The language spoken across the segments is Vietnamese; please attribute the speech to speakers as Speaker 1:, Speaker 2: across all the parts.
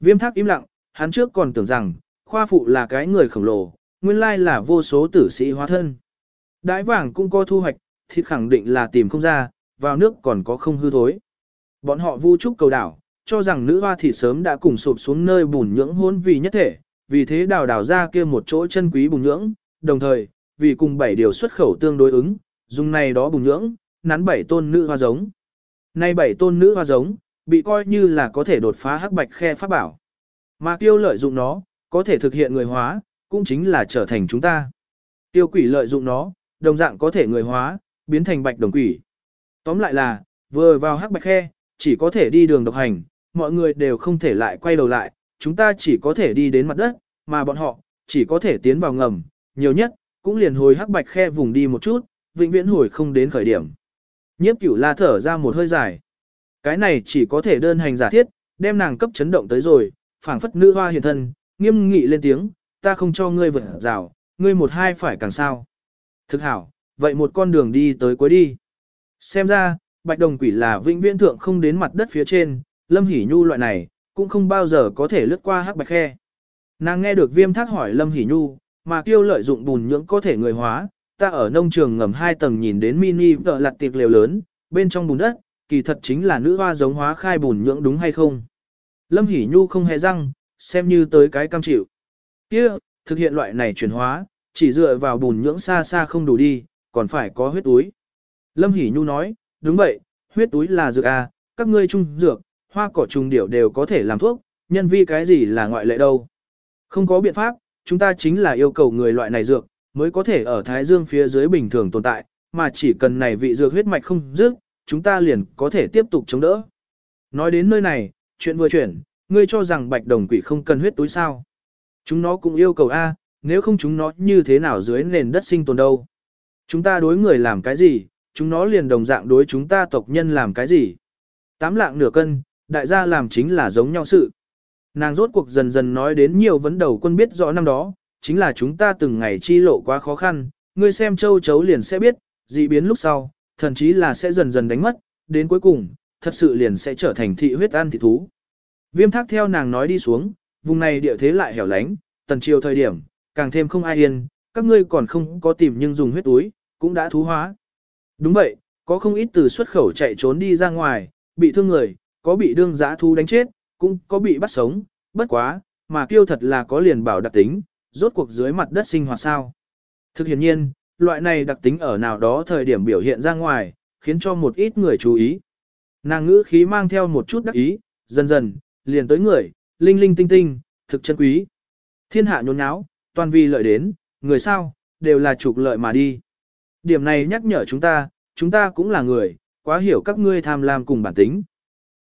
Speaker 1: Viêm thác im lặng, hắn trước còn tưởng rằng, khoa phụ là cái người khổng lồ, nguyên lai là vô số tử sĩ hóa thân. Đái vàng cũng có thu hoạch, thịt khẳng định là tìm không ra, vào nước còn có không hư thối. Bọn họ vu trúc cầu đảo, cho rằng nữ hoa thịt sớm đã cùng sụp xuống nơi bùn nhưỡng hôn vì nhất thể, vì thế đào đào ra kia một chỗ chân quý bùn nhưỡng, đồng thời, vì cùng bảy điều xuất khẩu tương đối ứng, dùng này đó bùn nhưỡng, nắn bảy tôn nữ hoa giống. Nay bảy tôn nữ hoa giống, bị coi như là có thể đột phá hắc bạch khe pháp bảo. Mà tiêu lợi dụng nó, có thể thực hiện người hóa, cũng chính là trở thành chúng ta. Tiêu quỷ lợi dụng nó, đồng dạng có thể người hóa, biến thành bạch đồng quỷ. Tóm lại là, vừa vào hắc bạch khe, chỉ có thể đi đường độc hành, mọi người đều không thể lại quay đầu lại, chúng ta chỉ có thể đi đến mặt đất, mà bọn họ, chỉ có thể tiến vào ngầm, nhiều nhất, cũng liền hồi hắc bạch khe vùng đi một chút, vĩnh viễn hồi không đến khởi điểm. Nhiếp cửu la thở ra một hơi dài. Cái này chỉ có thể đơn hành giả thiết, đem nàng cấp chấn động tới rồi, phảng phất nữ hoa hiện thân, nghiêm nghị lên tiếng, ta không cho ngươi vượt rào, ngươi một hai phải càng sao. Thực hảo, vậy một con đường đi tới cuối đi. Xem ra, bạch đồng quỷ là vĩnh viễn thượng không đến mặt đất phía trên, lâm hỉ nhu loại này, cũng không bao giờ có thể lướt qua hắc bạch khe. Nàng nghe được viêm thác hỏi lâm hỉ nhu, mà kêu lợi dụng bùn nhưỡng có thể người hóa, ta ở nông trường ngầm hai tầng nhìn đến mini vợ lặt tiệc lều lớn, bên trong bùn đất, kỳ thật chính là nữ hoa giống hóa khai bùn nhưỡng đúng hay không. Lâm Hỷ Nhu không hề răng, xem như tới cái cam chịu. kia thực hiện loại này chuyển hóa, chỉ dựa vào bùn nhưỡng xa xa không đủ đi, còn phải có huyết túi. Lâm Hỷ Nhu nói, đúng vậy, huyết túi là dược A, các ngươi trung dược, hoa cỏ trùng điểu đều có thể làm thuốc, nhân vi cái gì là ngoại lệ đâu. Không có biện pháp, chúng ta chính là yêu cầu người loại này dược, mới có thể ở Thái Dương phía dưới bình thường tồn tại, mà chỉ cần này vị dược huyết mạch không dứt, chúng ta liền có thể tiếp tục chống đỡ. Nói đến nơi này, chuyện vừa chuyển, ngươi cho rằng bạch đồng quỷ không cần huyết túi sao. Chúng nó cũng yêu cầu A, nếu không chúng nó như thế nào dưới nền đất sinh tồn đâu. Chúng ta đối người làm cái gì, chúng nó liền đồng dạng đối chúng ta tộc nhân làm cái gì. Tám lạng nửa cân, đại gia làm chính là giống nhau sự. Nàng rốt cuộc dần dần nói đến nhiều vấn đầu quân biết rõ năm đó, chính là chúng ta từng ngày chi lộ quá khó khăn, ngươi xem châu chấu liền sẽ biết, dị biến lúc sau, thậm chí là sẽ dần dần đánh mất, đến cuối cùng, thật sự liền sẽ trở thành thị huyết ăn thị thú. Viêm thác theo nàng nói đi xuống, vùng này địa thế lại hẻo lánh, tần chiều thời điểm, càng thêm không ai yên, các ngươi còn không có tìm nhưng dùng huyết túi, cũng đã thú hóa. Đúng vậy, có không ít từ xuất khẩu chạy trốn đi ra ngoài, bị thương người, có bị đương giã thú đánh chết, cũng có bị bắt sống, bất quá, mà kiêu thật là có liền bảo đặc tính, rốt cuộc dưới mặt đất sinh hoạt sao. Thực hiện nhiên, loại này đặc tính ở nào đó thời điểm biểu hiện ra ngoài, khiến cho một ít người chú ý. Nàng ngữ khí mang theo một chút đắc ý, dần dần, liền tới người, linh linh tinh tinh, thực chân quý. Thiên hạ nhốn nháo, toàn vì lợi đến, người sao, đều là trục lợi mà đi. Điểm này nhắc nhở chúng ta, chúng ta cũng là người, quá hiểu các ngươi tham lam cùng bản tính.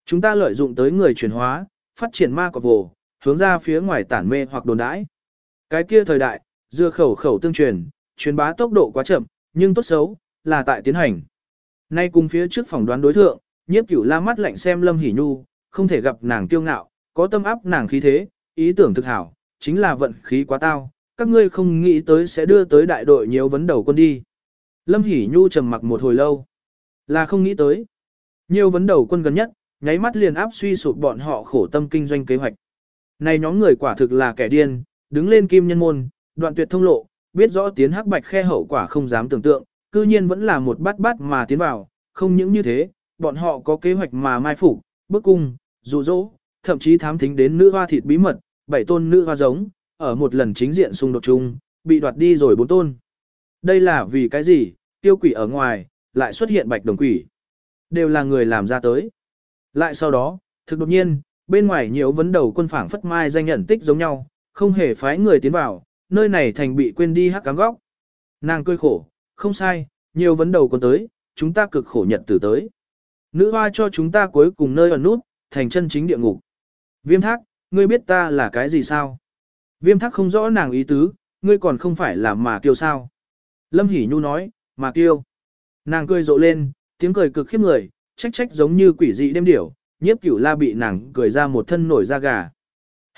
Speaker 1: Chúng ta lợi dụng tới người chuyển hóa, phát triển ma cọp vồ, hướng ra phía ngoài tản mê hoặc đồn đãi. Cái kia thời đại, dưa khẩu khẩu tương truyền, truyền bá tốc độ quá chậm, nhưng tốt xấu, là tại tiến hành. Nay cùng phía trước phòng đoán đối thượng, nhiếp cửu la mắt lạnh xem Lâm Hỷ Nhu, không thể gặp nàng kiêu ngạo, có tâm áp nàng khí thế, ý tưởng thực hảo, chính là vận khí quá tao, các ngươi không nghĩ tới sẽ đưa tới đại đội nhiều vấn đầu quân đi. Lâm Hỷ Nhu trầm mặc một hồi lâu, là không nghĩ tới. Nhiều vấn đầu quân gần nhất, nháy mắt liền áp suy sụp bọn họ khổ tâm kinh doanh kế hoạch. Này nhóm người quả thực là kẻ điên, đứng lên kim nhân môn, đoạn tuyệt thông lộ, biết rõ tiến hắc bạch khe hậu quả không dám tưởng tượng, cư nhiên vẫn là một bát bát mà tiến vào, không những như thế, bọn họ có kế hoạch mà mai phục, bức cung, dụ dỗ, thậm chí thám thính đến nữ hoa thịt bí mật, bảy tôn nữ hoa giống, ở một lần chính diện xung đột chung, bị đoạt đi rồi bốn tôn. Đây là vì cái gì, tiêu quỷ ở ngoài, lại xuất hiện bạch đồng quỷ. Đều là người làm ra tới. Lại sau đó, thực đột nhiên, bên ngoài nhiều vấn đầu quân phảng phất mai danh nhận tích giống nhau, không hề phái người tiến vào, nơi này thành bị quên đi hắc cám góc. Nàng cười khổ, không sai, nhiều vấn đầu còn tới, chúng ta cực khổ nhận từ tới. Nữ hoa cho chúng ta cuối cùng nơi ở nút, thành chân chính địa ngục. Viêm thác, ngươi biết ta là cái gì sao? Viêm thác không rõ nàng ý tứ, ngươi còn không phải là mà kiêu sao? Lâm Hỷ Nhu nói, mà kiêu. Nàng cười rộ lên, tiếng cười cực khiếp người, trách trách giống như quỷ dị đêm điểu, nhiếp cửu la bị nàng cười ra một thân nổi da gà.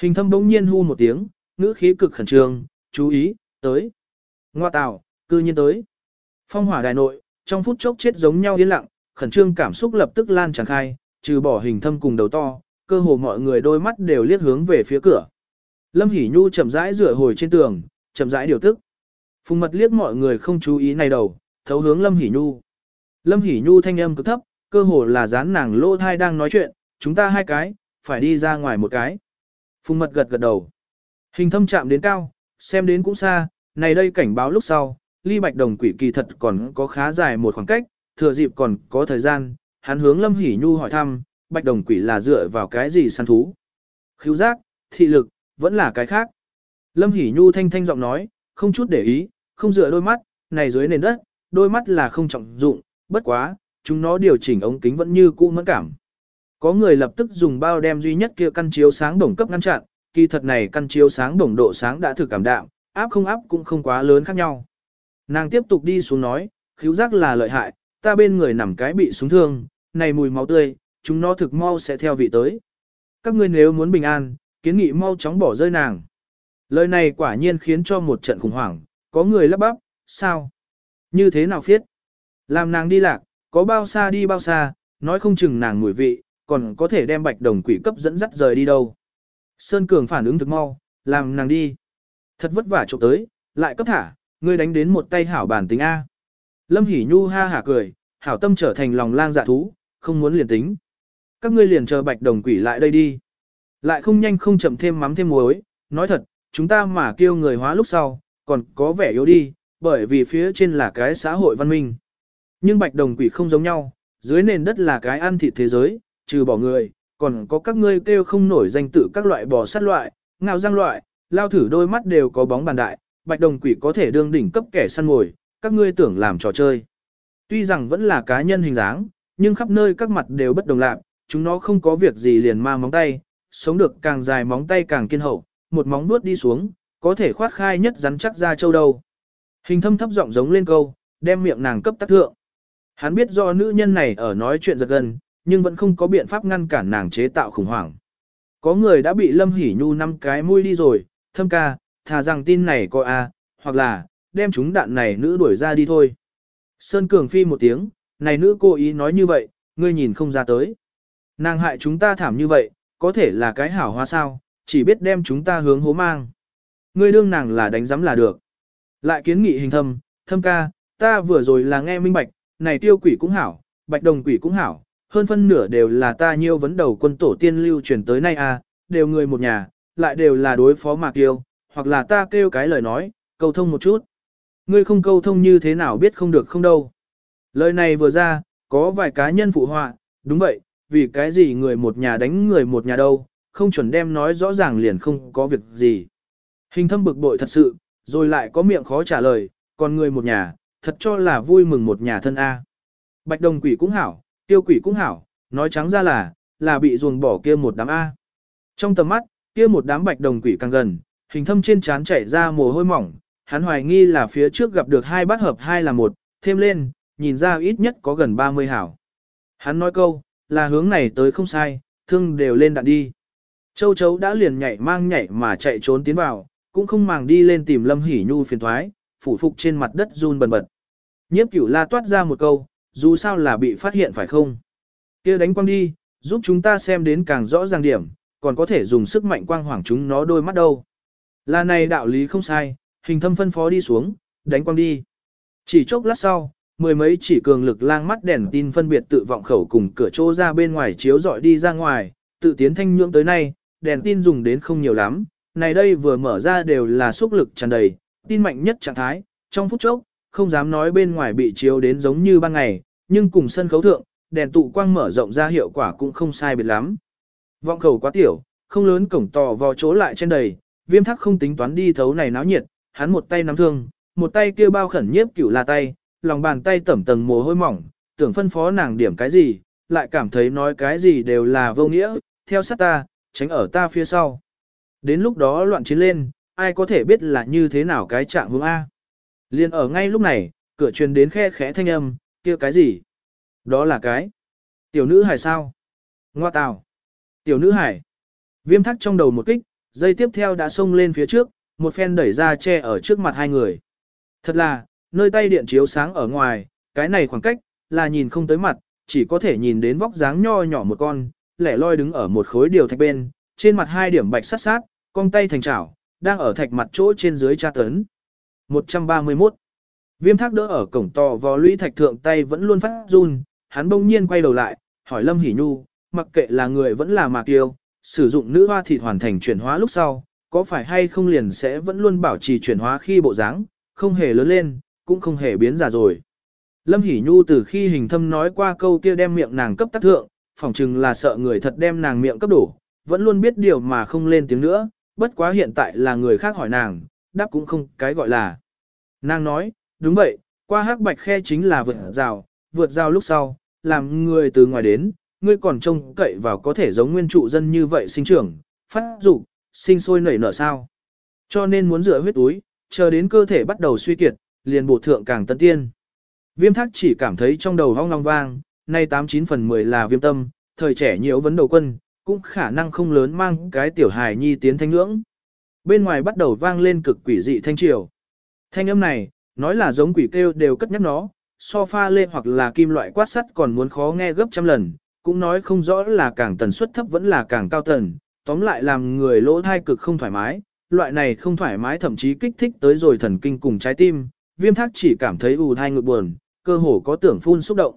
Speaker 1: Hình thâm bỗng nhiên hu một tiếng, ngữ khí cực khẩn trương, chú ý, tới. Ngoa tào, cư nhiên tới. Phong hỏa đài nội, trong phút chốc chết giống nhau yên lặng, khẩn trương cảm xúc lập tức lan tràn khai, trừ bỏ hình thâm cùng đầu to, cơ hồ mọi người đôi mắt đều liếc hướng về phía cửa. Lâm Hỷ Nhu chậm rãi rửa hồi trên tường, chậm rãi điều tức. Phùng mật liếc mọi người không chú ý này đầu, thấu hướng Lâm Hỷ Nhu. Lâm Hỷ Nhu thanh âm cực thấp, cơ hồ là dán nàng lô thai đang nói chuyện, chúng ta hai cái, phải đi ra ngoài một cái. Phùng mật gật gật đầu. Hình thâm chạm đến cao, xem đến cũng xa, này đây cảnh báo lúc sau, ly bạch đồng quỷ kỳ thật còn có khá dài một khoảng cách, thừa dịp còn có thời gian, hắn hướng Lâm Hỷ Nhu hỏi thăm, bạch đồng quỷ là dựa vào cái gì săn thú? Khíu giác, thị lực, vẫn là cái khác. Lâm Hỷ Nhu thanh thanh giọng nói, không chút để ý, không dựa đôi mắt, này dưới nền đất, đôi mắt là không trọng dụng, bất quá, chúng nó điều chỉnh ống kính vẫn như cũ mẫn cảm. Có người lập tức dùng bao đem duy nhất kia căn chiếu sáng đồng cấp ngăn chặn, kỳ thật này căn chiếu sáng đồng độ sáng đã thử cảm đạm, áp không áp cũng không quá lớn khác nhau. Nàng tiếp tục đi xuống nói, khíu giác là lợi hại, ta bên người nằm cái bị súng thương, này mùi máu tươi, chúng nó thực mau sẽ theo vị tới. Các ngươi nếu muốn bình an, kiến nghị mau chóng bỏ rơi nàng. Lời này quả nhiên khiến cho một trận khủng hoảng, có người lắp bắp, sao? Như thế nào phiết? Làm nàng đi lạc, có bao xa đi bao xa, nói không chừng nàng mùi vị, còn có thể đem bạch đồng quỷ cấp dẫn dắt rời đi đâu. Sơn Cường phản ứng thực mau, làm nàng đi. Thật vất vả chụp tới, lại cấp thả, ngươi đánh đến một tay hảo bản tính A. Lâm Hỷ Nhu ha hả cười, hảo tâm trở thành lòng lang dạ thú, không muốn liền tính. Các ngươi liền chờ bạch đồng quỷ lại đây đi. Lại không nhanh không chậm thêm mắm thêm muối, nói thật, chúng ta mà kêu người hóa lúc sau, còn có vẻ yếu đi, bởi vì phía trên là cái xã hội văn minh. Nhưng bạch đồng quỷ không giống nhau, dưới nền đất là cái ăn thịt thế giới, trừ bỏ người, còn có các ngươi kêu không nổi danh tự các loại bò sát loại, ngao răng loại, lao thử đôi mắt đều có bóng bàn đại, bạch đồng quỷ có thể đương đỉnh cấp kẻ săn ngồi, các ngươi tưởng làm trò chơi. Tuy rằng vẫn là cá nhân hình dáng, nhưng khắp nơi các mặt đều bất đồng lạc, chúng nó không có việc gì liền ma móng tay, sống được càng dài móng tay càng kiên hậu, một móng nuốt đi xuống, có thể khoát khai nhất rắn chắc ra châu đầu. Hình thâm thấp giọng giống lên câu, đem miệng nàng cấp tác thượng. Hắn biết do nữ nhân này ở nói chuyện giật gần, nhưng vẫn không có biện pháp ngăn cản nàng chế tạo khủng hoảng. Có người đã bị Lâm Hỷ Nhu năm cái mũi đi rồi, thâm ca, thà rằng tin này coi a, hoặc là, đem chúng đạn này nữ đuổi ra đi thôi. Sơn Cường phi một tiếng, này nữ cô ý nói như vậy, ngươi nhìn không ra tới. Nàng hại chúng ta thảm như vậy, có thể là cái hảo hoa sao, chỉ biết đem chúng ta hướng hố mang. Ngươi đương nàng là đánh giám là được. Lại kiến nghị hình thâm, thâm ca, ta vừa rồi là nghe minh bạch, này tiêu quỷ cũng hảo, bạch đồng quỷ cũng hảo, hơn phân nửa đều là ta nhiêu vấn đầu quân tổ tiên lưu truyền tới nay à, đều người một nhà, lại đều là đối phó mạc tiêu, hoặc là ta kêu cái lời nói, câu thông một chút. Ngươi không câu thông như thế nào biết không được không đâu. Lời này vừa ra, có vài cá nhân phụ họa, đúng vậy, vì cái gì người một nhà đánh người một nhà đâu, không chuẩn đem nói rõ ràng liền không có việc gì. Hình thâm bực bội thật sự, rồi lại có miệng khó trả lời, còn người một nhà, thật cho là vui mừng một nhà thân A. Bạch đồng quỷ cũng hảo, tiêu quỷ cũng hảo, nói trắng ra là, là bị ruồng bỏ kia một đám A. Trong tầm mắt, kia một đám bạch đồng quỷ càng gần, hình thâm trên trán chảy ra mồ hôi mỏng, hắn hoài nghi là phía trước gặp được hai bát hợp hai là một, thêm lên, nhìn ra ít nhất có gần 30 hảo. Hắn nói câu, là hướng này tới không sai, thương đều lên đạn đi. Châu chấu đã liền nhảy mang nhảy mà chạy trốn tiến vào, cũng không màng đi lên tìm Lâm Hỷ Nhu phiền thoái, phủ phục trên mặt đất run bần bật. Nhiếp cửu la toát ra một câu, dù sao là bị phát hiện phải không? kia đánh quang đi, giúp chúng ta xem đến càng rõ ràng điểm, còn có thể dùng sức mạnh quang hoảng chúng nó đôi mắt đâu. Là này đạo lý không sai, hình thâm phân phó đi xuống, đánh quang đi. Chỉ chốc lát sau, mười mấy chỉ cường lực lang mắt đèn tin phân biệt tự vọng khẩu cùng cửa chỗ ra bên ngoài chiếu dọi đi ra ngoài, tự tiến thanh nhượng tới nay, đèn tin dùng đến không nhiều lắm, này đây vừa mở ra đều là xúc lực tràn đầy, tin mạnh nhất trạng thái, trong phút chốc, không dám nói bên ngoài bị chiếu đến giống như ban ngày, nhưng cùng sân khấu thượng, đèn tụ quang mở rộng ra hiệu quả cũng không sai biệt lắm. Vọng khẩu quá tiểu, không lớn cổng tò vào chỗ lại trên đầy, viêm thắc không tính toán đi thấu này náo nhiệt, hắn một tay nắm thương, một tay kia bao khẩn nhiếp cửu là tay, lòng bàn tay tẩm tầng mồ hôi mỏng, tưởng phân phó nàng điểm cái gì, lại cảm thấy nói cái gì đều là vô nghĩa, theo sát ta, tránh ở ta phía sau. Đến lúc đó loạn chiến lên, ai có thể biết là như thế nào cái trạng hướng A. Liên ở ngay lúc này, cửa truyền đến khe khẽ thanh âm, kia cái gì? Đó là cái. Tiểu nữ hải sao? Ngoa tào. Tiểu nữ hải. Viêm thắc trong đầu một kích, dây tiếp theo đã xông lên phía trước, một phen đẩy ra che ở trước mặt hai người. Thật là, nơi tay điện chiếu sáng ở ngoài, cái này khoảng cách, là nhìn không tới mặt, chỉ có thể nhìn đến vóc dáng nho nhỏ một con, lẻ loi đứng ở một khối điều thạch bên, trên mặt hai điểm bạch sát sát, cong tay thành chảo, đang ở thạch mặt chỗ trên dưới tra tấn. 131. Viêm thác đỡ ở cổng to vò lũy thạch thượng tay vẫn luôn phát run, hắn bỗng nhiên quay đầu lại, hỏi Lâm Hỷ Nhu, mặc kệ là người vẫn là mạc tiêu, sử dụng nữ hoa thịt hoàn thành chuyển hóa lúc sau, có phải hay không liền sẽ vẫn luôn bảo trì chuyển hóa khi bộ dáng, không hề lớn lên, cũng không hề biến già rồi. Lâm Hỷ Nhu từ khi hình thâm nói qua câu kia đem miệng nàng cấp tác thượng, phỏng chừng là sợ người thật đem nàng miệng cấp đổ, vẫn luôn biết điều mà không lên tiếng nữa, bất quá hiện tại là người khác hỏi nàng, đáp cũng không cái gọi là. Nàng nói, đúng vậy, qua hắc bạch khe chính là vượt rào, vượt rào lúc sau, làm người từ ngoài đến, ngươi còn trông cậy vào có thể giống nguyên trụ dân như vậy sinh trưởng, phát dục, sinh sôi nảy nở sao. Cho nên muốn rửa huyết túi, chờ đến cơ thể bắt đầu suy kiệt, liền bổ thượng càng tân tiên. Viêm thác chỉ cảm thấy trong đầu hong long vang, nay 89 phần 10 là viêm tâm, thời trẻ nhiều vấn đầu quân, cũng khả năng không lớn mang cái tiểu hài nhi tiến thanh ngưỡng. Bên ngoài bắt đầu vang lên cực quỷ dị thanh triều. Thanh âm này, nói là giống quỷ kêu đều cất nhắc nó, so pha lê hoặc là kim loại quát sắt còn muốn khó nghe gấp trăm lần, cũng nói không rõ là càng tần suất thấp vẫn là càng cao tần, tóm lại làm người lỗ thai cực không thoải mái, loại này không thoải mái thậm chí kích thích tới rồi thần kinh cùng trái tim, viêm thác chỉ cảm thấy ù thai ngực buồn, cơ hồ có tưởng phun xúc động.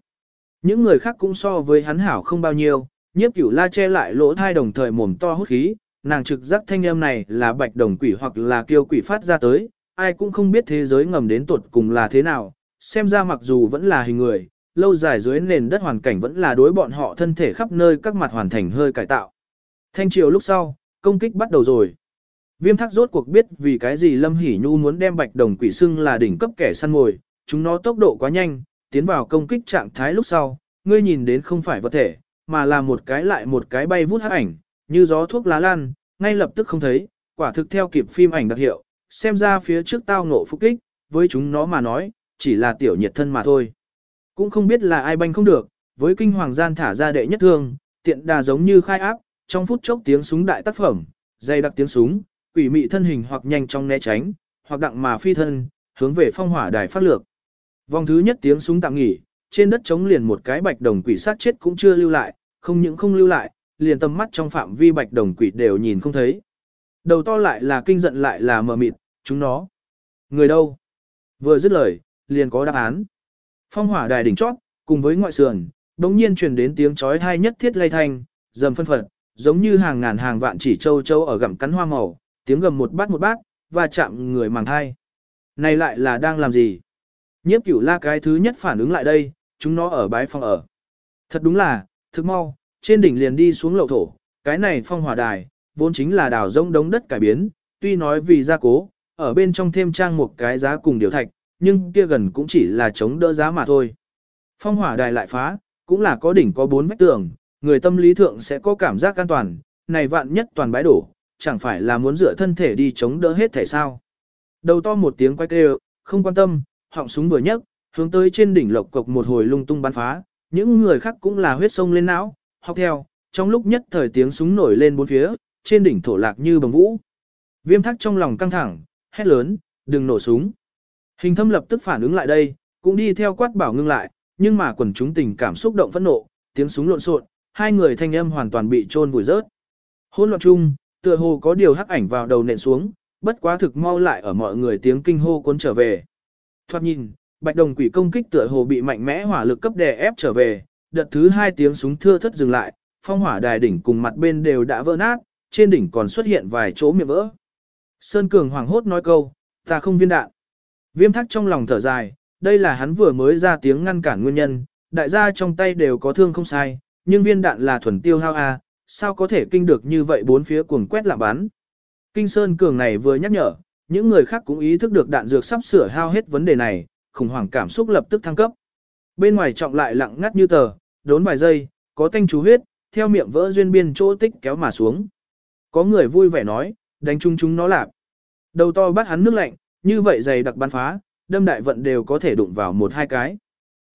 Speaker 1: Những người khác cũng so với hắn hảo không bao nhiêu, nhiếp cửu la che lại lỗ thai đồng thời mồm to hút khí, nàng trực giác thanh âm này là bạch đồng quỷ hoặc là kiêu quỷ phát ra tới, ai cũng không biết thế giới ngầm đến tuột cùng là thế nào, xem ra mặc dù vẫn là hình người, lâu dài dưới nền đất hoàn cảnh vẫn là đối bọn họ thân thể khắp nơi các mặt hoàn thành hơi cải tạo. Thanh triều lúc sau, công kích bắt đầu rồi. Viêm thác rốt cuộc biết vì cái gì Lâm Hỷ Nhu muốn đem bạch đồng quỷ xưng là đỉnh cấp kẻ săn mồi, chúng nó tốc độ quá nhanh, tiến vào công kích trạng thái lúc sau, ngươi nhìn đến không phải vật thể, mà là một cái lại một cái bay vút hắc ảnh, như gió thuốc lá lan, ngay lập tức không thấy, quả thực theo kịp phim ảnh đặc hiệu, xem ra phía trước tao ngộ phục kích, với chúng nó mà nói, chỉ là tiểu nhiệt thân mà thôi. Cũng không biết là ai banh không được, với kinh hoàng gian thả ra đệ nhất thương, tiện đà giống như khai áp, trong phút chốc tiếng súng đại tác phẩm, dây đặc tiếng súng, quỷ mị thân hình hoặc nhanh trong né tránh, hoặc đặng mà phi thân, hướng về phong hỏa đài phát lược. Vòng thứ nhất tiếng súng tạm nghỉ, trên đất trống liền một cái bạch đồng quỷ sát chết cũng chưa lưu lại, không những không lưu lại, liền tầm mắt trong phạm vi bạch đồng quỷ đều nhìn không thấy. Đầu to lại là kinh giận lại là mờ mịt, chúng nó. Người đâu? Vừa dứt lời, liền có đáp án. Phong hỏa đài đỉnh chót, cùng với ngoại sườn, đống nhiên truyền đến tiếng chói tai nhất thiết lay thanh, dầm phân phật, giống như hàng ngàn hàng vạn chỉ châu châu ở gặm cắn hoa màu, tiếng gầm một bát một bát, và chạm người màng thai. Này lại là đang làm gì? Nhiếp cửu la cái thứ nhất phản ứng lại đây, chúng nó ở bái phong ở. Thật đúng là, thực mau, trên đỉnh liền đi xuống lậu thổ, cái này phong hỏa đài, vốn chính là đảo rông đống đất cải biến, tuy nói vì gia cố, ở bên trong thêm trang một cái giá cùng điều thạch, nhưng kia gần cũng chỉ là chống đỡ giá mà thôi. Phong hỏa đài lại phá, cũng là có đỉnh có bốn vách tường, người tâm lý thượng sẽ có cảm giác an toàn, này vạn nhất toàn bãi đổ, chẳng phải là muốn dựa thân thể đi chống đỡ hết thể sao. Đầu to một tiếng quay kêu, không quan tâm, họng súng vừa nhấc, hướng tới trên đỉnh lộc cộc một hồi lung tung bắn phá, những người khác cũng là huyết sông lên não, học theo, trong lúc nhất thời tiếng súng nổi lên bốn phía, trên đỉnh thổ lạc như bồng vũ. Viêm thắc trong lòng căng thẳng, hét lớn, đừng nổ súng. Hình thâm lập tức phản ứng lại đây, cũng đi theo quát bảo ngưng lại, nhưng mà quần chúng tình cảm xúc động phẫn nộ, tiếng súng lộn xộn, hai người thanh âm hoàn toàn bị trôn vùi rớt. Hôn loạn chung, tựa hồ có điều hắc ảnh vào đầu nện xuống, bất quá thực mau lại ở mọi người tiếng kinh hô cuốn trở về. Thoát nhìn, bạch đồng quỷ công kích tựa hồ bị mạnh mẽ hỏa lực cấp đè ép trở về, đợt thứ hai tiếng súng thưa thất dừng lại, phong hỏa đài đỉnh cùng mặt bên đều đã vỡ nát, trên đỉnh còn xuất hiện vài chỗ miệng vỡ. Sơn Cường hoảng hốt nói câu, ta không viên đạn. Viêm thắc trong lòng thở dài, đây là hắn vừa mới ra tiếng ngăn cản nguyên nhân, đại gia trong tay đều có thương không sai, nhưng viên đạn là thuần tiêu hao a, sao có thể kinh được như vậy bốn phía cuồng quét lạ bắn. Kinh Sơn Cường này vừa nhắc nhở, những người khác cũng ý thức được đạn dược sắp sửa hao hết vấn đề này, khủng hoảng cảm xúc lập tức thăng cấp. Bên ngoài trọng lại lặng ngắt như tờ, đốn vài giây, có tanh chú huyết, theo miệng vỡ duyên biên chỗ tích kéo mà xuống. Có người vui vẻ nói, đánh chung chúng nó lạp. Đầu to bắt hắn nước lạnh, như vậy dày đặc bắn phá, đâm đại vận đều có thể đụng vào một hai cái.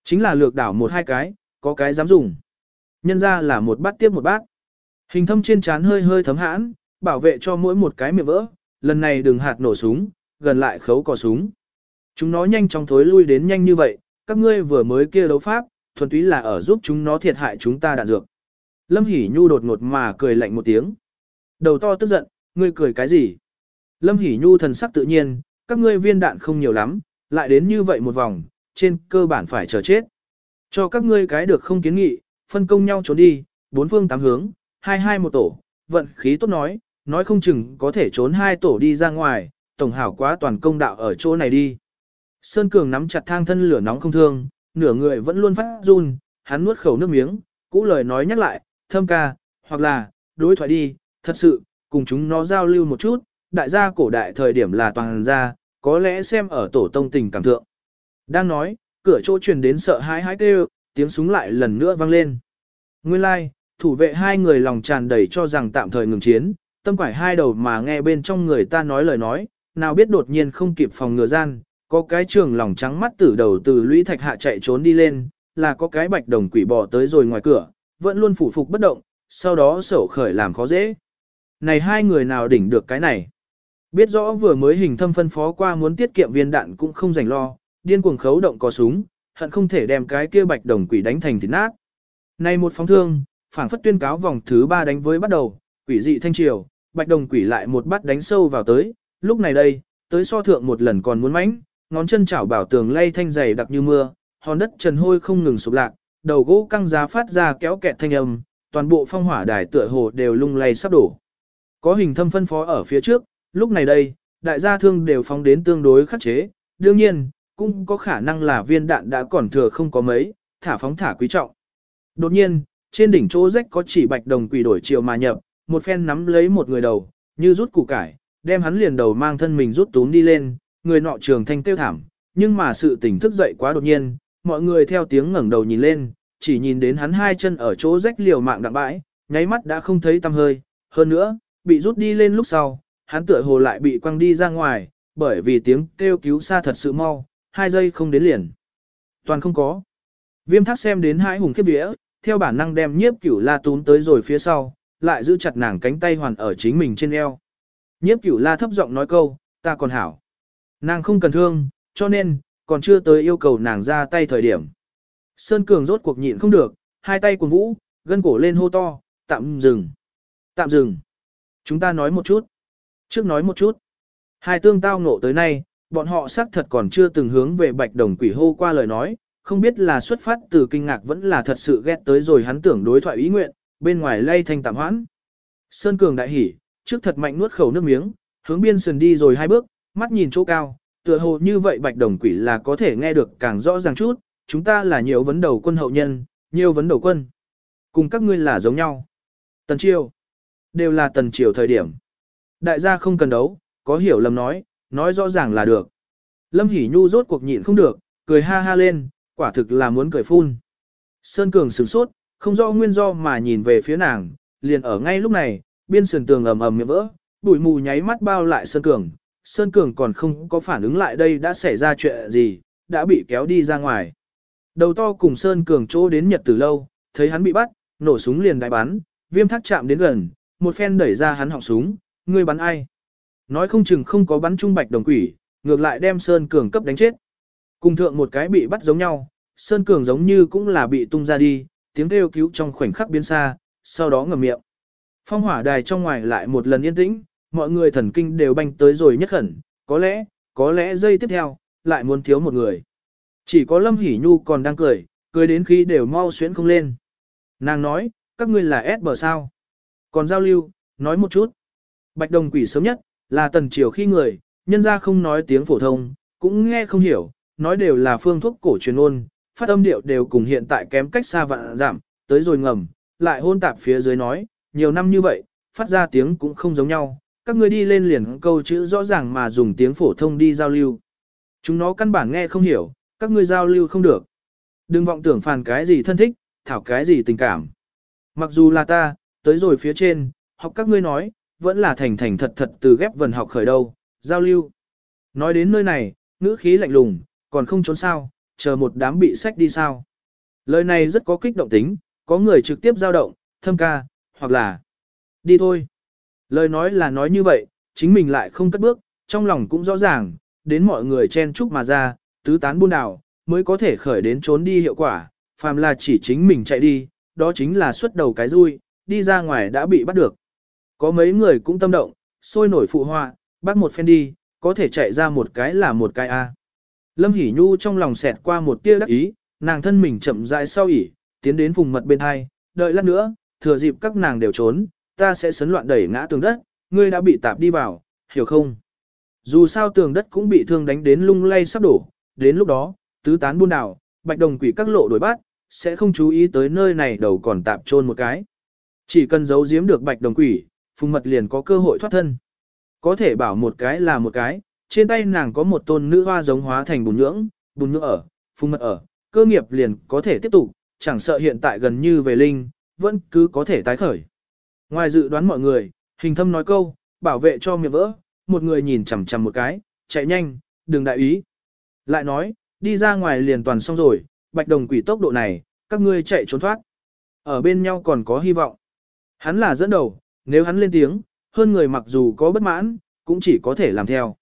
Speaker 1: Chính là lược đảo một hai cái, có cái dám dùng. Nhân ra là một bát tiếp một bát. Hình thâm trên trán hơi hơi thấm hãn, bảo vệ cho mỗi một cái miệng vỡ, lần này đừng hạt nổ súng, gần lại khấu cò súng. Chúng nó nhanh chóng thối lui đến nhanh như vậy, các ngươi vừa mới kia đấu pháp, thuần túy là ở giúp chúng nó thiệt hại chúng ta đạn dược. Lâm Hỷ Nhu đột ngột mà cười lạnh một tiếng. Đầu to tức giận, ngươi cười cái gì? Lâm Hỷ Nhu thần sắc tự nhiên, các ngươi viên đạn không nhiều lắm, lại đến như vậy một vòng, trên cơ bản phải chờ chết. Cho các ngươi cái được không kiến nghị, phân công nhau trốn đi, bốn phương tám hướng, hai hai một tổ, vận khí tốt nói, nói không chừng có thể trốn hai tổ đi ra ngoài, tổng hảo quá toàn công đạo ở chỗ này đi. Sơn Cường nắm chặt thang thân lửa nóng không thương, nửa người vẫn luôn phát run, hắn nuốt khẩu nước miếng, cũ lời nói nhắc lại, thâm ca, hoặc là, đối thoại đi, thật sự, cùng chúng nó giao lưu một chút, đại gia cổ đại thời điểm là toàn gia, có lẽ xem ở tổ tông tình cảm thượng. Đang nói, cửa chỗ truyền đến sợ hãi hãi kêu, tiếng súng lại lần nữa vang lên. Nguyên lai, like, thủ vệ hai người lòng tràn đầy cho rằng tạm thời ngừng chiến, tâm quải hai đầu mà nghe bên trong người ta nói lời nói, nào biết đột nhiên không kịp phòng ngừa gian, có cái trường lòng trắng mắt tử đầu từ lũy thạch hạ chạy trốn đi lên, là có cái bạch đồng quỷ bò tới rồi ngoài cửa, vẫn luôn phủ phục bất động, sau đó sổ khởi làm khó dễ. Này hai người nào đỉnh được cái này? Biết rõ vừa mới hình thâm phân phó qua muốn tiết kiệm viên đạn cũng không rảnh lo, điên cuồng khấu động có súng, hận không thể đem cái kia bạch đồng quỷ đánh thành thịt nát. Này một phóng thương, phảng phất tuyên cáo vòng thứ ba đánh với bắt đầu, quỷ dị thanh triều, bạch đồng quỷ lại một bắt đánh sâu vào tới, lúc này đây, tới so thượng một lần còn muốn mãnh, ngón chân chảo bảo tường lay thanh dày đặc như mưa, hòn đất trần hôi không ngừng sụp lạc, đầu gỗ căng giá phát ra kéo kẹt thanh âm, toàn bộ phong hỏa đài tựa hồ đều lung lay sắp đổ. Có hình thâm phân phó ở phía trước, lúc này đây, đại gia thương đều phóng đến tương đối khắc chế, đương nhiên, cũng có khả năng là viên đạn đã còn thừa không có mấy, thả phóng thả quý trọng. Đột nhiên, trên đỉnh chỗ rách có chỉ bạch đồng quỷ đổi chiều mà nhập, một phen nắm lấy một người đầu, như rút củ cải, đem hắn liền đầu mang thân mình rút túm đi lên, người nọ trường thanh kêu thảm, nhưng mà sự tỉnh thức dậy quá đột nhiên, mọi người theo tiếng ngẩng đầu nhìn lên, chỉ nhìn đến hắn hai chân ở chỗ rách liều mạng đặng bãi, nháy mắt đã không thấy tăm hơi, hơn nữa, bị rút đi lên lúc sau, hắn tựa hồ lại bị quăng đi ra ngoài, bởi vì tiếng kêu cứu xa thật sự mau, hai giây không đến liền. Toàn không có. Viêm thác xem đến hai hùng khiếp vía, theo bản năng đem nhiếp cửu la tún tới rồi phía sau, lại giữ chặt nàng cánh tay hoàn ở chính mình trên eo. Nhiếp cửu la thấp giọng nói câu, ta còn hảo. Nàng không cần thương, cho nên, còn chưa tới yêu cầu nàng ra tay thời điểm. Sơn Cường rốt cuộc nhịn không được, hai tay cuồng vũ, gân cổ lên hô to, tạm dừng. Tạm dừng. Chúng ta nói một chút. Trước nói một chút. Hai tương tao ngộ tới nay, bọn họ xác thật còn chưa từng hướng về bạch đồng quỷ hô qua lời nói, không biết là xuất phát từ kinh ngạc vẫn là thật sự ghét tới rồi hắn tưởng đối thoại ý nguyện, bên ngoài lay thanh tạm hoãn. Sơn Cường đại hỉ, trước thật mạnh nuốt khẩu nước miếng, hướng biên sườn đi rồi hai bước, mắt nhìn chỗ cao, tựa hồ như vậy bạch đồng quỷ là có thể nghe được càng rõ ràng chút, chúng ta là nhiều vấn đầu quân hậu nhân, nhiều vấn đầu quân. Cùng các ngươi là giống nhau. Tần triều, đều là tần triều thời điểm. Đại gia không cần đấu, có hiểu lầm nói, nói rõ ràng là được. Lâm Hỷ Nhu rốt cuộc nhịn không được, cười ha ha lên, quả thực là muốn cười phun. Sơn Cường sửng sốt, không rõ nguyên do mà nhìn về phía nàng, liền ở ngay lúc này, biên sườn tường ầm ầm miệng vỡ, bụi mù nháy mắt bao lại Sơn Cường, Sơn Cường còn không có phản ứng lại đây đã xảy ra chuyện gì, đã bị kéo đi ra ngoài. Đầu to cùng Sơn Cường chỗ đến nhật từ lâu, thấy hắn bị bắt, nổ súng liền đại bắn, viêm thác chạm đến gần, một phen đẩy ra hắn họng súng, ngươi bắn ai? Nói không chừng không có bắn trung bạch đồng quỷ, ngược lại đem Sơn Cường cấp đánh chết. Cùng thượng một cái bị bắt giống nhau, Sơn Cường giống như cũng là bị tung ra đi, tiếng kêu cứu trong khoảnh khắc biến xa, sau đó ngầm miệng. Phong hỏa đài trong ngoài lại một lần yên tĩnh, mọi người thần kinh đều banh tới rồi nhất khẩn, có lẽ, có lẽ giây tiếp theo, lại muốn thiếu một người. Chỉ có Lâm Hỷ Nhu còn đang cười, cười đến khi đều mau xuyến không lên. Nàng nói, các ngươi là S bờ sao. Còn giao lưu, nói một chút. Bạch đồng quỷ sớm nhất, là tần triều khi người, nhân ra không nói tiếng phổ thông, cũng nghe không hiểu, nói đều là phương thuốc cổ truyền ôn, phát âm điệu đều cùng hiện tại kém cách xa vạn giảm, tới rồi ngầm, lại hôn tạp phía dưới nói, nhiều năm như vậy, phát ra tiếng cũng không giống nhau, các ngươi đi lên liền câu chữ rõ ràng mà dùng tiếng phổ thông đi giao lưu. Chúng nó căn bản nghe không hiểu, các ngươi giao lưu không được. Đừng vọng tưởng phàn cái gì thân thích, thảo cái gì tình cảm. Mặc dù là ta, tới rồi phía trên, học các ngươi nói, vẫn là thành thành thật thật từ ghép vần học khởi đầu, giao lưu. Nói đến nơi này, ngữ khí lạnh lùng, còn không trốn sao, chờ một đám bị sách đi sao. Lời này rất có kích động tính, có người trực tiếp giao động, thâm ca, hoặc là đi thôi. Lời nói là nói như vậy, chính mình lại không cất bước, trong lòng cũng rõ ràng, đến mọi người chen chúc mà ra, tứ tán buôn đảo, mới có thể khởi đến trốn đi hiệu quả, phàm là chỉ chính mình chạy đi, đó chính là xuất đầu cái rui, đi ra ngoài đã bị bắt được. Có mấy người cũng tâm động, sôi nổi phụ họa, bắt một phen đi, có thể chạy ra một cái là một cái A. Lâm Hỷ Nhu trong lòng xẹt qua một tia đắc ý, nàng thân mình chậm rãi sau ỉ, tiến đến vùng mật bên hai, đợi lát nữa, thừa dịp các nàng đều trốn, ta sẽ sấn loạn đẩy ngã tường đất, ngươi đã bị tạp đi vào, hiểu không? Dù sao tường đất cũng bị thương đánh đến lung lay sắp đổ, đến lúc đó, tứ tán buôn đảo, bạch đồng quỷ các lộ đổi bắt, sẽ không chú ý tới nơi này đầu còn tạp trôn một cái. Chỉ cần giấu giếm được bạch đồng quỷ, phùng mật liền có cơ hội thoát thân. Có thể bảo một cái là một cái, trên tay nàng có một tôn nữ hoa giống hóa thành bùn nhưỡng, bùn nhưỡng ở, phùng mật ở, cơ nghiệp liền có thể tiếp tục, chẳng sợ hiện tại gần như về linh, vẫn cứ có thể tái khởi. Ngoài dự đoán mọi người, hình thâm nói câu, bảo vệ cho miệng vỡ, một người nhìn chằm chằm một cái, chạy nhanh, đừng đại ý. Lại nói, đi ra ngoài liền toàn xong rồi, bạch đồng quỷ tốc độ này, các ngươi chạy trốn thoát. Ở bên nhau còn có hy vọng. Hắn là dẫn đầu, nếu hắn lên tiếng, hơn người mặc dù có bất mãn, cũng chỉ có thể làm theo.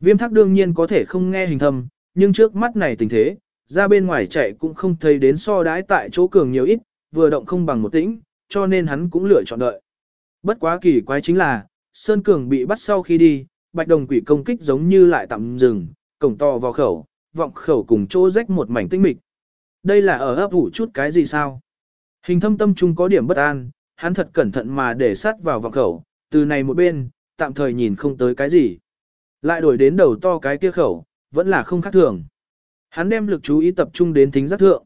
Speaker 1: Viêm thác đương nhiên có thể không nghe hình thâm, nhưng trước mắt này tình thế, ra bên ngoài chạy cũng không thấy đến so đái tại chỗ cường nhiều ít, vừa động không bằng một tĩnh, cho nên hắn cũng lựa chọn đợi. Bất quá kỳ quái chính là, Sơn Cường bị bắt sau khi đi, bạch đồng quỷ công kích giống như lại tạm dừng, cổng to vào khẩu, vọng khẩu cùng chỗ rách một mảnh tinh mịch. Đây là ở ấp ủ chút cái gì sao? Hình thâm tâm trung có điểm bất an, hắn thật cẩn thận mà để sát vào vọng khẩu, từ này một bên, tạm thời nhìn không tới cái gì. Lại đổi đến đầu to cái kia khẩu, vẫn là không khác thường. Hắn đem lực chú ý tập trung đến tính giác thượng.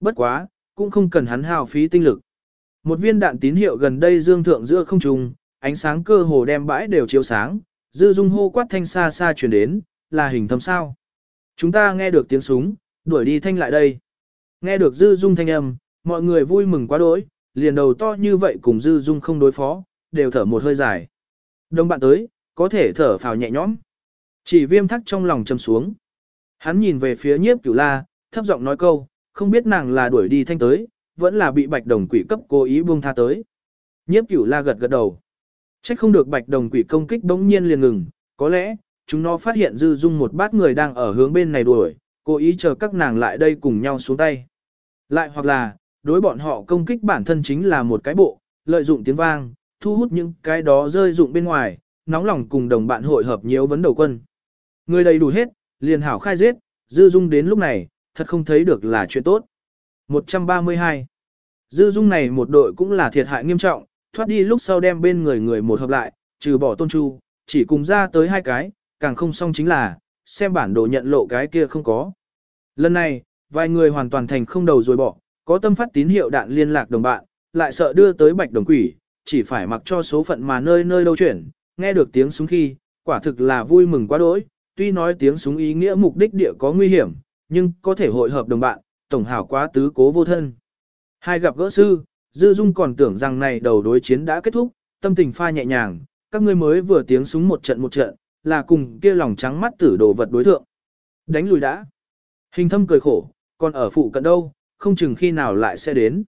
Speaker 1: Bất quá, cũng không cần hắn hào phí tinh lực. Một viên đạn tín hiệu gần đây dương thượng giữa không trung, ánh sáng cơ hồ đem bãi đều chiếu sáng, dư dung hô quát thanh xa xa truyền đến, là hình thâm sao. Chúng ta nghe được tiếng súng, đuổi đi thanh lại đây. Nghe được dư dung thanh âm, mọi người vui mừng quá đỗi, liền đầu to như vậy cùng dư dung không đối phó, đều thở một hơi dài. Đông bạn tới, có thể thở phào nhẹ nhõm. Chỉ viêm thắc trong lòng chầm xuống. Hắn nhìn về phía nhiếp cửu la, thấp giọng nói câu, không biết nàng là đuổi đi thanh tới, vẫn là bị bạch đồng quỷ cấp cố ý buông tha tới. Nhiếp cửu la gật gật đầu. Trách không được bạch đồng quỷ công kích bỗng nhiên liền ngừng, có lẽ, chúng nó phát hiện dư dung một bát người đang ở hướng bên này đuổi, cố ý chờ các nàng lại đây cùng nhau xuống tay. Lại hoặc là, đối bọn họ công kích bản thân chính là một cái bộ, lợi dụng tiếng vang, thu hút những cái đó rơi dụng bên ngoài, nóng lòng cùng đồng bạn hội hợp nhiều vấn đầu quân. Người đầy đủ hết, liền hảo khai giết, dư dung đến lúc này, thật không thấy được là chuyện tốt. 132. Dư dung này một đội cũng là thiệt hại nghiêm trọng, thoát đi lúc sau đem bên người người một hợp lại, trừ bỏ tôn chu, chỉ cùng ra tới hai cái, càng không xong chính là, xem bản đồ nhận lộ cái kia không có. Lần này, vài người hoàn toàn thành không đầu rồi bỏ, có tâm phát tín hiệu đạn liên lạc đồng bạn, lại sợ đưa tới bạch đồng quỷ, chỉ phải mặc cho số phận mà nơi nơi đâu chuyển, nghe được tiếng súng khi, quả thực là vui mừng quá đỗi, tuy nói tiếng súng ý nghĩa mục đích địa có nguy hiểm, nhưng có thể hội hợp đồng bạn, tổng hảo quá tứ cố vô thân. Hai gặp gỡ sư, Dư Dung còn tưởng rằng này đầu đối chiến đã kết thúc, tâm tình pha nhẹ nhàng, các ngươi mới vừa tiếng súng một trận một trận, là cùng kia lòng trắng mắt tử đồ vật đối thượng. Đánh lùi đã. Hình thâm cười khổ, còn ở phụ cận đâu, không chừng khi nào lại sẽ đến.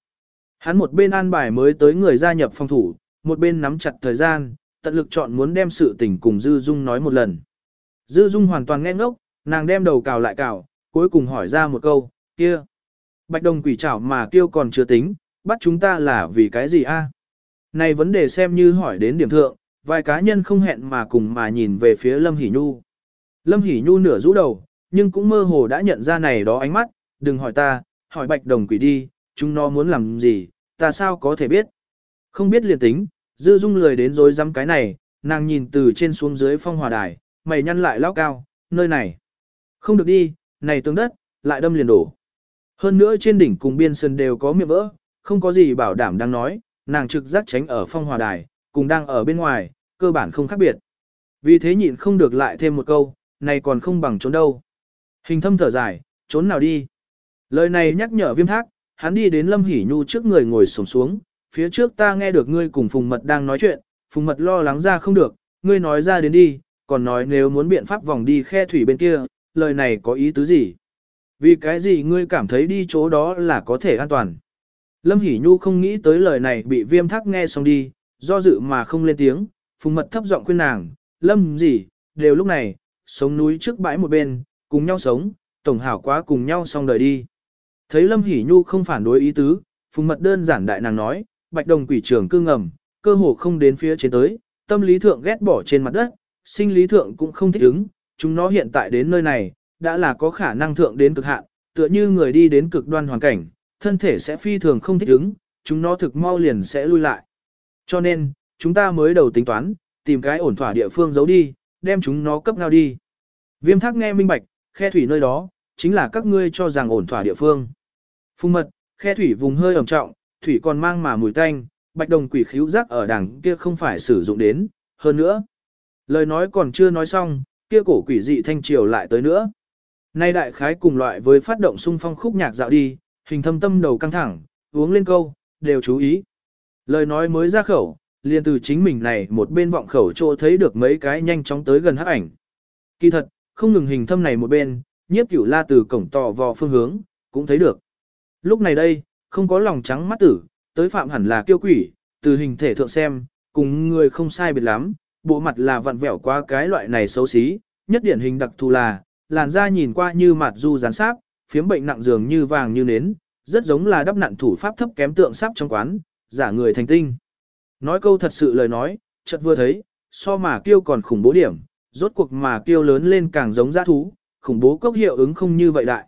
Speaker 1: Hắn một bên an bài mới tới người gia nhập phòng thủ, một bên nắm chặt thời gian, tận lực chọn muốn đem sự tình cùng Dư Dung nói một lần. Dư Dung hoàn toàn nghe ngốc, nàng đem đầu cào lại cào, cuối cùng hỏi ra một câu, kia. Bạch đồng quỷ chảo mà kêu còn chưa tính, bắt chúng ta là vì cái gì a? Này vấn đề xem như hỏi đến điểm thượng, vài cá nhân không hẹn mà cùng mà nhìn về phía Lâm Hỷ Nhu. Lâm Hỷ Nhu nửa rũ đầu, nhưng cũng mơ hồ đã nhận ra này đó ánh mắt, đừng hỏi ta, hỏi bạch đồng quỷ đi, chúng nó muốn làm gì, ta sao có thể biết. Không biết liền tính, dư dung lười đến rồi dăm cái này, nàng nhìn từ trên xuống dưới phong hòa đài, mày nhăn lại lao cao, nơi này. Không được đi, này tương đất, lại đâm liền đổ. Hơn nữa trên đỉnh cùng biên sơn đều có miệng vỡ, không có gì bảo đảm đang nói, nàng trực giác tránh ở phong hòa đài, cùng đang ở bên ngoài, cơ bản không khác biệt. Vì thế nhịn không được lại thêm một câu, này còn không bằng trốn đâu. Hình thâm thở dài, trốn nào đi. Lời này nhắc nhở viêm thác, hắn đi đến Lâm Hỷ Nhu trước người ngồi xổm xuống, phía trước ta nghe được ngươi cùng Phùng Mật đang nói chuyện, Phùng Mật lo lắng ra không được, ngươi nói ra đến đi, còn nói nếu muốn biện pháp vòng đi khe thủy bên kia, lời này có ý tứ gì? Vì cái gì ngươi cảm thấy đi chỗ đó là có thể an toàn? Lâm Hỷ Nhu không nghĩ tới lời này bị viêm thác nghe xong đi, do dự mà không lên tiếng, Phùng Mật thấp giọng khuyên nàng, Lâm gì, đều lúc này, sống núi trước bãi một bên, cùng nhau sống, tổng hảo quá cùng nhau xong đời đi. Thấy Lâm Hỷ Nhu không phản đối ý tứ, Phùng Mật đơn giản đại nàng nói, bạch đồng quỷ trưởng cư ngầm, cơ hồ không đến phía trên tới, tâm lý thượng ghét bỏ trên mặt đất, sinh lý thượng cũng không thích ứng, chúng nó hiện tại đến nơi này, đã là có khả năng thượng đến cực hạn, tựa như người đi đến cực đoan hoàn cảnh, thân thể sẽ phi thường không thích ứng, chúng nó thực mau liền sẽ lui lại. Cho nên, chúng ta mới đầu tính toán, tìm cái ổn thỏa địa phương giấu đi, đem chúng nó cấp ngao đi. Viêm thác nghe minh bạch, khe thủy nơi đó, chính là các ngươi cho rằng ổn thỏa địa phương. Phung mật, khe thủy vùng hơi ẩm trọng, thủy còn mang mà mùi tanh, bạch đồng quỷ khíu giác ở đằng kia không phải sử dụng đến, hơn nữa. Lời nói còn chưa nói xong, kia cổ quỷ dị thanh triều lại tới nữa. Nay đại khái cùng loại với phát động xung phong khúc nhạc dạo đi, hình thâm tâm đầu căng thẳng, uống lên câu, đều chú ý. Lời nói mới ra khẩu, liền từ chính mình này một bên vọng khẩu chỗ thấy được mấy cái nhanh chóng tới gần hắc ảnh. Kỳ thật, không ngừng hình thâm này một bên, nhiếp cửu la từ cổng tò vò phương hướng, cũng thấy được. Lúc này đây, không có lòng trắng mắt tử, tới phạm hẳn là kiêu quỷ, từ hình thể thượng xem, cùng người không sai biệt lắm, bộ mặt là vặn vẹo qua cái loại này xấu xí, nhất điển hình đặc thù là, làn da nhìn qua như mạt du rán sáp, phiếm bệnh nặng dường như vàng như nến, rất giống là đắp nặn thủ pháp thấp kém tượng sáp trong quán, giả người thành tinh. Nói câu thật sự lời nói, chợt vừa thấy, so mà kêu còn khủng bố điểm, rốt cuộc mà kêu lớn lên càng giống giã thú, khủng bố cốc hiệu ứng không như vậy đại.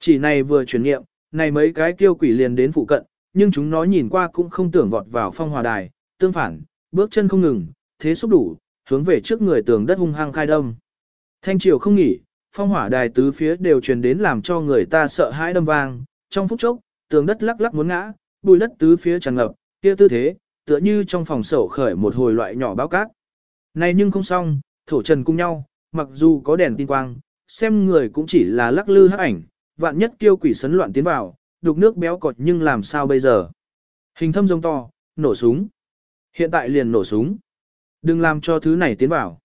Speaker 1: Chỉ này vừa chuyển nghiệm, này mấy cái kêu quỷ liền đến phụ cận, nhưng chúng nó nhìn qua cũng không tưởng vọt vào phong hòa đài, tương phản, bước chân không ngừng, thế xúc đủ, hướng về trước người tường đất hung hăng khai đâm. Thanh triều không nghỉ, phong hỏa đài tứ phía đều truyền đến làm cho người ta sợ hãi đâm vang, trong phút chốc, tường đất lắc lắc muốn ngã, bùi đất tứ phía tràn ngập, kia tư thế, tựa như trong phòng sổ khởi một hồi loại nhỏ báo cát. Này nhưng không xong, thổ trần cùng nhau, mặc dù có đèn tin quang, xem người cũng chỉ là lắc lư hắc ảnh, vạn nhất kiêu quỷ sấn loạn tiến vào, đục nước béo cọt nhưng làm sao bây giờ. Hình thâm rông to, nổ súng. Hiện tại liền nổ súng. Đừng làm cho thứ này tiến vào.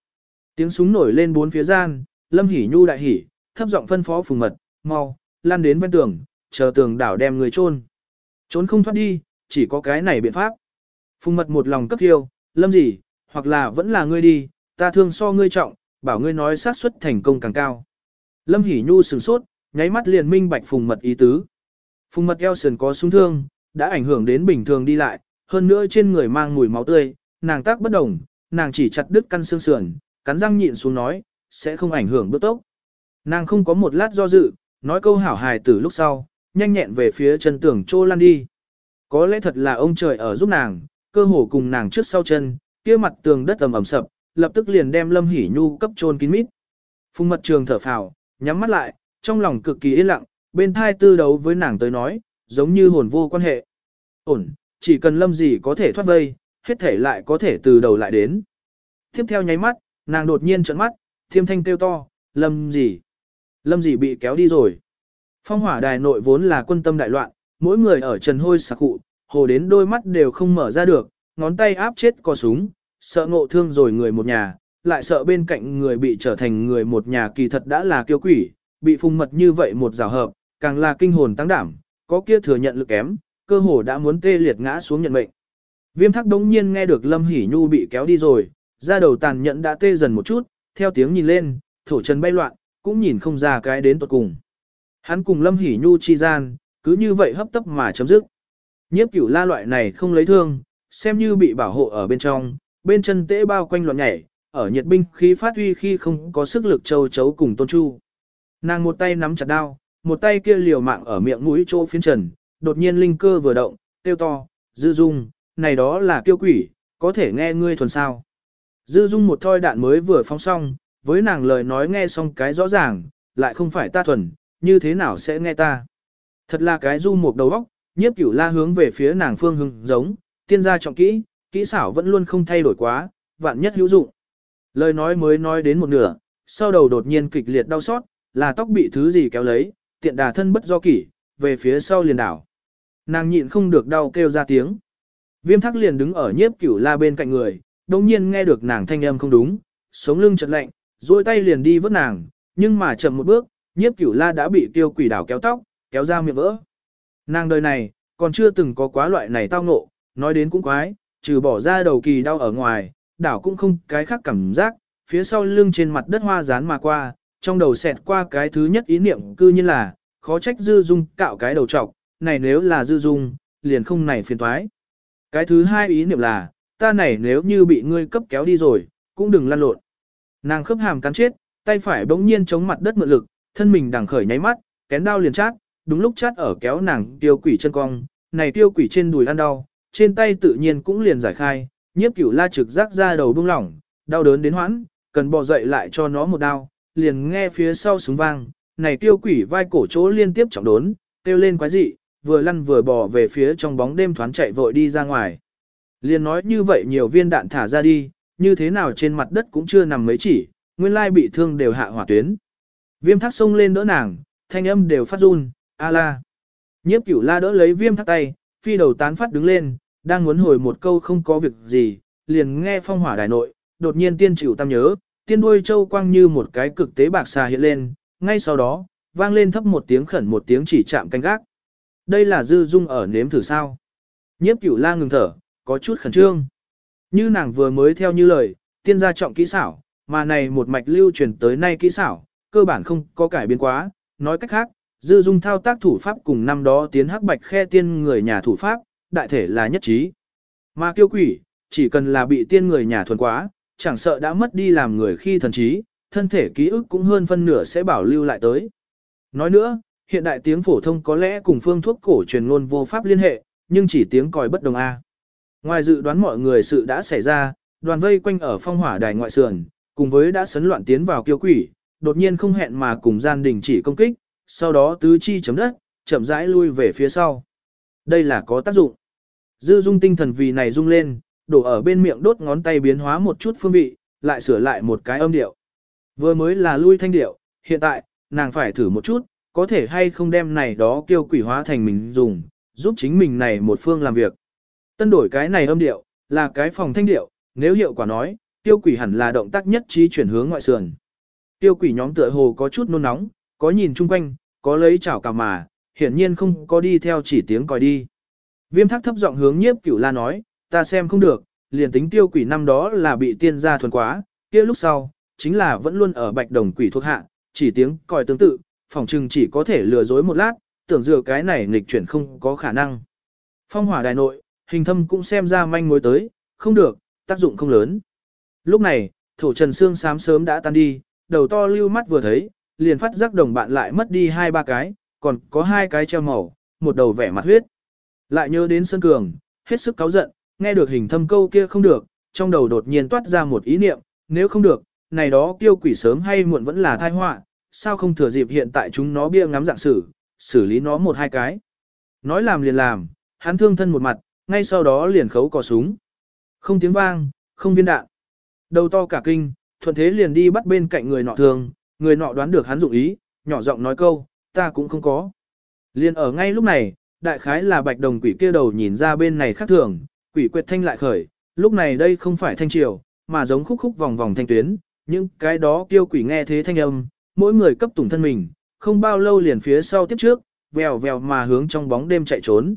Speaker 1: Tiếng súng nổi lên bốn phía gian, Lâm Hỉ Nhu đại hỉ, thấp giọng phân phó Phùng Mật, mau, lan đến ven tường, chờ tường đảo đem người chôn. Trốn không thoát đi, chỉ có cái này biện pháp. Phùng Mật một lòng cấp hiêu, Lâm gì, hoặc là vẫn là ngươi đi, ta thương so ngươi trọng, bảo ngươi nói xác suất thành công càng cao. Lâm Hỉ Nhu sửng sốt, nháy mắt liền minh bạch Phùng Mật ý tứ. Phùng Mật eo sườn có súng thương, đã ảnh hưởng đến bình thường đi lại, hơn nữa trên người mang mùi máu tươi, nàng tác bất đồng, nàng chỉ chặt đứt căn xương sườn, cắn răng nhịn xuống nói, sẽ không ảnh hưởng bước tốc. Nàng không có một lát do dự, nói câu hảo hài từ lúc sau, nhanh nhẹn về phía chân tường trô lan đi. Có lẽ thật là ông trời ở giúp nàng, cơ hồ cùng nàng trước sau chân, kia mặt tường đất ầm ầm sập, lập tức liền đem Lâm Hỉ Nhu cấp trôn kín mít. Phùng mật trường thở phào, nhắm mắt lại, trong lòng cực kỳ yên lặng, bên thai tư đấu với nàng tới nói, giống như hồn vô quan hệ. Ổn, chỉ cần Lâm gì có thể thoát vây, hết thể lại có thể từ đầu lại đến. Tiếp theo nháy mắt, nàng đột nhiên trợn mắt, thiêm thanh kêu to, lâm gì? Lâm gì bị kéo đi rồi? Phong hỏa đài nội vốn là quân tâm đại loạn, mỗi người ở trần hôi sạc cụ, hồ đến đôi mắt đều không mở ra được, ngón tay áp chết co súng, sợ ngộ thương rồi người một nhà, lại sợ bên cạnh người bị trở thành người một nhà kỳ thật đã là kiêu quỷ, bị phùng mật như vậy một rào hợp, càng là kinh hồn tăng đảm, có kia thừa nhận lực kém, cơ hồ đã muốn tê liệt ngã xuống nhận mệnh. Viêm thắc đống nhiên nghe được Lâm Hỷ Nhu bị kéo đi rồi, ra đầu tàn nhẫn đã tê dần một chút, theo tiếng nhìn lên, thổ trần bay loạn, cũng nhìn không ra cái đến tuột cùng. Hắn cùng Lâm Hỷ Nhu chi gian, cứ như vậy hấp tấp mà chấm dứt. Nhiếp cửu la loại này không lấy thương, xem như bị bảo hộ ở bên trong, bên chân tễ bao quanh loạn nhảy, ở nhiệt binh khí phát huy khi không có sức lực châu chấu cùng tôn chu. Nàng một tay nắm chặt đao, một tay kia liều mạng ở miệng mũi chỗ phiến trần, đột nhiên linh cơ vừa động, tiêu to, dư dung, này đó là kiêu quỷ, có thể nghe ngươi thuần sao. Dư dung một thoi đạn mới vừa phóng xong, với nàng lời nói nghe xong cái rõ ràng, lại không phải ta thuần, như thế nào sẽ nghe ta. Thật là cái du một đầu óc, nhiếp cửu la hướng về phía nàng phương hưng giống, tiên gia trọng kỹ, kỹ xảo vẫn luôn không thay đổi quá, vạn nhất hữu dụng. Lời nói mới nói đến một nửa, sau đầu đột nhiên kịch liệt đau xót, là tóc bị thứ gì kéo lấy, tiện đà thân bất do kỷ, về phía sau liền đảo. Nàng nhịn không được đau kêu ra tiếng. Viêm thắc liền đứng ở nhiếp cửu la bên cạnh người, đồng nhiên nghe được nàng thanh âm không đúng, sống lưng chật lạnh, duỗi tay liền đi vớt nàng, nhưng mà chậm một bước, nhiếp cửu la đã bị tiêu quỷ đảo kéo tóc, kéo ra miệng vỡ. Nàng đời này, còn chưa từng có quá loại này tao ngộ, nói đến cũng quái, trừ bỏ ra đầu kỳ đau ở ngoài, đảo cũng không cái khác cảm giác, phía sau lưng trên mặt đất hoa rán mà qua, trong đầu xẹt qua cái thứ nhất ý niệm cư nhiên là, khó trách dư dung cạo cái đầu trọc, này nếu là dư dung, liền không này phiền thoái. Cái thứ hai ý niệm là, ta này nếu như bị ngươi cấp kéo đi rồi, cũng đừng lăn lộn. Nàng khớp hàm cắn chết, tay phải bỗng nhiên chống mặt đất mượn lực, thân mình đằng khởi nháy mắt, kén đao liền chát, đúng lúc chát ở kéo nàng tiêu quỷ chân cong, này tiêu quỷ trên đùi ăn đau, trên tay tự nhiên cũng liền giải khai, nhiếp cửu la trực giác ra đầu bung lỏng, đau đớn đến hoãn, cần bò dậy lại cho nó một đao, liền nghe phía sau súng vang, này tiêu quỷ vai cổ chỗ liên tiếp trọng đốn, kêu lên quái dị, vừa lăn vừa bò về phía trong bóng đêm thoáng chạy vội đi ra ngoài. Liền nói như vậy nhiều viên đạn thả ra đi, như thế nào trên mặt đất cũng chưa nằm mấy chỉ, nguyên lai bị thương đều hạ hỏa tuyến. Viêm thác sông lên đỡ nàng, thanh âm đều phát run, a la. Nhiếp cửu la đỡ lấy viêm thác tay, phi đầu tán phát đứng lên, đang muốn hồi một câu không có việc gì, liền nghe phong hỏa đài nội, đột nhiên tiên chịu tam nhớ, tiên đuôi châu quang như một cái cực tế bạc xà hiện lên, ngay sau đó, vang lên thấp một tiếng khẩn một tiếng chỉ chạm canh gác. Đây là dư dung ở nếm thử sao. Nhiếp cửu la ngừng thở, có chút khẩn trương. Như nàng vừa mới theo như lời, tiên gia trọng kỹ xảo, mà này một mạch lưu truyền tới nay kỹ xảo, cơ bản không có cải biến quá, nói cách khác, dư dung thao tác thủ pháp cùng năm đó tiến hắc bạch khe tiên người nhà thủ pháp, đại thể là nhất trí. Mà kiêu quỷ, chỉ cần là bị tiên người nhà thuần quá, chẳng sợ đã mất đi làm người khi thần trí, thân thể ký ức cũng hơn phân nửa sẽ bảo lưu lại tới. Nói nữa, hiện đại tiếng phổ thông có lẽ cùng phương thuốc cổ truyền ngôn vô pháp liên hệ, nhưng chỉ tiếng còi bất đồng A. Ngoài dự đoán mọi người sự đã xảy ra, đoàn vây quanh ở phong hỏa đài ngoại sườn, cùng với đã sấn loạn tiến vào kiêu quỷ, đột nhiên không hẹn mà cùng gian đình chỉ công kích, sau đó tứ chi chấm đất, chậm rãi lui về phía sau. Đây là có tác dụng. Dư dung tinh thần vì này rung lên, đổ ở bên miệng đốt ngón tay biến hóa một chút phương vị, lại sửa lại một cái âm điệu. Vừa mới là lui thanh điệu, hiện tại, nàng phải thử một chút, có thể hay không đem này đó kiêu quỷ hóa thành mình dùng, giúp chính mình này một phương làm việc. Tân đổi cái này âm điệu, là cái phòng thanh điệu, nếu hiệu quả nói, tiêu quỷ hẳn là động tác nhất trí chuyển hướng ngoại sườn. Tiêu quỷ nhóm tựa hồ có chút nôn nóng, có nhìn chung quanh, có lấy chảo cào mà, hiển nhiên không có đi theo chỉ tiếng còi đi. Viêm thác thấp giọng hướng nhiếp cửu la nói, ta xem không được, liền tính tiêu quỷ năm đó là bị tiên gia thuần quá, kia lúc sau, chính là vẫn luôn ở bạch đồng quỷ thuộc hạ, chỉ tiếng còi tương tự, phòng trừng chỉ có thể lừa dối một lát, tưởng dựa cái này nghịch chuyển không có khả năng. Phong hỏa đại nội, hình thâm cũng xem ra manh mối tới, không được, tác dụng không lớn. Lúc này, thổ trần xương sám sớm đã tan đi, đầu to lưu mắt vừa thấy, liền phát giác đồng bạn lại mất đi hai ba cái, còn có hai cái treo màu, một đầu vẻ mặt huyết. Lại nhớ đến Sơn Cường, hết sức cáu giận, nghe được hình thâm câu kia không được, trong đầu đột nhiên toát ra một ý niệm, nếu không được, này đó tiêu quỷ sớm hay muộn vẫn là thai họa, sao không thừa dịp hiện tại chúng nó bia ngắm dạng xử, xử lý nó một hai cái. Nói làm liền làm, hắn thương thân một mặt, ngay sau đó liền khấu cò súng. Không tiếng vang, không viên đạn. Đầu to cả kinh, thuận thế liền đi bắt bên cạnh người nọ thường, người nọ đoán được hắn dụng ý, nhỏ giọng nói câu, ta cũng không có. Liền ở ngay lúc này, đại khái là bạch đồng quỷ kia đầu nhìn ra bên này khác thường, quỷ quyệt thanh lại khởi, lúc này đây không phải thanh triều, mà giống khúc khúc vòng vòng thanh tuyến, những cái đó kêu quỷ nghe thế thanh âm, mỗi người cấp tùng thân mình, không bao lâu liền phía sau tiếp trước, vèo vèo mà hướng trong bóng đêm chạy trốn.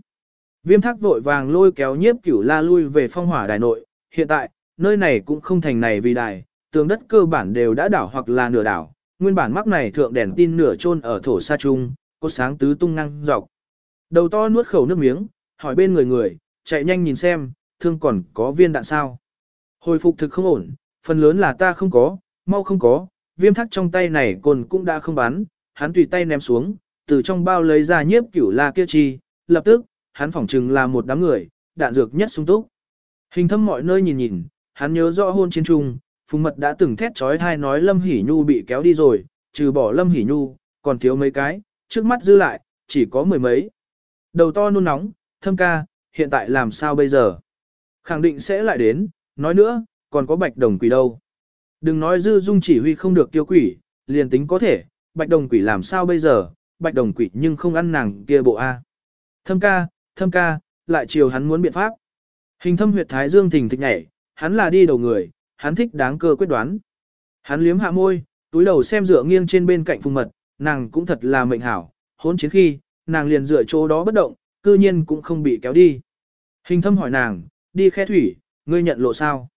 Speaker 1: Viêm thác vội vàng lôi kéo nhiếp cửu la lui về phong hỏa đài nội, hiện tại, nơi này cũng không thành này vì đài, tường đất cơ bản đều đã đảo hoặc là nửa đảo, nguyên bản mắc này thượng đèn tin nửa chôn ở thổ sa trung, có sáng tứ tung năng dọc. Đầu to nuốt khẩu nước miếng, hỏi bên người người, chạy nhanh nhìn xem, thương còn có viên đạn sao. Hồi phục thực không ổn, phần lớn là ta không có, mau không có, viêm thắc trong tay này cồn cũng đã không bắn, hắn tùy tay ném xuống, từ trong bao lấy ra nhiếp cửu la kia chi, lập tức, hắn phỏng chừng là một đám người, đạn dược nhất sung túc. Hình thâm mọi nơi nhìn nhìn, hắn nhớ rõ hôn chiến trung, Phùng Mật đã từng thét trói thai nói Lâm Hỷ Nhu bị kéo đi rồi, trừ bỏ Lâm Hỷ Nhu, còn thiếu mấy cái, trước mắt dư lại, chỉ có mười mấy. Đầu to nôn nóng, thâm ca, hiện tại làm sao bây giờ? Khẳng định sẽ lại đến, nói nữa, còn có bạch đồng quỷ đâu. Đừng nói dư dung chỉ huy không được tiêu quỷ, liền tính có thể, bạch đồng quỷ làm sao bây giờ, bạch đồng quỷ nhưng không ăn nàng kia bộ A. Thâm ca, thâm ca, lại chiều hắn muốn biện pháp. Hình thâm huyệt thái dương thình thịch nhảy, hắn là đi đầu người, hắn thích đáng cơ quyết đoán. Hắn liếm hạ môi, túi đầu xem dựa nghiêng trên bên cạnh phùng mật, nàng cũng thật là mệnh hảo, hôn chiến khi, nàng liền dựa chỗ đó bất động, cư nhiên cũng không bị kéo đi. Hình thâm hỏi nàng, đi khe thủy, ngươi nhận lộ sao?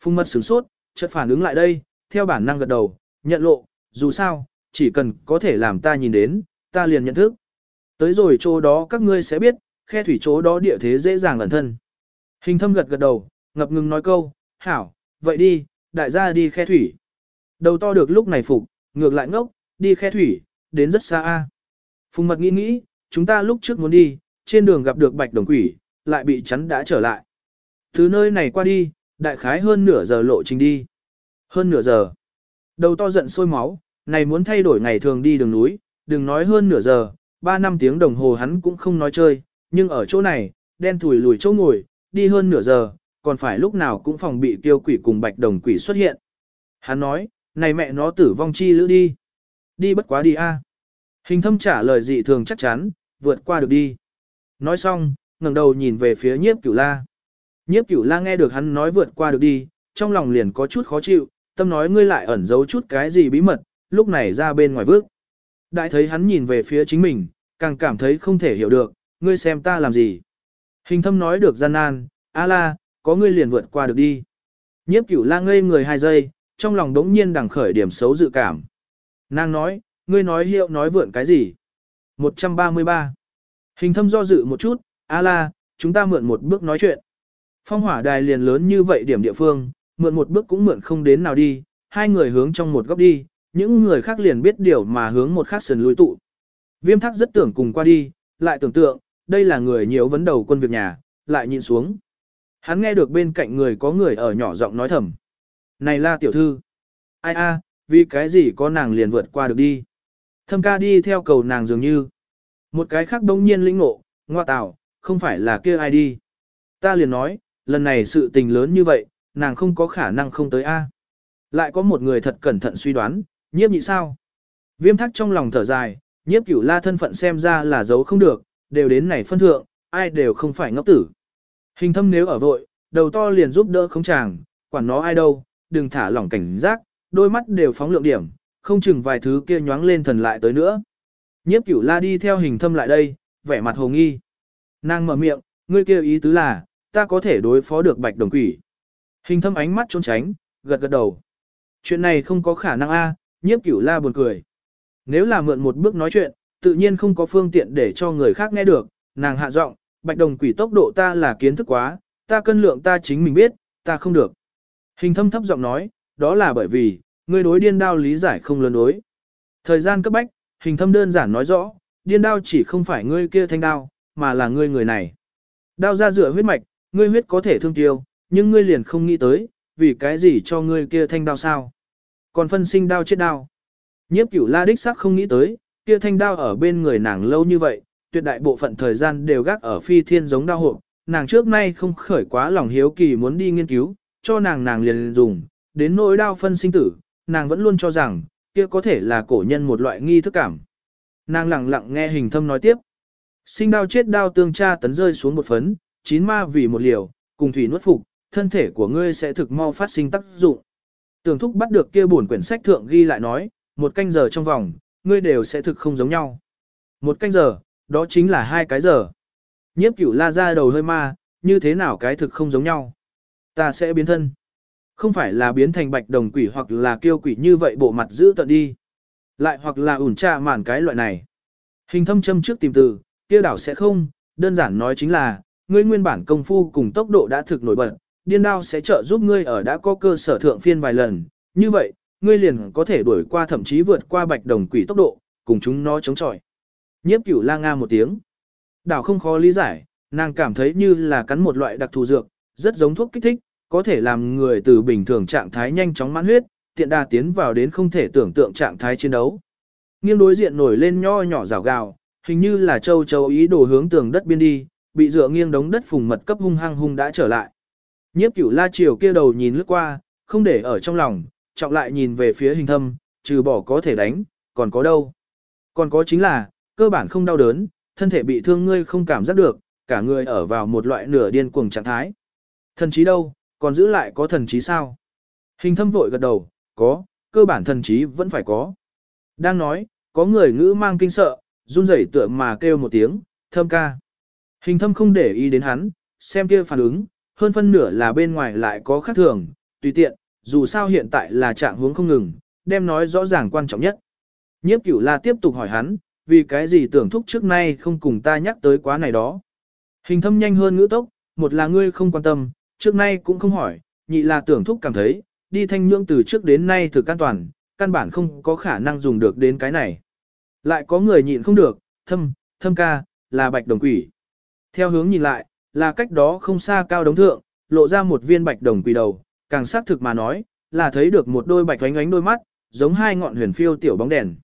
Speaker 1: Phùng mật sửng sốt, chợt phản ứng lại đây, theo bản năng gật đầu, nhận lộ, dù sao, chỉ cần có thể làm ta nhìn đến, ta liền nhận thức. Tới rồi chỗ đó các ngươi sẽ biết, khe thủy chỗ đó địa thế dễ dàng ẩn thân. Hình thâm gật gật đầu, ngập ngừng nói câu, hảo, vậy đi, đại gia đi khe thủy. Đầu to được lúc này phục, ngược lại ngốc, đi khe thủy, đến rất xa a. Phùng mật nghĩ nghĩ, chúng ta lúc trước muốn đi, trên đường gặp được bạch đồng quỷ, lại bị chắn đã trở lại. Từ nơi này qua đi, đại khái hơn nửa giờ lộ trình đi. Hơn nửa giờ. Đầu to giận sôi máu, này muốn thay đổi ngày thường đi đường núi, đừng nói hơn nửa giờ, ba năm tiếng đồng hồ hắn cũng không nói chơi, nhưng ở chỗ này, đen thùi lùi chỗ ngồi, đi hơn nửa giờ, còn phải lúc nào cũng phòng bị tiêu quỷ cùng bạch đồng quỷ xuất hiện. Hắn nói, này mẹ nó tử vong chi lữ đi. Đi bất quá đi a. Hình thâm trả lời dị thường chắc chắn, vượt qua được đi. Nói xong, ngẩng đầu nhìn về phía nhiếp cửu la. Nhiếp cửu la nghe được hắn nói vượt qua được đi, trong lòng liền có chút khó chịu, tâm nói ngươi lại ẩn giấu chút cái gì bí mật, lúc này ra bên ngoài vước. Đại thấy hắn nhìn về phía chính mình, càng cảm thấy không thể hiểu được, ngươi xem ta làm gì. Hình thâm nói được gian nan, a la, có ngươi liền vượt qua được đi. Nhiếp cửu la ngây người hai giây, trong lòng đống nhiên đằng khởi điểm xấu dự cảm. Nàng nói, ngươi nói hiệu nói vượn cái gì? 133. Hình thâm do dự một chút, a la, chúng ta mượn một bước nói chuyện. Phong hỏa đài liền lớn như vậy điểm địa phương, mượn một bước cũng mượn không đến nào đi, hai người hướng trong một góc đi, những người khác liền biết điều mà hướng một khác sườn lùi tụ. Viêm thắc rất tưởng cùng qua đi, lại tưởng tượng, đây là người nhiều vấn đầu quân việc nhà, lại nhìn xuống. Hắn nghe được bên cạnh người có người ở nhỏ giọng nói thầm. Này la tiểu thư, ai a, vì cái gì có nàng liền vượt qua được đi. Thâm ca đi theo cầu nàng dường như. Một cái khác đông nhiên lĩnh ngộ, ngoa tạo, không phải là kia ai đi. Ta liền nói, lần này sự tình lớn như vậy, nàng không có khả năng không tới A. Lại có một người thật cẩn thận suy đoán, nhiếp nhị sao? Viêm thắc trong lòng thở dài, nhiếp cửu la thân phận xem ra là giấu không được, đều đến này phân thượng, ai đều không phải ngốc tử. Hình thâm nếu ở vội, đầu to liền giúp đỡ không chàng, quản nó ai đâu, đừng thả lỏng cảnh giác, đôi mắt đều phóng lượng điểm, không chừng vài thứ kia nhoáng lên thần lại tới nữa. Nhiếp cửu la đi theo hình thâm lại đây, vẻ mặt hồ nghi. Nàng mở miệng, ngươi kêu ý tứ là, ta có thể đối phó được bạch đồng quỷ. Hình thâm ánh mắt trốn tránh, gật gật đầu. Chuyện này không có khả năng a, nhiếp cửu la buồn cười. Nếu là mượn một bước nói chuyện, tự nhiên không có phương tiện để cho người khác nghe được, nàng hạ giọng, bạch đồng quỷ tốc độ ta là kiến thức quá, ta cân lượng ta chính mình biết, ta không được. Hình thâm thấp giọng nói, đó là bởi vì, ngươi đối điên đao lý giải không lớn đối. Thời gian cấp bách, hình thâm đơn giản nói rõ, điên đao chỉ không phải ngươi kia thanh đao, mà là ngươi người này. Đao ra rửa huyết mạch, ngươi huyết có thể thương tiêu, nhưng ngươi liền không nghĩ tới, vì cái gì cho ngươi kia thanh đao sao. Còn phân sinh đao chết đao. Nhiếp cửu la đích sắc không nghĩ tới, kia thanh đao ở bên người nàng lâu như vậy, tuyệt đại bộ phận thời gian đều gác ở phi thiên giống đao hộ. Nàng trước nay không khởi quá lòng hiếu kỳ muốn đi nghiên cứu, cho nàng nàng liền dùng, đến nỗi đao phân sinh tử, nàng vẫn luôn cho rằng, kia có thể là cổ nhân một loại nghi thức cảm. Nàng lặng lặng nghe hình thâm nói tiếp. Sinh đao chết đao tương tra tấn rơi xuống một phấn, chín ma vì một liều, cùng thủy nuốt phục, thân thể của ngươi sẽ thực mau phát sinh tác dụng. Tường thúc bắt được kia buồn quyển sách thượng ghi lại nói, một canh giờ trong vòng, ngươi đều sẽ thực không giống nhau. Một canh giờ, đó chính là hai cái giờ. Nhiếp cửu la ra đầu hơi ma, như thế nào cái thực không giống nhau. Ta sẽ biến thân. Không phải là biến thành bạch đồng quỷ hoặc là kiêu quỷ như vậy bộ mặt giữ tận đi. Lại hoặc là ủn tra màn cái loại này. Hình thâm châm trước tìm từ, kia đảo sẽ không, đơn giản nói chính là, ngươi nguyên bản công phu cùng tốc độ đã thực nổi bật, điên đao sẽ trợ giúp ngươi ở đã có cơ sở thượng phiên vài lần, như vậy, ngươi liền có thể đuổi qua thậm chí vượt qua bạch đồng quỷ tốc độ, cùng chúng nó chống chọi. Nhiếp cửu la nga một tiếng. Đảo không khó lý giải, nàng cảm thấy như là cắn một loại đặc thù dược, rất giống thuốc kích thích, có thể làm người từ bình thường trạng thái nhanh chóng mãn huyết, tiện đà tiến vào đến không thể tưởng tượng trạng thái chiến đấu. Nghiêng đối diện nổi lên nho nhỏ rào gào, hình như là châu châu ý đồ hướng tường đất biên đi, bị dựa nghiêng đống đất phùng mật cấp hung hăng hung đã trở lại. Nhiếp cửu la chiều kia đầu nhìn lướt qua, không để ở trong lòng, trọng lại nhìn về phía hình thâm, trừ bỏ có thể đánh, còn có đâu. Còn có chính là, cơ bản không đau đớn, thân thể bị thương ngươi không cảm giác được, cả người ở vào một loại nửa điên cuồng trạng thái. Thần trí đâu, còn giữ lại có thần trí sao? Hình thâm vội gật đầu, có, cơ bản thần trí vẫn phải có. Đang nói, có người ngữ mang kinh sợ, run rẩy tựa mà kêu một tiếng, thâm ca. Hình thâm không để ý đến hắn, xem kia phản ứng, hơn phân nửa là bên ngoài lại có khác thường, tùy tiện, dù sao hiện tại là trạng hướng không ngừng, đem nói rõ ràng quan trọng nhất. Nhiếp cửu la tiếp tục hỏi hắn, vì cái gì tưởng thúc trước nay không cùng ta nhắc tới quá này đó. Hình thâm nhanh hơn ngữ tốc, một là ngươi không quan tâm, trước nay cũng không hỏi, nhị là tưởng thúc cảm thấy, đi thanh nhưỡng từ trước đến nay thực an toàn, căn bản không có khả năng dùng được đến cái này. Lại có người nhịn không được, thâm, thâm ca, là bạch đồng quỷ. Theo hướng nhìn lại, là cách đó không xa cao đống thượng, lộ ra một viên bạch đồng quỷ đầu, càng xác thực mà nói, là thấy được một đôi bạch ánh ánh đôi mắt, giống hai ngọn huyền phiêu tiểu bóng đèn.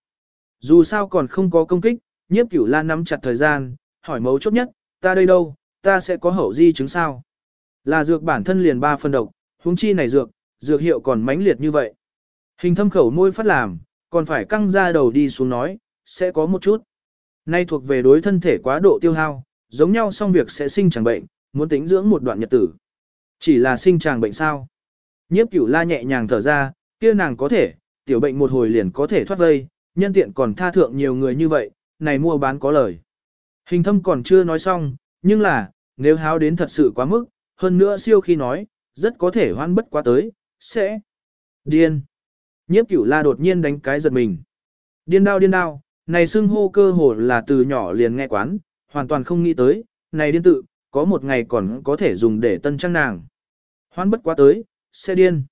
Speaker 1: Dù sao còn không có công kích, nhiếp cửu lan nắm chặt thời gian, hỏi mấu chốt nhất, ta đây đâu, ta sẽ có hậu di chứng sao? Là dược bản thân liền ba phân độc, huống chi này dược, dược hiệu còn mãnh liệt như vậy. Hình thâm khẩu môi phát làm, còn phải căng ra đầu đi xuống nói, sẽ có một chút. Nay thuộc về đối thân thể quá độ tiêu hao, giống nhau xong việc sẽ sinh chẳng bệnh, muốn tính dưỡng một đoạn nhật tử. Chỉ là sinh chàng bệnh sao? Nhiếp cửu la nhẹ nhàng thở ra, kia nàng có thể, tiểu bệnh một hồi liền có thể thoát vây, nhân tiện còn tha thượng nhiều người như vậy, này mua bán có lời. Hình thâm còn chưa nói xong, nhưng là, nếu háo đến thật sự quá mức, hơn nữa siêu khi nói, rất có thể hoan bất quá tới, sẽ điên. Nhiếp cửu la đột nhiên đánh cái giật mình. Điên đao điên đao, này xưng hô cơ hồ là từ nhỏ liền nghe quán, hoàn toàn không nghĩ tới, này điên tự, có một ngày còn có thể dùng để tân trang nàng. Hoan bất quá tới, sẽ điên.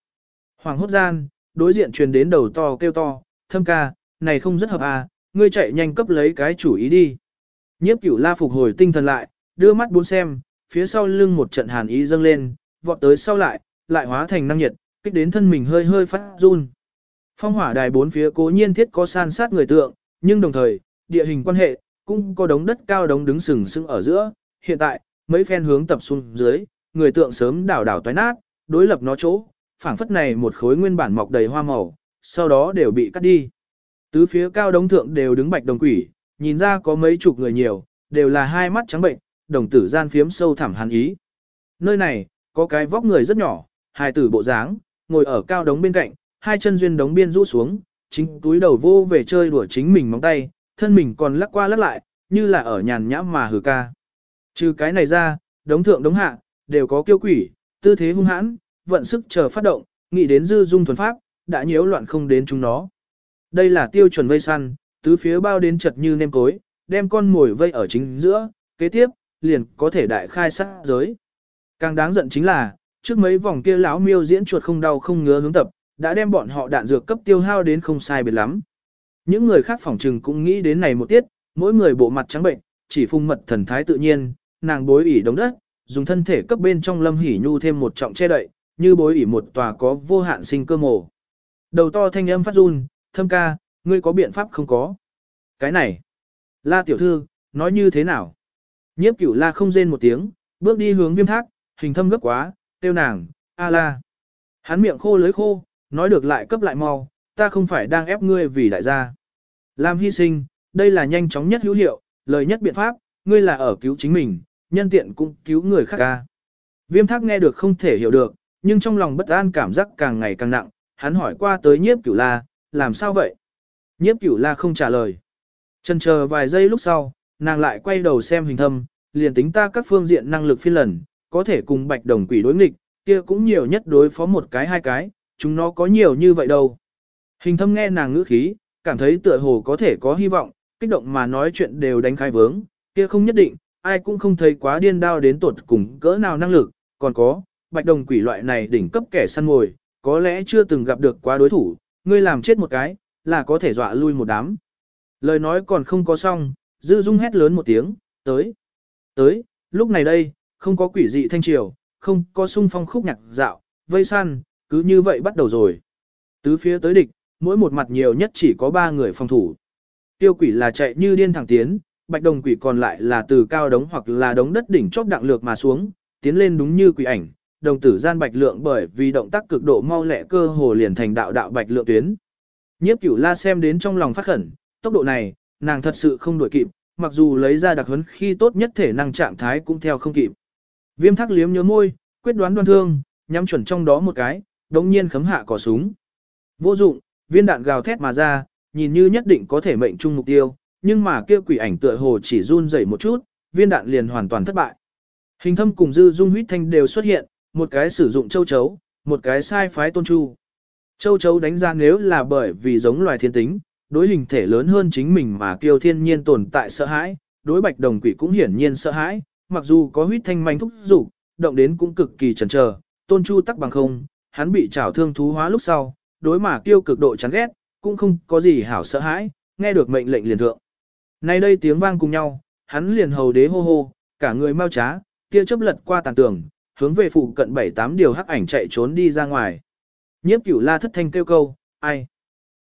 Speaker 1: Hoàng hốt gian, đối diện truyền đến đầu to kêu to, thâm ca, này không rất hợp à, ngươi chạy nhanh cấp lấy cái chủ ý đi. Nhiếp cửu la phục hồi tinh thần lại, đưa mắt bốn xem, phía sau lưng một trận hàn ý dâng lên, vọt tới sau lại, lại hóa thành năng nhiệt, kích đến thân mình hơi hơi phát run. Phong hỏa đài bốn phía cố nhiên thiết có san sát người tượng, nhưng đồng thời, địa hình quan hệ, cũng có đống đất cao đống đứng sừng sững ở giữa. Hiện tại, mấy phen hướng tập xuống dưới, người tượng sớm đảo đảo toái nát, đối lập nó chỗ, phảng phất này một khối nguyên bản mọc đầy hoa màu, sau đó đều bị cắt đi. Tứ phía cao đống thượng đều đứng bạch đồng quỷ, nhìn ra có mấy chục người nhiều, đều là hai mắt trắng bệnh, đồng tử gian phiếm sâu thẳm hàn ý. Nơi này, có cái vóc người rất nhỏ, hài tử bộ dáng, ngồi ở cao đống bên cạnh, hai chân duyên đống biên rũ xuống, chính túi đầu vô về chơi đùa chính mình móng tay, thân mình còn lắc qua lắc lại, như là ở nhàn nhã mà hừ ca. Trừ cái này ra, đống thượng đống hạ, đều có kiêu quỷ, tư thế hung hãn, vận sức chờ phát động, nghĩ đến dư dung thuần pháp, đã nhiễu loạn không đến chúng nó. Đây là tiêu chuẩn vây săn, tứ phía bao đến chật như nêm cối, đem con mồi vây ở chính giữa, kế tiếp, liền có thể đại khai sát giới. Càng đáng giận chính là, trước mấy vòng kia lão miêu diễn chuột không đau không ngứa hướng tập, đã đem bọn họ đạn dược cấp tiêu hao đến không sai biệt lắm. Những người khác phòng trừng cũng nghĩ đến này một tiết, mỗi người bộ mặt trắng bệnh, chỉ phung mật thần thái tự nhiên, nàng bối ỉ đống đất, dùng thân thể cấp bên trong lâm hỉ nhu thêm một trọng che đậy, như bối ỉ một tòa có vô hạn sinh cơ mồ. Đầu to thanh âm phát run, thâm ca, ngươi có biện pháp không có. Cái này, la tiểu thư, nói như thế nào? Nhiếp cửu la không rên một tiếng, bước đi hướng viêm thác, hình thâm gấp quá, tiêu nàng, a la. Hắn miệng khô lưới khô, nói được lại cấp lại mau, ta không phải đang ép ngươi vì đại gia. Làm hy sinh, đây là nhanh chóng nhất hữu hiệu, lời nhất biện pháp, ngươi là ở cứu chính mình, nhân tiện cũng cứu người khác ca. Viêm thác nghe được không thể hiểu được, nhưng trong lòng bất an cảm giác càng ngày càng nặng, hắn hỏi qua tới nhiếp cửu la, làm sao vậy? Nhiếp cửu la không trả lời. chần chờ vài giây lúc sau, nàng lại quay đầu xem hình thâm, liền tính ta các phương diện năng lực phiên lần, có thể cùng bạch đồng quỷ đối nghịch, kia cũng nhiều nhất đối phó một cái hai cái, chúng nó có nhiều như vậy đâu. Hình thâm nghe nàng ngữ khí, cảm thấy tựa hồ có thể có hy vọng, kích động mà nói chuyện đều đánh khai vướng, kia không nhất định, ai cũng không thấy quá điên đao đến tuột cùng cỡ nào năng lực, còn có, bạch đồng quỷ loại này đỉnh cấp kẻ săn mồi, có lẽ chưa từng gặp được quá đối thủ, ngươi làm chết một cái, là có thể dọa lui một đám. Lời nói còn không có xong, dư dung hét lớn một tiếng, tới, tới, lúc này đây, không có quỷ dị thanh triều, không có sung phong khúc nhạc dạo, vây săn, cứ như vậy bắt đầu rồi. Tứ phía tới địch, mỗi một mặt nhiều nhất chỉ có ba người phòng thủ. Tiêu quỷ là chạy như điên thẳng tiến, bạch đồng quỷ còn lại là từ cao đống hoặc là đống đất đỉnh chóp đặng lược mà xuống, tiến lên đúng như quỷ ảnh, đồng tử gian bạch lượng bởi vì động tác cực độ mau lẹ cơ hồ liền thành đạo đạo bạch lượng tuyến. Nhiếp cửu la xem đến trong lòng phát khẩn, tốc độ này, nàng thật sự không đuổi kịp, mặc dù lấy ra đặc huấn khi tốt nhất thể năng trạng thái cũng theo không kịp. Viêm thác liếm nhớ môi, quyết đoán đoan thương, nhắm chuẩn trong đó một cái, đống nhiên khấm hạ cò súng. Vô dụng, viên đạn gào thét mà ra, nhìn như nhất định có thể mệnh trung mục tiêu, nhưng mà kia quỷ ảnh tựa hồ chỉ run rẩy một chút, viên đạn liền hoàn toàn thất bại. Hình thâm cùng dư dung huyết thanh đều xuất hiện, một cái sử dụng châu chấu, một cái sai phái tôn chu. Châu chấu đánh ra nếu là bởi vì giống loài thiên tính, đối hình thể lớn hơn chính mình mà kiêu thiên nhiên tồn tại sợ hãi, đối bạch đồng quỷ cũng hiển nhiên sợ hãi, mặc dù có huyết thanh manh thúc dục động đến cũng cực kỳ chần chờ, tôn chu tắc bằng không, hắn bị trảo thương thú hóa lúc sau, đối mà kiêu cực độ chán ghét, cũng không có gì hảo sợ hãi, nghe được mệnh lệnh liền thượng. Nay đây tiếng vang cùng nhau, hắn liền hầu đế hô hô, cả người mau trá, kia chấp lật qua tàn tường, hướng về phụ cận bảy tám điều hắc ảnh chạy trốn đi ra ngoài. Nhiếp cửu la thất thanh kêu câu, ai?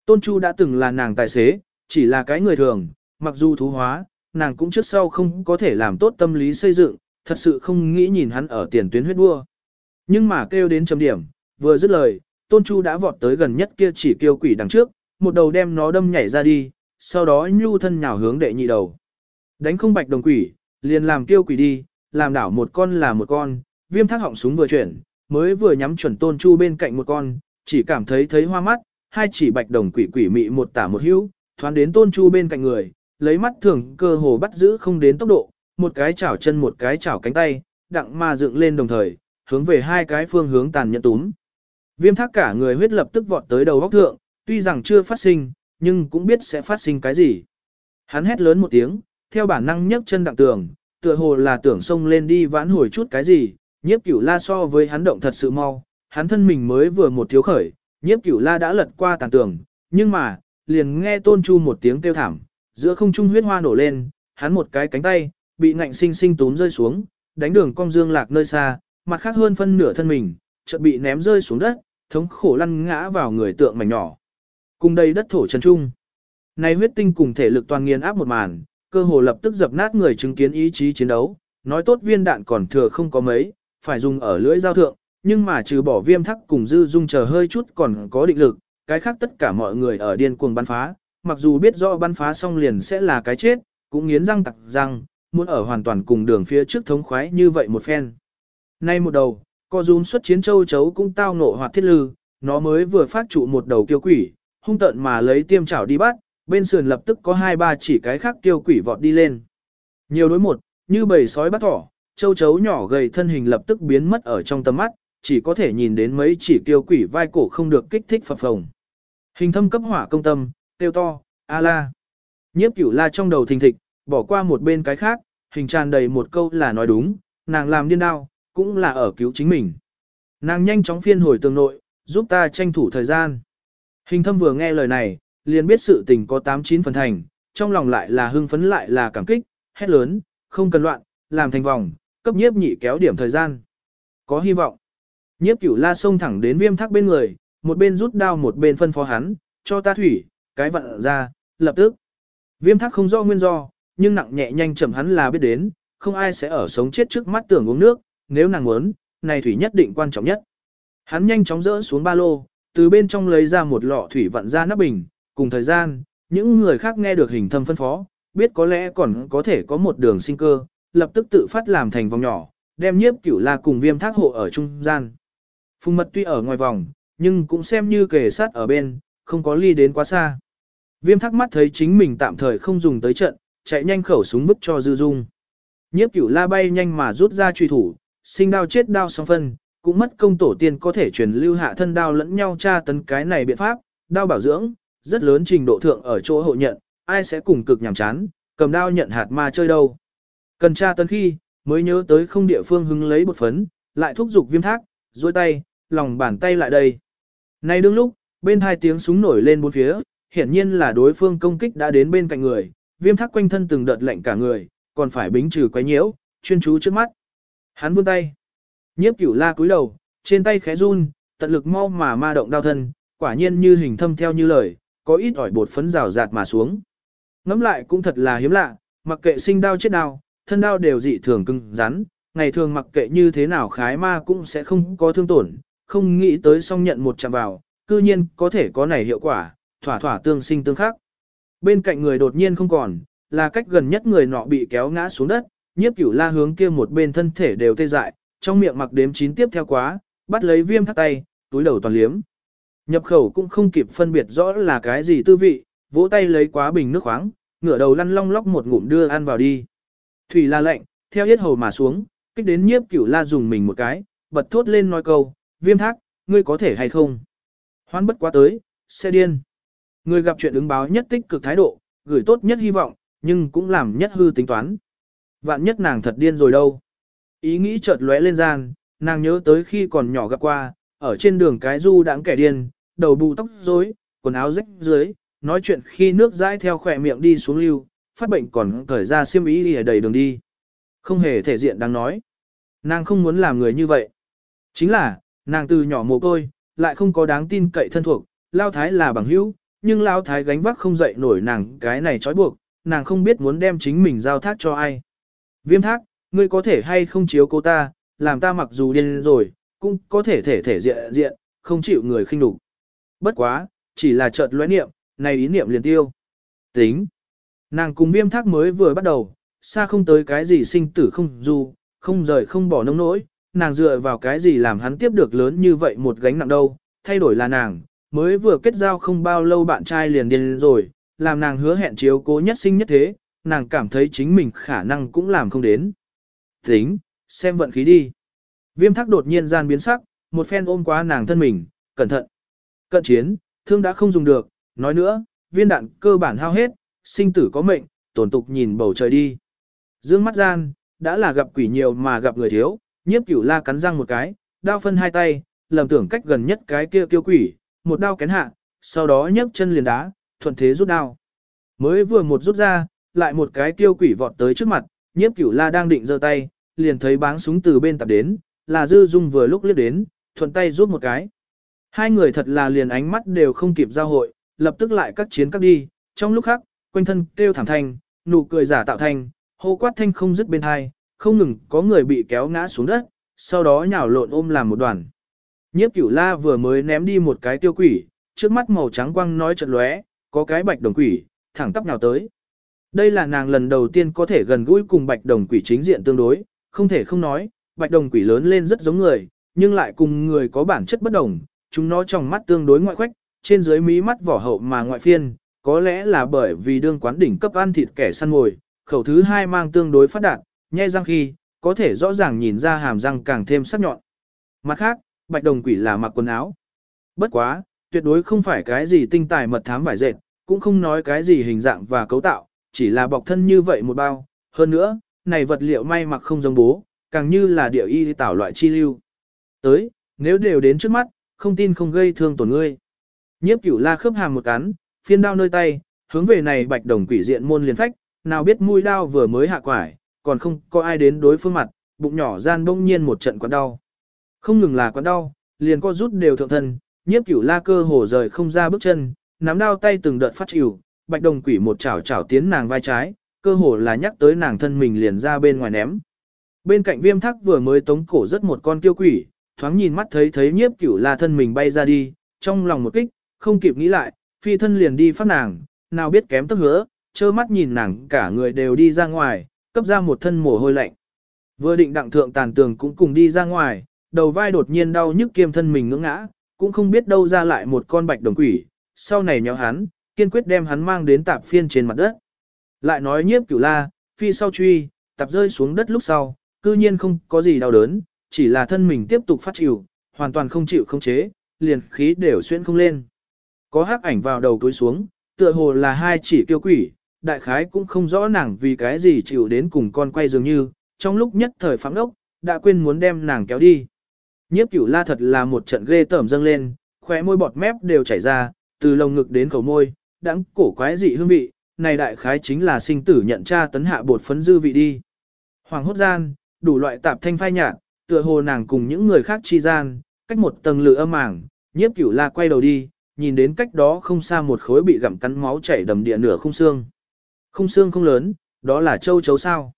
Speaker 1: Tôn Chu đã từng là nàng tài xế, chỉ là cái người thường, mặc dù thú hóa, nàng cũng trước sau không có thể làm tốt tâm lý xây dựng, thật sự không nghĩ nhìn hắn ở tiền tuyến huyết đua. Nhưng mà kêu đến chấm điểm, vừa dứt lời, Tôn Chu đã vọt tới gần nhất kia chỉ kêu quỷ đằng trước, một đầu đem nó đâm nhảy ra đi, sau đó nhu thân nhào hướng đệ nhị đầu. Đánh không bạch đồng quỷ, liền làm kêu quỷ đi, làm đảo một con là một con, viêm thác họng súng vừa chuyển, mới vừa nhắm chuẩn Tôn Chu bên cạnh một con, chỉ cảm thấy thấy hoa mắt, hai chỉ bạch đồng quỷ quỷ mị một tả một hữu, thoáng đến Tôn Chu bên cạnh người, lấy mắt thường cơ hồ bắt giữ không đến tốc độ, một cái chảo chân một cái chảo cánh tay, đặng mà dựng lên đồng thời, hướng về hai cái phương hướng tàn nhẫn túm. Viêm thác cả người huyết lập tức vọt tới đầu góc thượng, tuy rằng chưa phát sinh, nhưng cũng biết sẽ phát sinh cái gì. Hắn hét lớn một tiếng, theo bản năng nhấc chân đặng tường, tựa hồ là tưởng xông lên đi vãn hồi chút cái gì, nhiếp cửu la so với hắn động thật sự mau, hắn thân mình mới vừa một thiếu khởi, nhiếp cửu la đã lật qua tàn tường, nhưng mà, liền nghe tôn chu một tiếng kêu thảm, giữa không trung huyết hoa nổ lên, hắn một cái cánh tay, bị ngạnh sinh sinh túm rơi xuống, đánh đường cong dương lạc nơi xa, mặt khác hơn phân nửa thân mình, chợt bị ném rơi xuống đất, thống khổ lăn ngã vào người tượng mảnh nhỏ. Cùng đây đất thổ trần trung. Này huyết tinh cùng thể lực toàn nghiền áp một màn, cơ hồ lập tức dập nát người chứng kiến ý chí chiến đấu, nói tốt viên đạn còn thừa không có mấy, phải dùng ở lưỡi giao thượng, nhưng mà trừ bỏ viêm thắc cùng dư dung chờ hơi chút còn có định lực, cái khác tất cả mọi người ở điên cuồng bắn phá, mặc dù biết rõ bắn phá xong liền sẽ là cái chết, cũng nghiến răng tặc răng, muốn ở hoàn toàn cùng đường phía trước thống khoái như vậy một phen. Nay một đầu, co rúm xuất chiến châu chấu cũng tao nộ hoạt thiết lư, nó mới vừa phát trụ một đầu kiêu quỷ, hung tận mà lấy tiêm chảo đi bắt, bên sườn lập tức có hai ba chỉ cái khác kiêu quỷ vọt đi lên. Nhiều đối một, như bầy sói bắt thỏ, châu chấu nhỏ gầy thân hình lập tức biến mất ở trong tầm mắt, chỉ có thể nhìn đến mấy chỉ kiêu quỷ vai cổ không được kích thích phập phồng. Hình thâm cấp hỏa công tâm, tiêu to, a la. Nhiếp cửu la trong đầu thình thịch, bỏ qua một bên cái khác, hình tràn đầy một câu là nói đúng, nàng làm điên đao, cũng là ở cứu chính mình. Nàng nhanh chóng phiên hồi tường nội, giúp ta tranh thủ thời gian. Hình thâm vừa nghe lời này, liền biết sự tình có 89 phần thành, trong lòng lại là hưng phấn lại là cảm kích, hét lớn, không cần loạn, làm thành vòng, cấp nhiếp nhị kéo điểm thời gian. Có hy vọng. Nhiếp cửu la xông thẳng đến viêm thác bên người, một bên rút đao một bên phân phó hắn, cho ta thủy, cái vận ra, lập tức. Viêm thác không rõ nguyên do, nhưng nặng nhẹ nhanh chậm hắn là biết đến, không ai sẽ ở sống chết trước mắt tưởng uống nước, nếu nàng muốn, này thủy nhất định quan trọng nhất. Hắn nhanh chóng rỡ xuống ba lô, từ bên trong lấy ra một lọ thủy vặn ra nắp bình, cùng thời gian, những người khác nghe được hình thâm phân phó, biết có lẽ còn có thể có một đường sinh cơ, lập tức tự phát làm thành vòng nhỏ, đem nhiếp cửu la cùng viêm thác hộ ở trung gian. Phùng mật tuy ở ngoài vòng, nhưng cũng xem như kề sát ở bên, không có ly đến quá xa. Viêm thắc mắt thấy chính mình tạm thời không dùng tới trận, chạy nhanh khẩu súng vứt cho dư dung. Nhiếp cửu la bay nhanh mà rút ra truy thủ, sinh đao chết đao song phân, cũng mất công tổ tiên có thể truyền lưu hạ thân đao lẫn nhau tra tấn cái này biện pháp, đao bảo dưỡng, rất lớn trình độ thượng ở chỗ hộ nhận, ai sẽ cùng cực nhảm chán, cầm đao nhận hạt ma chơi đâu. Cần tra tấn khi, mới nhớ tới không địa phương hứng lấy bột phấn, lại thúc giục viêm thác, duỗi tay, lòng bàn tay lại đây. Nay đương lúc, bên hai tiếng súng nổi lên bốn phía, hiển nhiên là đối phương công kích đã đến bên cạnh người, viêm thác quanh thân từng đợt lạnh cả người, còn phải bính trừ quấy nhiễu, chuyên chú trước mắt. Hắn vươn tay. Nhiếp cửu la cúi đầu, trên tay khẽ run, tận lực mau mà ma động đau thân, quả nhiên như hình thâm theo như lời, có ít ỏi bột phấn rào rạt mà xuống. Ngắm lại cũng thật là hiếm lạ, mặc kệ sinh đau chết đau, thân đau đều dị thường cứng rắn, ngày thường mặc kệ như thế nào khái ma cũng sẽ không có thương tổn, không nghĩ tới song nhận một chạm vào, cư nhiên có thể có này hiệu quả, thỏa thỏa tương sinh tương khắc. Bên cạnh người đột nhiên không còn, là cách gần nhất người nọ bị kéo ngã xuống đất, nhiếp cửu la hướng kia một bên thân thể đều tê dại, trong miệng mặc đếm chín tiếp theo quá, bắt lấy viêm thắt tay, túi đầu toàn liếm. Nhập khẩu cũng không kịp phân biệt rõ là cái gì tư vị, vỗ tay lấy quá bình nước khoáng, ngửa đầu lăn long lóc một ngụm đưa ăn vào đi. Thủy la lệnh, theo yết hầu mà xuống, kích đến nhiếp cửu la dùng mình một cái, bật thốt lên nói câu, viêm thác, ngươi có thể hay không? Hoan bất quá tới, xe điên. Người gặp chuyện ứng báo nhất tích cực thái độ, gửi tốt nhất hy vọng, nhưng cũng làm nhất hư tính toán. Vạn nhất nàng thật điên rồi đâu. Ý nghĩ chợt lóe lên gian, nàng nhớ tới khi còn nhỏ gặp qua, ở trên đường cái du đãng kẻ điên, đầu bù tóc rối, quần áo rách dưới, nói chuyện khi nước dãi theo khỏe miệng đi xuống lưu, phát bệnh còn cởi ra xiêm ý đi đầy đường đi. Không hề thể diện đang nói. Nàng không muốn làm người như vậy. Chính là, nàng từ nhỏ mồ côi, lại không có đáng tin cậy thân thuộc, Lao Thái là bằng hữu, nhưng Lao Thái gánh vác không dậy nổi nàng cái này trói buộc, nàng không biết muốn đem chính mình giao thác cho ai. Viêm thác, ngươi có thể hay không chiếu cô ta, làm ta mặc dù điên rồi, cũng có thể thể thể diện diện, không chịu người khinh đục. Bất quá, chỉ là chợt lóe niệm, này ý niệm liền tiêu. Tính. Nàng cùng viêm thác mới vừa bắt đầu, xa không tới cái gì sinh tử không dù, không rời không bỏ nông nỗi, nàng dựa vào cái gì làm hắn tiếp được lớn như vậy một gánh nặng đâu, thay đổi là nàng, mới vừa kết giao không bao lâu bạn trai liền điên rồi, làm nàng hứa hẹn chiếu cố nhất sinh nhất thế, nàng cảm thấy chính mình khả năng cũng làm không đến. Tính, xem vận khí đi. Viêm thác đột nhiên gian biến sắc, một phen ôm quá nàng thân mình, cẩn thận. Cận chiến, thương đã không dùng được, nói nữa, viên đạn cơ bản hao hết, sinh tử có mệnh, tổn tục nhìn bầu trời đi. Dương mắt gian, đã là gặp quỷ nhiều mà gặp người thiếu, nhiếp cửu la cắn răng một cái, đao phân hai tay, lầm tưởng cách gần nhất cái kia kiêu quỷ, một đao kén hạ, sau đó nhấc chân liền đá, thuận thế rút đao. Mới vừa một rút ra, lại một cái kiêu quỷ vọt tới trước mặt, nhiếp cửu la đang định giơ tay, liền thấy báng súng từ bên tập đến, là dư dung vừa lúc liếc đến, thuận tay rút một cái. Hai người thật là liền ánh mắt đều không kịp giao hội, lập tức lại các chiến các đi, trong lúc khác, quanh thân kêu thảm thanh, nụ cười giả tạo thanh, hô quát thanh không dứt bên hai, không ngừng có người bị kéo ngã xuống đất, sau đó nhào lộn ôm làm một đoàn. Nhiếp cửu la vừa mới ném đi một cái tiêu quỷ, trước mắt màu trắng quăng nói chợt lóe, có cái bạch đồng quỷ, thẳng tắp nhào tới. Đây là nàng lần đầu tiên có thể gần gũi cùng bạch đồng quỷ chính diện tương đối, không thể không nói, bạch đồng quỷ lớn lên rất giống người, nhưng lại cùng người có bản chất bất đồng, chúng nó trong mắt tương đối ngoại khoách, trên dưới mí mắt vỏ hậu mà ngoại phiên, có lẽ là bởi vì đương quán đỉnh cấp ăn thịt kẻ săn mồi, khẩu thứ hai mang tương đối phát đạt, nhai răng khi, có thể rõ ràng nhìn ra hàm răng càng thêm sắc nhọn. Mặt khác, bạch đồng quỷ là mặc quần áo. Bất quá, tuyệt đối không phải cái gì tinh tài mật thám vải dệt, cũng không nói cái gì hình dạng và cấu tạo, chỉ là bọc thân như vậy một bao. Hơn nữa, này vật liệu may mặc không giống bố, càng như là địa y tảo loại chi lưu. Tới, nếu đều đến trước mắt, không tin không gây thương tổn ngươi. Nhiếp cửu la khớp hàm một cắn, phiên đao nơi tay, hướng về này bạch đồng quỷ diện môn liền phách, nào biết mũi đao vừa mới hạ quải, còn không có ai đến đối phương mặt, bụng nhỏ gian bỗng nhiên một trận quặn đau. Không ngừng là quặn đau, liền co rút đều thượng thân, nhiếp cửu la cơ hồ rời không ra bước chân, nắm đao tay từng đợt phát chịu, bạch đồng quỷ một chảo chảo tiến nàng vai trái, cơ hồ là nhắc tới nàng thân mình liền ra bên ngoài ném. Bên cạnh viêm thắc vừa mới tống cổ rất một con kiêu quỷ, thoáng nhìn mắt thấy thấy nhiếp cửu la thân mình bay ra đi, trong lòng một kích, không kịp nghĩ lại, phi thân liền đi phát nàng, nào biết kém tức hứa, trơ mắt nhìn nàng cả người đều đi ra ngoài, cấp ra một thân mồ hôi lạnh. Vừa định đặng thượng tàn tường cũng cùng đi ra ngoài, đầu vai đột nhiên đau nhức kiêm thân mình ngưỡng ngã, cũng không biết đâu ra lại một con bạch đồng quỷ, sau này nhéo hắn, kiên quyết đem hắn mang đến tạp phiên trên mặt đất. Lại nói nhiếp cửu la, phi sau truy, tạp rơi xuống đất lúc sau, cư nhiên không có gì đau đớn, chỉ là thân mình tiếp tục phát chịu, hoàn toàn không chịu không chế, liền khí đều xuyên không lên. Có hắc ảnh vào đầu túi xuống, tựa hồ là hai chỉ kiêu quỷ, đại khái cũng không rõ nàng vì cái gì chịu đến cùng con quay dường như, trong lúc nhất thời phẳng đốc, đã quên muốn đem nàng kéo đi. Nhiếp cửu la thật là một trận ghê tởm dâng lên, khóe môi bọt mép đều chảy ra, từ lồng ngực đến khẩu môi, đắng cổ quái dị hương vị, này đại khái chính là sinh tử nhận tra tấn hạ bột phấn dư vị đi. Hoàng hốt gian, đủ loại tạp thanh phai nhạt, tựa hồ nàng cùng những người khác chi gian, cách một tầng lửa âm màng, nhiếp cửu la quay đầu đi, nhìn đến cách đó không xa một khối bị gặm cắn máu chảy đầm địa nửa khung xương. khung xương không lớn, đó là châu chấu sao.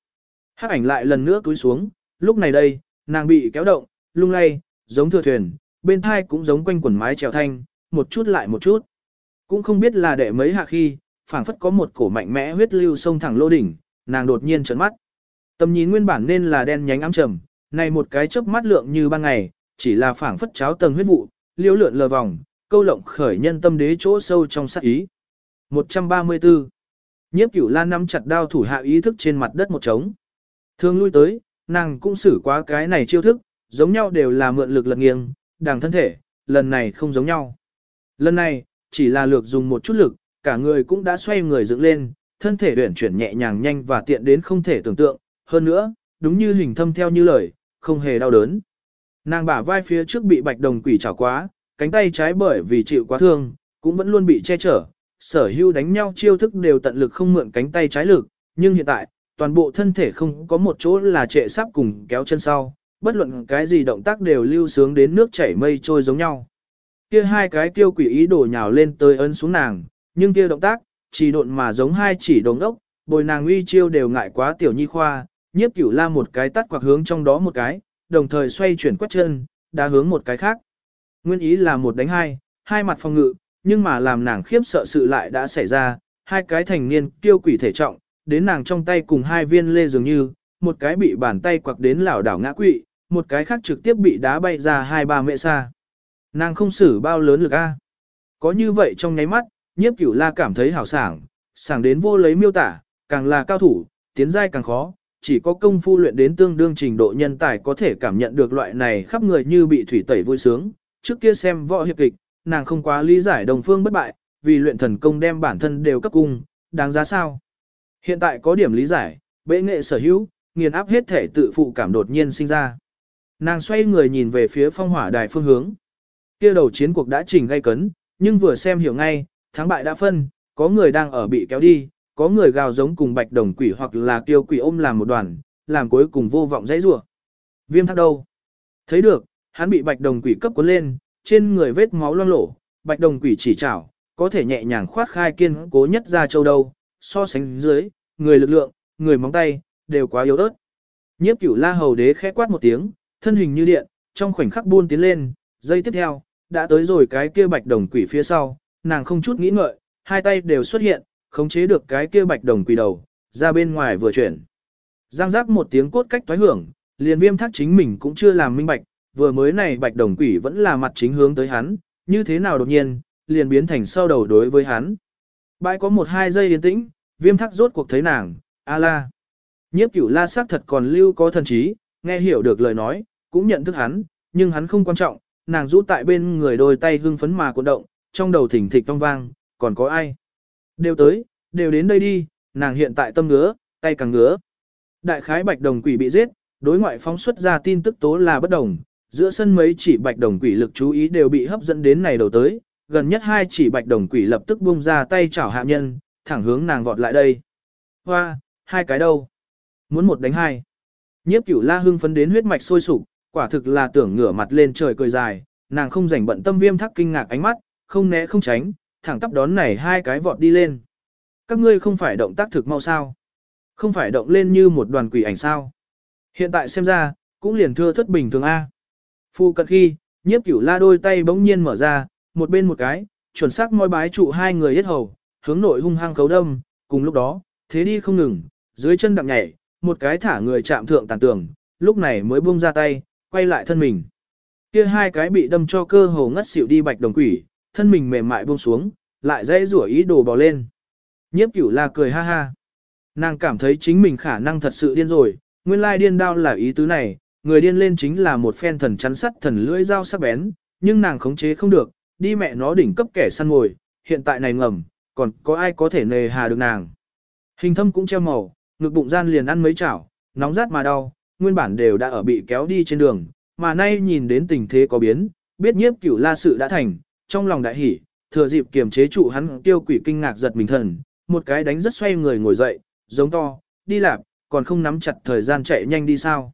Speaker 1: Hắc ảnh lại lần nữa cúi xuống, lúc này đây, nàng bị kéo động, lung lay, giống thừa thuyền, bên thai cũng giống quanh quần mái trèo thanh, một chút lại một chút. Cũng không biết là đệ mấy hạ khi, phảng phất có một cổ mạnh mẽ huyết lưu sông thẳng lô đỉnh, nàng đột nhiên trợn mắt. Tầm nhìn nguyên bản nên là đen nhánh ám trầm, này một cái chớp mắt lượng như ban ngày, chỉ là phảng phất cháo tầng huyết vụ, liễu lượn lờ vòng, câu lộng khởi nhân tâm đế chỗ sâu trong sát ý. 134. Nhiếp cửu lan nắm chặt đao thủ hạ ý thức trên mặt đất một trống. Thường lui tới, nàng cũng xử quá cái này chiêu thức, giống nhau đều là mượn lực lật nghiêng, đằng thân thể, lần này không giống nhau. Lần này, chỉ là lược dùng một chút lực, cả người cũng đã xoay người dựng lên, thân thể uyển chuyển nhẹ nhàng nhanh và tiện đến không thể tưởng tượng. Hơn nữa, đúng như hình thâm theo như lời, không hề đau đớn. Nàng bả vai phía trước bị bạch đồng quỷ chảo quá, cánh tay trái bởi vì chịu quá thương, cũng vẫn luôn bị che chở, sở hưu đánh nhau chiêu thức đều tận lực không mượn cánh tay trái lực, nhưng hiện tại, toàn bộ thân thể không có một chỗ là trệ sắp cùng kéo chân sau, bất luận cái gì động tác đều lưu sướng đến nước chảy mây trôi giống nhau. Kia hai cái tiêu quỷ ý đổ nhào lên tới ấn xuống nàng, nhưng kia động tác, chỉ độn mà giống hai chỉ đồng ốc, bồi nàng uy chiêu đều ngại quá tiểu nhi khoa, nhiếp cửu la một cái tắt quạc hướng trong đó một cái, đồng thời xoay chuyển quét chân, đá hướng một cái khác. Nguyên ý là một đánh hai, hai mặt phòng ngự, nhưng mà làm nàng khiếp sợ sự lại đã xảy ra, hai cái thành niên tiêu quỷ thể trọng, đến nàng trong tay cùng hai viên lê dường như, một cái bị bàn tay quặc đến lảo đảo ngã quỵ, một cái khác trực tiếp bị đá bay ra hai ba mẹ xa. Nàng không xử bao lớn lực a. Có như vậy trong nháy mắt, nhiếp cửu la cảm thấy hảo sảng, sảng đến vô lấy miêu tả, càng là cao thủ, tiến giai càng khó, chỉ có công phu luyện đến tương đương trình độ nhân tài có thể cảm nhận được loại này khắp người như bị thủy tẩy vui sướng. Trước kia xem võ hiệp kịch, nàng không quá lý giải đồng phương bất bại, vì luyện thần công đem bản thân đều cấp cung, đáng giá sao. Hiện tại có điểm lý giải, bệ nghệ sở hữu, nghiền áp hết thể tự phụ cảm đột nhiên sinh ra. Nàng xoay người nhìn về phía phong hỏa đài phương hướng. Kia đầu chiến cuộc đã trình gây cấn, nhưng vừa xem hiểu ngay, thắng bại đã phân, có người đang ở bị kéo đi, có người gào giống cùng bạch đồng quỷ hoặc là tiêu quỷ ôm làm một đoàn, làm cuối cùng vô vọng dãy rủa. Viêm thác đâu? Thấy được, hắn bị bạch đồng quỷ cấp cuốn lên, trên người vết máu loang lổ, bạch đồng quỷ chỉ chảo, có thể nhẹ nhàng khoát khai kiên cố nhất ra châu đâu, so sánh dưới, người lực lượng, người móng tay, đều quá yếu ớt. Nhiếp cửu la hầu đế khẽ quát một tiếng, thân hình như điện, trong khoảnh khắc buôn tiến lên, giây tiếp theo, đã tới rồi cái kia bạch đồng quỷ phía sau, nàng không chút nghĩ ngợi, hai tay đều xuất hiện, khống chế được cái kia bạch đồng quỷ đầu, ra bên ngoài vừa chuyển. Giang giác một tiếng cốt cách thoái hưởng, liền viêm thác chính mình cũng chưa làm minh bạch, vừa mới này bạch đồng quỷ vẫn là mặt chính hướng tới hắn, như thế nào đột nhiên, liền biến thành sau đầu đối với hắn. Bãi có một hai giây yên tĩnh, viêm thắc rốt cuộc thấy nàng, a la. Nhiếp cửu la sắc thật còn lưu có thần trí, nghe hiểu được lời nói, cũng nhận thức hắn, nhưng hắn không quan trọng, nàng rũ tại bên người đôi tay hưng phấn mà cuộn động, trong đầu thỉnh thịch vang vang, còn có ai? Đều tới, đều đến đây đi, nàng hiện tại tâm ngứa, tay càng ngứa. Đại khái bạch đồng quỷ bị giết, đối ngoại phóng xuất ra tin tức tố là bất đồng, giữa sân mấy chỉ bạch đồng quỷ lực chú ý đều bị hấp dẫn đến này đầu tới, gần nhất hai chỉ bạch đồng quỷ lập tức buông ra tay chảo hạ nhân, thẳng hướng nàng vọt lại đây. Hoa, hai cái đâu? Muốn một đánh hai. Nhiếp cửu la hưng phấn đến huyết mạch sôi sục, quả thực là tưởng ngửa mặt lên trời cười dài, nàng không rảnh bận tâm viêm thắc kinh ngạc ánh mắt, không né không tránh, thẳng tắp đón này hai cái vọt đi lên. Các ngươi không phải động tác thực mau sao? Không phải động lên như một đoàn quỷ ảnh sao? Hiện tại xem ra, cũng liền thưa thất bình thường A. Phu cận khi, nhiếp cửu la đôi tay bỗng nhiên mở ra, một bên một cái, chuẩn xác môi bái trụ hai người hết hầu, hướng nội hung hăng cấu đâm, cùng lúc đó, thế đi không ngừng, dưới chân đặng nhảy, một cái thả người chạm thượng tàn tường, lúc này mới buông ra tay, quay lại thân mình. Kia hai cái bị đâm cho cơ hồ ngất xỉu đi bạch đồng quỷ, thân mình mềm mại buông xuống, lại dãy rủa ý đồ bò lên. Nhiếp cửu la cười ha ha. Nàng cảm thấy chính mình khả năng thật sự điên rồi, nguyên lai điên đao là ý tứ này, người điên lên chính là một phen thần chắn sắt thần lưỡi dao sắc bén, nhưng nàng khống chế không được, đi mẹ nó đỉnh cấp kẻ săn ngồi, hiện tại này ngầm, còn có ai có thể nề hà được nàng. Hình thâm cũng treo màu, ngực bụng gian liền ăn mấy chảo, nóng rát mà đau, nguyên bản đều đã ở bị kéo đi trên đường, mà nay nhìn đến tình thế có biến, biết nhiếp cửu la sự đã thành, trong lòng đại hỉ, thừa dịp kiềm chế trụ hắn tiêu quỷ kinh ngạc giật mình thần, một cái đánh rất xoay người ngồi dậy, giống to, đi lạp, còn không nắm chặt thời gian chạy nhanh đi sao.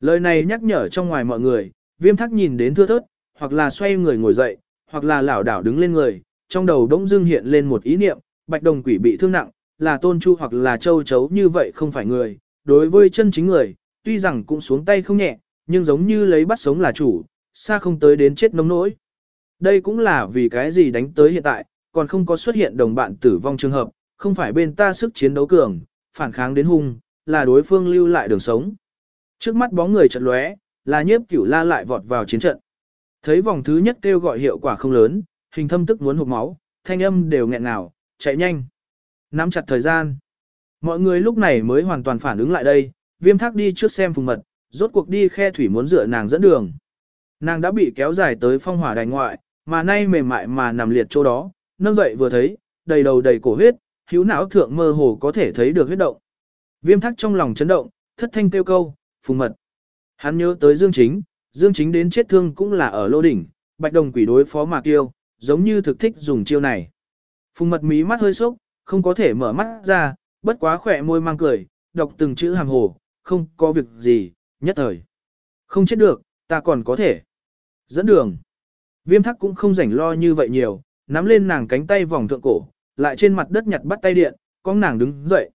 Speaker 1: Lời này nhắc nhở trong ngoài mọi người, viêm thắc nhìn đến thưa thớt, hoặc là xoay người ngồi dậy, hoặc là lảo đảo đứng lên người, trong đầu đống dưng hiện lên một ý niệm, bạch đồng quỷ bị thương nặng, là tôn chu hoặc là châu chấu như vậy không phải người, đối với chân chính người, tuy rằng cũng xuống tay không nhẹ, nhưng giống như lấy bắt sống là chủ, xa không tới đến chết nông nỗi. Đây cũng là vì cái gì đánh tới hiện tại, còn không có xuất hiện đồng bạn tử vong trường hợp, không phải bên ta sức chiến đấu cường, phản kháng đến hung, là đối phương lưu lại đường sống. Trước mắt bóng người trận lóe, là nhiếp cửu la lại vọt vào chiến trận. Thấy vòng thứ nhất kêu gọi hiệu quả không lớn, hình thâm tức muốn hụt máu, thanh âm đều nghẹn ngào, chạy nhanh. Nắm chặt thời gian. Mọi người lúc này mới hoàn toàn phản ứng lại đây, viêm thác đi trước xem phùng mật, rốt cuộc đi khe thủy muốn dựa nàng dẫn đường. Nàng đã bị kéo dài tới phong hỏa đài ngoại, mà nay mềm mại mà nằm liệt chỗ đó, nâng dậy vừa thấy, đầy đầu đầy cổ huyết, hữu não thượng mơ hồ có thể thấy được huyết động. Viêm thác trong lòng chấn động, thất thanh kêu câu, phùng mật. Hắn nhớ tới Dương Chính, Dương Chính đến chết thương cũng là ở lô đỉnh, bạch đồng quỷ đối phó mà tiêu, giống như thực thích dùng chiêu này. Phùng mật mí mắt hơi sốc, không có thể mở mắt ra, bất quá khỏe môi mang cười, đọc từng chữ hàng hồ, không có việc gì, nhất thời. Không chết được, ta còn có thể. Dẫn đường. Viêm thắc cũng không rảnh lo như vậy nhiều, nắm lên nàng cánh tay vòng thượng cổ, lại trên mặt đất nhặt bắt tay điện, con nàng đứng dậy.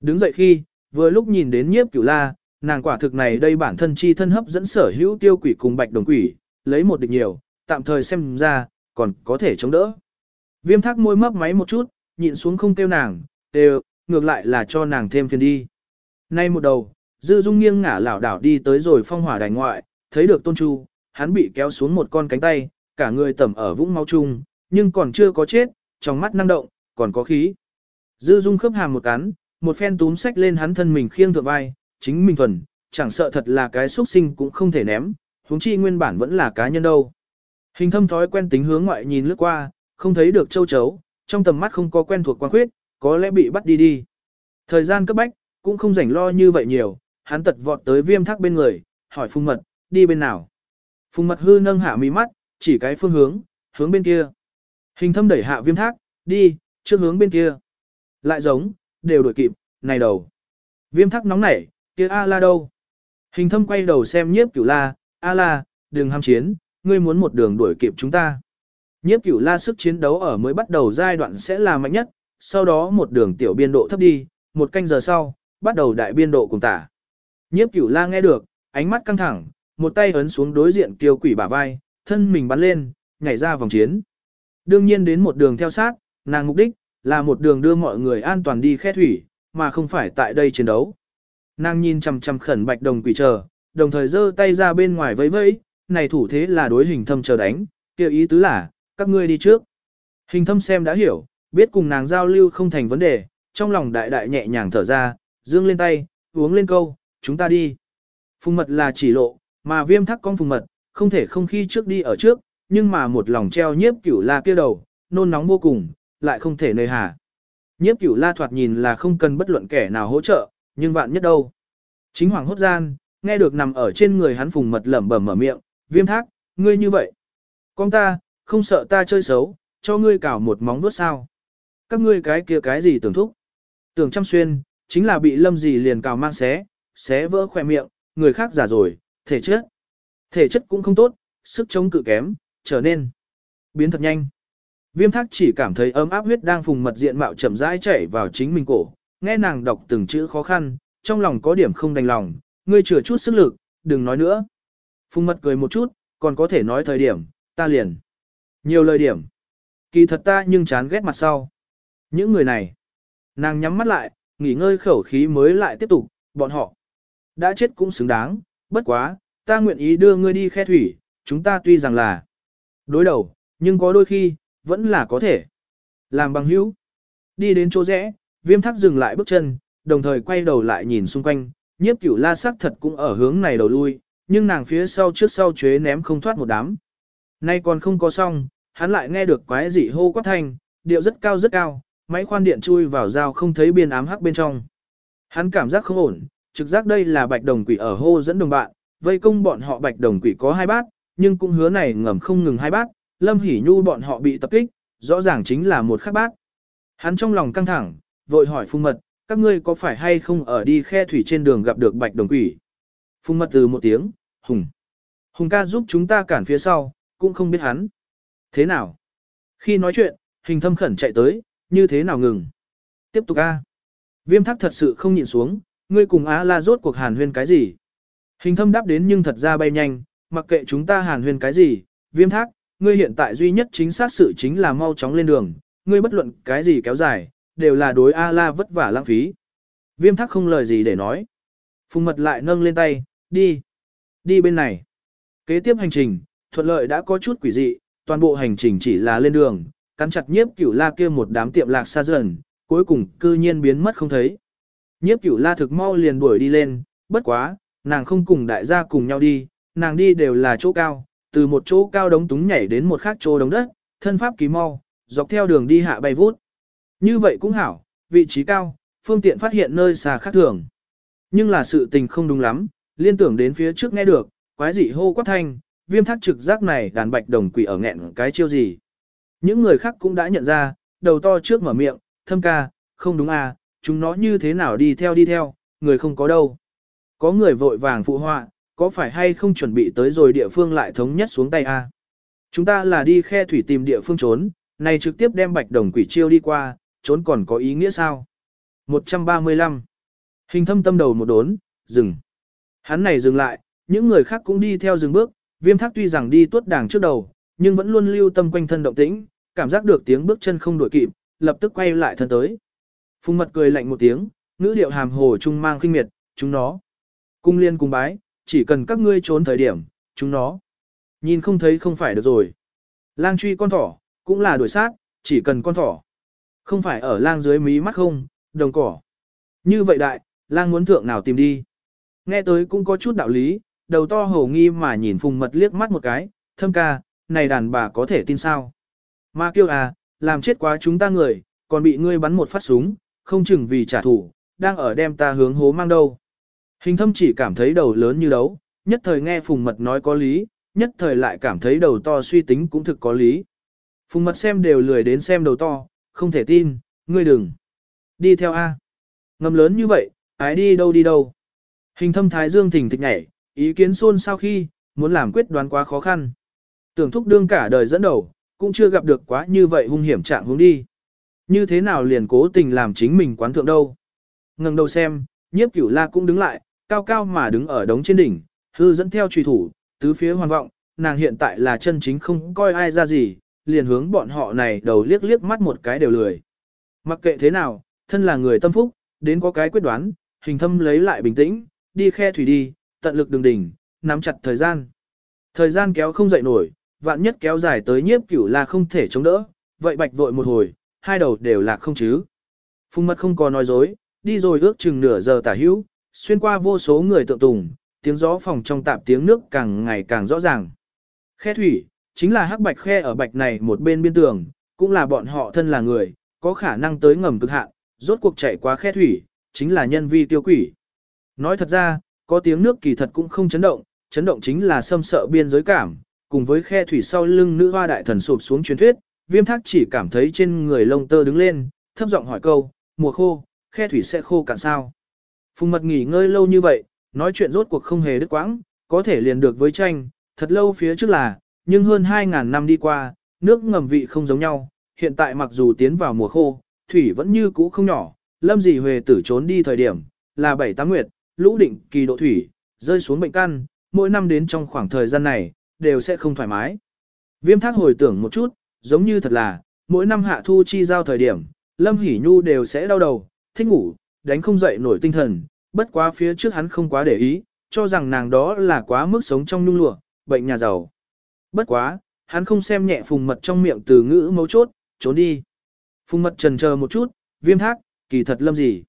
Speaker 1: Đứng dậy khi, vừa lúc nhìn đến nhiếp cửu la, nàng quả thực này đây bản thân chi thân hấp dẫn sở hữu tiêu quỷ cùng bạch đồng quỷ, lấy một địch nhiều, tạm thời xem ra, còn có thể chống đỡ. Viêm thác môi mấp máy một chút, nhịn xuống không kêu nàng, đều, ngược lại là cho nàng thêm phiền đi. Nay một đầu, dư dung nghiêng ngả lảo đảo đi tới rồi phong hỏa đài ngoại, thấy được tôn chu, hắn bị kéo xuống một con cánh tay, cả người tẩm ở vũng máu chung, nhưng còn chưa có chết, trong mắt năng động, còn có khí. Dư dung khớp hàm một cắn, một phen túm sách lên hắn thân mình khiêng thượng vai, chính mình thuần, chẳng sợ thật là cái xuất sinh cũng không thể ném, huống chi nguyên bản vẫn là cá nhân đâu. Hình thâm thói quen tính hướng ngoại nhìn lướt qua, không thấy được châu chấu, trong tầm mắt không có quen thuộc quan khuyết, có lẽ bị bắt đi đi. Thời gian cấp bách, cũng không rảnh lo như vậy nhiều, hắn tật vọt tới viêm thác bên người, hỏi phung mật, đi bên nào. Phung mật hư nâng hạ mí mắt, chỉ cái phương hướng, hướng bên kia. Hình thâm đẩy hạ viêm thác, đi, trước hướng bên kia. Lại giống, đều đổi kịp, này đầu. Viêm thác nóng nảy, kia A la đâu? Hình thâm quay đầu xem nhiếp cửu la, A la, đừng ham chiến, ngươi muốn một đường đuổi kịp chúng ta. Nhiếp cửu la sức chiến đấu ở mới bắt đầu giai đoạn sẽ là mạnh nhất, sau đó một đường tiểu biên độ thấp đi, một canh giờ sau, bắt đầu đại biên độ cùng tả. Nhiếp cửu la nghe được, ánh mắt căng thẳng, một tay ấn xuống đối diện kiêu quỷ bả vai, thân mình bắn lên, nhảy ra vòng chiến. Đương nhiên đến một đường theo sát, nàng mục đích, là một đường đưa mọi người an toàn đi khe thủy, mà không phải tại đây chiến đấu. Nàng nhìn chằm chằm khẩn bạch đồng quỷ chờ, đồng thời giơ tay ra bên ngoài vẫy vẫy, này thủ thế là đối hình thâm chờ đánh, kêu ý tứ là, các ngươi đi trước. Hình thâm xem đã hiểu, biết cùng nàng giao lưu không thành vấn đề, trong lòng đại đại nhẹ nhàng thở ra, dương lên tay, uống lên câu, chúng ta đi. Phùng mật là chỉ lộ, mà viêm thắc con phùng mật, không thể không khi trước đi ở trước, nhưng mà một lòng treo nhiếp cửu la kia đầu, nôn nóng vô cùng, lại không thể nơi hà. Nhiếp cửu la thoạt nhìn là không cần bất luận kẻ nào hỗ trợ, nhưng vạn nhất đâu. Chính hoàng hốt gian, nghe được nằm ở trên người hắn phùng mật lẩm bẩm mở miệng, viêm thác, ngươi như vậy. Con ta, không sợ ta chơi xấu, cho ngươi cào một móng vuốt sao. Các ngươi cái kia cái gì tưởng thúc. Tưởng chăm xuyên, chính là bị lâm gì liền cào mang xé, xé vỡ khỏe miệng, người khác giả rồi, thể chất. Thể chất cũng không tốt, sức chống cự kém, trở nên biến thật nhanh. Viêm thác chỉ cảm thấy ấm áp huyết đang phùng mật diện mạo chậm rãi chảy vào chính mình cổ, nghe nàng đọc từng chữ khó khăn, trong lòng có điểm không đành lòng, ngươi chừa chút sức lực, đừng nói nữa. Phùng mật cười một chút, còn có thể nói thời điểm, ta liền. Nhiều lời điểm. Kỳ thật ta nhưng chán ghét mặt sau. Những người này. Nàng nhắm mắt lại, nghỉ ngơi khẩu khí mới lại tiếp tục, bọn họ. Đã chết cũng xứng đáng, bất quá, ta nguyện ý đưa ngươi đi khe thủy, chúng ta tuy rằng là đối đầu, nhưng có đôi khi, vẫn là có thể. Làm bằng hữu. Đi đến chỗ rẽ, viêm thắc dừng lại bước chân, đồng thời quay đầu lại nhìn xung quanh, nhiếp cửu la sắc thật cũng ở hướng này đầu lui, nhưng nàng phía sau trước sau chế ném không thoát một đám. Nay còn không có xong, hắn lại nghe được quái dị hô quát thanh, điệu rất cao rất cao, máy khoan điện chui vào dao không thấy biên ám hắc bên trong. Hắn cảm giác không ổn, trực giác đây là bạch đồng quỷ ở hô dẫn đồng bạn, vây công bọn họ bạch đồng quỷ có hai bát, nhưng cũng hứa này ngầm không ngừng hai bát, lâm hỉ nhu bọn họ bị tập kích, rõ ràng chính là một khắc bát. Hắn trong lòng căng thẳng, vội hỏi phung mật, các ngươi có phải hay không ở đi khe thủy trên đường gặp được bạch đồng quỷ. Phung mật từ một tiếng, hùng. Hùng ca giúp chúng ta cản phía sau, cũng không biết hắn. Thế nào? Khi nói chuyện, hình thâm khẩn chạy tới, như thế nào ngừng? Tiếp tục a. Viêm thắc thật sự không nhịn xuống, ngươi cùng á la rốt cuộc hàn huyên cái gì? Hình thâm đáp đến nhưng thật ra bay nhanh, mặc kệ chúng ta hàn huyên cái gì, viêm thác, ngươi hiện tại duy nhất chính xác sự chính là mau chóng lên đường, ngươi bất luận cái gì kéo dài, đều là đối A-la vất vả lãng phí. Viêm thắc không lời gì để nói. Phùng mật lại nâng lên tay, đi. Đi bên này. Kế tiếp hành trình, thuận lợi đã có chút quỷ dị, toàn bộ hành trình chỉ là lên đường, cắn chặt nhiếp cửu la kia một đám tiệm lạc xa dần, cuối cùng cư nhiên biến mất không thấy. Nhiếp cửu la thực mau liền đuổi đi lên, bất quá, nàng không cùng đại gia cùng nhau đi, nàng đi đều là chỗ cao, từ một chỗ cao đống túng nhảy đến một khác chỗ đống đất, thân pháp kỳ mau, dọc theo đường đi hạ bay vút. Như vậy cũng hảo, vị trí cao, phương tiện phát hiện nơi xa khác thường. Nhưng là sự tình không đúng lắm, liên tưởng đến phía trước nghe được, quái dị hô quát thanh, viêm thác trực giác này đàn bạch đồng quỷ ở nghẹn cái chiêu gì. Những người khác cũng đã nhận ra, đầu to trước mở miệng, thâm ca, không đúng à, chúng nó như thế nào đi theo đi theo, người không có đâu. Có người vội vàng phụ họa, có phải hay không chuẩn bị tới rồi địa phương lại thống nhất xuống tay à? Chúng ta là đi khe thủy tìm địa phương trốn, này trực tiếp đem bạch đồng quỷ chiêu đi qua, trốn còn có ý nghĩa sao? 135. Hình thâm tâm đầu một đốn, dừng. Hắn này dừng lại, những người khác cũng đi theo dừng bước, viêm thác tuy rằng đi tuốt đàng trước đầu, nhưng vẫn luôn lưu tâm quanh thân động tĩnh, cảm giác được tiếng bước chân không đổi kịp, lập tức quay lại thân tới. Phùng mật cười lạnh một tiếng, ngữ điệu hàm hồ trung mang khinh miệt, chúng nó. Cung liên cung bái, chỉ cần các ngươi trốn thời điểm, chúng nó. Nhìn không thấy không phải được rồi. Lang truy con thỏ, cũng là đuổi sát, chỉ cần con thỏ. Không phải ở lang dưới mí mắt không, đồng cỏ. Như vậy đại, lang muốn thượng nào tìm đi. Nghe tới cũng có chút đạo lý, đầu to hổ nghi mà nhìn phùng mật liếc mắt một cái, thâm ca, này đàn bà có thể tin sao. Ma kêu à, làm chết quá chúng ta người, còn bị ngươi bắn một phát súng, không chừng vì trả thù, đang ở đem ta hướng hố mang đâu. Hình thâm chỉ cảm thấy đầu lớn như đấu, nhất thời nghe phùng mật nói có lý, nhất thời lại cảm thấy đầu to suy tính cũng thực có lý. Phùng mật xem đều lười đến xem đầu to, không thể tin, ngươi đừng. Đi theo A. Ngầm lớn như vậy, ái đi đâu đi đâu. Hình thâm thái dương thỉnh thịch nhảy, ý kiến xôn sau khi, muốn làm quyết đoán quá khó khăn. Tưởng thúc đương cả đời dẫn đầu, cũng chưa gặp được quá như vậy hung hiểm trạng hướng đi. Như thế nào liền cố tình làm chính mình quán thượng đâu. Ngừng đầu xem, nhiếp cửu la cũng đứng lại, cao cao mà đứng ở đống trên đỉnh, hư dẫn theo trùy thủ, tứ phía hoàn vọng, nàng hiện tại là chân chính không coi ai ra gì, liền hướng bọn họ này đầu liếc liếc mắt một cái đều lười. Mặc kệ thế nào, thân là người tâm phúc, đến có cái quyết đoán, hình thâm lấy lại bình tĩnh, đi khe thủy đi, tận lực đường đỉnh, nắm chặt thời gian. Thời gian kéo không dậy nổi, vạn nhất kéo dài tới nhiếp cửu là không thể chống đỡ, vậy bạch vội một hồi, hai đầu đều là không chứ. Phùng mật không có nói dối, đi rồi ước chừng nửa giờ tả hữu, xuyên qua vô số người tượng tùng, tiếng gió phòng trong tạp tiếng nước càng ngày càng rõ ràng. Khe thủy, chính là hắc bạch khe ở bạch này một bên biên tường, cũng là bọn họ thân là người, có khả năng tới ngầm cực hạn, rốt cuộc chạy qua khe thủy, chính là nhân vi tiêu quỷ. Nói thật ra, có tiếng nước kỳ thật cũng không chấn động, chấn động chính là xâm sợ biên giới cảm, cùng với khe thủy sau lưng nữ hoa đại thần sụp xuống truyền thuyết, viêm thác chỉ cảm thấy trên người lông tơ đứng lên, thấp giọng hỏi câu, mùa khô, khe thủy sẽ khô cạn sao. Phùng mật nghỉ ngơi lâu như vậy, nói chuyện rốt cuộc không hề đứt quãng, có thể liền được với tranh, thật lâu phía trước là, nhưng hơn 2.000 năm đi qua, nước ngầm vị không giống nhau, hiện tại mặc dù tiến vào mùa khô, thủy vẫn như cũ không nhỏ, lâm dị huề tử trốn đi thời điểm, là 7-8 nguyệt, lũ định kỳ độ thủy, rơi xuống bệnh căn, mỗi năm đến trong khoảng thời gian này, đều sẽ không thoải mái. Viêm thác hồi tưởng một chút, giống như thật là, mỗi năm hạ thu chi giao thời điểm, Lâm hỉ Nhu đều sẽ đau đầu, thích ngủ, đánh không dậy nổi tinh thần, bất quá phía trước hắn không quá để ý, cho rằng nàng đó là quá mức sống trong nhung lụa, bệnh nhà giàu. Bất quá, hắn không xem nhẹ phùng mật trong miệng từ ngữ mấu chốt, trốn đi. Phùng mật trần chờ một chút, viêm thác, kỳ thật lâm gì.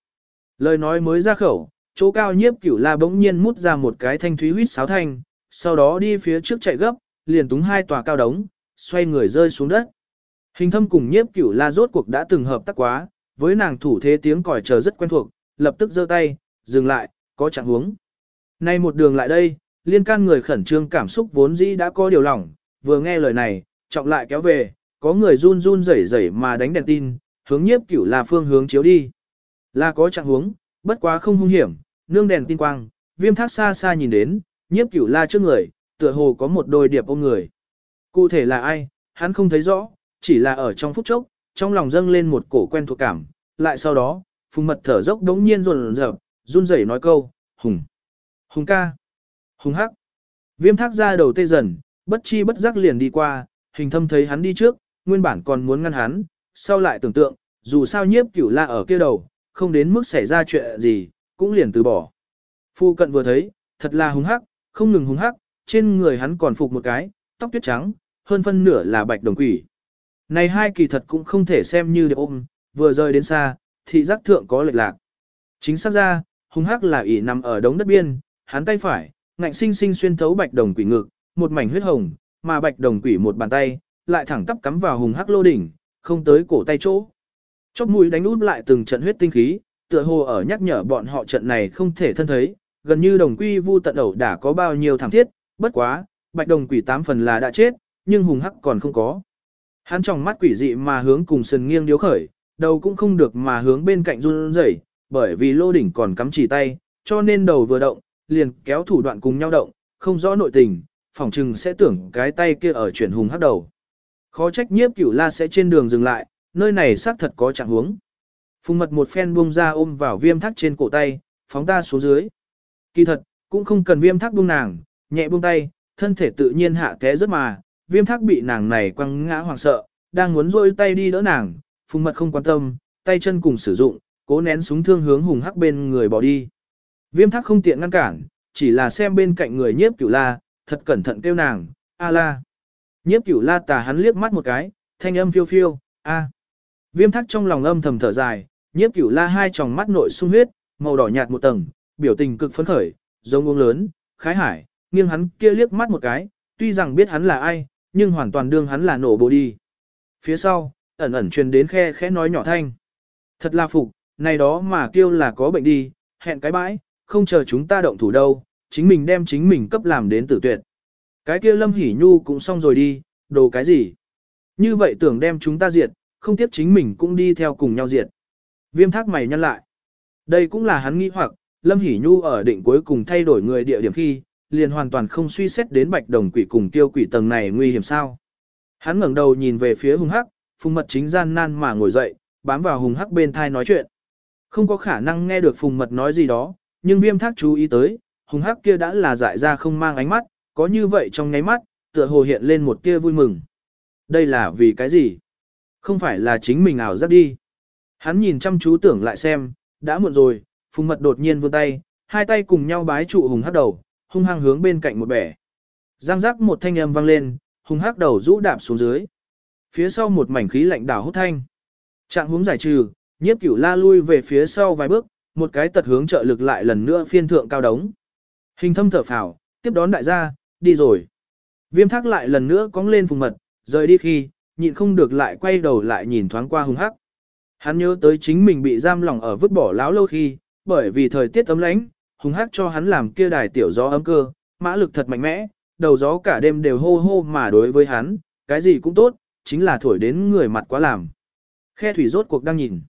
Speaker 1: Lời nói mới ra khẩu, chỗ cao nhiếp cửu la bỗng nhiên mút ra một cái thanh thúy huýt sáo thanh, sau đó đi phía trước chạy gấp, liền túng hai tòa cao đống, xoay người rơi xuống đất. Hình thâm cùng nhiếp cửu la rốt cuộc đã từng hợp tác quá, với nàng thủ thế tiếng còi chờ rất quen thuộc, lập tức giơ tay, dừng lại, có trạng huống. Nay một đường lại đây, liên can người khẩn trương cảm xúc vốn dĩ đã có điều lỏng, vừa nghe lời này, trọng lại kéo về, có người run run rẩy rẩy mà đánh đèn tin, hướng nhiếp cửu là phương hướng chiếu đi. Là có trạng huống, bất quá không hung hiểm, nương đèn tin quang, viêm thác xa xa nhìn đến, nhiếp cửu la trước người, tựa hồ có một đôi điệp ôm người. Cụ thể là ai, hắn không thấy rõ, chỉ là ở trong phút chốc, trong lòng dâng lên một cổ quen thuộc cảm, lại sau đó, phùng mật thở dốc đống nhiên run rợp, run rẩy nói câu, hùng, hùng ca, hùng hắc. Viêm thác ra đầu tê dần, bất chi bất giác liền đi qua, hình thâm thấy hắn đi trước, nguyên bản còn muốn ngăn hắn, sau lại tưởng tượng, dù sao nhiếp cửu la ở kia đầu, không đến mức xảy ra chuyện gì, cũng liền từ bỏ. Phu cận vừa thấy, thật là hùng hắc, không ngừng hùng hắc, trên người hắn còn phục một cái, tóc tuyết trắng, hơn phân nửa là bạch đồng quỷ. Này hai kỳ thật cũng không thể xem như đẹp ôm, vừa rời đến xa, thị giác thượng có lệch lạc. Chính xác ra, hùng hắc là ỉ nằm ở đống đất biên, hắn tay phải, ngạnh sinh sinh xuyên thấu bạch đồng quỷ ngực, một mảnh huyết hồng, mà bạch đồng quỷ một bàn tay, lại thẳng tắp cắm vào hùng hắc lô đỉnh, không tới cổ tay chỗ. Chóp mũi đánh út lại từng trận huyết tinh khí, tựa hồ ở nhắc nhở bọn họ trận này không thể thân thấy, gần như đồng quy vu tận ẩu đã có bao nhiêu thảm thiết, bất quá, bạch đồng quỷ tám phần là đã chết, nhưng hùng hắc còn không có. Hắn trong mắt quỷ dị mà hướng cùng sần nghiêng điếu khởi, đầu cũng không được mà hướng bên cạnh run rẩy, bởi vì lô đỉnh còn cắm chỉ tay, cho nên đầu vừa động, liền kéo thủ đoạn cùng nhau động, không rõ nội tình, phỏng chừng sẽ tưởng cái tay kia ở chuyển hùng hắc đầu. Khó trách nhiếp cửu la sẽ trên đường dừng lại, nơi này xác thật có trạng huống. Phùng mật một phen buông ra ôm vào viêm thắc trên cổ tay, phóng ta xuống dưới. Kỳ thật, cũng không cần viêm thắc buông nàng, nhẹ buông tay, thân thể tự nhiên hạ té rất mà, viêm thắc bị nàng này quăng ngã hoàng sợ, đang muốn rôi tay đi đỡ nàng, phùng mật không quan tâm, tay chân cùng sử dụng, cố nén súng thương hướng hùng hắc bên người bỏ đi. Viêm thắc không tiện ngăn cản, chỉ là xem bên cạnh người nhiếp cửu la, thật cẩn thận kêu nàng, a la. Nhiếp cửu la tà hắn liếc mắt một cái, thanh âm phiêu phiêu, a. Viêm thắc trong lòng âm thầm thở dài, nhiếp cửu la hai tròng mắt nội sung huyết, màu đỏ nhạt một tầng, biểu tình cực phấn khởi, giống uống lớn, khái hải, nghiêng hắn kia liếc mắt một cái, tuy rằng biết hắn là ai, nhưng hoàn toàn đương hắn là nổ bộ đi. Phía sau, ẩn ẩn truyền đến khe khẽ nói nhỏ thanh. Thật là phục, này đó mà kêu là có bệnh đi, hẹn cái bãi, không chờ chúng ta động thủ đâu, chính mình đem chính mình cấp làm đến tử tuyệt. Cái kia Lâm Hỷ Nhu cũng xong rồi đi, đồ cái gì? Như vậy tưởng đem chúng ta diệt, không tiếp chính mình cũng đi theo cùng nhau diệt. Viêm thác mày nhăn lại. Đây cũng là hắn nghĩ hoặc, Lâm Hỷ Nhu ở định cuối cùng thay đổi người địa điểm khi, liền hoàn toàn không suy xét đến bạch đồng quỷ cùng tiêu quỷ tầng này nguy hiểm sao. Hắn ngẩng đầu nhìn về phía hùng hắc, phùng mật chính gian nan mà ngồi dậy, bám vào hùng hắc bên thai nói chuyện. Không có khả năng nghe được phùng mật nói gì đó, nhưng viêm thác chú ý tới, hùng hắc kia đã là dại ra không mang ánh mắt, có như vậy trong nháy mắt, tựa hồ hiện lên một tia vui mừng. Đây là vì cái gì? Không phải là chính mình ảo giác đi. Hắn nhìn chăm chú tưởng lại xem, đã muộn rồi, phùng mật đột nhiên vươn tay, hai tay cùng nhau bái trụ hùng hắc đầu, hung hăng hướng bên cạnh một bẻ. Giang giác một thanh âm vang lên, hùng hắc đầu rũ đạp xuống dưới. Phía sau một mảnh khí lạnh đảo hút thanh. Trạng hướng giải trừ, nhiếp cửu la lui về phía sau vài bước, một cái tật hướng trợ lực lại lần nữa phiên thượng cao đống. Hình thâm thở phào, tiếp đón đại gia, đi rồi. Viêm thác lại lần nữa cong lên phùng mật, rời đi khi, nhịn không được lại quay đầu lại nhìn thoáng qua hung hắc. Hắn nhớ tới chính mình bị giam lỏng ở vứt bỏ láo lâu khi, bởi vì thời tiết ấm lánh, hung hắc cho hắn làm kia đài tiểu gió ấm cơ, mã lực thật mạnh mẽ, đầu gió cả đêm đều hô hô mà đối với hắn, cái gì cũng tốt, chính là thổi đến người mặt quá làm. Khe thủy rốt cuộc đang nhìn.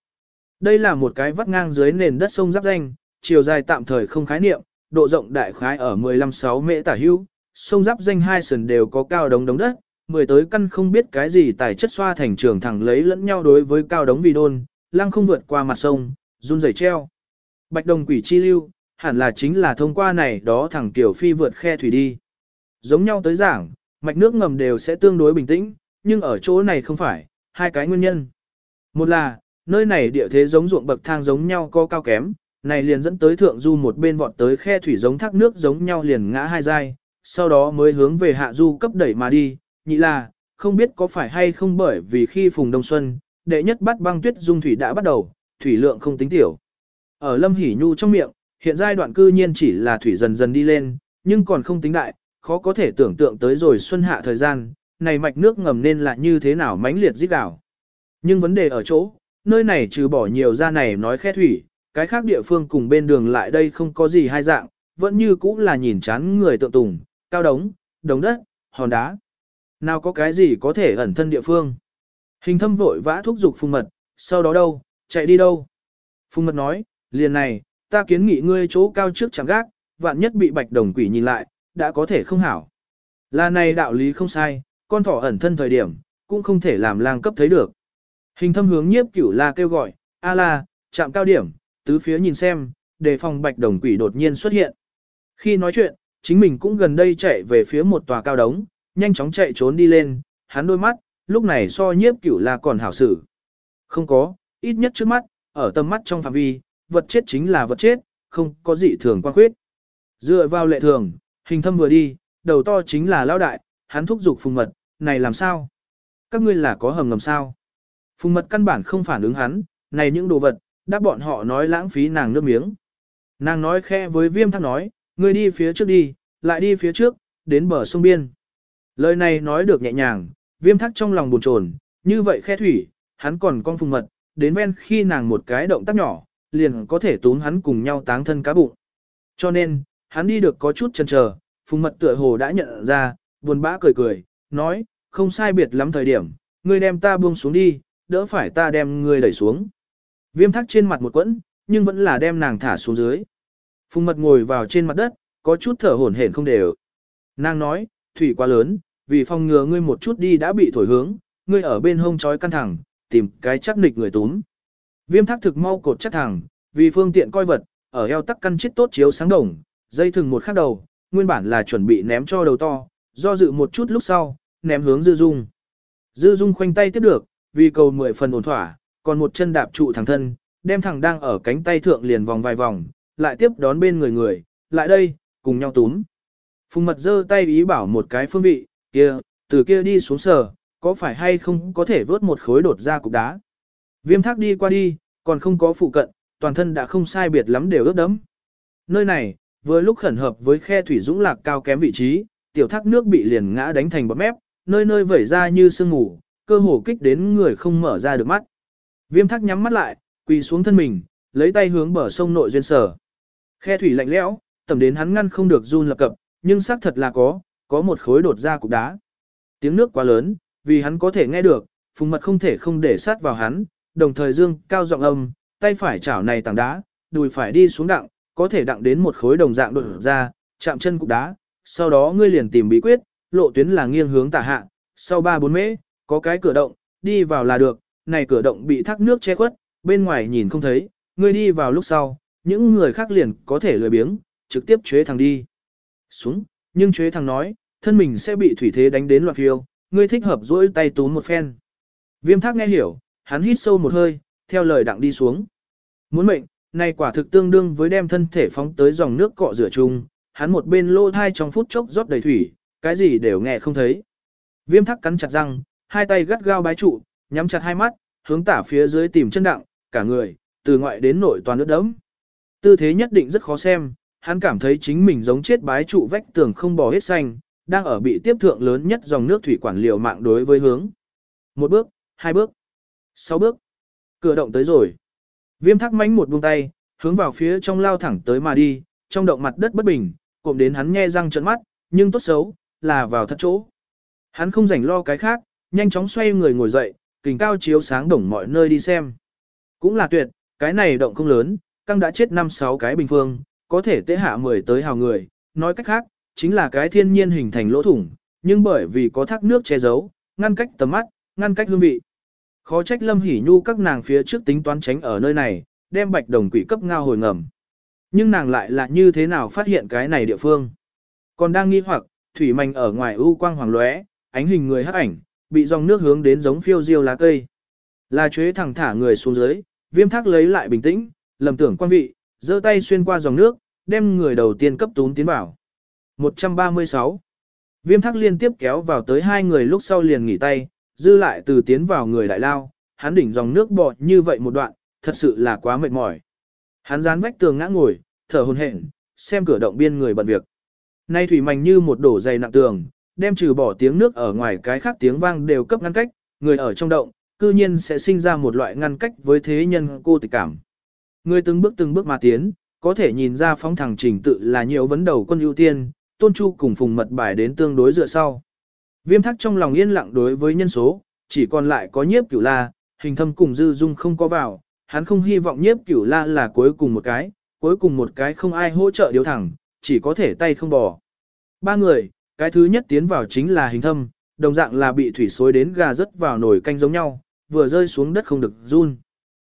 Speaker 1: Đây là một cái vắt ngang dưới nền đất sông giáp danh, chiều dài tạm thời không khái niệm, độ rộng đại khái ở 15-6 mễ tả hưu, sông giáp danh hai sườn đều có cao đống đống đất, mười tới căn không biết cái gì tài chất xoa thành trường thẳng lấy lẫn nhau đối với cao đống vì đôn, lăng không vượt qua mặt sông, run rẩy treo. Bạch đồng quỷ chi lưu, hẳn là chính là thông qua này đó thẳng tiểu phi vượt khe thủy đi. Giống nhau tới giảng, mạch nước ngầm đều sẽ tương đối bình tĩnh, nhưng ở chỗ này không phải, hai cái nguyên nhân. Một là, nơi này địa thế giống ruộng bậc thang giống nhau có cao kém, này liền dẫn tới thượng du một bên vọt tới khe thủy giống thác nước giống nhau liền ngã hai dai, sau đó mới hướng về hạ du cấp đẩy mà đi, nhị là, không biết có phải hay không bởi vì khi phùng đông xuân, đệ nhất bắt băng tuyết dung thủy đã bắt đầu, thủy lượng không tính tiểu. Ở lâm hỉ nhu trong miệng, hiện giai đoạn cư nhiên chỉ là thủy dần dần đi lên, nhưng còn không tính đại, khó có thể tưởng tượng tới rồi xuân hạ thời gian, này mạch nước ngầm nên là như thế nào mãnh liệt giết đảo. Nhưng vấn đề ở chỗ, nơi này trừ bỏ nhiều ra này nói khe thủy, cái khác địa phương cùng bên đường lại đây không có gì hai dạng, vẫn như cũ là nhìn chán người tượng tùng, cao đống, đống đất, hòn đá. Nào có cái gì có thể ẩn thân địa phương. Hình thâm vội vã thúc giục phùng mật, sau đó đâu, chạy đi đâu. Phùng mật nói, liền này, ta kiến nghị ngươi chỗ cao trước chẳng gác, vạn nhất bị bạch đồng quỷ nhìn lại, đã có thể không hảo. Là này đạo lý không sai, con thỏ ẩn thân thời điểm, cũng không thể làm lang cấp thấy được. Hình thâm hướng nhiếp cửu la kêu gọi, a la, chạm cao điểm, tứ phía nhìn xem, đề phòng bạch đồng quỷ đột nhiên xuất hiện. Khi nói chuyện, chính mình cũng gần đây chạy về phía một tòa cao đống, nhanh chóng chạy trốn đi lên, hắn đôi mắt, lúc này so nhiếp cửu la còn hảo xử. Không có, ít nhất trước mắt, ở tầm mắt trong phạm vi, vật chết chính là vật chết, không có gì thường quan khuyết. Dựa vào lệ thường, hình thâm vừa đi, đầu to chính là lão đại, hắn thúc giục phùng mật, này làm sao? Các ngươi là có hầm ngầm sao? Phùng mật căn bản không phản ứng hắn, này những đồ vật, đã bọn họ nói lãng phí nàng nước miếng. Nàng nói khe với viêm Thác nói, ngươi đi phía trước đi, lại đi phía trước, đến bờ sông biên. Lời này nói được nhẹ nhàng, viêm thắc trong lòng buồn chồn, như vậy khe thủy, hắn còn con phùng mật, đến ven khi nàng một cái động tác nhỏ, liền có thể túm hắn cùng nhau táng thân cá bụng. Cho nên, hắn đi được có chút chần chờ, phùng mật tựa hồ đã nhận ra, buồn bã cười cười, nói, không sai biệt lắm thời điểm, ngươi đem ta buông xuống đi, đỡ phải ta đem ngươi đẩy xuống. Viêm thắc trên mặt một quẫn, nhưng vẫn là đem nàng thả xuống dưới. Phùng mật ngồi vào trên mặt đất, có chút thở hổn hển không đều. Nàng nói, thủy quá lớn, vì phòng ngừa ngươi một chút đi đã bị thổi hướng, ngươi ở bên hông trói căng thẳng, tìm cái chắc nịch người túm. Viêm thác thực mau cột chắc thẳng, vì phương tiện coi vật, ở eo tắc căn chết tốt chiếu sáng đồng, dây thừng một khắc đầu, nguyên bản là chuẩn bị ném cho đầu to, do dự một chút lúc sau, ném hướng dư dung. Dư dung khoanh tay tiếp được, vì cầu mười phần ổn thỏa, còn một chân đạp trụ thẳng thân, đem thẳng đang ở cánh tay thượng liền vòng vài vòng, lại tiếp đón bên người người, lại đây, cùng nhau túm. Phùng mật giơ tay ý bảo một cái phương vị, kia, từ kia đi xuống sở, có phải hay không có thể vớt một khối đột ra cục đá. Viêm thác đi qua đi, còn không có phụ cận, toàn thân đã không sai biệt lắm đều ướt đẫm. Nơi này, vừa lúc khẩn hợp với khe thủy dũng lạc cao kém vị trí, tiểu thác nước bị liền ngã đánh thành bọt mép, nơi nơi vẩy ra như sương ngủ, cơ hồ kích đến người không mở ra được mắt. Viêm thác nhắm mắt lại, quỳ xuống thân mình, lấy tay hướng bờ sông nội duyên sở. Khe thủy lạnh lẽo, tầm đến hắn ngăn không được run lập cập, nhưng xác thật là có, có một khối đột ra cục đá. Tiếng nước quá lớn, vì hắn có thể nghe được, phùng mật không thể không để sát vào hắn, đồng thời dương cao giọng âm, tay phải chảo này tảng đá, đùi phải đi xuống đặng, có thể đặng đến một khối đồng dạng đột ra, chạm chân cục đá, sau đó ngươi liền tìm bí quyết, lộ tuyến là nghiêng hướng tả hạ, sau 3-4 mễ, có cái cửa động, đi vào là được, này cửa động bị thác nước che khuất, bên ngoài nhìn không thấy, ngươi đi vào lúc sau, những người khác liền có thể lười biếng, trực tiếp chế thằng đi. Xuống, nhưng chế thằng nói, thân mình sẽ bị thủy thế đánh đến loạn phiêu, ngươi thích hợp dỗi tay túm một phen. Viêm thác nghe hiểu, hắn hít sâu một hơi, theo lời đặng đi xuống. Muốn mệnh, này quả thực tương đương với đem thân thể phóng tới dòng nước cọ rửa chung, hắn một bên lô thai trong phút chốc rót đầy thủy, cái gì đều nghe không thấy. Viêm thác cắn chặt răng, hai tay gắt gao bái trụ, nhắm chặt hai mắt, hướng tả phía dưới tìm chân đặng, cả người, từ ngoại đến nội toàn nước đẫm, Tư thế nhất định rất khó xem, hắn cảm thấy chính mình giống chết bái trụ vách tường không bò hết xanh, đang ở bị tiếp thượng lớn nhất dòng nước thủy quản liều mạng đối với hướng. Một bước, hai bước, sáu bước, cửa động tới rồi. Viêm thắc mánh một buông tay, hướng vào phía trong lao thẳng tới mà đi, trong động mặt đất bất bình, cộm đến hắn nhe răng trợn mắt, nhưng tốt xấu, là vào thật chỗ. Hắn không rảnh lo cái khác, nhanh chóng xoay người ngồi dậy, kình cao chiếu sáng đổng mọi nơi đi xem. Cũng là tuyệt, cái này động không lớn, căng đã chết năm sáu cái bình phương, có thể tế hạ 10 tới hào người, nói cách khác, chính là cái thiên nhiên hình thành lỗ thủng, nhưng bởi vì có thác nước che giấu, ngăn cách tầm mắt, ngăn cách hương vị. Khó trách Lâm Hỉ Nhu các nàng phía trước tính toán tránh ở nơi này, đem bạch đồng quỷ cấp ngao hồi ngầm. Nhưng nàng lại là như thế nào phát hiện cái này địa phương? Còn đang nghi hoặc, thủy manh ở ngoài u quang hoàng lóe, ánh hình người hắc ảnh, bị dòng nước hướng đến giống phiêu diêu lá cây. Là chế thẳng thả người xuống dưới, viêm thác lấy lại bình tĩnh, lầm tưởng quan vị, giơ tay xuyên qua dòng nước, đem người đầu tiên cấp tún tiến vào. 136. Viêm thác liên tiếp kéo vào tới hai người lúc sau liền nghỉ tay, dư lại từ tiến vào người đại lao, hắn đỉnh dòng nước bọt như vậy một đoạn, thật sự là quá mệt mỏi. Hắn dán vách tường ngã ngồi, thở hồn hển, xem cửa động biên người bận việc. Nay thủy mảnh như một đổ dày nặng tường, đem trừ bỏ tiếng nước ở ngoài cái khác tiếng vang đều cấp ngăn cách, người ở trong động, cư nhiên sẽ sinh ra một loại ngăn cách với thế nhân cô tịch cảm. Người từng bước từng bước mà tiến, có thể nhìn ra phóng thẳng trình tự là nhiều vấn đầu quân ưu tiên, tôn chu cùng phùng mật bài đến tương đối dựa sau. Viêm thắc trong lòng yên lặng đối với nhân số, chỉ còn lại có nhiếp cửu la, hình thâm cùng dư dung không có vào, hắn không hy vọng nhiếp cửu la là cuối cùng một cái, cuối cùng một cái không ai hỗ trợ điều thẳng, chỉ có thể tay không bỏ Ba người, cái thứ nhất tiến vào chính là hình thâm, đồng dạng là bị thủy xối đến gà rớt vào nồi canh giống nhau, vừa rơi xuống đất không được run.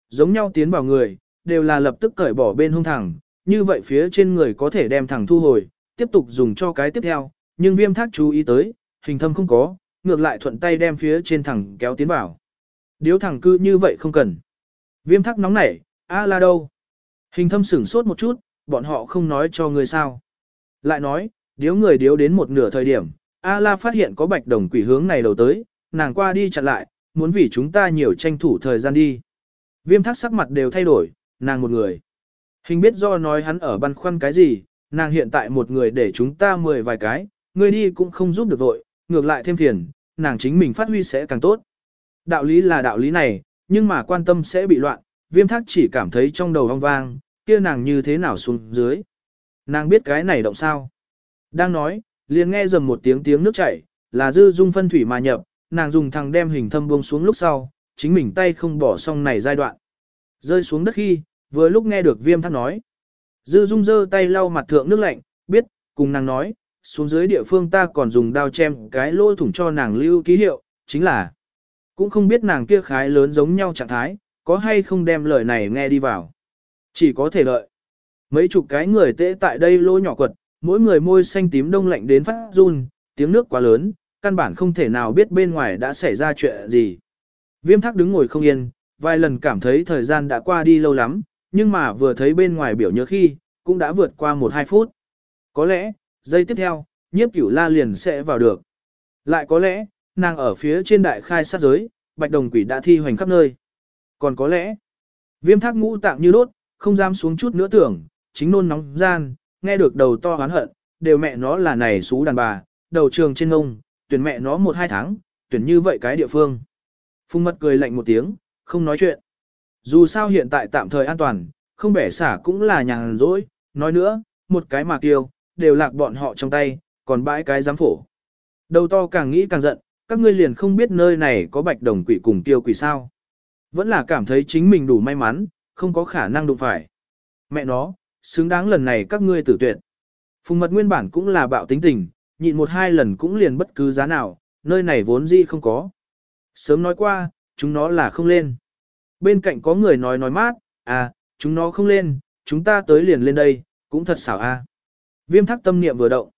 Speaker 1: Giống nhau tiến vào người, đều là lập tức cởi bỏ bên hông thẳng, như vậy phía trên người có thể đem thẳng thu hồi, tiếp tục dùng cho cái tiếp theo, nhưng viêm thác chú ý tới, hình thâm không có, ngược lại thuận tay đem phía trên thẳng kéo tiến vào. Điếu thẳng cư như vậy không cần. Viêm thác nóng nảy, a là đâu? Hình thâm sửng sốt một chút, bọn họ không nói cho người sao. Lại nói, điếu người điếu đến một nửa thời điểm, A La phát hiện có bạch đồng quỷ hướng này đầu tới, nàng qua đi chặn lại, muốn vì chúng ta nhiều tranh thủ thời gian đi. Viêm thác sắc mặt đều thay đổi, nàng một người. Hình biết do nói hắn ở băn khoăn cái gì, nàng hiện tại một người để chúng ta mười vài cái, người đi cũng không giúp được vội, ngược lại thêm phiền, nàng chính mình phát huy sẽ càng tốt. Đạo lý là đạo lý này, nhưng mà quan tâm sẽ bị loạn, viêm thác chỉ cảm thấy trong đầu vang vang, kia nàng như thế nào xuống dưới. Nàng biết cái này động sao. Đang nói, liền nghe dầm một tiếng tiếng nước chảy, là dư dung phân thủy mà nhập, nàng dùng thằng đem hình thâm buông xuống lúc sau, chính mình tay không bỏ xong này giai đoạn. Rơi xuống đất khi, vừa lúc nghe được viêm thác nói. Dư dung giơ tay lau mặt thượng nước lạnh, biết, cùng nàng nói, xuống dưới địa phương ta còn dùng đao chém cái lỗ thủng cho nàng lưu ký hiệu, chính là cũng không biết nàng kia khái lớn giống nhau trạng thái, có hay không đem lời này nghe đi vào. Chỉ có thể lợi. Mấy chục cái người tễ tại đây lỗ nhỏ quật, mỗi người môi xanh tím đông lạnh đến phát run, tiếng nước quá lớn, căn bản không thể nào biết bên ngoài đã xảy ra chuyện gì. Viêm thác đứng ngồi không yên, vài lần cảm thấy thời gian đã qua đi lâu lắm, nhưng mà vừa thấy bên ngoài biểu nhớ khi, cũng đã vượt qua một hai phút. Có lẽ, giây tiếp theo, nhiếp cửu la liền sẽ vào được. Lại có lẽ, nàng ở phía trên đại khai sát giới, bạch đồng quỷ đã thi hoành khắp nơi. Còn có lẽ, viêm thác ngũ tạng như đốt, không dám xuống chút nữa tưởng, chính nôn nóng gian, nghe được đầu to hoán hận, đều mẹ nó là này xú đàn bà, đầu trường trên ngông, tuyển mẹ nó một hai tháng, tuyển như vậy cái địa phương. Phùng mật cười lạnh một tiếng, không nói chuyện. Dù sao hiện tại tạm thời an toàn, không bẻ xả cũng là nhàn rỗi, nói nữa, một cái mà kiêu, đều lạc bọn họ trong tay, còn bãi cái giám phổ. Đầu to càng nghĩ càng giận, các ngươi liền không biết nơi này có bạch đồng quỷ cùng tiêu quỷ sao. Vẫn là cảm thấy chính mình đủ may mắn, không có khả năng đụng phải. Mẹ nó, xứng đáng lần này các ngươi tử tuyệt. Phùng mật nguyên bản cũng là bạo tính tình, nhịn một hai lần cũng liền bất cứ giá nào, nơi này vốn dĩ không có. Sớm nói qua, chúng nó là không lên. Bên cạnh có người nói nói mát, à, chúng nó không lên, chúng ta tới liền lên đây, cũng thật xảo a. À. Viêm thắc tâm niệm vừa động.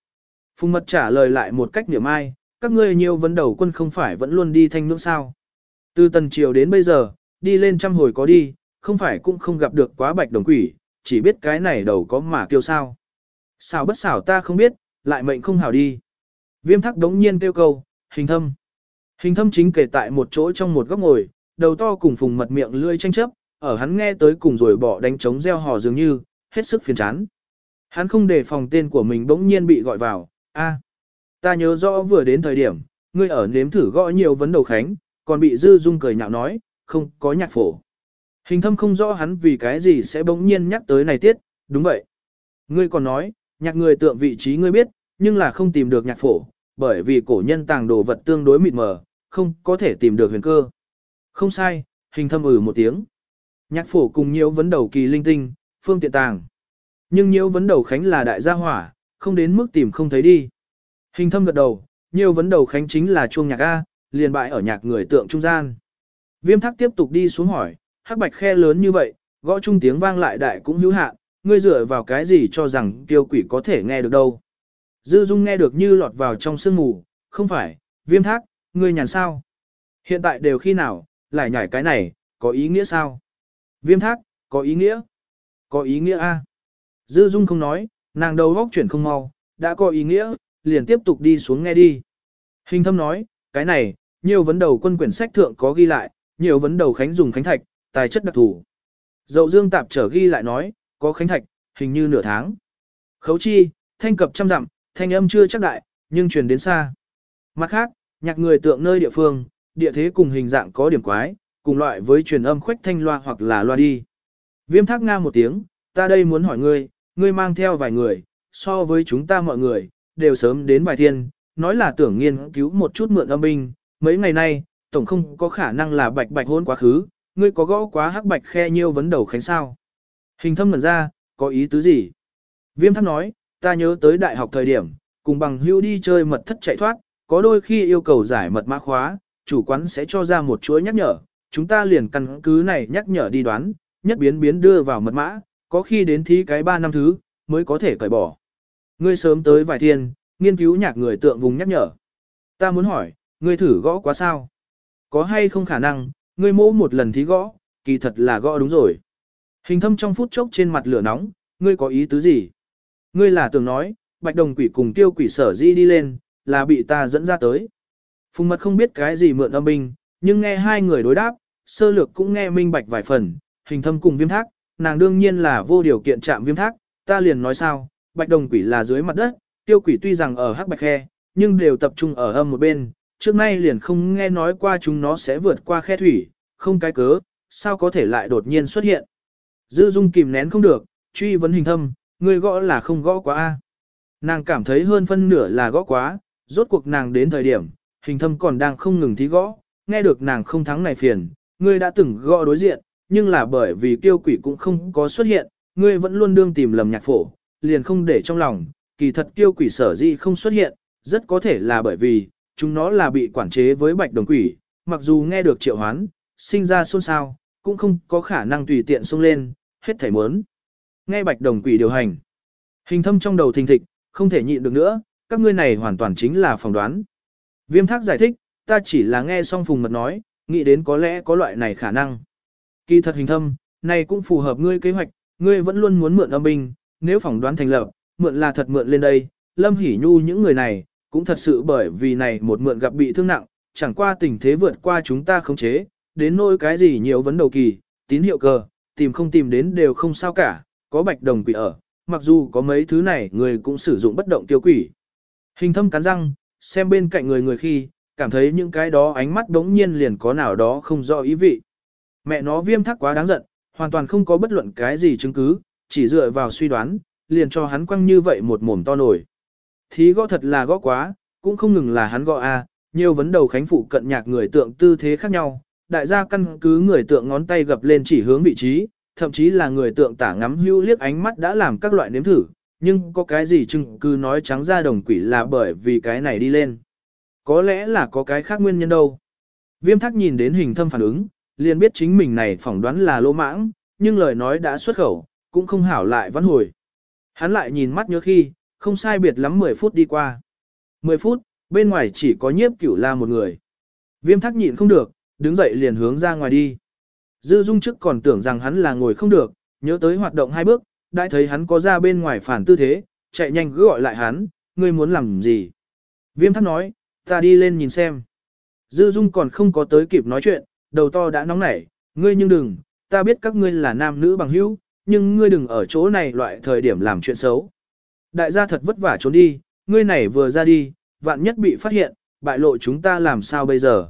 Speaker 1: Phùng mật trả lời lại một cách niệm ai, các ngươi nhiều vấn đầu quân không phải vẫn luôn đi thanh nước sao. Từ tần triều đến bây giờ, đi lên trăm hồi có đi, không phải cũng không gặp được quá bạch đồng quỷ, chỉ biết cái này đầu có mà kêu sao. Xảo bất xảo ta không biết, lại mệnh không hảo đi. Viêm thắc đống nhiên kêu câu, hình thâm. Hình thâm chính kể tại một chỗ trong một góc ngồi, đầu to cùng phùng mật miệng lươi tranh chấp, ở hắn nghe tới cùng rồi bỏ đánh trống gieo hò dường như, hết sức phiền chán. Hắn không để phòng tên của mình bỗng nhiên bị gọi vào, a, ta nhớ rõ vừa đến thời điểm, ngươi ở nếm thử gõ nhiều vấn đầu khánh, còn bị dư dung cười nhạo nói, không có nhạc phổ. Hình thâm không rõ hắn vì cái gì sẽ bỗng nhiên nhắc tới này tiết, đúng vậy. Ngươi còn nói, nhạc người tượng vị trí ngươi biết, nhưng là không tìm được nhạc phổ, bởi vì cổ nhân tàng đồ vật tương đối mịt mờ, không có thể tìm được huyền cơ. Không sai, hình thâm ừ một tiếng. Nhạc phổ cùng nhiễu vấn đầu kỳ linh tinh, phương tiện tàng. Nhưng nhiễu vấn đầu khánh là đại gia hỏa, không đến mức tìm không thấy đi. Hình thâm gật đầu, nhiễu vấn đầu khánh chính là chuông nhạc A, liền bại ở nhạc người tượng trung gian. Viêm thác tiếp tục đi xuống hỏi, hắc bạch khe lớn như vậy, gõ chung tiếng vang lại đại cũng hữu hạn, ngươi dựa vào cái gì cho rằng tiêu quỷ có thể nghe được đâu. Dư Dung nghe được như lọt vào trong sương mù, không phải, viêm thác, ngươi nhàn sao. Hiện tại đều khi nào, lại nhảy cái này, có ý nghĩa sao? Viêm thác, có ý nghĩa? Có ý nghĩa a? Dư Dung không nói, nàng đầu góc chuyển không mau, đã có ý nghĩa, liền tiếp tục đi xuống nghe đi. Hình thâm nói, cái này, nhiều vấn đầu quân quyển sách thượng có ghi lại, nhiều vấn đầu khánh dùng khánh thạch, tài chất đặc thù. Dậu dương tạp trở ghi lại nói, có khánh thạch, hình như nửa tháng. Khấu chi, thanh cập trăm dặm, thanh âm chưa chắc đại, nhưng truyền đến xa. Mặt khác, nhạc người tượng nơi địa phương, địa thế cùng hình dạng có điểm quái, cùng loại với truyền âm khuếch thanh loa hoặc là loa đi. Viêm thác nga một tiếng, ta đây muốn hỏi ngươi, ngươi mang theo vài người, so với chúng ta mọi người, đều sớm đến vài thiên, nói là tưởng nghiên cứu một chút mượn âm binh, mấy ngày nay, tổng không có khả năng là bạch bạch hôn quá khứ, ngươi có gõ quá hắc bạch khe nhiêu vấn đầu khánh sao. Hình thâm ngẩn ra, có ý tứ gì? Viêm thắc nói, ta nhớ tới đại học thời điểm, cùng bằng hưu đi chơi mật thất chạy thoát, có đôi khi yêu cầu giải mật mã khóa, chủ quán sẽ cho ra một chuỗi nhắc nhở, chúng ta liền căn cứ này nhắc nhở đi đoán, nhất biến biến đưa vào mật mã, có khi đến thí cái 3 năm thứ, mới có thể cởi bỏ. Ngươi sớm tới vài thiên, nghiên cứu nhạc người tượng vùng nhắc nhở. Ta muốn hỏi, ngươi thử gõ quá sao? Có hay không khả năng, ngươi mỗ một lần thí gõ, kỳ thật là gõ đúng rồi. Hình thâm trong phút chốc trên mặt lửa nóng, ngươi có ý tứ gì? Ngươi là tưởng nói, bạch đồng quỷ cùng tiêu quỷ sở di đi lên, là bị ta dẫn ra tới. Phùng mật không biết cái gì mượn âm binh, nhưng nghe hai người đối đáp, sơ lược cũng nghe minh bạch vài phần, hình thâm cùng viêm thác, nàng đương nhiên là vô điều kiện chạm viêm thác, ta liền nói sao, bạch đồng quỷ là dưới mặt đất, tiêu quỷ tuy rằng ở hắc bạch khe, nhưng đều tập trung ở âm một bên, trước nay liền không nghe nói qua chúng nó sẽ vượt qua khe thủy, không cái cớ, sao có thể lại đột nhiên xuất hiện. Dư dung kìm nén không được, truy vấn hình thâm, người gõ là không gõ quá a. Nàng cảm thấy hơn phân nửa là gõ quá, rốt cuộc nàng đến thời điểm, hình thâm còn đang không ngừng thí gõ, nghe được nàng không thắng này phiền, ngươi đã từng gõ đối diện, nhưng là bởi vì tiêu quỷ cũng không có xuất hiện, ngươi vẫn luôn đương tìm lầm nhạc phổ, liền không để trong lòng, kỳ thật tiêu quỷ sở dĩ không xuất hiện, rất có thể là bởi vì, chúng nó là bị quản chế với bạch đồng quỷ, mặc dù nghe được triệu hoán, sinh ra xôn xao, cũng không có khả năng tùy tiện xông lên, hết thảy muốn. Nghe bạch đồng quỷ điều hành. Hình thâm trong đầu thình thịch, không thể nhịn được nữa, các ngươi này hoàn toàn chính là phỏng đoán. Viêm thác giải thích, ta chỉ là nghe xong phùng mật nói, nghĩ đến có lẽ có loại này khả năng. Kỳ thật hình thâm, này cũng phù hợp ngươi kế hoạch, ngươi vẫn luôn muốn mượn âm binh, nếu phỏng đoán thành lập, mượn là thật mượn lên đây, Lâm hỉ Nhu những người này, cũng thật sự bởi vì này một mượn gặp bị thương nặng, chẳng qua tình thế vượt qua chúng ta khống chế, đến nỗi cái gì nhiều vấn đầu kỳ, tín hiệu cờ, tìm không tìm đến đều không sao cả, có bạch đồng quỷ ở, mặc dù có mấy thứ này người cũng sử dụng bất động tiêu quỷ. Hình thâm cắn răng, xem bên cạnh người người khi, cảm thấy những cái đó ánh mắt đống nhiên liền có nào đó không rõ ý vị. Mẹ nó viêm thắc quá đáng giận, hoàn toàn không có bất luận cái gì chứng cứ, chỉ dựa vào suy đoán, liền cho hắn quăng như vậy một mồm to nổi. Thí gõ thật là gõ quá, cũng không ngừng là hắn gõ A, nhiều vấn đầu khánh phụ cận nhạc người tượng tư thế khác nhau, đại gia căn cứ người tượng ngón tay gập lên chỉ hướng vị trí, thậm chí là người tượng tả ngắm hưu liếc ánh mắt đã làm các loại nếm thử, nhưng có cái gì chứng cứ nói trắng ra đồng quỷ là bởi vì cái này đi lên. Có lẽ là có cái khác nguyên nhân đâu. Viêm thắc nhìn đến hình thâm phản ứng, liền biết chính mình này phỏng đoán là lỗ mãng, nhưng lời nói đã xuất khẩu, cũng không hảo lại văn hồi. Hắn lại nhìn mắt nhớ khi, không sai biệt lắm 10 phút đi qua. 10 phút, bên ngoài chỉ có nhiếp cửu la một người. Viêm thắc nhịn không được, đứng dậy liền hướng ra ngoài đi. Dư Dung trước còn tưởng rằng hắn là ngồi không được, nhớ tới hoạt động hai bước, đã thấy hắn có ra bên ngoài phản tư thế, chạy nhanh cứ gọi lại hắn, ngươi muốn làm gì? Viêm thắc nói, ta đi lên nhìn xem. Dư Dung còn không có tới kịp nói chuyện, đầu to đã nóng nảy, ngươi nhưng đừng, ta biết các ngươi là nam nữ bằng hữu, nhưng ngươi đừng ở chỗ này loại thời điểm làm chuyện xấu. Đại gia thật vất vả trốn đi, ngươi này vừa ra đi, vạn nhất bị phát hiện, bại lộ chúng ta làm sao bây giờ.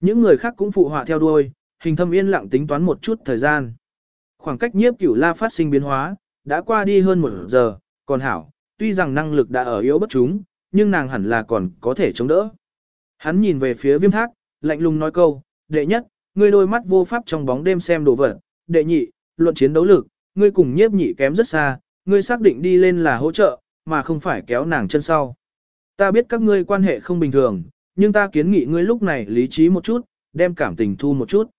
Speaker 1: Những người khác cũng phụ họa theo đuôi, hình thâm yên lặng tính toán một chút thời gian. Khoảng cách nhiếp cửu la phát sinh biến hóa, đã qua đi hơn một giờ, còn hảo, tuy rằng năng lực đã ở yếu bất chúng, nhưng nàng hẳn là còn có thể chống đỡ. Hắn nhìn về phía viêm thác, lạnh lùng nói câu, đệ nhất, ngươi đôi mắt vô pháp trong bóng đêm xem đồ vật, đệ nhị, luận chiến đấu lực, ngươi cùng nhiếp nhị kém rất xa, ngươi xác định đi lên là hỗ trợ, mà không phải kéo nàng chân sau. Ta biết các ngươi quan hệ không bình thường, nhưng ta kiến nghị ngươi lúc này lý trí một chút, đem cảm tình thu một chút.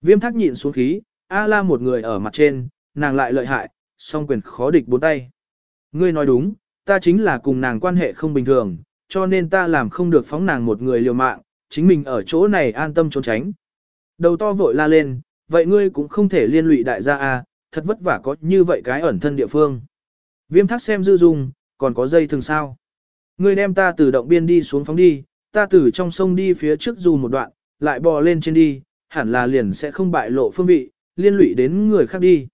Speaker 1: Viêm thác nhịn xuống khí, A la một người ở mặt trên, nàng lại lợi hại, song quyền khó địch bốn tay. Ngươi nói đúng, ta chính là cùng nàng quan hệ không bình thường, cho nên ta làm không được phóng nàng một người liều mạng, chính mình ở chỗ này an tâm trốn tránh. Đầu to vội la lên, vậy ngươi cũng không thể liên lụy đại gia a, thật vất vả có như vậy cái ẩn thân địa phương. Viêm thác xem dư dùng, còn có dây thường sao. Ngươi đem ta từ động biên đi xuống phóng đi, ta từ trong sông đi phía trước dù một đoạn, lại bò lên trên đi, hẳn là liền sẽ không bại lộ phương vị, liên lụy đến người khác đi.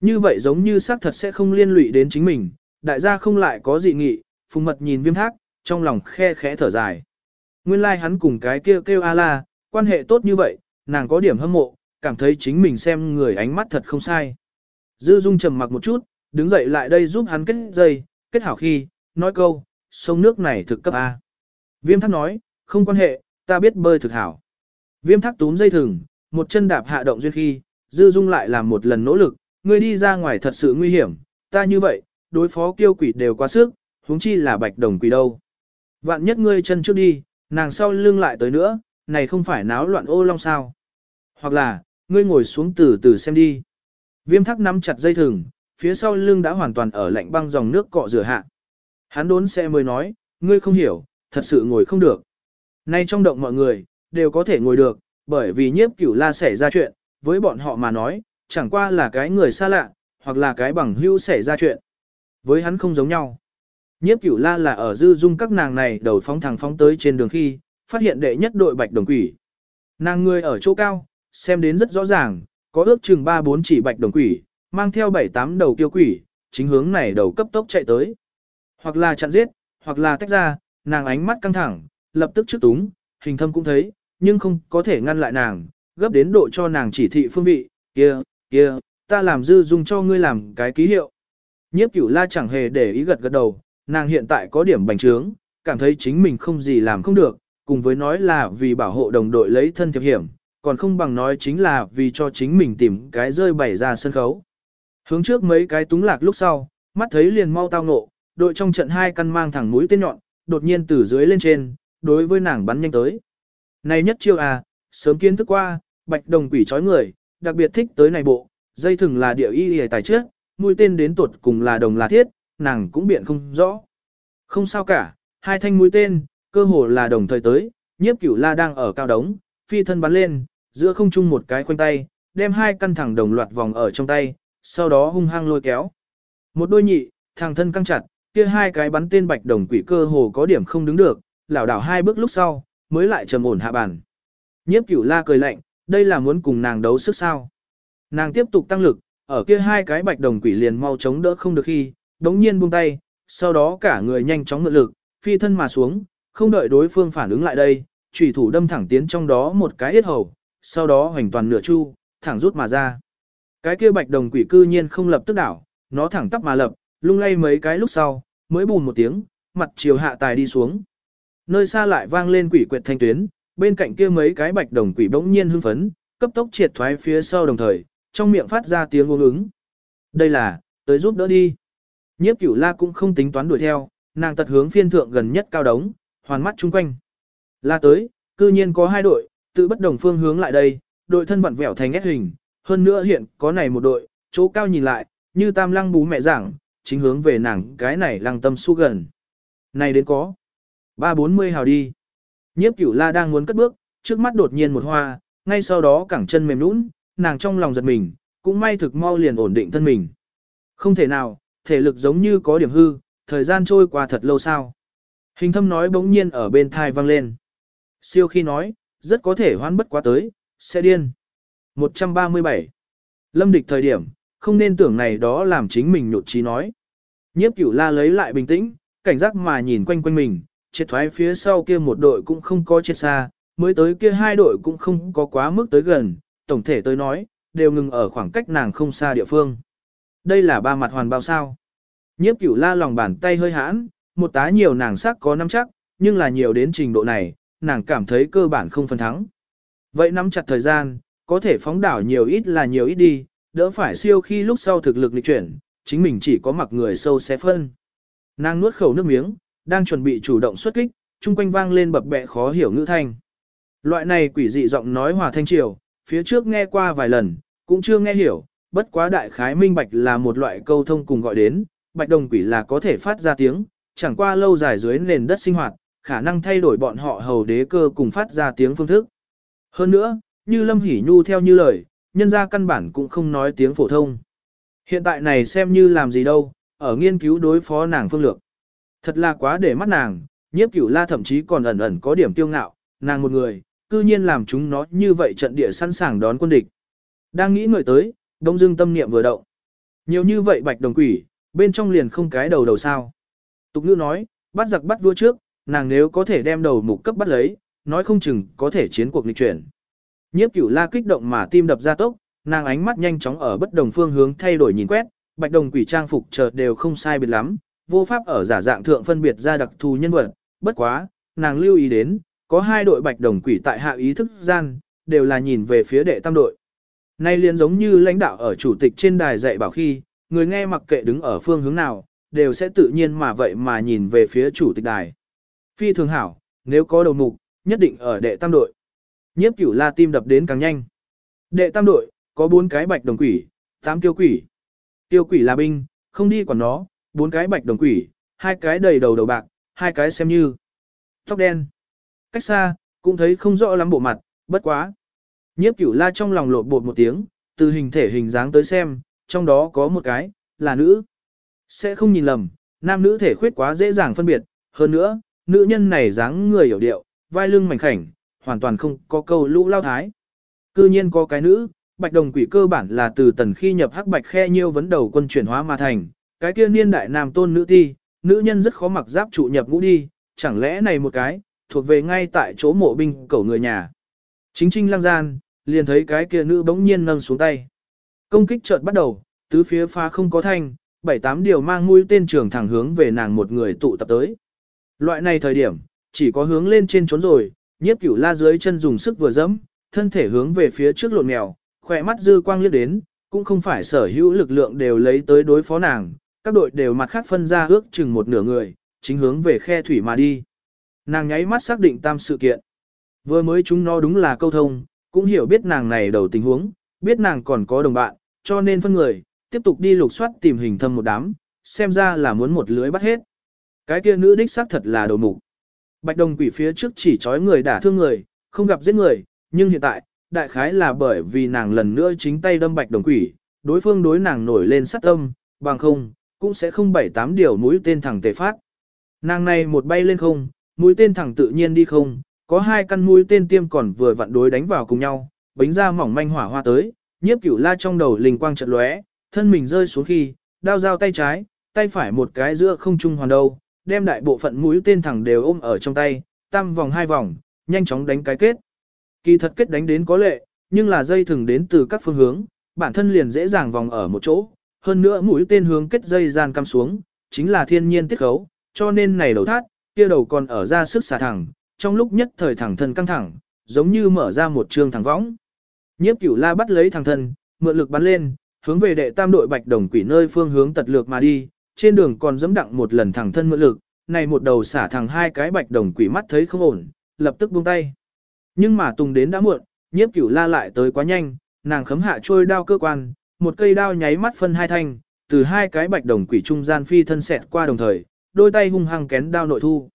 Speaker 1: Như vậy giống như xác thật sẽ không liên lụy đến chính mình, đại gia không lại có dị nghị, phùng mật nhìn viêm thác, trong lòng khe khẽ thở dài. Nguyên lai like hắn cùng cái kia kêu, kêu a la, quan hệ tốt như vậy, nàng có điểm hâm mộ, cảm thấy chính mình xem người ánh mắt thật không sai. Dư Dung trầm mặc một chút, đứng dậy lại đây giúp hắn kết dây, kết hảo khi, nói câu, sông nước này thực cấp A. Viêm thác nói, không quan hệ, ta biết bơi thực hảo. Viêm thác túm dây thừng, một chân đạp hạ động duyên khi, Dư Dung lại làm một lần nỗ lực, ngươi đi ra ngoài thật sự nguy hiểm, ta như vậy, đối phó kiêu quỷ đều quá sức, huống chi là bạch đồng quỷ đâu. Vạn nhất ngươi chân trước đi, nàng sau lưng lại tới nữa, này không phải náo loạn ô long sao. Hoặc là, ngươi ngồi xuống từ từ xem đi. Viêm thắc nắm chặt dây thừng, phía sau lưng đã hoàn toàn ở lạnh băng dòng nước cọ rửa hạ. Hắn đốn xe mới nói, ngươi không hiểu, thật sự ngồi không được. Nay trong động mọi người, đều có thể ngồi được, bởi vì nhiếp cửu la xảy ra chuyện, với bọn họ mà nói, chẳng qua là cái người xa lạ, hoặc là cái bằng hữu xảy ra chuyện. Với hắn không giống nhau. Nhiếp cửu la là ở dư dung các nàng này đầu phóng thẳng phóng tới trên đường khi, phát hiện đệ nhất đội bạch đồng quỷ. Nàng người ở chỗ cao, xem đến rất rõ ràng, có ước chừng 3-4 chỉ bạch đồng quỷ, mang theo 7-8 đầu tiêu quỷ, chính hướng này đầu cấp tốc chạy tới. Hoặc là chặn giết, hoặc là tách ra, nàng ánh mắt căng thẳng, lập tức trước túng, hình thâm cũng thấy, nhưng không có thể ngăn lại nàng, gấp đến độ cho nàng chỉ thị phương vị, kia, kia, ta làm dư dung cho ngươi làm cái ký hiệu. Nhiếp cửu la chẳng hề để ý gật gật đầu, nàng hiện tại có điểm bành trướng, cảm thấy chính mình không gì làm không được, cùng với nói là vì bảo hộ đồng đội lấy thân thiệp hiểm, còn không bằng nói chính là vì cho chính mình tìm cái rơi bày ra sân khấu. Hướng trước mấy cái túng lạc lúc sau, mắt thấy liền mau tao ngộ, đội trong trận hai căn mang thẳng mũi tên nhọn, đột nhiên từ dưới lên trên, đối với nàng bắn nhanh tới. Này nhất chiêu à, sớm kiến thức qua, bạch đồng quỷ chói người, đặc biệt thích tới này bộ, dây thừng là địa y y tài trước, mũi tên đến tuột cùng là đồng là thiết, nàng cũng biện không rõ. Không sao cả, hai thanh mũi tên, cơ hồ là đồng thời tới, nhiếp cửu la đang ở cao đống, phi thân bắn lên, giữa không trung một cái khoanh tay, đem hai căn thẳng đồng loạt vòng ở trong tay, sau đó hung hăng lôi kéo. Một đôi nhị, thằng thân căng chặt, kia hai cái bắn tên bạch đồng quỷ cơ hồ có điểm không đứng được, lảo đảo hai bước lúc sau, mới lại trầm ổn hạ bàn. Nhiếp cửu la cười lạnh, đây là muốn cùng nàng đấu sức sao. Nàng tiếp tục tăng lực, ở kia hai cái bạch đồng quỷ liền mau chống đỡ không được khi, đống nhiên buông tay, sau đó cả người nhanh chóng ngự lực, phi thân mà xuống, không đợi đối phương phản ứng lại đây, chủy thủ đâm thẳng tiến trong đó một cái yết hầu, sau đó hoành toàn nửa chu, thẳng rút mà ra. Cái kia bạch đồng quỷ cư nhiên không lập tức đảo, nó thẳng tắp mà lập, lung lay mấy cái lúc sau, mới bùn một tiếng, mặt chiều hạ tài đi xuống. Nơi xa lại vang lên quỷ quyệt thanh tuyến, bên cạnh kia mấy cái bạch đồng quỷ bỗng nhiên hưng phấn, cấp tốc triệt thoái phía sau đồng thời, trong miệng phát ra tiếng uống ứng. Đây là, tới giúp đỡ đi. Nhiếp cửu la cũng không tính toán đuổi theo, nàng tật hướng phiên thượng gần nhất cao đống, hoàn mắt chung quanh. La tới, cư nhiên có hai đội, tự bất đồng phương hướng lại đây, đội thân vặn vẹo thành ghét hình, hơn nữa hiện có này một đội, chỗ cao nhìn lại, như tam lăng bú mẹ giảng, chính hướng về nàng cái này lăng tâm su gần. Này đến có. Ba bốn mươi hào đi. Nhiếp cửu la đang muốn cất bước, trước mắt đột nhiên một hoa, ngay sau đó cẳng chân mềm nũng, nàng trong lòng giật mình, cũng may thực mau liền ổn định thân mình. Không thể nào, thể lực giống như có điểm hư, thời gian trôi qua thật lâu sao. Hình thâm nói bỗng nhiên ở bên thai vang lên. Siêu khi nói, rất có thể hoán bất quá tới, sẽ điên. 137. Lâm địch thời điểm, không nên tưởng này đó làm chính mình nhột trí nói. Nhiếp cửu la lấy lại bình tĩnh, cảnh giác mà nhìn quanh quanh mình, triệt thoái phía sau kia một đội cũng không có chết xa, mới tới kia hai đội cũng không có quá mức tới gần, tổng thể tới nói, đều ngừng ở khoảng cách nàng không xa địa phương. Đây là ba mặt hoàn bao sao. Nhiếp cửu la lòng bàn tay hơi hãn, một tá nhiều nàng sắc có nắm chắc, nhưng là nhiều đến trình độ này, nàng cảm thấy cơ bản không phần thắng. Vậy nắm chặt thời gian, có thể phóng đảo nhiều ít là nhiều ít đi, đỡ phải siêu khi lúc sau thực lực lịch chuyển, chính mình chỉ có mặc người sâu xé phân. Nàng nuốt khẩu nước miếng, đang chuẩn bị chủ động xuất kích, chung quanh vang lên bập bẹ khó hiểu ngữ thanh. Loại này quỷ dị giọng nói hòa thanh triều, phía trước nghe qua vài lần, cũng chưa nghe hiểu, bất quá đại khái minh bạch là một loại câu thông cùng gọi đến, bạch đồng quỷ là có thể phát ra tiếng, chẳng qua lâu dài dưới nền đất sinh hoạt, khả năng thay đổi bọn họ hầu đế cơ cùng phát ra tiếng phương thức. Hơn nữa, như Lâm Hỷ Nhu theo như lời, nhân ra căn bản cũng không nói tiếng phổ thông. Hiện tại này xem như làm gì đâu, ở nghiên cứu đối phó nàng phương lược. Thật là quá để mắt nàng, nhiếp cửu la thậm chí còn ẩn ẩn có điểm tiêu ngạo, nàng một người, cư nhiên làm chúng nó như vậy trận địa sẵn sàng đón quân địch. Đang nghĩ ngợi tới, đông dương tâm niệm vừa động. Nhiều như vậy bạch đồng quỷ, bên trong liền không cái đầu đầu sao. Tục ngữ nói, bắt giặc bắt vua trước, nàng nếu có thể đem đầu mục cấp bắt lấy, nói không chừng có thể chiến cuộc lịch chuyển. Nhiếp cửu la kích động mà tim đập ra tốc, nàng ánh mắt nhanh chóng ở bất đồng phương hướng thay đổi nhìn quét, bạch đồng quỷ trang phục chợt đều không sai biệt lắm, vô pháp ở giả dạng thượng phân biệt ra đặc thù nhân vật, bất quá, nàng lưu ý đến, có hai đội bạch đồng quỷ tại hạ ý thức gian, đều là nhìn về phía đệ tam đội. Nay liền giống như lãnh đạo ở chủ tịch trên đài dạy bảo khi, người nghe mặc kệ đứng ở phương hướng nào, đều sẽ tự nhiên mà vậy mà nhìn về phía chủ tịch đài. Phi thường hảo, nếu có đầu mục, nhất định ở đệ tam đội. Nhiếp cửu la tim đập đến càng nhanh. Đệ tam đội, có bốn cái bạch đồng quỷ, tám tiêu quỷ. Tiêu quỷ là binh, không đi quản nó, bốn cái bạch đồng quỷ, hai cái đầy đầu đầu bạc, hai cái xem như. Tóc đen. Cách xa, cũng thấy không rõ lắm bộ mặt, bất quá. Nhiếp cửu la trong lòng lột bột một tiếng, từ hình thể hình dáng tới xem, trong đó có một cái, là nữ. Sẽ không nhìn lầm, nam nữ thể khuyết quá dễ dàng phân biệt, hơn nữa, nữ nhân này dáng người hiểu điệu, vai lưng mảnh khảnh, hoàn toàn không có câu lũ lao thái. Cư nhiên có cái nữ, bạch đồng quỷ cơ bản là từ tần khi nhập hắc bạch khe nhiêu vấn đầu quân chuyển hóa mà thành, cái kia niên đại nam tôn nữ ti, nữ nhân rất khó mặc giáp trụ nhập ngũ đi, chẳng lẽ này một cái, thuộc về ngay tại chỗ mộ binh cầu người nhà. Chính trinh lang gian, liền thấy cái kia nữ bỗng nhiên nâng xuống tay. Công kích chợt bắt đầu, tứ phía pha không có thanh, bảy tám điều mang mũi tên trường thẳng hướng về nàng một người tụ tập tới. Loại này thời điểm, chỉ có hướng lên trên trốn rồi, nhiếp cửu la dưới chân dùng sức vừa dẫm, thân thể hướng về phía trước lộn mèo, khỏe mắt dư quang liếc đến, cũng không phải sở hữu lực lượng đều lấy tới đối phó nàng, các đội đều mặt khác phân ra ước chừng một nửa người, chính hướng về khe thủy mà đi. Nàng nháy mắt xác định tam sự kiện. Vừa mới chúng nó đúng là câu thông, cũng hiểu biết nàng này đầu tình huống, biết nàng còn có đồng bạn, cho nên phân người, tiếp tục đi lục soát tìm hình thâm một đám, xem ra là muốn một lưới bắt hết. Cái kia nữ đích xác thật là đầu mục. Bạch đồng quỷ phía trước chỉ trói người đả thương người, không gặp giết người, nhưng hiện tại, đại khái là bởi vì nàng lần nữa chính tay đâm bạch đồng quỷ, đối phương đối nàng nổi lên sát tâm, bằng không, cũng sẽ không bảy tám điều mũi tên thẳng tề phát. Nàng này một bay lên không, mũi tên thẳng tự nhiên đi không, có hai căn mũi tên tiêm còn vừa vặn đối đánh vào cùng nhau, bính ra mỏng manh hỏa hoa tới, nhiếp cửu la trong đầu linh quang chợt lóe, thân mình rơi xuống khi, đao dao tay trái, tay phải một cái giữa không trung hoàn đầu đem đại bộ phận mũi tên thẳng đều ôm ở trong tay, tam vòng hai vòng, nhanh chóng đánh cái kết. Kỳ thật kết đánh đến có lệ, nhưng là dây thừng đến từ các phương hướng, bản thân liền dễ dàng vòng ở một chỗ, hơn nữa mũi tên hướng kết dây gian cắm xuống, chính là thiên nhiên tiết khấu, cho nên này đầu thắt, kia đầu còn ở ra sức xả thẳng, trong lúc nhất thời thẳng thân căng thẳng, giống như mở ra một trường thẳng võng. Nhiếp cửu la bắt lấy thẳng thân, mượn lực bắn lên, hướng về đệ tam đội bạch đồng quỷ nơi phương hướng tật lược mà đi, trên đường còn dẫm đặng một lần thẳng thân mượn lực, này một đầu xả thẳng hai cái bạch đồng quỷ mắt thấy không ổn, lập tức buông tay. Nhưng mà tùng đến đã muộn, nhiếp cửu la lại tới quá nhanh, nàng khấm hạ trôi đao cơ quan, một cây đao nháy mắt phân hai thanh, từ hai cái bạch đồng quỷ trung gian phi thân xẹt qua đồng thời, đôi tay hung hăng kén đao nội thu.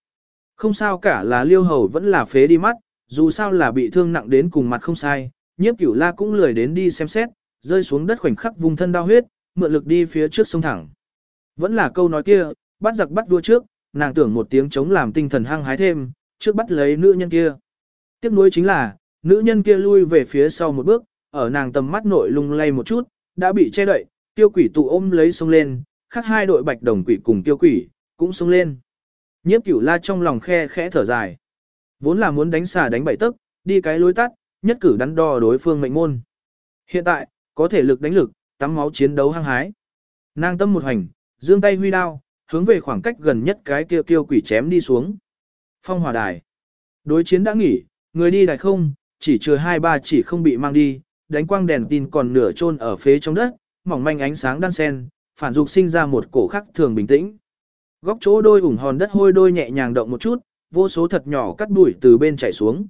Speaker 1: Không sao cả là liêu hầu vẫn là phế đi mắt, dù sao là bị thương nặng đến cùng mặt không sai, nhiếp cửu la cũng lười đến đi xem xét, rơi xuống đất khoảnh khắc vùng thân đau huyết, mượn lực đi phía trước sông thẳng. Vẫn là câu nói kia, bắt giặc bắt vua trước, nàng tưởng một tiếng chống làm tinh thần hăng hái thêm, trước bắt lấy nữ nhân kia. Tiếp nối chính là, nữ nhân kia lui về phía sau một bước, ở nàng tầm mắt nội lung lay một chút, đã bị che đậy, tiêu quỷ tụ ôm lấy sông lên, khác hai đội bạch đồng quỷ cùng tiêu quỷ, cũng sông lên. Nhiếp cửu la trong lòng khe khẽ thở dài. Vốn là muốn đánh xà đánh bảy tức, đi cái lối tắt, nhất cử đắn đo đối phương mệnh môn. Hiện tại, có thể lực đánh lực, tắm máu chiến đấu hăng hái. Nàng tâm một hành, dương tay huy đao, hướng về khoảng cách gần nhất cái kia tiêu quỷ chém đi xuống. Phong hỏa đài. Đối chiến đã nghỉ, người đi đài không, chỉ chừa hai ba chỉ không bị mang đi, đánh quang đèn tin còn nửa chôn ở phế trong đất, mỏng manh ánh sáng đan sen, phản dục sinh ra một cổ khắc thường bình tĩnh. Góc chỗ đôi ủng hòn đất hôi đôi nhẹ nhàng động một chút, vô số thật nhỏ cắt bụi từ bên chảy xuống.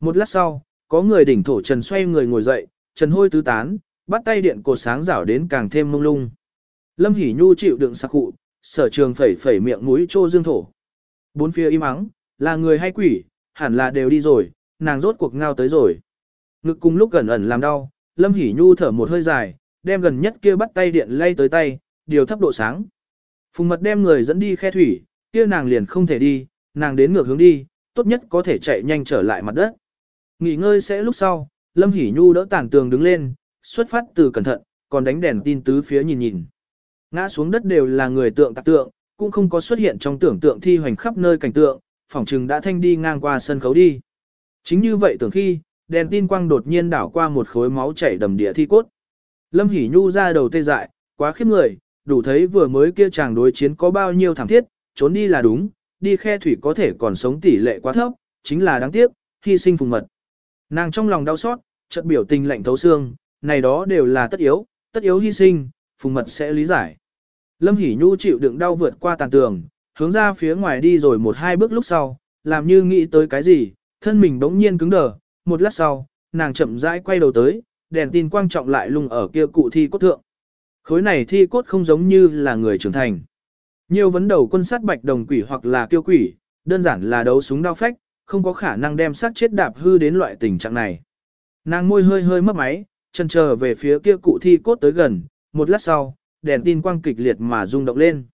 Speaker 1: Một lát sau, có người đỉnh thổ trần xoay người ngồi dậy, trần hôi tứ tán, bắt tay điện cột sáng rảo đến càng thêm mông lung. Lâm Hỷ Nhu chịu đựng sặc cụ, sở trường phẩy phẩy miệng mũi trô dương thổ. Bốn phía im ắng, là người hay quỷ, hẳn là đều đi rồi, nàng rốt cuộc ngao tới rồi. Ngực cùng lúc gần ẩn làm đau, Lâm Hỷ Nhu thở một hơi dài, đem gần nhất kia bắt tay điện lay tới tay, điều thấp độ sáng. Phùng mật đem người dẫn đi khe thủy, kia nàng liền không thể đi, nàng đến ngược hướng đi, tốt nhất có thể chạy nhanh trở lại mặt đất. Nghỉ ngơi sẽ lúc sau, Lâm Hỷ Nhu đỡ tảng tường đứng lên, xuất phát từ cẩn thận, còn đánh đèn tin tứ phía nhìn nhìn. Ngã xuống đất đều là người tượng tạc tượng, cũng không có xuất hiện trong tưởng tượng thi hoành khắp nơi cảnh tượng, phỏng chừng đã thanh đi ngang qua sân khấu đi. Chính như vậy tưởng khi, đèn tin quang đột nhiên đảo qua một khối máu chảy đầm địa thi cốt. Lâm Hỷ Nhu ra đầu tê dại, quá khiếp người, đủ thấy vừa mới kia chàng đối chiến có bao nhiêu thảm thiết, trốn đi là đúng, đi khe thủy có thể còn sống tỷ lệ quá thấp, chính là đáng tiếc, hy sinh phùng mật. Nàng trong lòng đau xót, chợt biểu tình lạnh thấu xương, này đó đều là tất yếu, tất yếu hy sinh, phùng mật sẽ lý giải. Lâm Hỷ Nhu chịu đựng đau vượt qua tàn tường, hướng ra phía ngoài đi rồi một hai bước lúc sau, làm như nghĩ tới cái gì, thân mình bỗng nhiên cứng đờ, một lát sau, nàng chậm rãi quay đầu tới, đèn tin quang trọng lại lung ở kia cụ thi cốt thượng. Khối này thi cốt không giống như là người trưởng thành. Nhiều vấn đầu quân sát bạch đồng quỷ hoặc là kiêu quỷ, đơn giản là đấu súng đao phách, không có khả năng đem sát chết đạp hư đến loại tình trạng này. Nàng môi hơi hơi mất máy, chân chờ về phía kia cụ thi cốt tới gần, một lát sau, đèn tin quang kịch liệt mà rung động lên.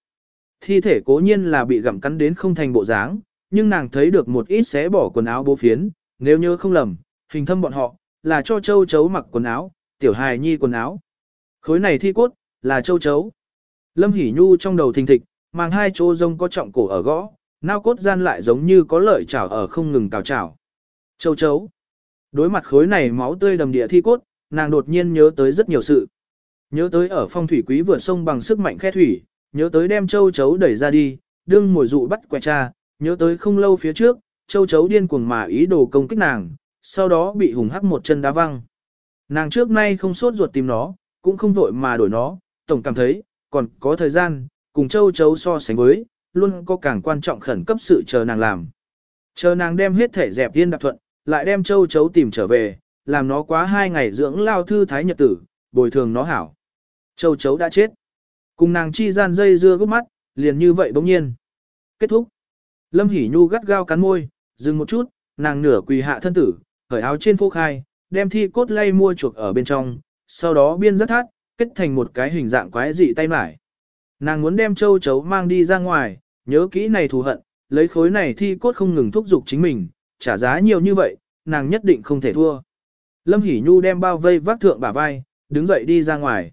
Speaker 1: Thi thể cố nhiên là bị gặm cắn đến không thành bộ dáng, nhưng nàng thấy được một ít xé bỏ quần áo bố phiến, nếu nhớ không lầm, hình thâm bọn họ, là cho châu chấu mặc quần áo, tiểu hài nhi quần áo. Khối này thi cốt, là châu chấu. Lâm Hỷ Nhu trong đầu thình thịch, mang hai chỗ rông có trọng cổ ở gõ, nao cốt gian lại giống như có lợi chảo ở không ngừng cào chảo. Châu chấu. Đối mặt khối này máu tươi đầm địa thi cốt, nàng đột nhiên nhớ tới rất nhiều sự. Nhớ tới ở phong thủy quý vượt sông bằng sức mạnh khe thủy, nhớ tới đem châu chấu đẩy ra đi, đương mồi dụ bắt quẹt cha, nhớ tới không lâu phía trước, châu chấu điên cuồng mà ý đồ công kích nàng, sau đó bị hùng hắc một chân đá văng. Nàng trước nay không sốt ruột tìm nó, cũng không vội mà đổi nó, tổng cảm thấy, còn có thời gian, cùng châu chấu so sánh với, luôn có càng quan trọng khẩn cấp sự chờ nàng làm. Chờ nàng đem hết thể dẹp tiên đạp thuận, lại đem châu chấu tìm trở về, làm nó quá hai ngày dưỡng lao thư thái nhật tử, bồi thường nó hảo. Châu chấu đã chết. Cùng nàng chi gian dây dưa gấp mắt, liền như vậy bỗng nhiên. Kết thúc. Lâm Hỷ Nhu gắt gao cắn môi, dừng một chút, nàng nửa quỳ hạ thân tử, cởi áo trên phô khai, đem thi cốt lay mua chuộc ở bên trong, sau đó biên rất thắt, kết thành một cái hình dạng quái dị tay mải. Nàng muốn đem châu chấu mang đi ra ngoài, nhớ kỹ này thù hận, lấy khối này thi cốt không ngừng thúc giục chính mình, trả giá nhiều như vậy, nàng nhất định không thể thua. Lâm Hỷ Nhu đem bao vây vác thượng bả vai, đứng dậy đi ra ngoài.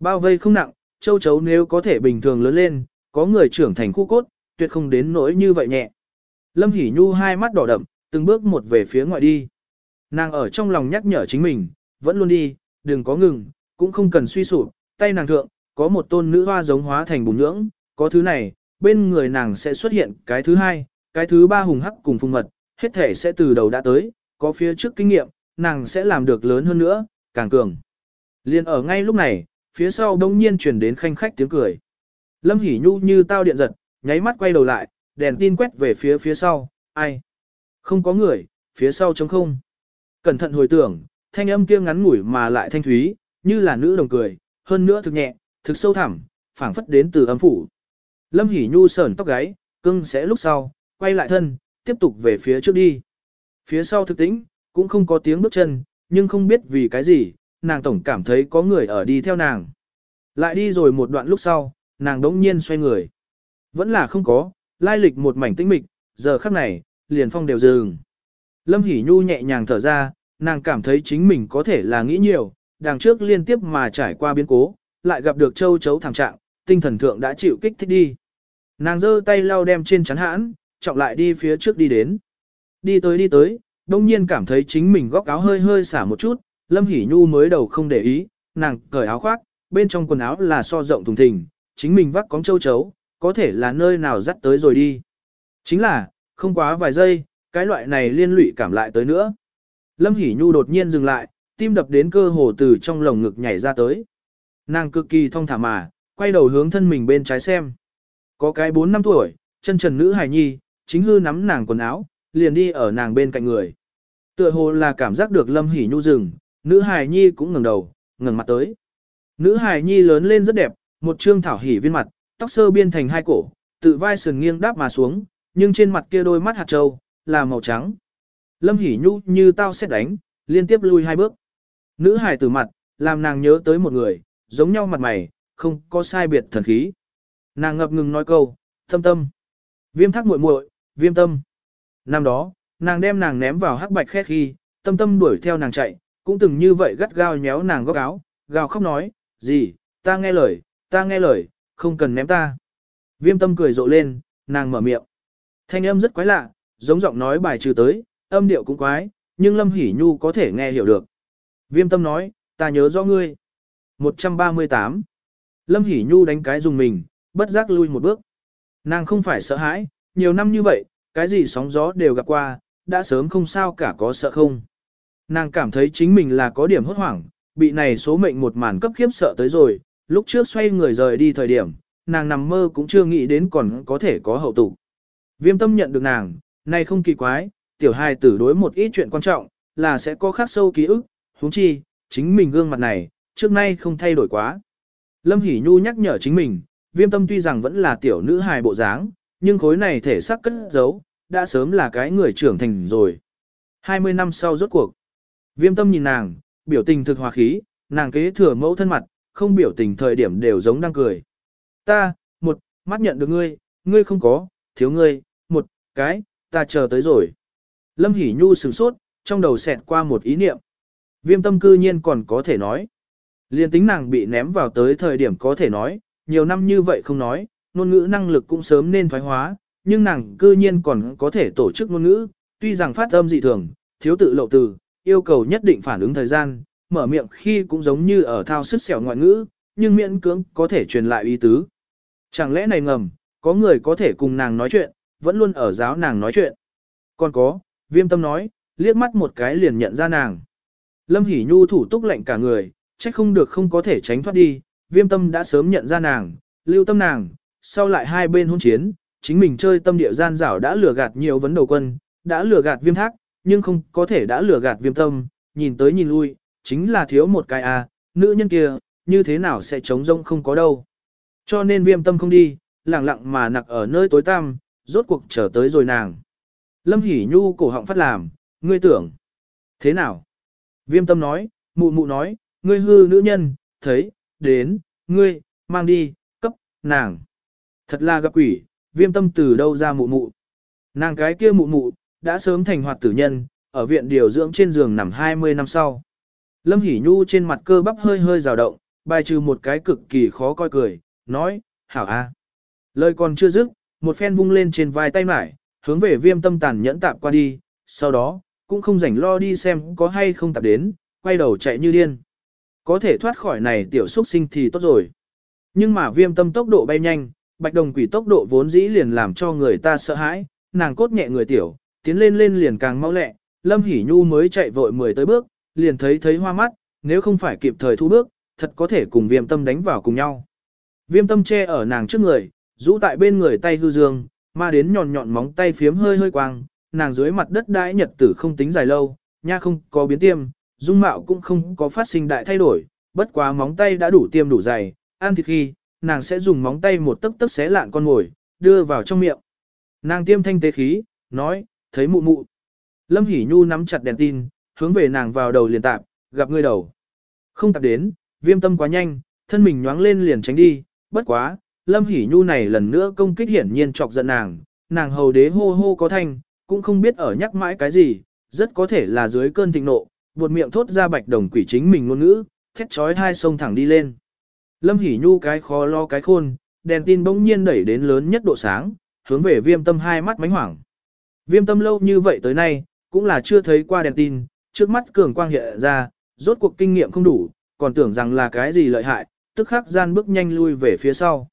Speaker 1: Bao vây không nặng, châu chấu nếu có thể bình thường lớn lên, có người trưởng thành khu cốt, tuyệt không đến nỗi như vậy nhẹ. Lâm Hỷ Nhu hai mắt đỏ đậm, từng bước một về phía ngoại đi. Nàng ở trong lòng nhắc nhở chính mình, vẫn luôn đi, đừng có ngừng, cũng không cần suy sụp, tay nàng thượng, có một tôn nữ hoa giống hóa thành bùn nhưỡng, có thứ này, bên người nàng sẽ xuất hiện cái thứ hai, cái thứ ba hùng hắc cùng phùng mật, hết thể sẽ từ đầu đã tới, có phía trước kinh nghiệm, nàng sẽ làm được lớn hơn nữa, càng cường. Liên ở ngay lúc này, phía sau đông nhiên truyền đến khanh khách tiếng cười. Lâm Hỷ Nhu như tao điện giật, nháy mắt quay đầu lại, đèn tin quét về phía phía sau, ai? Không có người, phía sau trống không. Cẩn thận hồi tưởng, thanh âm kia ngắn ngủi mà lại thanh thúy, như là nữ đồng cười, hơn nữa thực nhẹ, thực sâu thẳm, phảng phất đến từ âm phủ. Lâm Hỷ Nhu sờn tóc gáy, cưng sẽ lúc sau, quay lại thân, tiếp tục về phía trước đi. Phía sau thực tĩnh, cũng không có tiếng bước chân, nhưng không biết vì cái gì, nàng tổng cảm thấy có người ở đi theo nàng. Lại đi rồi một đoạn lúc sau, nàng đống nhiên xoay người. Vẫn là không có, lai lịch một mảnh tĩnh mịch, giờ khắc này, liền phong đều dừng. Lâm Hỷ Nhu nhẹ nhàng thở ra, nàng cảm thấy chính mình có thể là nghĩ nhiều, đằng trước liên tiếp mà trải qua biến cố, lại gặp được châu chấu thảm trạng, tinh thần thượng đã chịu kích thích đi. Nàng giơ tay lau đem trên chắn hãn, trọng lại đi phía trước đi đến. Đi tới đi tới, đông nhiên cảm thấy chính mình góc áo hơi hơi xả một chút, Lâm Hỷ Nhu mới đầu không để ý, nàng cởi áo khoác, bên trong quần áo là so rộng thùng thình, chính mình vác cóng châu chấu, có thể là nơi nào dắt tới rồi đi. Chính là, không quá vài giây, cái loại này liên lụy cảm lại tới nữa. Lâm Hỷ Nhu đột nhiên dừng lại, tim đập đến cơ hồ từ trong lồng ngực nhảy ra tới. Nàng cực kỳ thong thả mà, quay đầu hướng thân mình bên trái xem. Có cái 4 năm tuổi, chân trần nữ hài nhi, chính hư nắm nàng quần áo, liền đi ở nàng bên cạnh người. Tựa hồ là cảm giác được Lâm Hỷ Nhu dừng, nữ hài nhi cũng ngẩng đầu, ngẩng mặt tới. Nữ hài nhi lớn lên rất đẹp, một trương thảo hỉ viên mặt, tóc sơ biên thành hai cổ, tự vai sườn nghiêng đáp mà xuống, nhưng trên mặt kia đôi mắt hạt trâu, là màu trắng. Lâm hỉ Nhu như tao xét đánh, liên tiếp lui hai bước. Nữ hài từ mặt, làm nàng nhớ tới một người, giống nhau mặt mày, không có sai biệt thần khí. Nàng ngập ngừng nói câu, tâm tâm. Viêm thác muội muội, viêm tâm. Năm đó, nàng đem nàng ném vào hắc bạch khét khi, tâm tâm đuổi theo nàng chạy, cũng từng như vậy gắt gao nhéo nàng góc áo, gào khóc nói, gì, ta nghe lời, ta nghe lời, không cần ném ta. Viêm tâm cười rộ lên, nàng mở miệng. Thanh âm rất quái lạ, giống giọng nói bài trừ tới, âm điệu cũng quái, nhưng Lâm Hỷ Nhu có thể nghe hiểu được. Viêm tâm nói, ta nhớ rõ ngươi. 138. Lâm Hỷ Nhu đánh cái dùng mình, bất giác lui một bước. Nàng không phải sợ hãi, nhiều năm như vậy, cái gì sóng gió đều gặp qua, đã sớm không sao cả có sợ không. Nàng cảm thấy chính mình là có điểm hốt hoảng, bị này số mệnh một màn cấp khiếp sợ tới rồi, lúc trước xoay người rời đi thời điểm, nàng nằm mơ cũng chưa nghĩ đến còn có thể có hậu tục. Viêm tâm nhận được nàng, này không kỳ quái, tiểu hài tử đối một ít chuyện quan trọng, là sẽ có khắc sâu ký ức, huống chi, chính mình gương mặt này, trước nay không thay đổi quá. Lâm Hỷ Nhu nhắc nhở chính mình, viêm tâm tuy rằng vẫn là tiểu nữ hài bộ dáng, nhưng khối này thể xác cất giấu, đã sớm là cái người trưởng thành rồi. 20 năm sau rốt cuộc, viêm tâm nhìn nàng, biểu tình thực hòa khí, nàng kế thừa mẫu thân mặt, không biểu tình thời điểm đều giống đang cười. Ta, một, mắt nhận được ngươi, ngươi không có, thiếu ngươi, một, cái, ta chờ tới rồi. Lâm Hỷ Nhu sửng sốt, trong đầu xẹt qua một ý niệm. Viêm tâm cư nhiên còn có thể nói. Liên tính nàng bị ném vào tới thời điểm có thể nói, nhiều năm như vậy không nói, ngôn ngữ năng lực cũng sớm nên thoái hóa, nhưng nàng cư nhiên còn có thể tổ chức ngôn ngữ, tuy rằng phát âm dị thường, thiếu tự lộ từ, yêu cầu nhất định phản ứng thời gian, mở miệng khi cũng giống như ở thao sức xẻo ngoại ngữ, nhưng miễn cưỡng có thể truyền lại ý tứ. Chẳng lẽ này ngầm, có người có thể cùng nàng nói chuyện, vẫn luôn ở giáo nàng nói chuyện. Còn có, viêm tâm nói, liếc mắt một cái liền nhận ra nàng. Lâm Hỷ Nhu thủ túc lệnh cả người, trách không được không có thể tránh thoát đi, viêm tâm đã sớm nhận ra nàng, lưu tâm nàng, sau lại hai bên hôn chiến, chính mình chơi tâm địa gian rảo đã lừa gạt nhiều vấn đầu quân, đã lừa gạt viêm thác, nhưng không có thể đã lừa gạt viêm tâm, nhìn tới nhìn lui, chính là thiếu một cái a, à, nữ nhân kia, như thế nào sẽ chống rông không có đâu. Cho nên viêm tâm không đi, lặng lặng mà nặc ở nơi tối tăm, rốt cuộc trở tới rồi nàng. Lâm Hỷ Nhu cổ họng phát làm, ngươi tưởng. Thế nào? Viêm tâm nói, mụ mụ nói, ngươi hư nữ nhân, thấy, đến, ngươi, mang đi, cấp, nàng. Thật là gặp quỷ, viêm tâm từ đâu ra mụ mụ. Nàng cái kia mụ mụ, đã sớm thành hoạt tử nhân, ở viện điều dưỡng trên giường nằm 20 năm sau. Lâm Hỷ Nhu trên mặt cơ bắp hơi hơi rào động, bài trừ một cái cực kỳ khó coi cười, nói, hảo a. Lời còn chưa dứt, một phen vung lên trên vai tay mải, hướng về viêm tâm tàn nhẫn tạp qua đi, sau đó, cũng không rảnh lo đi xem có hay không tạp đến, quay đầu chạy như điên. Có thể thoát khỏi này tiểu xuất sinh thì tốt rồi. Nhưng mà viêm tâm tốc độ bay nhanh, bạch đồng quỷ tốc độ vốn dĩ liền làm cho người ta sợ hãi, nàng cốt nhẹ người tiểu, tiến lên lên liền càng mau lẹ, lâm hỉ nhu mới chạy vội mười tới bước, liền thấy thấy hoa mắt, nếu không phải kịp thời thu bước, thật có thể cùng viêm tâm đánh vào cùng nhau. Viêm tâm che ở nàng trước người, rũ tại bên người tay hư dương, ma đến nhọn nhọn móng tay phiếm hơi hơi quang, nàng dưới mặt đất đãi nhật tử không tính dài lâu, nha không có biến tiêm, dung mạo cũng không có phát sinh đại thay đổi, bất quá móng tay đã đủ tiêm đủ dày, ăn thịt khi, nàng sẽ dùng móng tay một tấc tấc xé lạn con ngồi, đưa vào trong miệng. Nàng tiêm thanh tế khí, nói, thấy mụ mụ. Lâm Hỷ Nhu nắm chặt đèn tin, hướng về nàng vào đầu liền tạp, gặp ngươi đầu. Không tạp đến, viêm tâm quá nhanh, thân mình nhoáng lên liền tránh đi, bất quá, Lâm Hỷ Nhu này lần nữa công kích hiển nhiên chọc giận nàng, nàng hầu đế hô hô có thanh, cũng không biết ở nhắc mãi cái gì, rất có thể là dưới cơn thịnh nộ, buột miệng thốt ra bạch đồng quỷ chính mình ngôn ngữ, thét chói hai sông thẳng đi lên. Lâm Hỷ Nhu cái khó lo cái khôn, đèn tin bỗng nhiên đẩy đến lớn nhất độ sáng, hướng về viêm tâm hai mắt mánh hoảng. Viêm tâm lâu như vậy tới nay, cũng là chưa thấy qua đèn tin, trước mắt cường quang hiện ra, rốt cuộc kinh nghiệm không đủ, còn tưởng rằng là cái gì lợi hại, tức khắc gian bước nhanh lui về phía sau.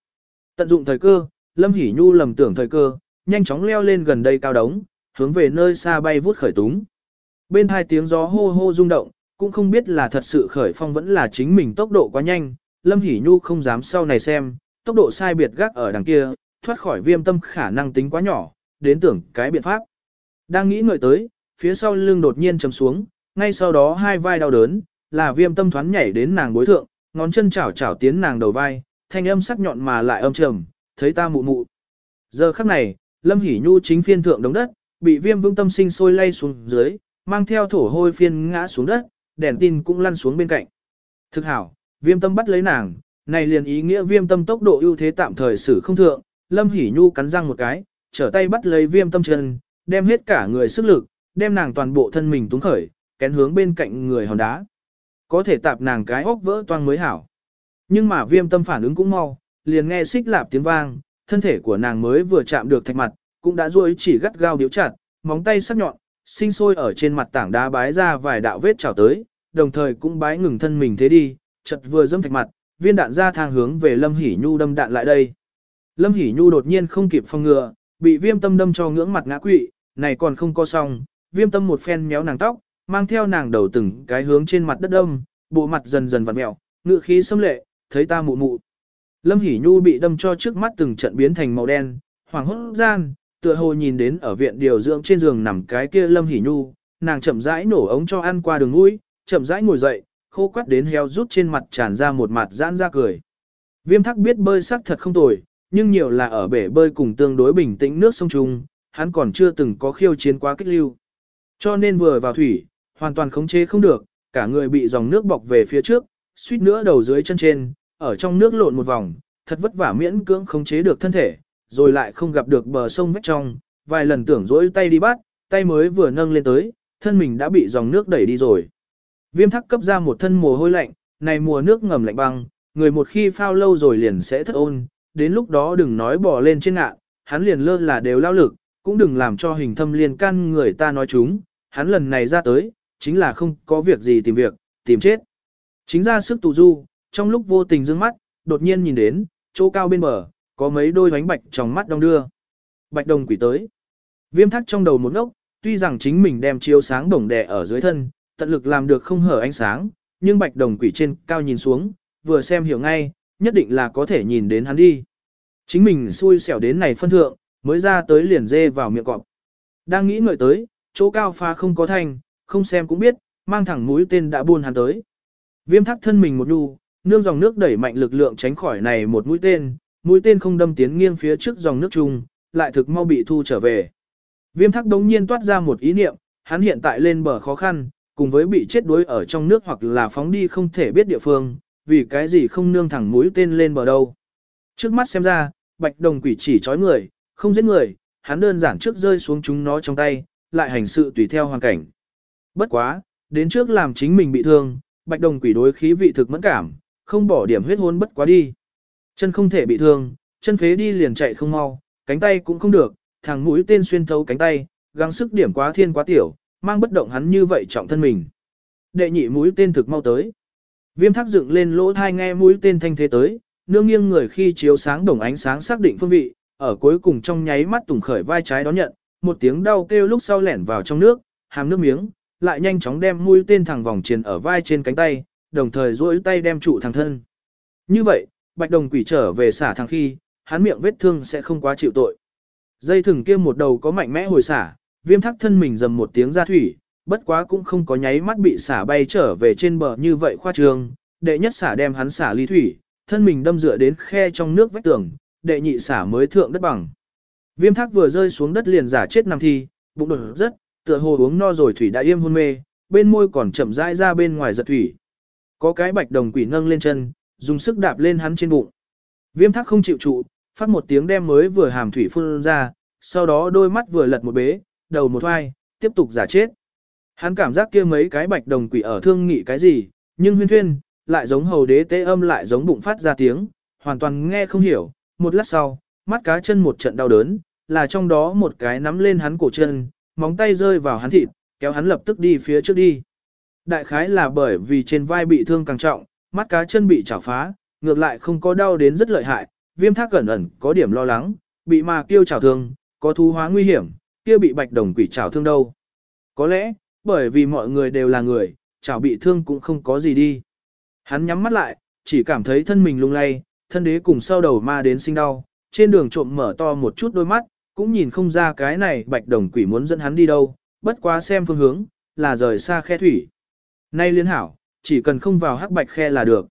Speaker 1: Tận dụng thời cơ, Lâm Hỷ Nhu lầm tưởng thời cơ, nhanh chóng leo lên gần đây cao đống, hướng về nơi xa bay vút khởi túng. Bên hai tiếng gió hô hô rung động, cũng không biết là thật sự khởi phong vẫn là chính mình tốc độ quá nhanh, Lâm Hỷ Nhu không dám sau này xem, tốc độ sai biệt gác ở đằng kia, thoát khỏi viêm tâm khả năng tính quá nhỏ, đến tưởng cái biện pháp. Đang nghĩ ngợi tới, phía sau lưng đột nhiên chầm xuống, ngay sau đó hai vai đau đớn, là viêm tâm thoáng nhảy đến nàng bối thượng, ngón chân chảo chảo tiến nàng đầu vai, thanh âm sắc nhọn mà lại âm trầm, thấy ta mụ mụ. Giờ khắc này, Lâm Hỷ Nhu chính phiên thượng đống đất, bị viêm vương tâm sinh sôi lay xuống dưới, mang theo thổ hôi phiên ngã xuống đất, đèn tin cũng lăn xuống bên cạnh. Thực hảo, viêm tâm bắt lấy nàng, này liền ý nghĩa viêm tâm tốc độ ưu thế tạm thời xử không thượng, Lâm Hỷ Nhu cắn răng một cái, trở tay bắt lấy viêm tâm chân, đem hết cả người sức lực, đem nàng toàn bộ thân mình túng khởi, kén hướng bên cạnh người hòn đá. Có thể tạp nàng cái óc vỡ toang mới hảo. Nhưng mà viêm tâm phản ứng cũng mau, liền nghe xích lạp tiếng vang, thân thể của nàng mới vừa chạm được thạch mặt, cũng đã ruôi chỉ gắt gao điếu chặt, móng tay sắc nhọn, sinh sôi ở trên mặt tảng đá bái ra vài đạo vết trào tới, đồng thời cũng bái ngừng thân mình thế đi, chật vừa dâm thạch mặt, viên đạn ra thang hướng về Lâm Hỷ Nhu đâm đạn lại đây. Lâm Hỷ Nhu đột nhiên không kịp phòng ngừa, bị viêm tâm đâm cho ngưỡng mặt ngã quỵ, này còn không có xong, viêm tâm một phen méo nàng tóc, mang theo nàng đầu từng cái hướng trên mặt đất đâm, bộ mặt dần dần vặn mẹo, ngựa khí xâm lệ, thấy ta mụ mụ. Lâm Hỷ Nhu bị đâm cho trước mắt từng trận biến thành màu đen, hoàng hốt gian, tựa hồ nhìn đến ở viện điều dưỡng trên giường nằm cái kia Lâm Hỷ Nhu, nàng chậm rãi nổ ống cho ăn qua đường mũi, chậm rãi ngồi dậy, khô quắt đến heo rút trên mặt tràn ra một mặt giãn ra cười. Viêm thắc biết bơi sắc thật không tồi, nhưng nhiều là ở bể bơi cùng tương đối bình tĩnh nước sông Trung, hắn còn chưa từng có khiêu chiến quá kích lưu. Cho nên vừa vào thủy, hoàn toàn khống chế không được, cả người bị dòng nước bọc về phía trước, suýt nữa đầu dưới chân trên, ở trong nước lộn một vòng, thật vất vả miễn cưỡng khống chế được thân thể, rồi lại không gặp được bờ sông vách trong, vài lần tưởng rỗi tay đi bắt, tay mới vừa nâng lên tới, thân mình đã bị dòng nước đẩy đi rồi. Viêm thắc cấp ra một thân mồ hôi lạnh, này mùa nước ngầm lạnh băng, người một khi phao lâu rồi liền sẽ thất ôn, đến lúc đó đừng nói bỏ lên trên ngạ, hắn liền lơ là đều lao lực, cũng đừng làm cho hình thâm liên can người ta nói chúng, hắn lần này ra tới, chính là không có việc gì tìm việc, tìm chết. Chính ra sức tụ du, trong lúc vô tình dương mắt, đột nhiên nhìn đến, chỗ cao bên bờ, có mấy đôi bánh bạch trong mắt đong đưa. Bạch đồng quỷ tới. Viêm thắt trong đầu một ngốc, tuy rằng chính mình đem chiếu sáng đồng đè ở dưới thân, tận lực làm được không hở ánh sáng, nhưng bạch đồng quỷ trên cao nhìn xuống, vừa xem hiểu ngay, nhất định là có thể nhìn đến hắn đi. Chính mình xui xẻo đến này phân thượng, mới ra tới liền dê vào miệng cọp. Đang nghĩ ngợi tới, chỗ cao pha không có thanh, không xem cũng biết, mang thẳng mũi tên đã buôn hắn tới. Viêm thắc thân mình một đu, nương dòng nước đẩy mạnh lực lượng tránh khỏi này một mũi tên, mũi tên không đâm tiến nghiêng phía trước dòng nước chung, lại thực mau bị thu trở về. Viêm thắc đống nhiên toát ra một ý niệm, hắn hiện tại lên bờ khó khăn, cùng với bị chết đuối ở trong nước hoặc là phóng đi không thể biết địa phương, vì cái gì không nương thẳng mũi tên lên bờ đâu. Trước mắt xem ra, bạch đồng quỷ chỉ chói người, không giết người, hắn đơn giản trước rơi xuống chúng nó trong tay, lại hành sự tùy theo hoàn cảnh. Bất quá, đến trước làm chính mình bị thương, bạch đồng quỷ đối khí vị thực mẫn cảm, không bỏ điểm huyết hôn bất quá đi. Chân không thể bị thương, chân phế đi liền chạy không mau, cánh tay cũng không được, thằng mũi tên xuyên thấu cánh tay, gắng sức điểm quá thiên quá tiểu, mang bất động hắn như vậy trọng thân mình. Đệ nhị mũi tên thực mau tới. Viêm Thác dựng lên lỗ thai nghe mũi tên thanh thế tới, nương nghiêng người khi chiếu sáng đồng ánh sáng xác định phương vị, ở cuối cùng trong nháy mắt tùng khởi vai trái đón nhận, một tiếng đau kêu lúc sau lẻn vào trong nước, hàm nước miếng, lại nhanh chóng đem mũi tên thẳng vòng truyền ở vai trên cánh tay, đồng thời duỗi tay đem trụ thằng thân. Như vậy, bạch đồng quỷ trở về xả thằng khi, hắn miệng vết thương sẽ không quá chịu tội. Dây thừng kia một đầu có mạnh mẽ hồi xả, viêm Thác thân mình dầm một tiếng ra thủy, bất quá cũng không có nháy mắt bị xả bay trở về trên bờ như vậy khoa trường, đệ nhất xả đem hắn xả ly thủy, thân mình đâm dựa đến khe trong nước vách tường, đệ nhị xả mới thượng đất bằng. Viêm thác vừa rơi xuống đất liền giả chết nằm thi, bụng đột rất, tựa hồ uống no rồi thủy đã yêm hôn mê, bên môi còn chậm rãi ra bên ngoài giật thủy. Có cái bạch đồng quỷ nâng lên chân, dùng sức đạp lên hắn trên bụng. Viêm thác không chịu trụ, phát một tiếng đem mới vừa hàm thủy phun ra, sau đó đôi mắt vừa lật một bế, đầu một hoai, tiếp tục giả chết. Hắn cảm giác kia mấy cái bạch đồng quỷ ở thương nghị cái gì, nhưng huyên thuyên, lại giống hầu đế tế âm lại giống bụng phát ra tiếng, hoàn toàn nghe không hiểu. Một lát sau, mắt cá chân một trận đau đớn, là trong đó một cái nắm lên hắn cổ chân, móng tay rơi vào hắn thịt, kéo hắn lập tức đi phía trước đi. Đại khái là bởi vì trên vai bị thương càng trọng, mắt cá chân bị chảo phá, ngược lại không có đau đến rất lợi hại, viêm thác cẩn ẩn có điểm lo lắng, bị mà kêu chảo thương, có thú hóa nguy hiểm, kia bị bạch đồng quỷ chảo thương đâu. Có lẽ, bởi vì mọi người đều là người, chảo bị thương cũng không có gì đi. Hắn nhắm mắt lại, chỉ cảm thấy thân mình lung lay, thân đế cùng sau đầu ma đến sinh đau, trên đường trộm mở to một chút đôi mắt, cũng nhìn không ra cái này bạch đồng quỷ muốn dẫn hắn đi đâu, bất quá xem phương hướng, là rời xa khe thủy. Nay liên hảo, chỉ cần không vào hắc bạch khe là được.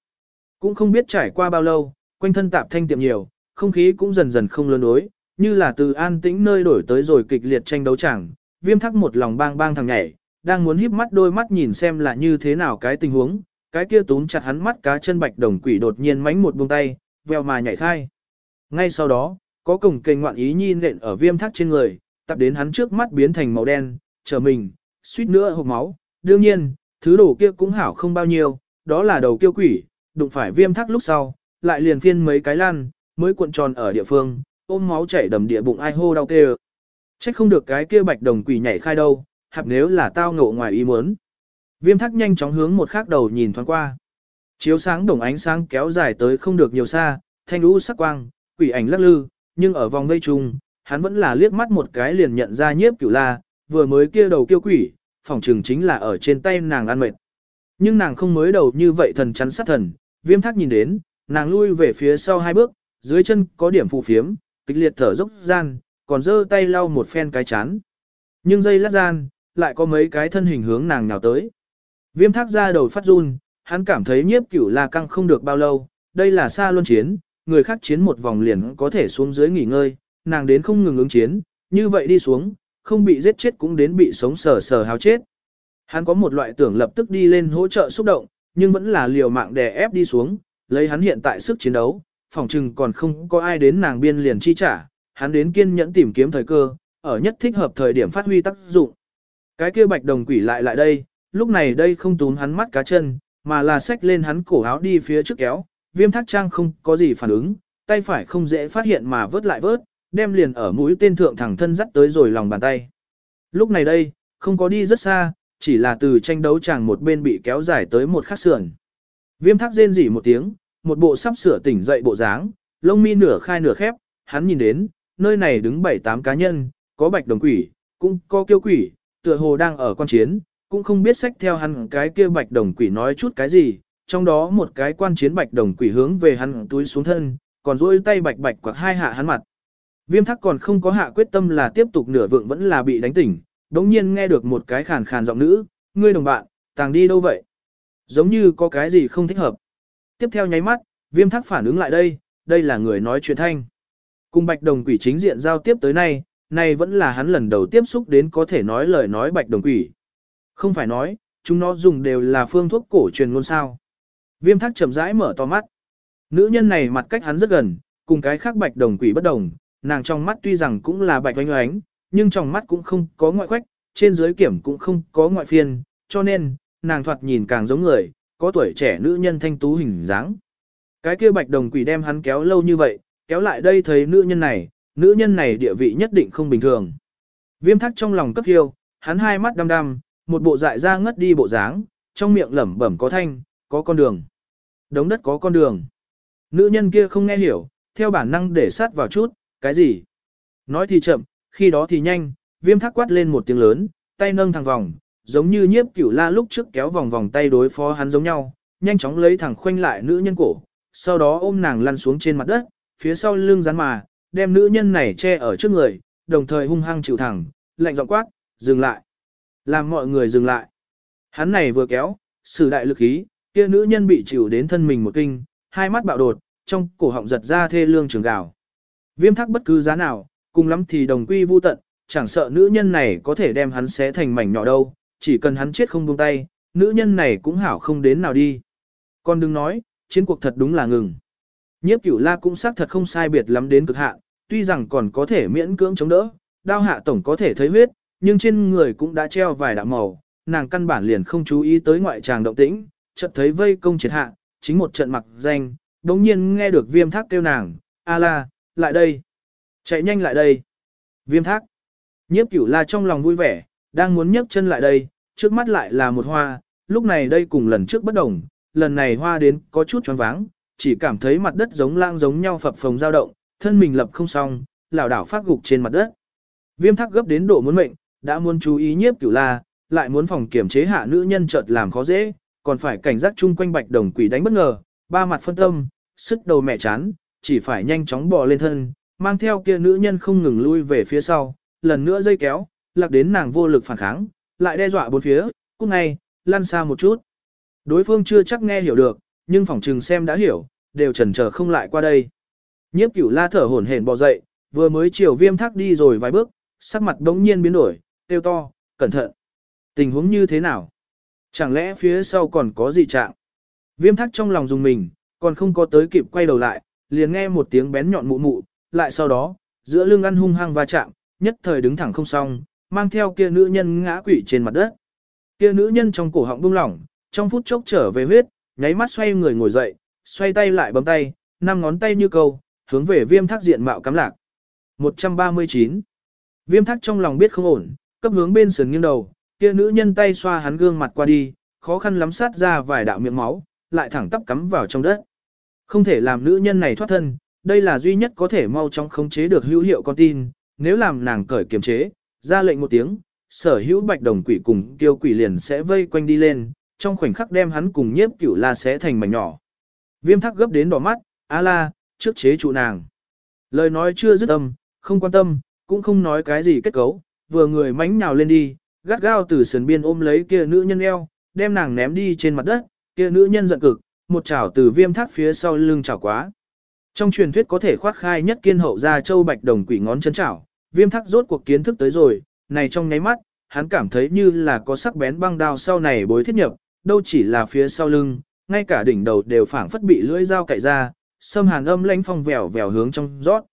Speaker 1: Cũng không biết trải qua bao lâu, quanh thân tạp thanh tiệm nhiều, không khí cũng dần dần không lươn đối, như là từ an tĩnh nơi đổi tới rồi kịch liệt tranh đấu chẳng, viêm thắc một lòng bang bang thằng nhảy, đang muốn híp mắt đôi mắt nhìn xem là như thế nào cái tình huống, cái kia túm chặt hắn mắt cá chân bạch đồng quỷ đột nhiên mánh một buông tay, veo mà nhảy khai. Ngay sau đó, có cổng kềnh ngoạn ý nhi nện ở viêm thác trên người, tập đến hắn trước mắt biến thành màu đen, chờ mình, suýt nữa hộp máu. Đương nhiên, thứ đồ kia cũng hảo không bao nhiêu, đó là đầu kiêu quỷ, đụng phải viêm thác lúc sau, lại liền phiên mấy cái lăn, mới cuộn tròn ở địa phương, ôm máu chảy đầm địa bụng ai hô đau kêu. Trách không được cái kia bạch đồng quỷ nhảy khai đâu, hạp nếu là tao ngộ ngoài ý muốn. Viêm thắc nhanh chóng hướng một khác đầu nhìn thoáng qua. Chiếu sáng đồng ánh sáng kéo dài tới không được nhiều xa, thanh lũ sắc quang, quỷ ảnh lắc lư, nhưng ở vòng vây chung, hắn vẫn là liếc mắt một cái liền nhận ra nhiếp cửu la, vừa mới kia đầu kiêu quỷ, phòng trường chính là ở trên tay nàng ăn mệt. Nhưng nàng không mới đầu như vậy thần chắn sát thần, viêm thắc nhìn đến, nàng lui về phía sau hai bước, dưới chân có điểm phù phiếm, kịch liệt thở dốc gian, còn giơ tay lau một phen cái chán. Nhưng dây lát gian, lại có mấy cái thân hình hướng nàng nào tới. Viêm thác ra đầu phát run, hắn cảm thấy nhiếp cửu la căng không được bao lâu, đây là xa luân chiến, người khác chiến một vòng liền có thể xuống dưới nghỉ ngơi, nàng đến không ngừng ứng chiến, như vậy đi xuống, không bị giết chết cũng đến bị sống sờ sờ hao chết. Hắn có một loại tưởng lập tức đi lên hỗ trợ xúc động, nhưng vẫn là liều mạng đè ép đi xuống, lấy hắn hiện tại sức chiến đấu, phòng trừng còn không có ai đến nàng biên liền chi trả, hắn đến kiên nhẫn tìm kiếm thời cơ, ở nhất thích hợp thời điểm phát huy tác dụng. Cái kia bạch đồng quỷ lại lại đây, lúc này đây không túm hắn mắt cá chân, mà là xách lên hắn cổ áo đi phía trước kéo, viêm thác trang không có gì phản ứng, tay phải không dễ phát hiện mà vớt lại vớt, đem liền ở mũi tên thượng thẳng thân dắt tới rồi lòng bàn tay. Lúc này đây, không có đi rất xa, chỉ là từ tranh đấu chàng một bên bị kéo dài tới một khắc sườn. Viêm thác rên rỉ một tiếng, một bộ sắp sửa tỉnh dậy bộ dáng, lông mi nửa khai nửa khép, hắn nhìn đến, nơi này đứng bảy tám cá nhân, có bạch đồng quỷ, cũng có kiêu quỷ, tựa hồ đang ở quan chiến, cũng không biết sách theo hắn cái kia bạch đồng quỷ nói chút cái gì, trong đó một cái quan chiến bạch đồng quỷ hướng về hắn túi xuống thân, còn duỗi tay bạch bạch quặc hai hạ hắn mặt. Viêm thắc còn không có hạ quyết tâm là tiếp tục nửa vượng vẫn là bị đánh tỉnh, đống nhiên nghe được một cái khàn khàn giọng nữ, ngươi đồng bạn, tàng đi đâu vậy? Giống như có cái gì không thích hợp. Tiếp theo nháy mắt, viêm thắc phản ứng lại đây, đây là người nói chuyện thanh. Cùng bạch đồng quỷ chính diện giao tiếp tới nay, này vẫn là hắn lần đầu tiếp xúc đến có thể nói lời nói bạch đồng quỷ. Không phải nói, chúng nó dùng đều là phương thuốc cổ truyền ngôn sao. Viêm thắc chậm rãi mở to mắt. Nữ nhân này mặt cách hắn rất gần, cùng cái khác bạch đồng quỷ bất đồng, nàng trong mắt tuy rằng cũng là bạch oanh oánh, nhưng trong mắt cũng không có ngoại khoách, trên dưới kiểm cũng không có ngoại phiên, cho nên, nàng thoạt nhìn càng giống người, có tuổi trẻ nữ nhân thanh tú hình dáng. Cái kia bạch đồng quỷ đem hắn kéo lâu như vậy, kéo lại đây thấy nữ nhân này, nữ nhân này địa vị nhất định không bình thường. Viêm thắc trong lòng cấp hiêu, hắn hai mắt đăm đăm, một bộ dại ra ngất đi bộ dáng, trong miệng lẩm bẩm có thanh, có con đường. Đống đất có con đường. Nữ nhân kia không nghe hiểu, theo bản năng để sát vào chút, cái gì? Nói thì chậm, khi đó thì nhanh, viêm thắc quát lên một tiếng lớn, tay nâng thẳng vòng, giống như nhiếp cửu la lúc trước kéo vòng vòng tay đối phó hắn giống nhau, nhanh chóng lấy thẳng khoanh lại nữ nhân cổ, sau đó ôm nàng lăn xuống trên mặt đất, phía sau lưng rắn mà, đem nữ nhân này che ở trước người, đồng thời hung hăng chịu thẳng, lạnh giọng quát, dừng lại. Làm mọi người dừng lại. Hắn này vừa kéo, sử đại lực ý, kia nữ nhân bị chịu đến thân mình một kinh, hai mắt bạo đột, trong cổ họng giật ra thê lương trường gào. Viêm thắc bất cứ giá nào, cùng lắm thì đồng quy vu tận, chẳng sợ nữ nhân này có thể đem hắn xé thành mảnh nhỏ đâu, chỉ cần hắn chết không buông tay, nữ nhân này cũng hảo không đến nào đi. Con đừng nói, chiến cuộc thật đúng là ngừng. Nhiếp cửu la cũng xác thật không sai biệt lắm đến cực hạn, tuy rằng còn có thể miễn cưỡng chống đỡ, đao hạ tổng có thể thấy huyết, nhưng trên người cũng đã treo vài đạo màu, nàng căn bản liền không chú ý tới ngoại tràng động tĩnh, chợt thấy vây công triệt hạ, chính một trận mặc danh, đống nhiên nghe được viêm thác kêu nàng, a la, lại đây, chạy nhanh lại đây, viêm thác. Nhiếp cửu la trong lòng vui vẻ, đang muốn nhấc chân lại đây, trước mắt lại là một hoa, lúc này đây cùng lần trước bất đồng, lần này hoa đến có chút choáng váng, chỉ cảm thấy mặt đất giống lang giống nhau phập phồng dao động, thân mình lập không xong, lảo đảo phát gục trên mặt đất. Viêm thắc gấp đến độ muốn mệnh, đã muốn chú ý nhiếp cửu la, lại muốn phòng kiểm chế hạ nữ nhân chợt làm khó dễ, còn phải cảnh giác chung quanh bạch đồng quỷ đánh bất ngờ, ba mặt phân tâm, sức đầu mẹ chán, chỉ phải nhanh chóng bò lên thân, mang theo kia nữ nhân không ngừng lui về phía sau, lần nữa dây kéo, lạc đến nàng vô lực phản kháng, lại đe dọa bốn phía, cút ngay, lăn xa một chút. Đối phương chưa chắc nghe hiểu được, nhưng phỏng trừng xem đã hiểu, đều chần chờ không lại qua đây. Nhiếp cửu la thở hổn hển bò dậy, vừa mới chiều viêm thác đi rồi vài bước, sắc mặt đống nhiên biến đổi, tiêu to, cẩn thận. Tình huống như thế nào? Chẳng lẽ phía sau còn có gì trạng? Viêm thác trong lòng dùng mình, còn không có tới kịp quay đầu lại, liền nghe một tiếng bén nhọn mụ mụ, lại sau đó, giữa lưng ăn hung hăng va chạm, nhất thời đứng thẳng không xong, mang theo kia nữ nhân ngã quỵ trên mặt đất. Kia nữ nhân trong cổ họng buông lỏng, trong phút chốc trở về huyết, nháy mắt xoay người ngồi dậy, xoay tay lại bấm tay, năm ngón tay như câu, hướng về viêm thác diện mạo cắm lạc. 139. Viêm thác trong lòng biết không ổn, cấp hướng bên sườn nghiêng đầu, kia nữ nhân tay xoa hắn gương mặt qua đi, khó khăn lắm sát ra vài đạo miệng máu, lại thẳng tắp cắm vào trong đất. Không thể làm nữ nhân này thoát thân, đây là duy nhất có thể mau chóng khống chế được hữu hiệu con tin, nếu làm nàng cởi kiềm chế, ra lệnh một tiếng, sở hữu bạch đồng quỷ cùng tiêu quỷ liền sẽ vây quanh đi lên, trong khoảnh khắc đem hắn cùng nhiếp cửu la sẽ thành mảnh nhỏ. Viêm thắc gấp đến đỏ mắt, a la, trước chế trụ nàng. Lời nói chưa dứt âm, không quan tâm, cũng không nói cái gì kết cấu, vừa người mánh nhào lên đi, gắt gao từ sườn biên ôm lấy kia nữ nhân eo, đem nàng ném đi trên mặt đất, kia nữ nhân giận cực, một chảo từ viêm thác phía sau lưng chảo quá. Trong truyền thuyết có thể khoát khai nhất kiên hậu ra châu bạch đồng quỷ ngón chân chảo, viêm thác rốt cuộc kiến thức tới rồi, này trong nháy mắt, hắn cảm thấy như là có sắc bén băng đao sau này bối thiết nhập, đâu chỉ là phía sau lưng, ngay cả đỉnh đầu đều phảng phất bị lưỡi dao cạy ra, sâm hàn âm lãnh phong vèo vèo hướng trong rót.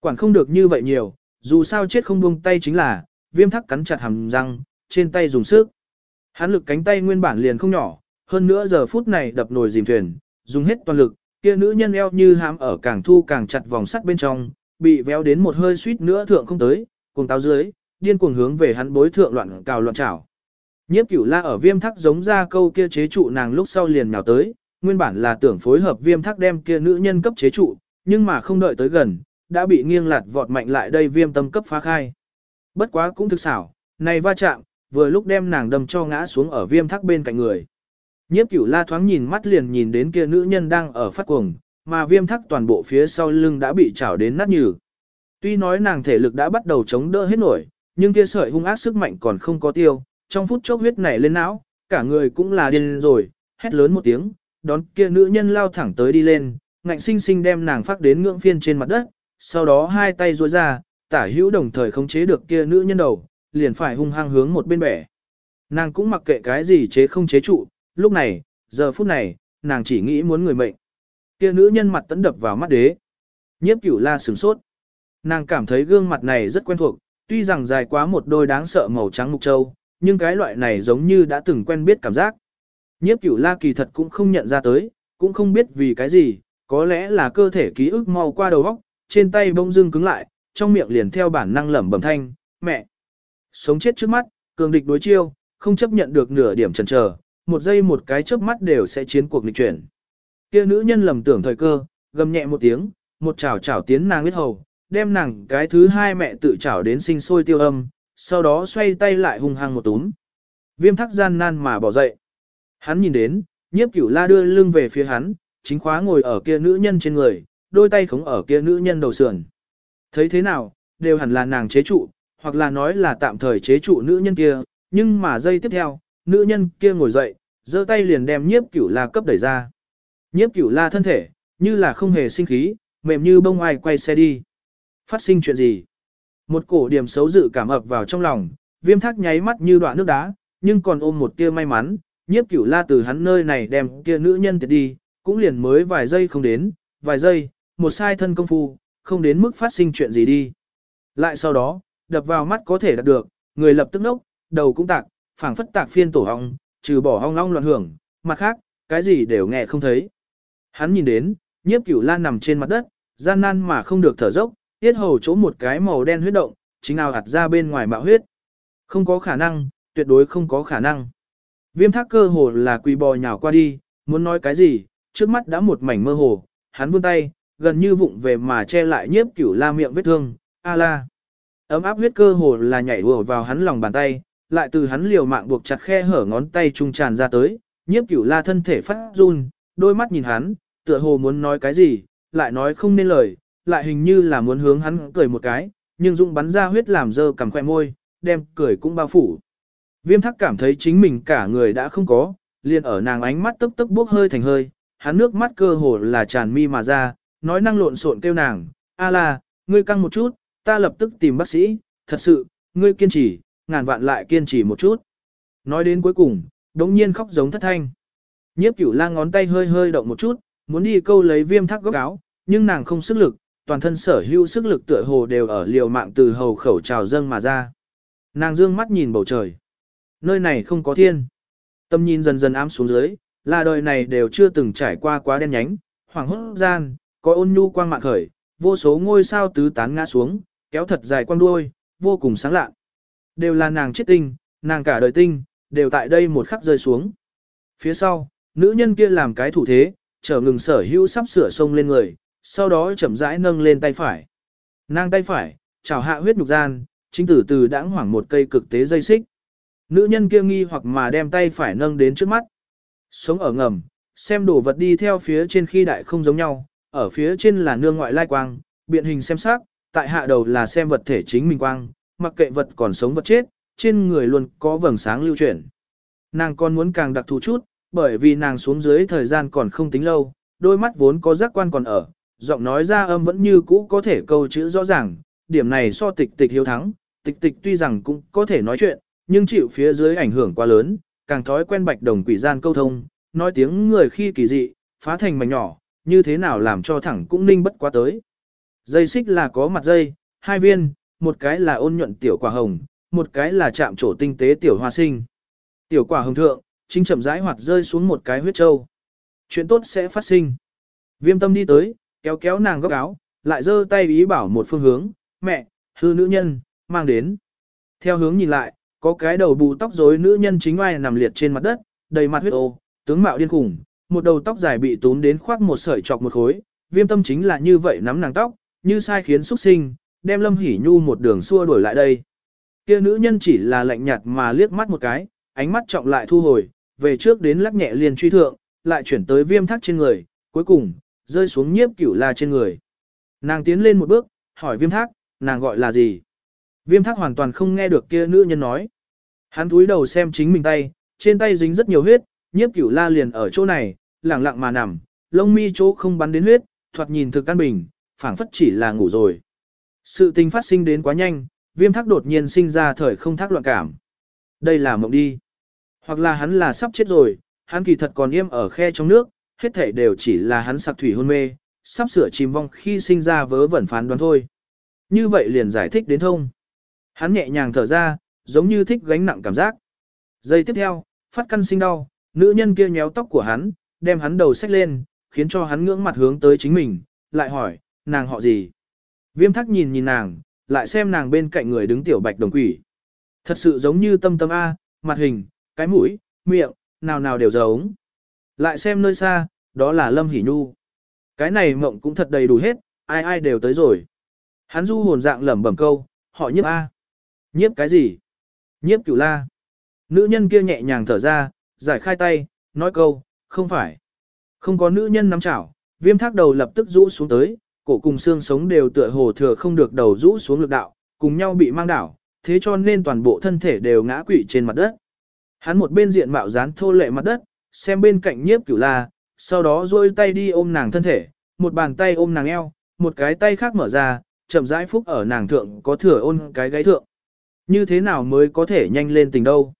Speaker 1: Quản không được như vậy nhiều, dù sao chết không buông tay chính là, viêm thắc cắn chặt hàm răng, trên tay dùng sức. Hắn lực cánh tay nguyên bản liền không nhỏ, hơn nữa giờ phút này đập nồi dìm thuyền, dùng hết toàn lực, kia nữ nhân eo như hãm ở càng thu càng chặt vòng sắt bên trong, bị véo đến một hơi suýt nữa thượng không tới, cùng táo dưới, điên cuồng hướng về hắn bối thượng loạn cào loạn chảo. Nhiếp cửu la ở viêm thắc giống ra câu kia chế trụ nàng lúc sau liền nhào tới, nguyên bản là tưởng phối hợp viêm thắc đem kia nữ nhân cấp chế trụ, nhưng mà không đợi tới gần, đã bị nghiêng lạt vọt mạnh lại đây viêm tâm cấp phá khai. Bất quá cũng thực xảo, này va chạm, vừa lúc đem nàng đâm cho ngã xuống ở viêm thắc bên cạnh người. Nhiếp cửu la thoáng nhìn mắt liền nhìn đến kia nữ nhân đang ở phát cuồng, mà viêm thắc toàn bộ phía sau lưng đã bị chảo đến nát nhừ. Tuy nói nàng thể lực đã bắt đầu chống đỡ hết nổi, nhưng kia sợi hung ác sức mạnh còn không có tiêu, trong phút chốc huyết nảy lên não, cả người cũng là điên rồi, hét lớn một tiếng, đón kia nữ nhân lao thẳng tới đi lên, ngạnh sinh sinh đem nàng phát đến ngưỡng phiên trên mặt đất, sau đó hai tay duỗi ra, tả hữu đồng thời khống chế được kia nữ nhân đầu, liền phải hung hăng hướng một bên bẻ. Nàng cũng mặc kệ cái gì chế không chế trụ, lúc này, giờ phút này, nàng chỉ nghĩ muốn người mệnh. Kia nữ nhân mặt tấn đập vào mắt đế. Nhiếp cửu la sửng sốt. Nàng cảm thấy gương mặt này rất quen thuộc, tuy rằng dài quá một đôi đáng sợ màu trắng mục châu, nhưng cái loại này giống như đã từng quen biết cảm giác. Nhiếp cửu la kỳ thật cũng không nhận ra tới, cũng không biết vì cái gì, có lẽ là cơ thể ký ức mau qua đầu óc, trên tay bông dưng cứng lại, trong miệng liền theo bản năng lẩm bẩm thanh, mẹ. Sống chết trước mắt, cường địch đối chiêu, không chấp nhận được nửa điểm chần chờ, một giây một cái chớp mắt đều sẽ chiến cuộc nghịch chuyển. Kia nữ nhân lầm tưởng thời cơ, gầm nhẹ một tiếng, một chảo chảo tiến nàng huyết hầu, đem nàng cái thứ hai mẹ tự chảo đến sinh sôi tiêu âm, sau đó xoay tay lại hung hăng một túm. Viêm thắc gian nan mà bỏ dậy. Hắn nhìn đến, nhiếp cửu la đưa lưng về phía hắn, chính khóa ngồi ở kia nữ nhân trên người, đôi tay khống ở kia nữ nhân đầu sườn. Thấy thế nào, đều hẳn là nàng chế trụ, hoặc là nói là tạm thời chế trụ nữ nhân kia, nhưng mà giây tiếp theo, nữ nhân kia ngồi dậy, giơ tay liền đem nhiếp cửu la cấp đẩy ra. Nhiếp cửu la thân thể, như là không hề sinh khí, mềm như bông ai quay xe đi. Phát sinh chuyện gì? Một cổ điểm xấu dự cảm ập vào trong lòng, viêm thác nháy mắt như đoạn nước đá, nhưng còn ôm một tia may mắn, nhiếp cửu la từ hắn nơi này đem kia nữ nhân tiệt đi, cũng liền mới vài giây không đến, vài giây, một sai thân công phu, không đến mức phát sinh chuyện gì đi. Lại sau đó, đập vào mắt có thể đạt được, người lập tức nốc, đầu cũng tạc, phảng phất tạc phiên tổ hong, trừ bỏ hong long loạn hưởng, mặt khác, cái gì đều nghe không thấy. Hắn nhìn đến, nhiếp cửu la nằm trên mặt đất, gian nan mà không được thở dốc, tiết hầu chỗ một cái màu đen huyết động, chính nào hạt ra bên ngoài mạo huyết. Không có khả năng, tuyệt đối không có khả năng. Viêm thác cơ hồ là quỳ bò nhào qua đi, muốn nói cái gì, trước mắt đã một mảnh mơ hồ, hắn vươn tay, gần như vụng về mà che lại nhiếp cửu la miệng vết thương, a la. Ấm áp huyết cơ hồ là nhảy ùa vào hắn lòng bàn tay, lại từ hắn liều mạng buộc chặt khe hở ngón tay trung tràn ra tới, nhiếp cửu la thân thể phát run, đôi mắt nhìn hắn, tựa hồ muốn nói cái gì, lại nói không nên lời, lại hình như là muốn hướng hắn cười một cái, nhưng dũng bắn ra huyết làm dơ cằm khoe môi, đem cười cũng bao phủ. Viêm thắc cảm thấy chính mình cả người đã không có, liền ở nàng ánh mắt tức tức bốc hơi thành hơi, hắn nước mắt cơ hồ là tràn mi mà ra, nói năng lộn xộn kêu nàng, a la, ngươi căng một chút, ta lập tức tìm bác sĩ, thật sự, ngươi kiên trì, ngàn vạn lại kiên trì một chút. Nói đến cuối cùng, đống nhiên khóc giống thất thanh. Nhiếp cửu lang ngón tay hơi hơi động một chút, muốn đi câu lấy viêm thác góc áo, nhưng nàng không sức lực, toàn thân sở hữu sức lực tựa hồ đều ở liều mạng từ hầu khẩu trào dâng mà ra. Nàng dương mắt nhìn bầu trời. Nơi này không có thiên. Tâm nhìn dần dần ám xuống dưới, là đời này đều chưa từng trải qua quá đen nhánh, hoàng hốt gian, có ôn nhu quang mạng khởi, vô số ngôi sao tứ tán ngã xuống, kéo thật dài quang đuôi, vô cùng sáng lạ. Đều là nàng chết tinh, nàng cả đời tinh, đều tại đây một khắc rơi xuống. Phía sau, nữ nhân kia làm cái thủ thế, trở ngừng sở hữu sắp sửa sông lên người, sau đó chậm rãi nâng lên tay phải. Nàng tay phải, chào hạ huyết nhục gian, chính tử từ đãng hoảng một cây cực tế dây xích. Nữ nhân kia nghi hoặc mà đem tay phải nâng đến trước mắt. Sống ở ngầm, xem đồ vật đi theo phía trên khi đại không giống nhau, ở phía trên là nương ngoại lai quang, biện hình xem sắc, tại hạ đầu là xem vật thể chính mình quang, mặc kệ vật còn sống vật chết, trên người luôn có vầng sáng lưu chuyển. Nàng còn muốn càng đặc thù chút, bởi vì nàng xuống dưới thời gian còn không tính lâu, đôi mắt vốn có giác quan còn ở, giọng nói ra âm vẫn như cũ có thể câu chữ rõ ràng, điểm này so tịch tịch hiếu thắng, tịch tịch tuy rằng cũng có thể nói chuyện, nhưng chịu phía dưới ảnh hưởng quá lớn, càng thói quen bạch đồng quỷ gian câu thông, nói tiếng người khi kỳ dị, phá thành mảnh nhỏ, như thế nào làm cho thẳng cũng ninh bất quá tới. Dây xích là có mặt dây, hai viên, một cái là ôn nhuận tiểu quả hồng, một cái là chạm trổ tinh tế tiểu hoa sinh. Tiểu quả hồng thượng, chính chậm rãi hoạt rơi xuống một cái huyết châu. Chuyện tốt sẽ phát sinh. Viêm tâm đi tới, kéo kéo nàng góc áo, lại giơ tay ý bảo một phương hướng, mẹ, hư nữ nhân, mang đến. Theo hướng nhìn lại, Có cái đầu bù tóc rối nữ nhân chính oai nằm liệt trên mặt đất, đầy mặt huyết ô, tướng mạo điên khủng, một đầu tóc dài bị tốn đến khoác một sợi chọc một khối, viêm tâm chính là như vậy nắm nàng tóc, như sai khiến xuất sinh, đem Lâm hỉ Nhu một đường xua đuổi lại đây. Kia nữ nhân chỉ là lạnh nhạt mà liếc mắt một cái, ánh mắt trọng lại thu hồi, về trước đến lắc nhẹ liền truy thượng, lại chuyển tới viêm thác trên người, cuối cùng, rơi xuống nhiếp cửu la trên người. Nàng tiến lên một bước, hỏi viêm thác, nàng gọi là gì? Viêm thác hoàn toàn không nghe được kia nữ nhân nói. Hắn túi đầu xem chính mình tay, trên tay dính rất nhiều huyết, nhiếp cửu la liền ở chỗ này, lẳng lặng mà nằm, lông mi chỗ không bắn đến huyết, thoạt nhìn thực căn bình, phảng phất chỉ là ngủ rồi. Sự tình phát sinh đến quá nhanh, viêm thác đột nhiên sinh ra thời không thác loạn cảm. Đây là mộng đi. Hoặc là hắn là sắp chết rồi, hắn kỳ thật còn im ở khe trong nước, hết thể đều chỉ là hắn sặc thủy hôn mê, sắp sửa chìm vong khi sinh ra vớ vẩn phán đoán thôi. Như vậy liền giải thích đến thông. Hắn nhẹ nhàng thở ra, giống như thích gánh nặng cảm giác. Giây tiếp theo, phát căn sinh đau, nữ nhân kia nhéo tóc của hắn, đem hắn đầu xách lên, khiến cho hắn ngưỡng mặt hướng tới chính mình, lại hỏi, nàng họ gì? Viêm thắc nhìn nhìn nàng, lại xem nàng bên cạnh người đứng tiểu bạch đồng quỷ. Thật sự giống như tâm tâm A, mặt hình, cái mũi, miệng, nào nào đều giống. Lại xem nơi xa, đó là Lâm Hỷ Nhu. Cái này mộng cũng thật đầy đủ hết, ai ai đều tới rồi. Hắn du hồn dạng lẩm bẩm câu, họ nhiếp A. Nhiếp cái gì? Nhiếp cửu la. Nữ nhân kia nhẹ nhàng thở ra, giải khai tay, nói câu, không phải. Không có nữ nhân nắm chảo, viêm thác đầu lập tức rũ xuống tới, cổ cùng xương sống đều tựa hồ thừa không được đầu rũ xuống lực đạo, cùng nhau bị mang đảo, thế cho nên toàn bộ thân thể đều ngã quỵ trên mặt đất. Hắn một bên diện mạo dán thô lệ mặt đất, xem bên cạnh nhiếp cửu la, sau đó duỗi tay đi ôm nàng thân thể, một bàn tay ôm nàng eo, một cái tay khác mở ra, chậm rãi phúc ở nàng thượng có thừa ôn cái gáy thượng. Như thế nào mới có thể nhanh lên tình đâu?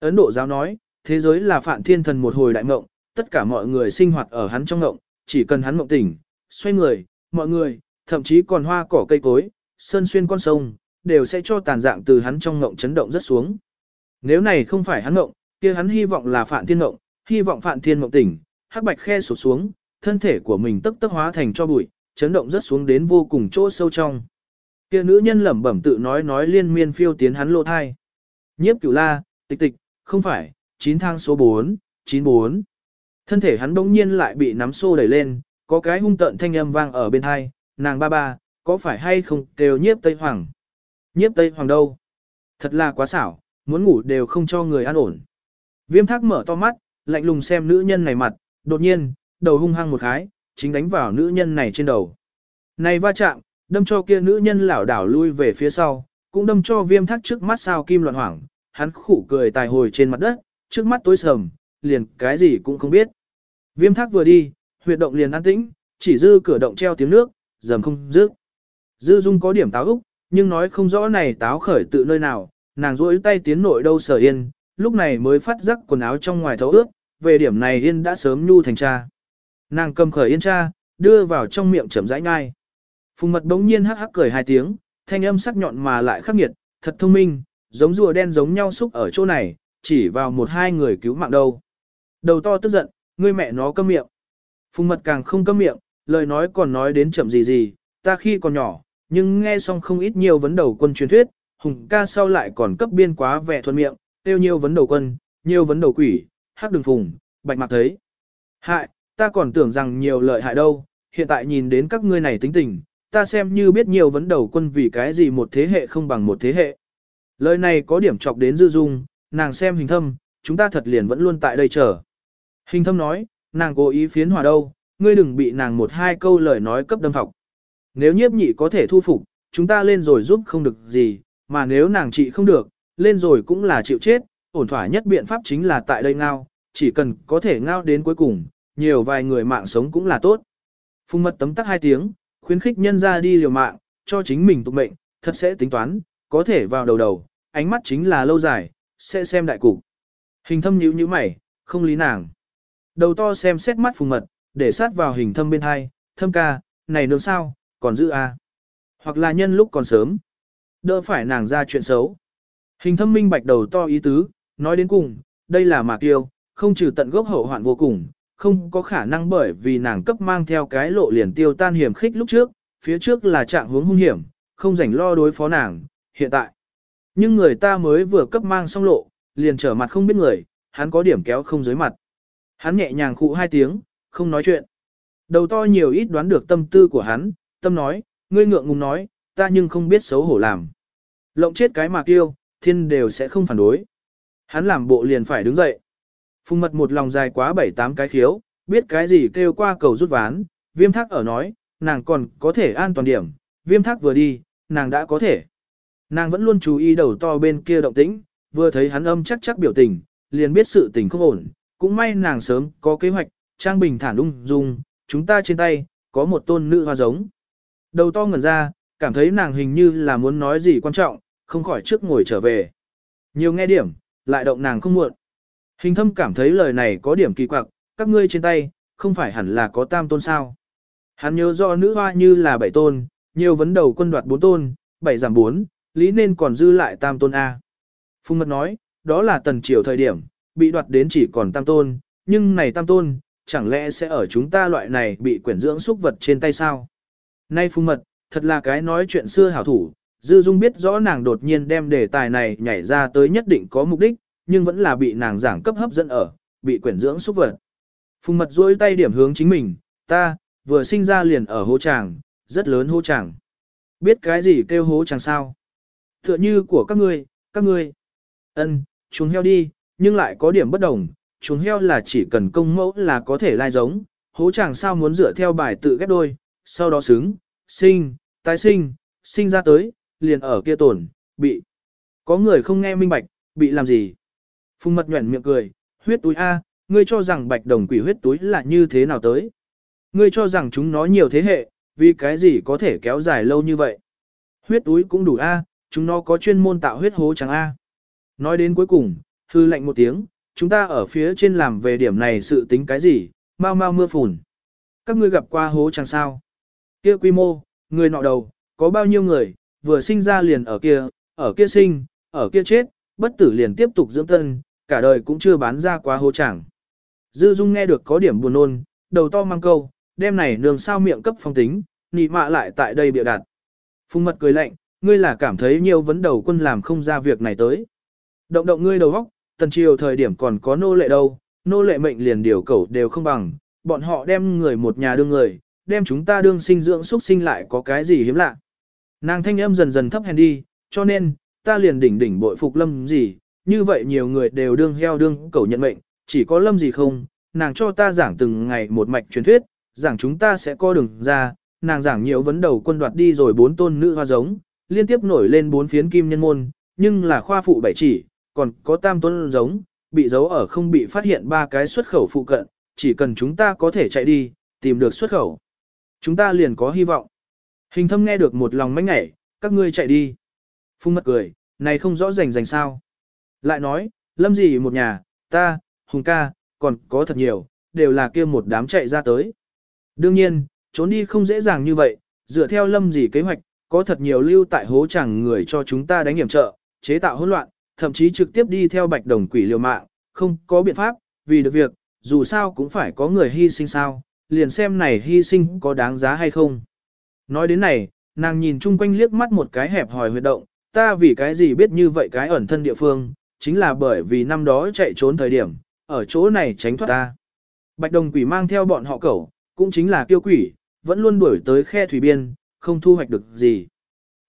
Speaker 1: Ấn Độ giáo nói, thế giới là phạn thiên thần một hồi đại ngộng, tất cả mọi người sinh hoạt ở hắn trong ngộng, chỉ cần hắn ngộng tỉnh, xoay người, mọi người, thậm chí còn hoa cỏ cây cối, sơn xuyên con sông, đều sẽ cho tàn dạng từ hắn trong ngộng chấn động rất xuống. Nếu này không phải hắn ngộng, kia hắn hy vọng là Phạn Thiên ngộng, hy vọng Phạn Thiên ngộng tỉnh, hắc bạch khe sụt xuống, thân thể của mình tức tức hóa thành cho bụi, chấn động rất xuống đến vô cùng chỗ sâu trong. Kia nữ nhân lẩm bẩm tự nói nói liên miên phiêu tiến hắn lô thai. Nhiếp cửu la, tịch tịch, không phải, 9 thang số 4, 94. Thân thể hắn bỗng nhiên lại bị nắm xô đẩy lên, có cái hung tợn thanh âm vang ở bên hai, nàng ba ba, có phải hay không kêu nhiếp Tây Hoàng. Nhiếp Tây Hoàng đâu? Thật là quá xảo, muốn ngủ đều không cho người an ổn. Viêm thác mở to mắt, lạnh lùng xem nữ nhân này mặt, đột nhiên, đầu hung hăng một khái, chính đánh vào nữ nhân này trên đầu. Này va chạm, đâm cho kia nữ nhân lảo đảo lui về phía sau, cũng đâm cho viêm thắt trước mắt sao kim loạn hoảng, hắn khủ cười tài hồi trên mặt đất, trước mắt tối sầm, liền cái gì cũng không biết. Viêm thác vừa đi, huyệt động liền an tĩnh, chỉ dư cửa động treo tiếng nước, dầm không dứt. Dư dung có điểm táo úc, nhưng nói không rõ này táo khởi tự nơi nào, nàng rỗi tay tiến nội đâu sở yên, lúc này mới phát giác quần áo trong ngoài thấu ướt, về điểm này yên đã sớm nhu thành cha. Nàng cầm khởi yên cha, đưa vào trong miệng chậm rãi ngai. Phùng mật bỗng nhiên hắc hắc cười hai tiếng, thanh âm sắc nhọn mà lại khắc nghiệt, thật thông minh, giống rùa đen giống nhau xúc ở chỗ này, chỉ vào một hai người cứu mạng đâu. Đầu to tức giận, ngươi mẹ nó câm miệng. Phùng mật càng không câm miệng, lời nói còn nói đến chậm gì gì, ta khi còn nhỏ, nhưng nghe xong không ít nhiều vấn đầu quân truyền thuyết, hùng ca sau lại còn cấp biên quá vẻ thuận miệng, tiêu nhiều vấn đầu quân, nhiều vấn đầu quỷ, hắc đường phùng, bạch mặt thấy. Hại, ta còn tưởng rằng nhiều lợi hại đâu, hiện tại nhìn đến các ngươi này tính tình, ta xem như biết nhiều vấn đầu quân vì cái gì một thế hệ không bằng một thế hệ. Lời này có điểm chọc đến dư dung, nàng xem hình thâm, chúng ta thật liền vẫn luôn tại đây chờ. Hình thâm nói, nàng cố ý phiến hòa đâu, ngươi đừng bị nàng một hai câu lời nói cấp đâm phọc. Nếu nhiếp nhị có thể thu phục, chúng ta lên rồi giúp không được gì, mà nếu nàng trị không được, lên rồi cũng là chịu chết, ổn thỏa nhất biện pháp chính là tại đây ngao, chỉ cần có thể ngao đến cuối cùng, nhiều vài người mạng sống cũng là tốt. Phùng mật tấm tắc hai tiếng, khuyến khích nhân ra đi liều mạng, cho chính mình tục mệnh, thật sẽ tính toán, có thể vào đầu đầu, ánh mắt chính là lâu dài, sẽ xem đại cục. Hình thâm nhíu nhíu mày, không lý nàng. Đầu to xem xét mắt phùng mật, để sát vào hình thâm bên hai, thâm ca, này nương sao, còn giữ a à? Hoặc là nhân lúc còn sớm. Đỡ phải nàng ra chuyện xấu. Hình thâm minh bạch đầu to ý tứ, nói đến cùng, đây là mà kiêu, không trừ tận gốc hậu hoạn vô cùng, không có khả năng bởi vì nàng cấp mang theo cái lộ liền tiêu tan hiểm khích lúc trước, phía trước là trạng hướng hung hiểm, không rảnh lo đối phó nàng, hiện tại. Nhưng người ta mới vừa cấp mang xong lộ, liền trở mặt không biết người, hắn có điểm kéo không dưới mặt. Hắn nhẹ nhàng khụ hai tiếng, không nói chuyện. Đầu to nhiều ít đoán được tâm tư của hắn, tâm nói, ngươi ngượng ngùng nói, ta nhưng không biết xấu hổ làm. Lộng chết cái mà kêu, thiên đều sẽ không phản đối. Hắn làm bộ liền phải đứng dậy. Phùng mật một lòng dài quá bảy tám cái khiếu, biết cái gì kêu qua cầu rút ván, viêm thác ở nói, nàng còn có thể an toàn điểm, viêm thác vừa đi, nàng đã có thể. Nàng vẫn luôn chú ý đầu to bên kia động tĩnh, vừa thấy hắn âm chắc chắc biểu tình, liền biết sự tình không ổn, cũng may nàng sớm có kế hoạch, trang bình thản ung dung, chúng ta trên tay, có một tôn nữ hoa giống. Đầu to ngẩn ra, cảm thấy nàng hình như là muốn nói gì quan trọng, không khỏi trước ngồi trở về. Nhiều nghe điểm, lại động nàng không muộn. Hình thâm cảm thấy lời này có điểm kỳ quặc, các ngươi trên tay, không phải hẳn là có tam tôn sao. Hắn nhớ do nữ hoa như là bảy tôn, nhiều vấn đầu quân đoạt bốn tôn, bảy giảm bốn, lý nên còn dư lại tam tôn A. Phung Mật nói, đó là tần triều thời điểm, bị đoạt đến chỉ còn tam tôn, nhưng này tam tôn, chẳng lẽ sẽ ở chúng ta loại này bị quyển dưỡng xúc vật trên tay sao? Nay Phung Mật, thật là cái nói chuyện xưa hảo thủ, Dư Dung biết rõ nàng đột nhiên đem đề tài này nhảy ra tới nhất định có mục đích, nhưng vẫn là bị nàng giảng cấp hấp dẫn ở, bị quyển dưỡng xúc vật. Phùng mật duỗi tay điểm hướng chính mình, ta, vừa sinh ra liền ở hố tràng, rất lớn hố tràng. Biết cái gì kêu hố tràng sao? Tựa như của các ngươi, các ngươi. Ân, chuồng heo đi, nhưng lại có điểm bất đồng, chuồng heo là chỉ cần công mẫu là có thể lai giống, hố tràng sao muốn dựa theo bài tự ghép đôi, sau đó xứng, sinh, tái sinh, sinh ra tới, liền ở kia tổn, bị. Có người không nghe minh bạch, bị làm gì? Phùng mật nhuẩn miệng cười, huyết túi A, ngươi cho rằng bạch đồng quỷ huyết túi là như thế nào tới? Ngươi cho rằng chúng nó nhiều thế hệ, vì cái gì có thể kéo dài lâu như vậy? Huyết túi cũng đủ A, chúng nó có chuyên môn tạo huyết hố trắng A. Nói đến cuối cùng, hư lệnh một tiếng, chúng ta ở phía trên làm về điểm này sự tính cái gì, mau mau mưa phùn. Các ngươi gặp qua hố trắng sao? Kia quy mô, người nọ đầu, có bao nhiêu người, vừa sinh ra liền ở kia, ở kia sinh, ở kia chết, bất tử liền tiếp tục dưỡng thân, cả đời cũng chưa bán ra quá hố chẳng. Dư Dung nghe được có điểm buồn nôn, đầu to mang câu, đem này nương sao miệng cấp phong tính, nị mạ lại tại đây bịa đặt. Phùng mật cười lạnh, ngươi là cảm thấy nhiều vấn đầu quân làm không ra việc này tới. Động động ngươi đầu góc, tần triều thời điểm còn có nô lệ đâu, nô lệ mệnh liền điều cẩu đều không bằng, bọn họ đem người một nhà đương người, đem chúng ta đương sinh dưỡng xuất sinh lại có cái gì hiếm lạ. Nàng thanh âm dần dần thấp hèn đi, cho nên, ta liền đỉnh đỉnh bội phục lâm gì, như vậy nhiều người đều đương heo đương cầu nhận mệnh, chỉ có lâm gì không, nàng cho ta giảng từng ngày một mạch truyền thuyết, giảng chúng ta sẽ co đường ra, nàng giảng nhiều vấn đầu quân đoạt đi rồi bốn tôn nữ hoa giống, liên tiếp nổi lên bốn phiến kim nhân môn, nhưng là khoa phụ bảy chỉ, còn có tam tôn giống, bị giấu ở không bị phát hiện ba cái xuất khẩu phụ cận, chỉ cần chúng ta có thể chạy đi, tìm được xuất khẩu. Chúng ta liền có hy vọng. Hình thâm nghe được một lòng mánh ngảy, các ngươi chạy đi. Phung mất cười, này không rõ rành rành sao. Lại nói, lâm gì một nhà, ta, hùng ca, còn có thật nhiều, đều là kia một đám chạy ra tới. Đương nhiên, trốn đi không dễ dàng như vậy, dựa theo lâm gì kế hoạch, có thật nhiều lưu tại hố chẳng người cho chúng ta đánh hiểm trợ, chế tạo hỗn loạn, thậm chí trực tiếp đi theo bạch đồng quỷ liều mạng, không có biện pháp, vì được việc, dù sao cũng phải có người hy sinh sao, liền xem này hy sinh có đáng giá hay không. Nói đến này, nàng nhìn chung quanh liếc mắt một cái hẹp hòi huyệt động, ta vì cái gì biết như vậy cái ẩn thân địa phương, chính là bởi vì năm đó chạy trốn thời điểm, ở chỗ này tránh thoát ta. Bạch đồng quỷ mang theo bọn họ cẩu, cũng chính là kiêu quỷ, vẫn luôn đuổi tới khe thủy biên, không thu hoạch được gì.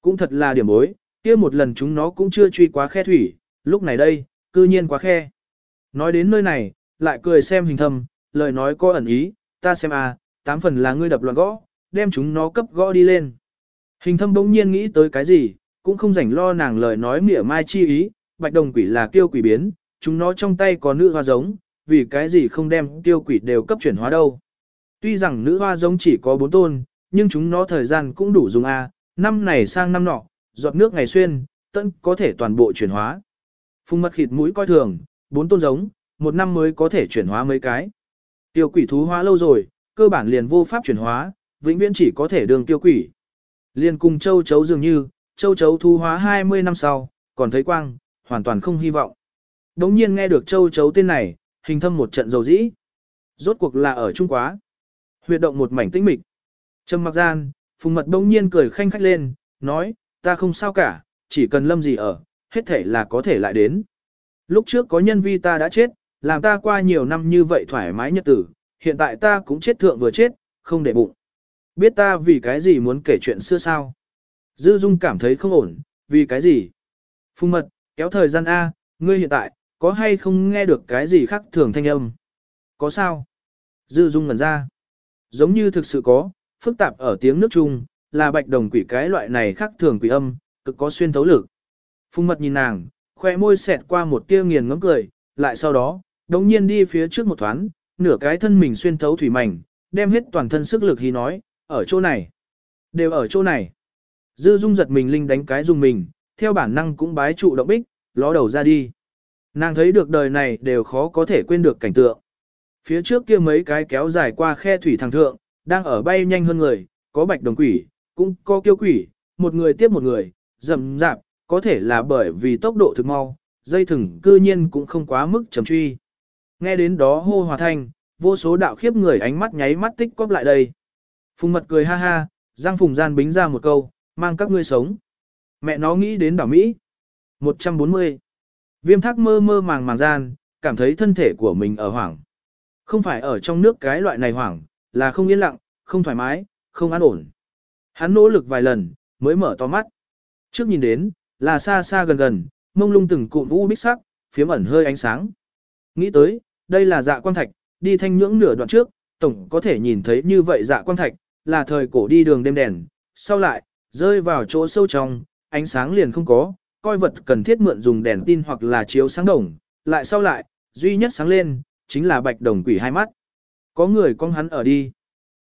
Speaker 1: Cũng thật là điểm bối, kia một lần chúng nó cũng chưa truy quá khe thủy, lúc này đây, cư nhiên quá khe. Nói đến nơi này, lại cười xem hình thâm, lời nói có ẩn ý, ta xem à, tám phần là ngươi đập loạn gõ, đem chúng nó cấp gõ đi lên. Hình thâm bỗng nhiên nghĩ tới cái gì, cũng không rảnh lo nàng lời nói mỉa mai chi ý, bạch đồng quỷ là kiêu quỷ biến, chúng nó trong tay có nữ hoa giống, vì cái gì không đem tiêu quỷ đều cấp chuyển hóa đâu. Tuy rằng nữ hoa giống chỉ có bốn tôn, nhưng chúng nó thời gian cũng đủ dùng A, năm này sang năm nọ, giọt nước ngày xuyên, tận có thể toàn bộ chuyển hóa. Phung mật khịt mũi coi thường, bốn tôn giống, một năm mới có thể chuyển hóa mấy cái. Tiêu quỷ thú hóa lâu rồi, cơ bản liền vô pháp chuyển hóa, vĩnh viễn chỉ có thể đường tiêu quỷ. Liên cùng châu chấu dường như, châu chấu thu hóa 20 năm sau, còn thấy quang, hoàn toàn không hy vọng. Đống nhiên nghe được châu chấu tên này, hình thâm một trận dầu dĩ. Rốt cuộc là ở Trung Quá. Huyệt động một mảnh tĩnh mịch. Trầm mặc gian, phùng mật đống nhiên cười khanh khách lên, nói, ta không sao cả, chỉ cần lâm gì ở, hết thể là có thể lại đến. Lúc trước có nhân vi ta đã chết, làm ta qua nhiều năm như vậy thoải mái nhật tử, hiện tại ta cũng chết thượng vừa chết, không để bụng. Biết ta vì cái gì muốn kể chuyện xưa sao? Dư Dung cảm thấy không ổn, vì cái gì? Phung mật, kéo thời gian A, ngươi hiện tại, có hay không nghe được cái gì khác thường thanh âm? Có sao? Dư Dung ngẩn ra. Giống như thực sự có, phức tạp ở tiếng nước Trung, là bạch đồng quỷ cái loại này khác thường quỷ âm, cực có xuyên thấu lực. Phung mật nhìn nàng, khoe môi xẹt qua một tia nghiền ngấm cười, lại sau đó, đống nhiên đi phía trước một thoáng, nửa cái thân mình xuyên thấu thủy mảnh, đem hết toàn thân sức lực hí nói, ở chỗ này. Đều ở chỗ này. Dư dung giật mình linh đánh cái dùng mình, theo bản năng cũng bái trụ động bích, ló đầu ra đi. Nàng thấy được đời này đều khó có thể quên được cảnh tượng. Phía trước kia mấy cái kéo dài qua khe thủy thằng thượng, đang ở bay nhanh hơn người, có bạch đồng quỷ, cũng có kiêu quỷ, một người tiếp một người, rầm rạp, có thể là bởi vì tốc độ thực mau, dây thừng cư nhiên cũng không quá mức trầm truy. Nghe đến đó hô hòa thanh, vô số đạo khiếp người ánh mắt nháy mắt tích cóp lại đây. Phùng mật cười ha ha, Giang Phùng gian bính ra một câu, mang các ngươi sống. Mẹ nó nghĩ đến đảo Mỹ. 140. Viêm thác mơ mơ màng màng gian, cảm thấy thân thể của mình ở hoảng. Không phải ở trong nước cái loại này hoảng, là không yên lặng, không thoải mái, không an ổn. Hắn nỗ lực vài lần, mới mở to mắt. Trước nhìn đến, là xa xa gần gần, mông lung từng cụm u bích sắc, phiếm ẩn hơi ánh sáng. Nghĩ tới, đây là dạ Quan thạch, đi thanh nhưỡng nửa đoạn trước, tổng có thể nhìn thấy như vậy dạ Quan thạch, là thời cổ đi đường đêm đèn, sau lại, rơi vào chỗ sâu trong, ánh sáng liền không có, coi vật cần thiết mượn dùng đèn tin hoặc là chiếu sáng đồng, lại sau lại, duy nhất sáng lên, chính là bạch đồng quỷ hai mắt. Có người con hắn ở đi.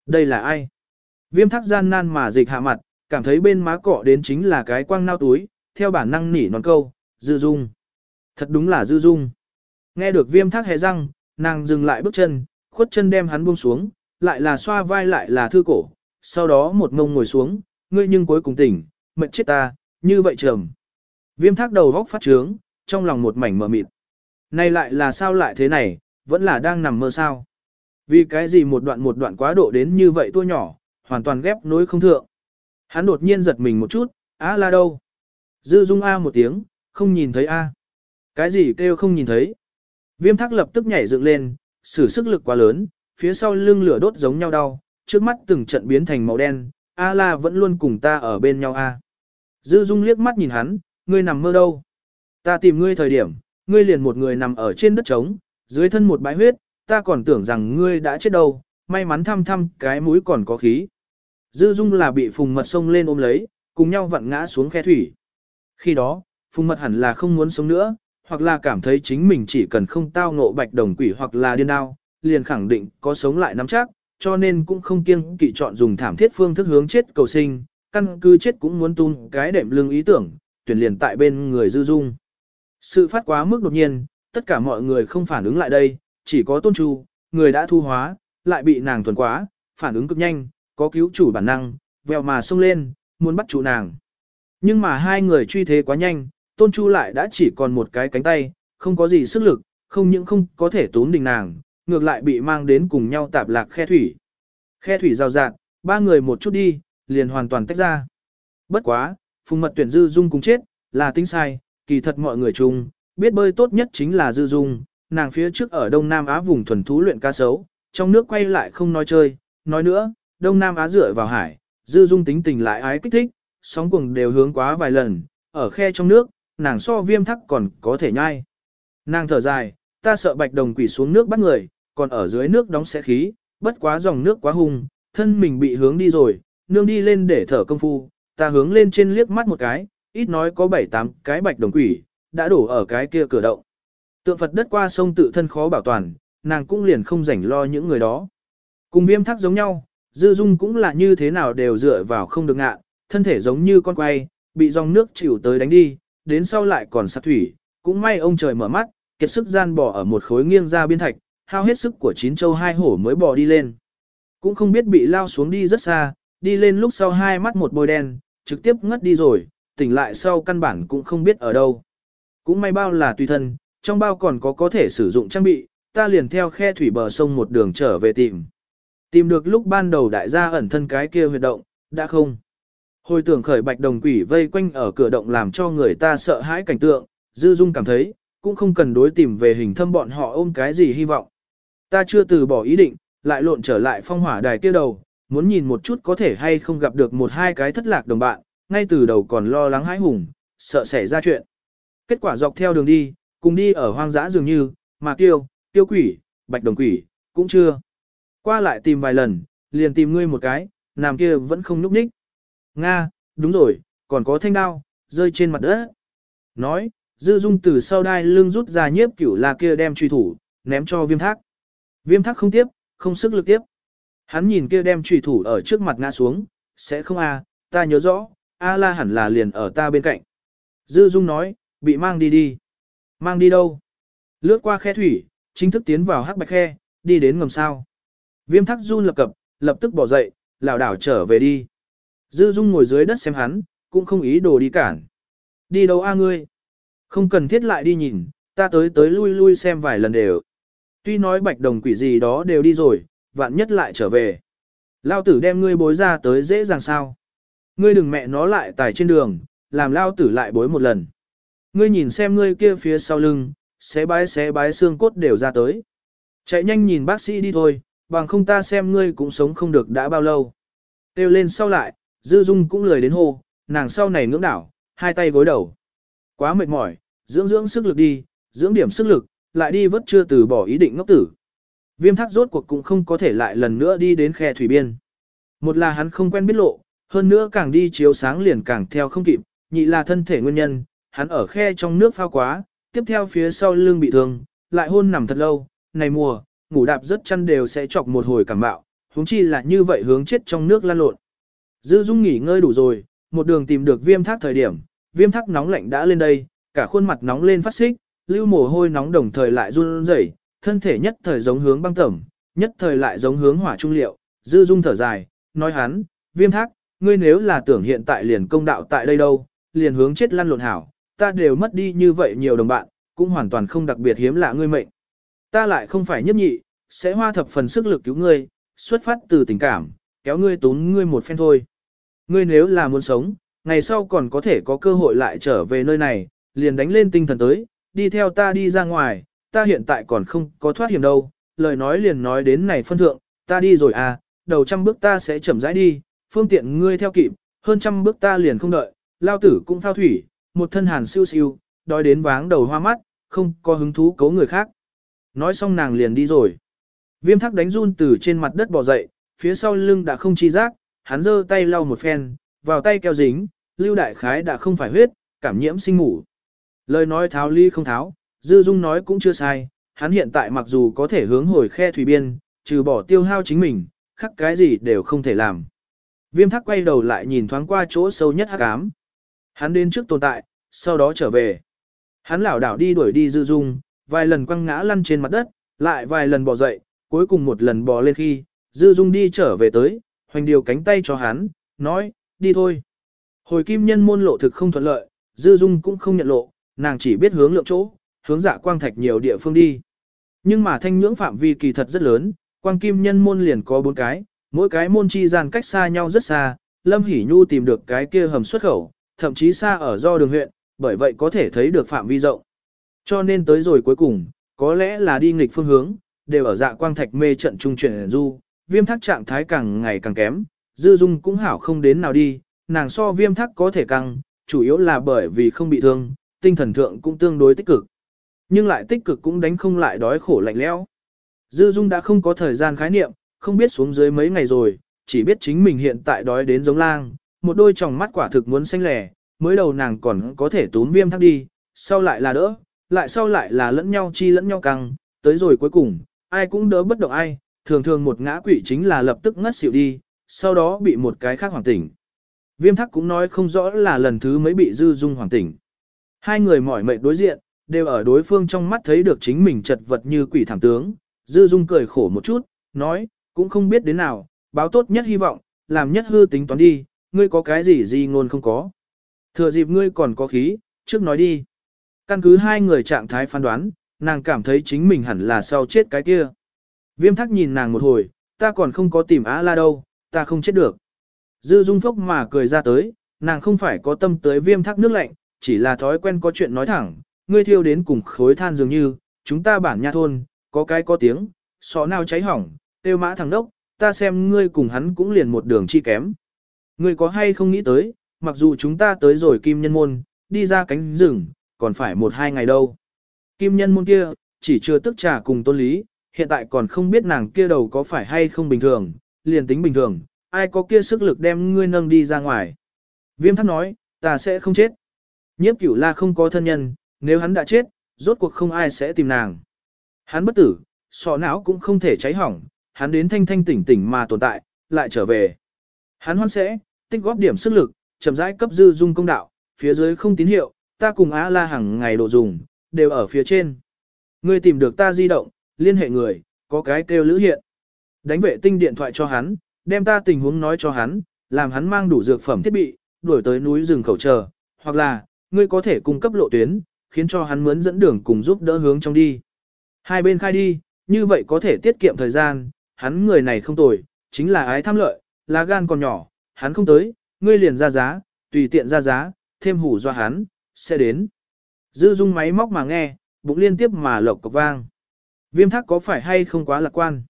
Speaker 1: Đây là ai? Viêm thác gian nan mà dịch hạ mặt, cảm thấy bên má cọ đến chính là cái quang nao túi, theo bản năng nỉ non câu, dư dung. Thật đúng là dư dung. Nghe được viêm thác hẹ răng, nàng dừng lại bước chân, khuất chân đem hắn buông xuống, lại là xoa vai lại là thư cổ, sau đó một ngông ngồi xuống, ngươi nhưng cuối cùng tỉnh, mệnh chết ta, như vậy trầm. Viêm thác đầu góc phát trướng, trong lòng một mảnh mờ mịt. Này lại là sao lại thế này, vẫn là đang nằm mơ sao. Vì cái gì một đoạn một đoạn quá độ đến như vậy tua nhỏ, hoàn toàn ghép nối không thượng. Hắn đột nhiên giật mình một chút, á là đâu? Dư dung A một tiếng, không nhìn thấy A. Cái gì kêu không nhìn thấy? Viêm thác lập tức nhảy dựng lên, sử sức lực quá lớn, phía sau lưng lửa đốt giống nhau đau, trước mắt từng trận biến thành màu đen, A la vẫn luôn cùng ta ở bên nhau A. Dư dung liếc mắt nhìn hắn, ngươi nằm mơ đâu? Ta tìm ngươi thời điểm, ngươi liền một người nằm ở trên đất trống, dưới thân một bãi huyết, ta còn tưởng rằng ngươi đã chết đâu, may mắn thăm thăm cái mũi còn có khí. Dư dung là bị phùng mật sông lên ôm lấy, cùng nhau vặn ngã xuống khe thủy. Khi đó, phùng mật hẳn là không muốn sống nữa, hoặc là cảm thấy chính mình chỉ cần không tao ngộ bạch đồng quỷ hoặc là điên đao, liền khẳng định có sống lại nắm chắc, cho nên cũng không kiêng kỵ chọn dùng thảm thiết phương thức hướng chết cầu sinh, căn cứ chết cũng muốn tung cái đệm lưng ý tưởng, tuyển liền tại bên người dư dung. Sự phát quá mức đột nhiên, tất cả mọi người không phản ứng lại đây, chỉ có tôn chu, người đã thu hóa, lại bị nàng thuần quá, phản ứng cực nhanh, có cứu chủ bản năng, vèo mà xông lên, muốn bắt chủ nàng. Nhưng mà hai người truy thế quá nhanh, tôn chu lại đã chỉ còn một cái cánh tay, không có gì sức lực, không những không có thể tốn đình nàng, ngược lại bị mang đến cùng nhau tạp lạc khe thủy. Khe thủy rào rạt, ba người một chút đi, liền hoàn toàn tách ra. Bất quá, phùng mật tuyển dư dung cùng chết, là tính sai, kỳ thật mọi người chung, biết bơi tốt nhất chính là dư dung, nàng phía trước ở Đông Nam Á vùng thuần thú luyện ca sấu, trong nước quay lại không nói chơi, nói nữa, Đông Nam Á dựa vào hải, dư dung tính tình lại ái kích thích, sóng cuồng đều hướng quá vài lần, ở khe trong nước, nàng so viêm thắc còn có thể nhai. Nàng thở dài, ta sợ bạch đồng quỷ xuống nước bắt người, còn ở dưới nước đóng sẽ khí, bất quá dòng nước quá hung, thân mình bị hướng đi rồi, nương đi lên để thở công phu, ta hướng lên trên liếc mắt một cái, ít nói có bảy tám cái bạch đồng quỷ, đã đổ ở cái kia cửa động. Tượng Phật đất qua sông tự thân khó bảo toàn, nàng cũng liền không rảnh lo những người đó. Cùng viêm thắc giống nhau, dư dung cũng là như thế nào đều dựa vào không được ngạ, thân thể giống như con quay, bị dòng nước chịu tới đánh đi, đến sau lại còn sát thủy, cũng may ông trời mở mắt, kiệt sức gian bỏ ở một khối nghiêng ra biên thạch, hao hết sức của chín châu hai hổ mới bò đi lên. Cũng không biết bị lao xuống đi rất xa, đi lên lúc sau hai mắt một bôi đen, trực tiếp ngất đi rồi, tỉnh lại sau căn bản cũng không biết ở đâu. Cũng may bao là tùy thân, trong bao còn có có thể sử dụng trang bị, ta liền theo khe thủy bờ sông một đường trở về tìm. Tìm được lúc ban đầu đại gia ẩn thân cái kia huyệt động, đã không. Hồi tưởng khởi bạch đồng quỷ vây quanh ở cửa động làm cho người ta sợ hãi cảnh tượng, Dư Dung cảm thấy, cũng không cần đối tìm về hình thâm bọn họ ôm cái gì hy vọng. Ta chưa từ bỏ ý định, lại lộn trở lại phong hỏa đài kia đầu, muốn nhìn một chút có thể hay không gặp được một hai cái thất lạc đồng bạn, ngay từ đầu còn lo lắng hãi hùng, sợ xảy ra chuyện. Kết quả dọc theo đường đi, cùng đi ở hoang dã dường như, mà tiêu, tiêu quỷ, bạch đồng quỷ, cũng chưa. Qua lại tìm vài lần, liền tìm ngươi một cái, nằm kia vẫn không núp ních. Nga, đúng rồi, còn có thanh đao, rơi trên mặt đất. Nói, dư dung từ sau đai lưng rút ra nhiếp cửu là kia đem truy thủ, ném cho viêm thác. Viêm thác không tiếp, không sức lực tiếp. Hắn nhìn kia đem Trùy thủ ở trước mặt ngã xuống, sẽ không a, ta nhớ rõ, a la hẳn là liền ở ta bên cạnh. Dư dung nói, bị mang đi đi. Mang đi đâu? Lướt qua khe thủy, chính thức tiến vào hắc bạch khe, đi đến ngầm sao. Viêm thác run lập cập, lập tức bỏ dậy, lảo đảo trở về đi. Dư Dung ngồi dưới đất xem hắn, cũng không ý đồ đi cản. Đi đâu a ngươi? Không cần thiết lại đi nhìn, ta tới tới lui lui xem vài lần đều. Tuy nói bạch đồng quỷ gì đó đều đi rồi, vạn nhất lại trở về. Lao tử đem ngươi bối ra tới dễ dàng sao. Ngươi đừng mẹ nó lại tải trên đường, làm lao tử lại bối một lần. Ngươi nhìn xem ngươi kia phía sau lưng, xé bái xé bái xương cốt đều ra tới. Chạy nhanh nhìn bác sĩ đi thôi, bằng không ta xem ngươi cũng sống không được đã bao lâu. Têu lên sau lại, Dư Dung cũng lười đến hô, nàng sau này ngưỡng đảo, hai tay gối đầu. Quá mệt mỏi, dưỡng dưỡng sức lực đi, dưỡng điểm sức lực, lại đi vớt chưa từ bỏ ý định ngốc tử. Viêm thác rốt cuộc cũng không có thể lại lần nữa đi đến khe thủy biên. Một là hắn không quen biết lộ, hơn nữa càng đi chiếu sáng liền càng theo không kịp, nhị là thân thể nguyên nhân, hắn ở khe trong nước phao quá, tiếp theo phía sau lưng bị thương, lại hôn nằm thật lâu, này mùa, ngủ đạp rất chăn đều sẽ chọc một hồi cảm bạo, huống chi là như vậy hướng chết trong nước lan lộn. Dư Dung nghỉ ngơi đủ rồi, một đường tìm được viêm thác thời điểm, viêm thác nóng lạnh đã lên đây, cả khuôn mặt nóng lên phát xích, lưu mồ hôi nóng đồng thời lại run rẩy, thân thể nhất thời giống hướng băng tẩm, nhất thời lại giống hướng hỏa trung liệu, Dư Dung thở dài, nói hắn, viêm thác, ngươi nếu là tưởng hiện tại liền công đạo tại đây đâu, liền hướng chết lăn lộn hảo, ta đều mất đi như vậy nhiều đồng bạn, cũng hoàn toàn không đặc biệt hiếm lạ ngươi mệnh. Ta lại không phải nhất nhị, sẽ hoa thập phần sức lực cứu ngươi, xuất phát từ tình cảm, kéo ngươi tốn ngươi một phen thôi. Ngươi nếu là muốn sống, ngày sau còn có thể có cơ hội lại trở về nơi này, liền đánh lên tinh thần tới, đi theo ta đi ra ngoài, ta hiện tại còn không có thoát hiểm đâu, lời nói liền nói đến này phân thượng, ta đi rồi à, đầu trăm bước ta sẽ chậm rãi đi, phương tiện ngươi theo kịp, hơn trăm bước ta liền không đợi, lao tử cũng phao thủy, một thân hàn siêu siêu, đói đến váng đầu hoa mắt, không có hứng thú cấu người khác. Nói xong nàng liền đi rồi. Viêm thắc đánh run từ trên mặt đất bò dậy, phía sau lưng đã không chi giác, hắn giơ tay lau một phen, vào tay keo dính, lưu đại khái đã không phải huyết, cảm nhiễm sinh ngủ. Lời nói tháo ly không tháo, dư dung nói cũng chưa sai, hắn hiện tại mặc dù có thể hướng hồi khe thủy biên, trừ bỏ tiêu hao chính mình, khắc cái gì đều không thể làm. Viêm thắc quay đầu lại nhìn thoáng qua chỗ sâu nhất hắc ám. Hắn đến trước tồn tại, sau đó trở về. Hắn lảo đảo đi đuổi đi dư dung, vài lần quăng ngã lăn trên mặt đất, lại vài lần bò dậy, cuối cùng một lần bò lên khi, dư dung đi trở về tới, hoành điều cánh tay cho hắn, nói, đi thôi. Hồi kim nhân môn lộ thực không thuận lợi, dư dung cũng không nhận lộ, nàng chỉ biết hướng lượng chỗ, hướng dạ quang thạch nhiều địa phương đi. Nhưng mà thanh nhưỡng phạm vi kỳ thật rất lớn, quang kim nhân môn liền có bốn cái, mỗi cái môn chi gian cách xa nhau rất xa, Lâm Hỷ Nhu tìm được cái kia hầm xuất khẩu, thậm chí xa ở do đường huyện, bởi vậy có thể thấy được phạm vi rộng. Cho nên tới rồi cuối cùng, có lẽ là đi nghịch phương hướng, đều ở dạ quang thạch mê trận trung chuyển du, viêm thác trạng thái càng ngày càng kém, dư dung cũng hảo không đến nào đi, nàng so viêm thác có thể căng, chủ yếu là bởi vì không bị thương, tinh thần thượng cũng tương đối tích cực. Nhưng lại tích cực cũng đánh không lại đói khổ lạnh lẽo. Dư dung đã không có thời gian khái niệm, không biết xuống dưới mấy ngày rồi, chỉ biết chính mình hiện tại đói đến giống lang, một đôi tròng mắt quả thực muốn xanh lẻ, mới đầu nàng còn có thể túm viêm thác đi, sau lại là đỡ, lại sau lại là lẫn nhau chi lẫn nhau căng, tới rồi cuối cùng, ai cũng đỡ bất động ai, thường thường một ngã quỵ chính là lập tức ngất xỉu đi, sau đó bị một cái khác hoàng tỉnh. Viêm thắc cũng nói không rõ là lần thứ mấy bị dư dung hoàng tỉnh. Hai người mỏi mệt đối diện, đều ở đối phương trong mắt thấy được chính mình chật vật như quỷ thảm tướng. Dư dung cười khổ một chút, nói, cũng không biết đến nào, báo tốt nhất hy vọng, làm nhất hư tính toán đi, ngươi có cái gì gì ngôn không có. Thừa dịp ngươi còn có khí, trước nói đi. Căn cứ hai người trạng thái phán đoán, nàng cảm thấy chính mình hẳn là sau chết cái kia. Viêm thắc nhìn nàng một hồi, ta còn không có tìm Á La đâu, ta không chết được. Dư dung phốc mà cười ra tới, nàng không phải có tâm tới viêm thắc nước lạnh, chỉ là thói quen có chuyện nói thẳng, ngươi thiêu đến cùng khối than dường như, chúng ta bản nha thôn, có cái có tiếng, sọ nào cháy hỏng, tiêu mã thằng đốc, ta xem ngươi cùng hắn cũng liền một đường chi kém. Ngươi có hay không nghĩ tới, mặc dù chúng ta tới rồi kim nhân môn, đi ra cánh rừng, còn phải một hai ngày đâu. Kim nhân môn kia, chỉ chưa tức trà cùng tôn lý, hiện tại còn không biết nàng kia đầu có phải hay không bình thường, liền tính bình thường, ai có kia sức lực đem ngươi nâng đi ra ngoài. Viêm thắc nói, ta sẽ không chết. Nhiếp cửu la không có thân nhân, nếu hắn đã chết, rốt cuộc không ai sẽ tìm nàng. Hắn bất tử, sọ não cũng không thể cháy hỏng, hắn đến thanh thanh tỉnh tỉnh mà tồn tại, lại trở về. Hắn hoan sẽ, tích góp điểm sức lực, chậm rãi cấp dư dung công đạo, phía dưới không tín hiệu, ta cùng Á La hàng ngày độ dùng, đều ở phía trên. Ngươi tìm được ta di động, liên hệ người, có cái kêu lữ hiện. Đánh vệ tinh điện thoại cho hắn, đem ta tình huống nói cho hắn, làm hắn mang đủ dược phẩm thiết bị, đuổi tới núi rừng khẩu chờ, hoặc là, ngươi có thể cung cấp lộ tuyến, khiến cho hắn mướn dẫn đường cùng giúp đỡ hướng trong đi. Hai bên khai đi, như vậy có thể tiết kiệm thời gian, hắn người này không tồi, chính là ái tham lợi, lá gan còn nhỏ, hắn không tới, ngươi liền ra giá, tùy tiện ra giá, thêm hủ do hắn, sẽ đến. Dư dung máy móc mà nghe, bụng liên tiếp mà lộc cọc vang. Viêm thác có phải hay không quá lạc quan?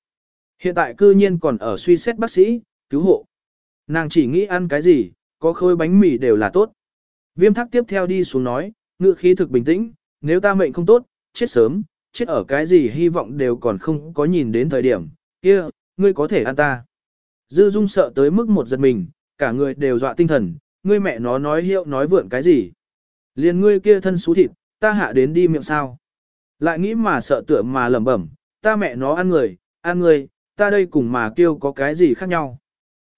Speaker 1: Hiện tại cư nhiên còn ở suy xét bác sĩ, cứu hộ. Nàng chỉ nghĩ ăn cái gì, có khơi bánh mì đều là tốt. Viêm thác tiếp theo đi xuống nói, ngự khí thực bình tĩnh, nếu ta mệnh không tốt, chết sớm, chết ở cái gì hy vọng đều còn không có nhìn đến thời điểm, kia, ngươi có thể ăn ta. Dư Dung sợ tới mức một giật mình, cả người đều dọa tinh thần, ngươi mẹ nó nói hiệu nói vượn cái gì. Liền ngươi kia thân xú thịt, ta hạ đến đi miệng sao. Lại nghĩ mà sợ tựa mà lẩm bẩm, ta mẹ nó ăn người, ăn người, ta đây cùng mà kêu có cái gì khác nhau.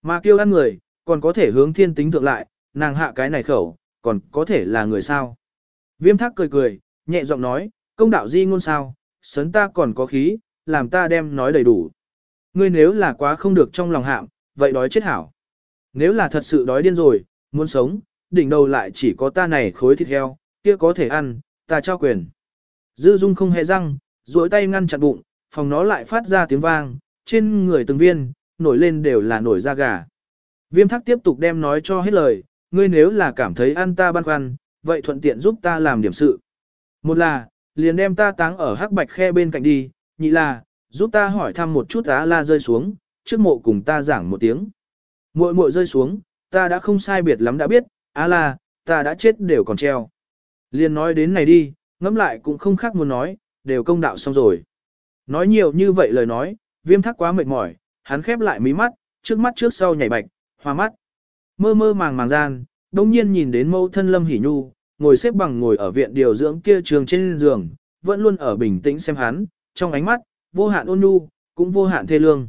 Speaker 1: Mà kêu ăn người, còn có thể hướng thiên tính thượng lại, nàng hạ cái này khẩu, còn có thể là người sao. Viêm thác cười cười, nhẹ giọng nói, công đạo di ngôn sao, sấn ta còn có khí, làm ta đem nói đầy đủ. Ngươi nếu là quá không được trong lòng hạm, vậy đói chết hảo. Nếu là thật sự đói điên rồi, muốn sống, đỉnh đầu lại chỉ có ta này khối thịt heo, kia có thể ăn, ta trao quyền. Dư dung không hề răng, duỗi tay ngăn chặt bụng, phòng nó lại phát ra tiếng vang, trên người từng viên, nổi lên đều là nổi da gà. Viêm thắc tiếp tục đem nói cho hết lời, ngươi nếu là cảm thấy ăn ta băn khoăn, vậy thuận tiện giúp ta làm điểm sự. Một là, liền đem ta táng ở hắc bạch khe bên cạnh đi, nhị là, giúp ta hỏi thăm một chút á la rơi xuống, trước mộ cùng ta giảng một tiếng. Muội muội rơi xuống, ta đã không sai biệt lắm đã biết, á la, ta đã chết đều còn treo. Liền nói đến này đi, ngẫm lại cũng không khác muốn nói, đều công đạo xong rồi. Nói nhiều như vậy lời nói, viêm thắc quá mệt mỏi, hắn khép lại mí mắt, trước mắt trước sau nhảy bạch, hoa mắt. Mơ mơ màng màng gian, đông nhiên nhìn đến mẫu thân Lâm Hỷ Nhu, ngồi xếp bằng ngồi ở viện điều dưỡng kia trường trên giường, vẫn luôn ở bình tĩnh xem hắn, trong ánh mắt, vô hạn ôn nhu, cũng vô hạn thê lương.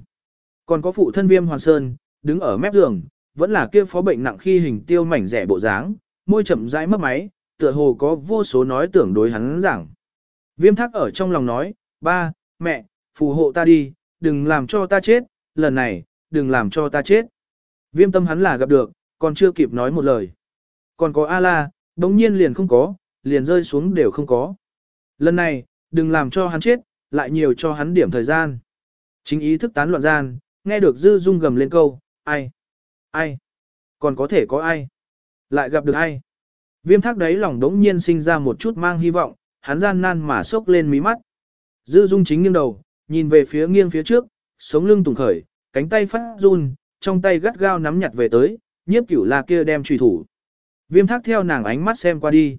Speaker 1: Còn có phụ thân viêm hoàn sơn, đứng ở mép giường, vẫn là kia phó bệnh nặng khi hình tiêu mảnh rẻ bộ dáng, môi chậm rãi mấp máy, tựa hồ có vô số nói tưởng đối hắn rằng, Viêm thắc ở trong lòng nói, ba, mẹ, phù hộ ta đi, đừng làm cho ta chết, lần này, đừng làm cho ta chết. Viêm tâm hắn là gặp được, còn chưa kịp nói một lời. Còn có A-la, đống nhiên liền không có, liền rơi xuống đều không có. Lần này, đừng làm cho hắn chết, lại nhiều cho hắn điểm thời gian. Chính ý thức tán loạn gian, nghe được dư dung gầm lên câu, ai, ai, còn có thể có ai, lại gặp được ai. Viêm thác đấy lòng đống nhiên sinh ra một chút mang hy vọng, hắn gian nan mà sốc lên mí mắt. Dư dung chính nghiêng đầu, nhìn về phía nghiêng phía trước, sống lưng tùng khởi, cánh tay phát run, trong tay gắt gao nắm nhặt về tới, nhiếp cửu là kia đem truy thủ. Viêm thác theo nàng ánh mắt xem qua đi.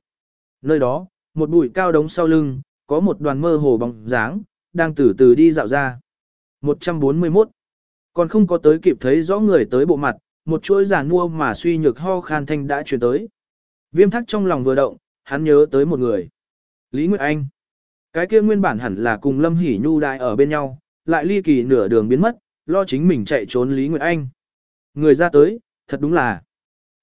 Speaker 1: Nơi đó, một bụi cao đống sau lưng, có một đoàn mơ hồ bóng dáng, đang từ từ đi dạo ra. 141. Còn không có tới kịp thấy rõ người tới bộ mặt, một chuỗi giả nua mà suy nhược ho khan thanh đã chuyển tới. Viêm Thác trong lòng vừa động, hắn nhớ tới một người. Lý Nguyệt Anh. Cái kia nguyên bản hẳn là cùng Lâm Hỷ Nhu đại ở bên nhau, lại ly kỳ nửa đường biến mất, lo chính mình chạy trốn Lý Nguyệt Anh. Người ra tới, thật đúng là.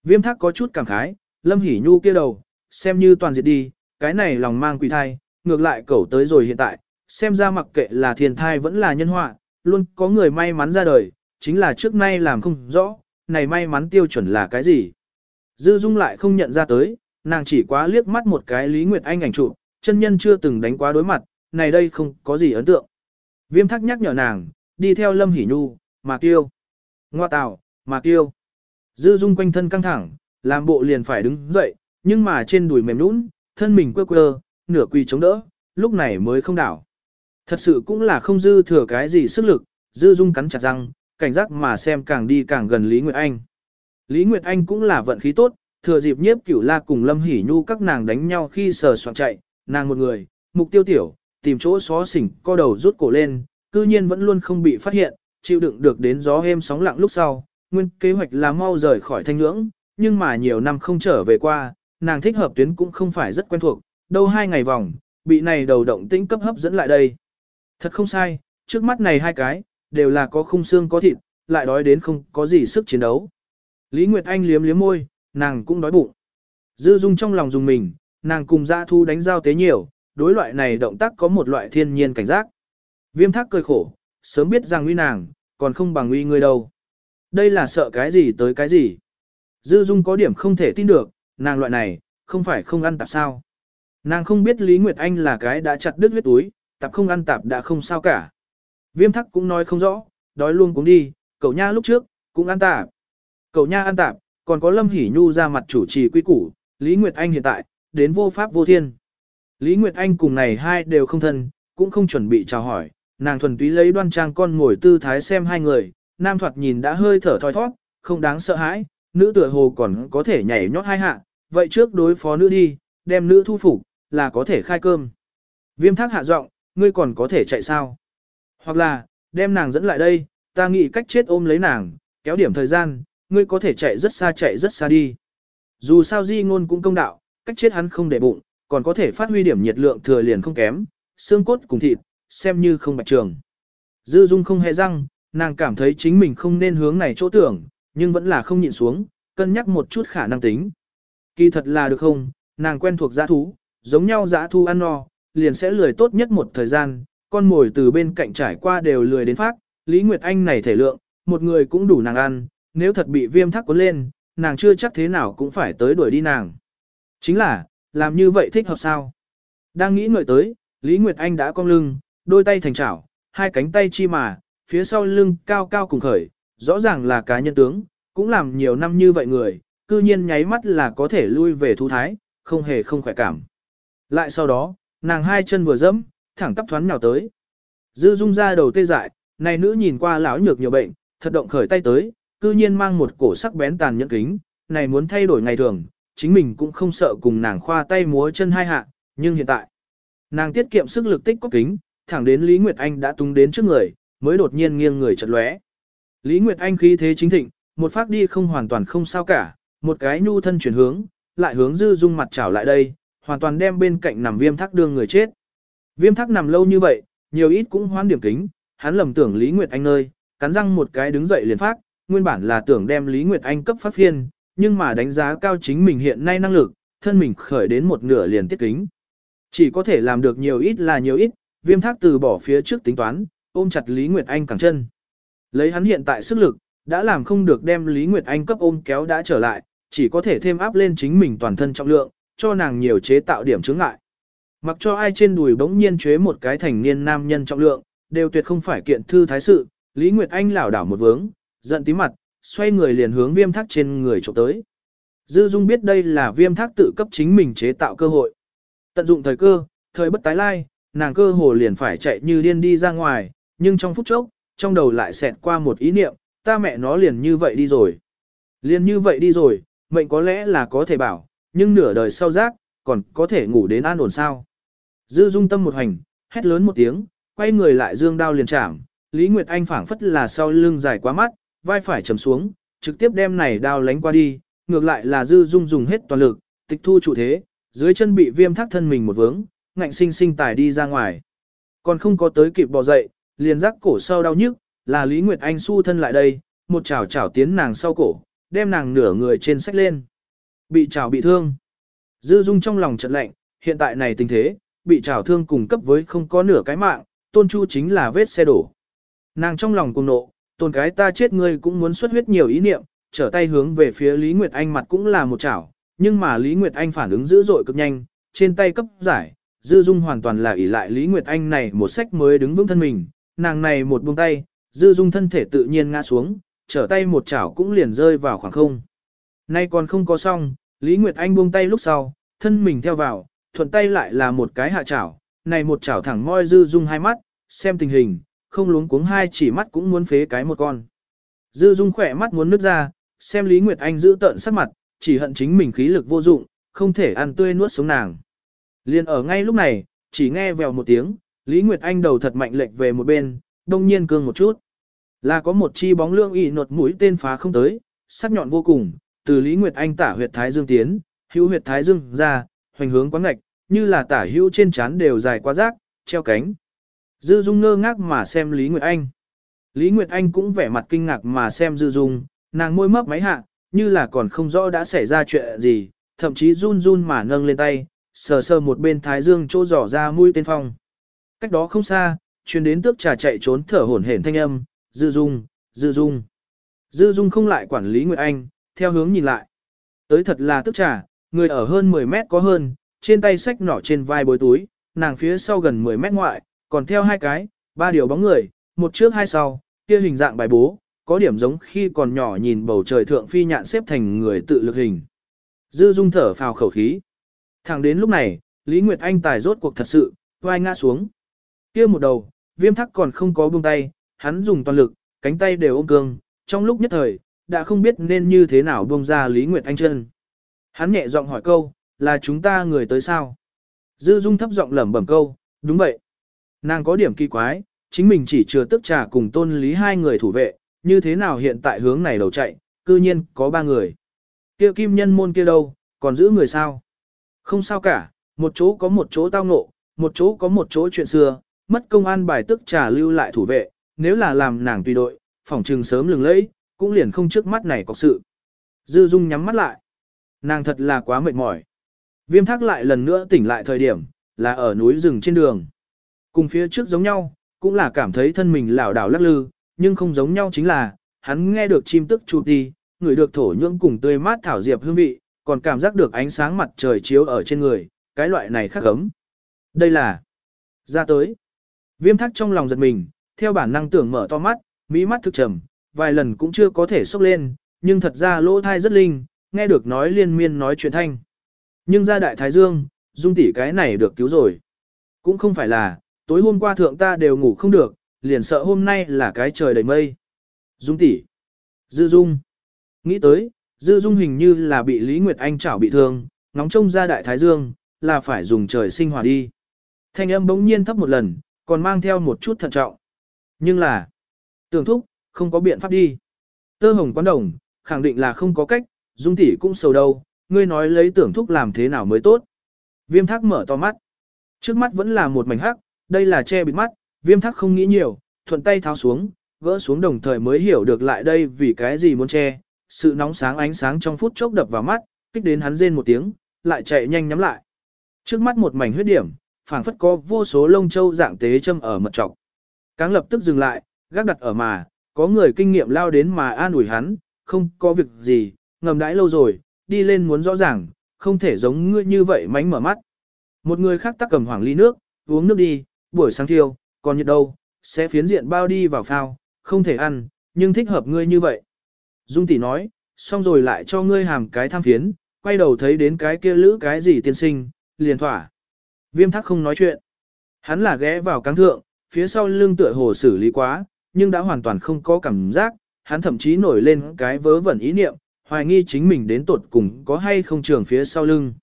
Speaker 1: Viêm Thác có chút cảm khái, Lâm Hỷ Nhu kia đầu, xem như toàn diệt đi, cái này lòng mang quỷ thai, ngược lại cẩu tới rồi hiện tại, xem ra mặc kệ là thiên thai vẫn là nhân họa, luôn có người may mắn ra đời, chính là trước nay làm không rõ, này may mắn tiêu chuẩn là cái gì. Dư Dung lại không nhận ra tới, nàng chỉ quá liếc mắt một cái Lý Nguyệt Anh ảnh chụp, chân nhân chưa từng đánh quá đối mặt, này đây không có gì ấn tượng. Viêm thắc nhắc nhở nàng, đi theo Lâm Hỷ Nhu, mà kiêu. Ngoa tạo, mà kiêu. Dư Dung quanh thân căng thẳng, làm bộ liền phải đứng dậy, nhưng mà trên đùi mềm nũng, thân mình quơ quơ, nửa quỳ chống đỡ, lúc này mới không đảo. Thật sự cũng là không dư thừa cái gì sức lực, Dư Dung cắn chặt răng, cảnh giác mà xem càng đi càng gần Lý Nguyệt Anh. Lý Nguyệt Anh cũng là vận khí tốt, thừa dịp nhiếp cửu la cùng Lâm Hỷ Nhu các nàng đánh nhau khi sờ soạn chạy, nàng một người, mục tiêu tiểu, tìm chỗ xó xỉnh, co đầu rút cổ lên, cư nhiên vẫn luôn không bị phát hiện, chịu đựng được đến gió êm sóng lặng lúc sau, nguyên kế hoạch là mau rời khỏi thanh ngưỡng, nhưng mà nhiều năm không trở về qua, nàng thích hợp tuyến cũng không phải rất quen thuộc, đâu hai ngày vòng, bị này đầu động tĩnh cấp hấp dẫn lại đây. Thật không sai, trước mắt này hai cái, đều là có khung xương có thịt, lại đói đến không có gì sức chiến đấu. Lý Nguyệt Anh liếm liếm môi, nàng cũng đói bụng. Dư dung trong lòng dùng mình, nàng cùng Gia thu đánh giao tế nhiều, đối loại này động tác có một loại thiên nhiên cảnh giác. Viêm thác cười khổ, sớm biết rằng uy nàng, còn không bằng uy người đâu. Đây là sợ cái gì tới cái gì. Dư dung có điểm không thể tin được, nàng loại này, không phải không ăn tạp sao. Nàng không biết Lý Nguyệt Anh là cái đã chặt đứt huyết túi, tạp không ăn tạp đã không sao cả. Viêm thắc cũng nói không rõ, đói luôn cũng đi, cậu nha lúc trước, cũng ăn tạp. Cậu nha ăn tạp, còn có Lâm Hỷ Nhu ra mặt chủ trì quy củ, Lý Nguyệt Anh hiện tại, đến vô pháp vô thiên. Lý Nguyệt Anh cùng này hai đều không thân, cũng không chuẩn bị chào hỏi, nàng thuần túy lấy đoan trang con ngồi tư thái xem hai người, nam thoạt nhìn đã hơi thở thoi thoát, không đáng sợ hãi, nữ tựa hồ còn có thể nhảy nhót hai hạ, vậy trước đối phó nữ đi, đem nữ thu phục, là có thể khai cơm. Viêm thác hạ giọng, ngươi còn có thể chạy sao? Hoặc là, đem nàng dẫn lại đây, ta nghĩ cách chết ôm lấy nàng, kéo điểm thời gian, ngươi có thể chạy rất xa chạy rất xa đi. Dù sao di ngôn cũng công đạo, cách chết hắn không để bụng, còn có thể phát huy điểm nhiệt lượng thừa liền không kém, xương cốt cùng thịt, xem như không bạch trường. Dư dung không hề răng, nàng cảm thấy chính mình không nên hướng này chỗ tưởng, nhưng vẫn là không nhịn xuống, cân nhắc một chút khả năng tính. Kỳ thật là được không, nàng quen thuộc giã thú, giống nhau giã thu ăn no, liền sẽ lười tốt nhất một thời gian, con mồi từ bên cạnh trải qua đều lười đến phát, Lý Nguyệt Anh này thể lượng, một người cũng đủ nàng ăn, nếu thật bị viêm thắc cuốn lên, nàng chưa chắc thế nào cũng phải tới đuổi đi nàng. Chính là, làm như vậy thích hợp sao? Đang nghĩ ngợi tới, Lý Nguyệt Anh đã cong lưng, đôi tay thành chảo, hai cánh tay chi mà, phía sau lưng cao cao cùng khởi, rõ ràng là cá nhân tướng, cũng làm nhiều năm như vậy người, cư nhiên nháy mắt là có thể lui về thu thái, không hề không khỏe cảm. Lại sau đó, nàng hai chân vừa dẫm, thẳng tắp thoáng nhào tới. Dư dung ra đầu tê dại, này nữ nhìn qua lão nhược nhiều bệnh, thật động khởi tay tới, cư nhiên mang một cổ sắc bén tàn nhẫn kính, này muốn thay đổi ngày thường, chính mình cũng không sợ cùng nàng khoa tay múa chân hai hạ, nhưng hiện tại, nàng tiết kiệm sức lực tích có kính, thẳng đến Lý Nguyệt Anh đã tung đến trước người, mới đột nhiên nghiêng người chật lóe. Lý Nguyệt Anh khí thế chính thịnh, một phát đi không hoàn toàn không sao cả, một cái nhu thân chuyển hướng, lại hướng dư dung mặt chảo lại đây, hoàn toàn đem bên cạnh nằm viêm thác đương người chết. Viêm thác nằm lâu như vậy, nhiều ít cũng hoán điểm kính, hắn lầm tưởng Lý Nguyệt Anh nơi, cắn răng một cái đứng dậy liền phát, nguyên bản là tưởng đem Lý Nguyệt Anh cấp phát phiên, nhưng mà đánh giá cao chính mình hiện nay năng lực, thân mình khởi đến một nửa liền tiết kính. Chỉ có thể làm được nhiều ít là nhiều ít, viêm thác từ bỏ phía trước tính toán, ôm chặt Lý Nguyệt Anh cẳng chân. Lấy hắn hiện tại sức lực, đã làm không được đem Lý Nguyệt Anh cấp ôm kéo đã trở lại, chỉ có thể thêm áp lên chính mình toàn thân trọng lượng, cho nàng nhiều chế tạo điểm chướng ngại. Mặc cho ai trên đùi bỗng nhiên chế một cái thành niên nam nhân trọng lượng, đều tuyệt không phải kiện thư thái sự, Lý Nguyệt Anh lảo đảo một vướng, giận tí mặt, xoay người liền hướng viêm thác trên người trộm tới. Dư Dung biết đây là viêm thác tự cấp chính mình chế tạo cơ hội. Tận dụng thời cơ, thời bất tái lai, nàng cơ hồ liền phải chạy như điên đi ra ngoài, nhưng trong phút chốc, trong đầu lại xẹt qua một ý niệm, ta mẹ nó liền như vậy đi rồi. Liền như vậy đi rồi, mệnh có lẽ là có thể bảo, nhưng nửa đời sau giác, còn có thể ngủ đến an ổn sao. Dư dung tâm một hành, hét lớn một tiếng, quay người lại dương đao liền chạm, Lý Nguyệt Anh phảng phất là sau lưng dài quá mắt, vai phải trầm xuống, trực tiếp đem này đao lánh qua đi, ngược lại là dư dung dùng hết toàn lực, tịch thu chủ thế, dưới chân bị viêm thác thân mình một vướng, ngạnh sinh sinh tài đi ra ngoài. Còn không có tới kịp bò dậy, liền rắc cổ sau đau nhức, là Lý Nguyệt Anh su thân lại đây, một chảo chảo tiến nàng sau cổ, đem nàng nửa người trên sách lên. Bị chảo bị thương. Dư Dung trong lòng chợt lạnh, hiện tại này tình thế, bị chảo thương cùng cấp với không có nửa cái mạng, tôn chu chính là vết xe đổ. Nàng trong lòng cùng nộ, tôn cái ta chết ngươi cũng muốn xuất huyết nhiều ý niệm, trở tay hướng về phía Lý Nguyệt Anh mặt cũng là một chảo, nhưng mà Lý Nguyệt Anh phản ứng dữ dội cực nhanh, trên tay cấp giải, Dư Dung hoàn toàn là ỷ lại Lý Nguyệt Anh này một sách mới đứng vững thân mình, nàng này một buông tay, Dư Dung thân thể tự nhiên ngã xuống, trở tay một chảo cũng liền rơi vào khoảng không. Nay còn không có xong, Lý Nguyệt Anh buông tay lúc sau, thân mình theo vào, thuận tay lại là một cái hạ chảo, này một chảo thẳng moi dư dung hai mắt, xem tình hình, không luống cuống hai chỉ mắt cũng muốn phế cái một con. Dư dung khỏe mắt muốn nứt ra, xem Lý Nguyệt Anh giữ tợn sắc mặt, chỉ hận chính mình khí lực vô dụng, không thể ăn tươi nuốt sống nàng. Liên ở ngay lúc này, chỉ nghe vèo một tiếng, Lý Nguyệt Anh đầu thật mạnh lệch về một bên, đông nhiên cương một chút. Là có một chi bóng lương y nột mũi tên phá không tới, sắc nhọn vô cùng, từ Lý Nguyệt Anh tả huyệt thái dương tiến, hữu huyệt thái dương ra, hoành hướng quán ngạch, như là tả hữu trên trán đều dài quá rác, treo cánh. Dư Dung ngơ ngác mà xem Lý Nguyệt Anh. Lý Nguyệt Anh cũng vẻ mặt kinh ngạc mà xem Dư Dung, nàng môi mấp máy hạ, như là còn không rõ đã xảy ra chuyện gì, thậm chí run run mà nâng lên tay, sờ sờ một bên thái dương chỗ dò ra mũi tên phong. Cách đó không xa, truyền đến tước trà chạy trốn thở hổn hển thanh âm, Dư Dung, Dư Dung. Dư Dung không lại quản lý Nguyệt Anh, theo hướng nhìn lại. Tới thật là tước trà, người ở hơn 10 mét có hơn, trên tay sách nỏ trên vai bối túi, nàng phía sau gần 10 mét ngoại, còn theo hai cái, ba điều bóng người, một trước hai sau, kia hình dạng bài bố, có điểm giống khi còn nhỏ nhìn bầu trời thượng phi nhạn xếp thành người tự lực hình. Dư Dung thở phào khẩu khí. Thẳng đến lúc này, Lý Nguyệt Anh tài rốt cuộc thật sự, vai ngã xuống. Kia một đầu, viêm thắc còn không có buông tay, hắn dùng toàn lực, cánh tay đều ôm cương, trong lúc nhất thời, đã không biết nên như thế nào buông ra Lý Nguyệt Anh chân. Hắn nhẹ giọng hỏi câu, là chúng ta người tới sao? Dư Dung thấp giọng lẩm bẩm câu, đúng vậy. Nàng có điểm kỳ quái, chính mình chỉ chưa tức trà cùng tôn lý hai người thủ vệ, như thế nào hiện tại hướng này đầu chạy, cư nhiên có ba người. Kia kim nhân môn kia đâu, còn giữ người sao? Không sao cả, một chỗ có một chỗ tao ngộ, một chỗ có một chỗ chuyện xưa, mất công an bài tức trà lưu lại thủ vệ, nếu là làm nàng tùy đội, phòng trừng sớm lừng lẫy, cũng liền không trước mắt này có sự. Dư Dung nhắm mắt lại. Nàng thật là quá mệt mỏi. Viêm thác lại lần nữa tỉnh lại thời điểm, là ở núi rừng trên đường. Cùng phía trước giống nhau, cũng là cảm thấy thân mình lảo đảo lắc lư, nhưng không giống nhau chính là, hắn nghe được chim tức chụp đi, ngửi được thổ nhưỡng cùng tươi mát thảo diệp hương vị, còn cảm giác được ánh sáng mặt trời chiếu ở trên người, cái loại này khác gấm. Đây là ra tới. Viêm thắc trong lòng giật mình, theo bản năng tưởng mở to mắt, mỹ mắt thực trầm, vài lần cũng chưa có thể sốc lên, nhưng thật ra lỗ thai rất linh, nghe được nói liên miên nói chuyện thanh. Nhưng ra đại thái dương, dung tỷ cái này được cứu rồi. Cũng không phải là, tối hôm qua thượng ta đều ngủ không được, liền sợ hôm nay là cái trời đầy mây. Dung tỷ, Dư Dung. Nghĩ tới, Dư Dung hình như là bị Lý Nguyệt Anh chảo bị thương, ngóng trông ra đại thái dương, là phải dùng trời sinh hỏa đi. Thanh âm bỗng nhiên thấp một lần, còn mang theo một chút thận trọng. Nhưng là, tưởng thúc, không có biện pháp đi. Tơ hồng quán đồng, khẳng định là không có cách, Dung tỷ cũng sầu đâu, ngươi nói lấy tưởng thúc làm thế nào mới tốt. Viêm thác mở to mắt. Trước mắt vẫn là một mảnh hắc, đây là che bịt mắt, viêm thác không nghĩ nhiều, thuận tay tháo xuống, gỡ xuống đồng thời mới hiểu được lại đây vì cái gì muốn che. Sự nóng sáng ánh sáng trong phút chốc đập vào mắt, kích đến hắn rên một tiếng, lại chạy nhanh nhắm lại. Trước mắt một mảnh huyết điểm, phảng phất có vô số lông châu dạng tế châm ở mật trọc. Cáng lập tức dừng lại, gác đặt ở mà, có người kinh nghiệm lao đến mà an ủi hắn, không có việc gì, ngầm đãi lâu rồi, đi lên muốn rõ ràng, không thể giống ngươi như vậy mánh mở mắt. Một người khác tắc cầm hoàng ly nước, uống nước đi, buổi sáng thiêu, còn nhiệt đâu, sẽ phiến diện bao đi vào phao, không thể ăn, nhưng thích hợp ngươi như vậy. Dung tỷ nói, xong rồi lại cho ngươi hàm cái tham phiến, quay đầu thấy đến cái kia lữ cái gì tiên sinh, liền thỏa. Viêm thắc không nói chuyện. Hắn là ghé vào cáng thượng, phía sau lưng tựa hồ xử lý quá, nhưng đã hoàn toàn không có cảm giác, hắn thậm chí nổi lên cái vớ vẩn ý niệm, hoài nghi chính mình đến tột cùng có hay không trường phía sau lưng.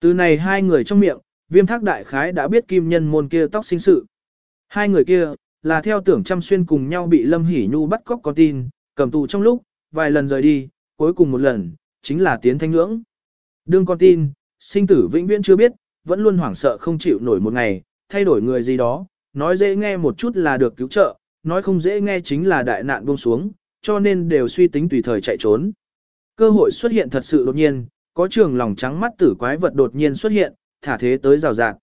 Speaker 1: Từ này hai người trong miệng, viêm thác đại khái đã biết kim nhân môn kia tóc sinh sự. Hai người kia, là theo tưởng chăm xuyên cùng nhau bị Lâm Hỷ Nhu bắt cóc con tin, cầm tù trong lúc, vài lần rời đi, cuối cùng một lần, chính là tiến thanh ngưỡng. Đương con tin, sinh tử vĩnh viễn chưa biết, vẫn luôn hoảng sợ không chịu nổi một ngày, thay đổi người gì đó, nói dễ nghe một chút là được cứu trợ, nói không dễ nghe chính là đại nạn buông xuống, cho nên đều suy tính tùy thời chạy trốn. Cơ hội xuất hiện thật sự đột nhiên, có trường lòng trắng mắt tử quái vật đột nhiên xuất hiện, thả thế tới rào rạt.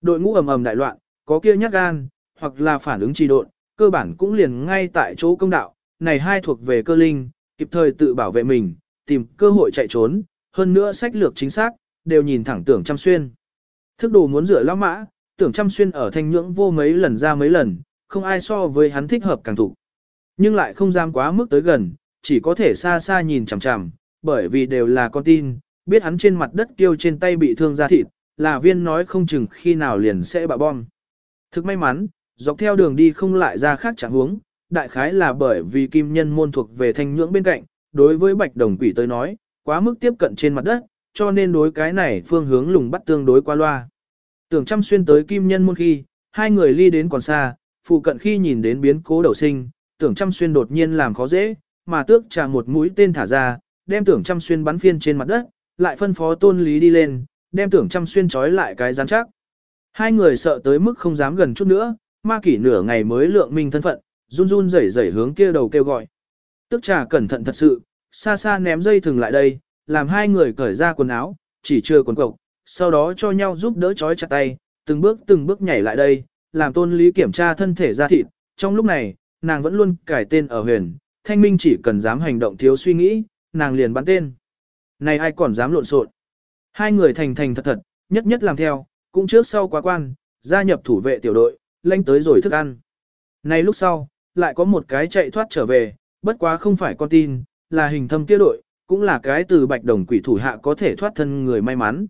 Speaker 1: Đội ngũ ầm ầm đại loạn, có kia nhát gan, hoặc là phản ứng trì độn, cơ bản cũng liền ngay tại chỗ công đạo, này hai thuộc về cơ linh, kịp thời tự bảo vệ mình, tìm cơ hội chạy trốn, hơn nữa sách lược chính xác, đều nhìn thẳng tưởng chăm xuyên. Thức đồ muốn rửa lão mã, tưởng chăm xuyên ở thanh nhưỡng vô mấy lần ra mấy lần, không ai so với hắn thích hợp càng thủ. Nhưng lại không dám quá mức tới gần, chỉ có thể xa xa nhìn chằm chằm, bởi vì đều là con tin, biết hắn trên mặt đất kêu trên tay bị thương ra thịt, là viên nói không chừng khi nào liền sẽ bạ bom. Thực may mắn, dọc theo đường đi không lại ra khác chẳng huống, đại khái là bởi vì kim nhân môn thuộc về thanh nhưỡng bên cạnh, đối với bạch đồng quỷ tới nói, quá mức tiếp cận trên mặt đất, cho nên đối cái này phương hướng lùng bắt tương đối qua loa. Tưởng chăm xuyên tới kim nhân môn khi, hai người ly đến còn xa, phụ cận khi nhìn đến biến cố đầu sinh, tưởng chăm xuyên đột nhiên làm khó dễ, mà tước trà một mũi tên thả ra, đem tưởng chăm xuyên bắn phiên trên mặt đất, lại phân phó tôn lý đi lên, đem tưởng chăm xuyên trói lại cái rắn chắc. Hai người sợ tới mức không dám gần chút nữa, ma kỷ nửa ngày mới lượng minh thân phận, run run rẩy rẩy hướng kia đầu kêu gọi. tức trà cẩn thận thật sự, xa xa ném dây thừng lại đây, làm hai người cởi ra quần áo, chỉ chưa quần cộc, sau đó cho nhau giúp đỡ trói chặt tay, từng bước từng bước nhảy lại đây, làm tôn lý kiểm tra thân thể ra thịt. Trong lúc này, nàng vẫn luôn cải tên ở huyền, thanh minh chỉ cần dám hành động thiếu suy nghĩ, nàng liền bắn tên. Này ai còn dám lộn xộn? Hai người thành thành thật thật, nhất nhất làm theo, cũng trước sau quá quan, gia nhập thủ vệ tiểu đội, lanh tới rồi thức ăn. Này lúc sau, lại có một cái chạy thoát trở về, bất quá không phải con tin, là hình thâm kia đội, cũng là cái từ bạch đồng quỷ thủ hạ có thể thoát thân người may mắn.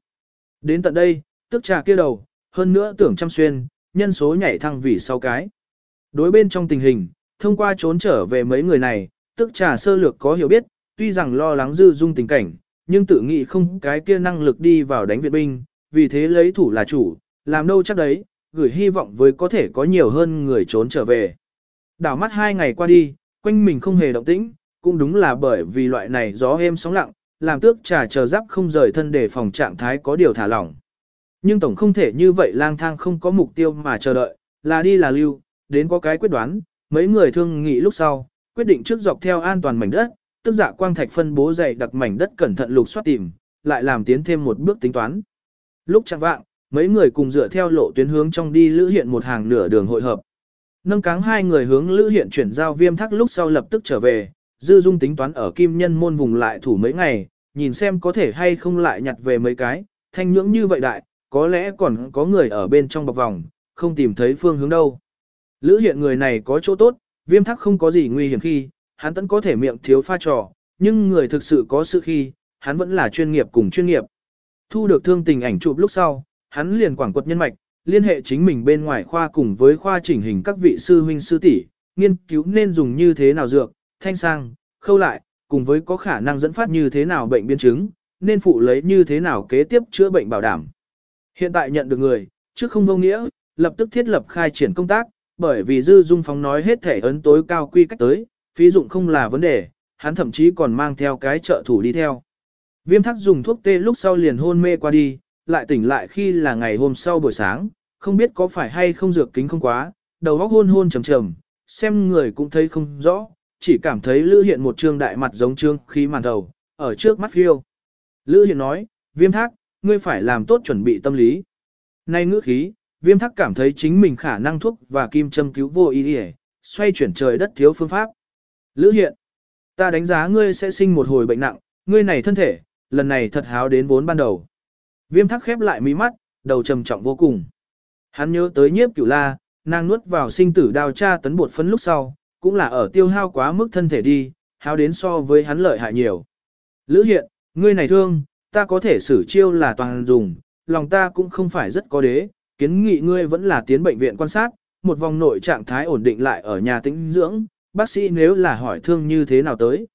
Speaker 1: Đến tận đây, tức trà kia đầu, hơn nữa tưởng trăm xuyên, nhân số nhảy thăng vì sau cái. Đối bên trong tình hình, thông qua trốn trở về mấy người này, tức trà sơ lược có hiểu biết, tuy rằng lo lắng dư dung tình cảnh, nhưng tự nghĩ không cái kia năng lực đi vào đánh viện binh, vì thế lấy thủ là chủ, làm đâu chắc đấy, gửi hy vọng với có thể có nhiều hơn người trốn trở về. Đảo mắt hai ngày qua đi, quanh mình không hề động tĩnh, cũng đúng là bởi vì loại này gió êm sóng lặng, làm tước trà chờ giáp không rời thân để phòng trạng thái có điều thả lỏng. Nhưng tổng không thể như vậy lang thang không có mục tiêu mà chờ đợi, là đi là lưu, đến có cái quyết đoán, mấy người thương nghị lúc sau, quyết định trước dọc theo an toàn mảnh đất, tức dạ quang thạch phân bố dày đặc mảnh đất cẩn thận lục soát tìm, lại làm tiến thêm một bước tính toán. Lúc chẳng vạng, mấy người cùng dựa theo lộ tuyến hướng trong đi lữ hiện một hàng nửa đường hội hợp. Nâng cáng hai người hướng lữ hiện chuyển giao viêm thắc lúc sau lập tức trở về, dư dung tính toán ở kim nhân môn vùng lại thủ mấy ngày, nhìn xem có thể hay không lại nhặt về mấy cái, thanh nhưỡng như vậy đại, có lẽ còn có người ở bên trong bọc vòng, không tìm thấy phương hướng đâu. Lữ hiện người này có chỗ tốt, viêm thắc không có gì nguy hiểm khi, hắn tẫn có thể miệng thiếu pha trò, nhưng người thực sự có sự khi, hắn vẫn là chuyên nghiệp cùng chuyên nghiệp. Thu được thương tình ảnh chụp lúc sau, hắn liền quảng quật nhân mạch, liên hệ chính mình bên ngoài khoa cùng với khoa chỉnh hình các vị sư huynh sư tỷ, nghiên cứu nên dùng như thế nào dược, thanh sang, khâu lại, cùng với có khả năng dẫn phát như thế nào bệnh biến chứng, nên phụ lấy như thế nào kế tiếp chữa bệnh bảo đảm. Hiện tại nhận được người, trước không vô nghĩa, lập tức thiết lập khai triển công tác, bởi vì Dư Dung Phóng nói hết thể ấn tối cao quy cách tới, phí dụng không là vấn đề, hắn thậm chí còn mang theo cái trợ thủ đi theo. Viêm thắc dùng thuốc tê lúc sau liền hôn mê qua đi, lại tỉnh lại khi là ngày hôm sau buổi sáng, không biết có phải hay không dược kính không quá, đầu óc hôn hôn trầm trầm, xem người cũng thấy không rõ, chỉ cảm thấy Lữ Hiện một trương đại mặt giống trương khí màn đầu, ở trước mắt phiêu. Lữ Hiện nói, viêm thác, ngươi phải làm tốt chuẩn bị tâm lý. Nay ngữ khí, viêm thác cảm thấy chính mình khả năng thuốc và kim châm cứu vô ý để, xoay chuyển trời đất thiếu phương pháp. Lữ Hiện, ta đánh giá ngươi sẽ sinh một hồi bệnh nặng, ngươi này thân thể, lần này thật háo đến vốn ban đầu. Viêm thác khép lại mí mắt, đầu trầm trọng vô cùng. Hắn nhớ tới nhiếp cửu la, nàng nuốt vào sinh tử đào tra tấn bột phấn lúc sau, cũng là ở tiêu hao quá mức thân thể đi, hao đến so với hắn lợi hại nhiều. Lữ hiện, ngươi này thương, ta có thể xử chiêu là toàn dùng, lòng ta cũng không phải rất có đế, kiến nghị ngươi vẫn là tiến bệnh viện quan sát, một vòng nội trạng thái ổn định lại ở nhà tĩnh dưỡng, bác sĩ nếu là hỏi thương như thế nào tới.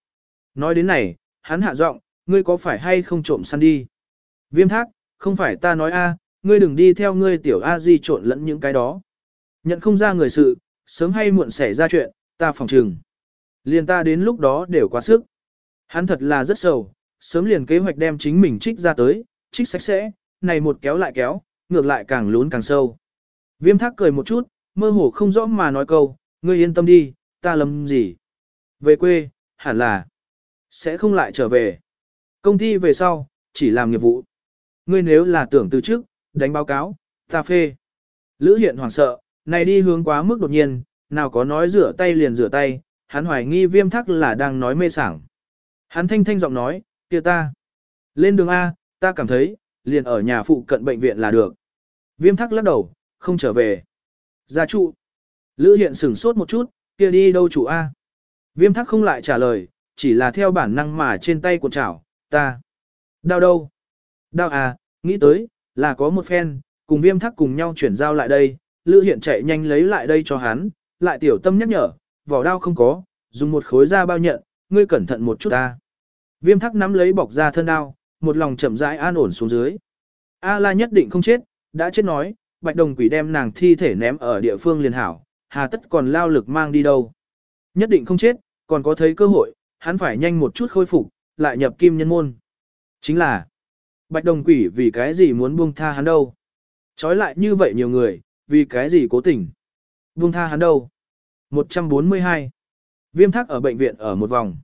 Speaker 1: Nói đến này, hắn hạ giọng, ngươi có phải hay không trộm săn đi? Viêm thác, không phải ta nói a, ngươi đừng đi theo ngươi tiểu a di trộn lẫn những cái đó. Nhận không ra người sự, sớm hay muộn xảy ra chuyện, ta phòng trừng. Liền ta đến lúc đó đều quá sức. Hắn thật là rất sầu, sớm liền kế hoạch đem chính mình trích ra tới, trích sạch sẽ, này một kéo lại kéo, ngược lại càng lún càng sâu. Viêm thác cười một chút, mơ hồ không rõ mà nói câu, ngươi yên tâm đi, ta lầm gì. Về quê, hẳn là, sẽ không lại trở về. Công ty về sau, chỉ làm nghiệp vụ. Ngươi nếu là tưởng từ trước, đánh báo cáo, ta phê. Lữ hiện hoảng sợ, này đi hướng quá mức đột nhiên, nào có nói rửa tay liền rửa tay, hắn hoài nghi viêm thắc là đang nói mê sảng. Hắn thanh thanh giọng nói, kia ta. Lên đường A, ta cảm thấy, liền ở nhà phụ cận bệnh viện là được. Viêm thắc lắc đầu, không trở về. Gia trụ. Lữ hiện sửng sốt một chút, kia đi đâu chủ A. Viêm thắc không lại trả lời, chỉ là theo bản năng mà trên tay cuộn chảo, ta. Đau đâu? Đau à, nghĩ tới, là có một phen, cùng viêm thắc cùng nhau chuyển giao lại đây, Lữ Hiện chạy nhanh lấy lại đây cho hắn, lại tiểu tâm nhắc nhở, vỏ đao không có, dùng một khối da bao nhận, ngươi cẩn thận một chút ta. Viêm thắc nắm lấy bọc da thân đao, một lòng chậm rãi an ổn xuống dưới. A la nhất định không chết, đã chết nói, bạch đồng quỷ đem nàng thi thể ném ở địa phương liền hảo, hà tất còn lao lực mang đi đâu. Nhất định không chết, còn có thấy cơ hội, hắn phải nhanh một chút khôi phục, lại nhập kim nhân môn. Chính là, bạch đồng quỷ vì cái gì muốn buông tha hắn đâu. Chói lại như vậy nhiều người, vì cái gì cố tình. Buông tha hắn đâu. 142. Viêm thác ở bệnh viện ở một vòng.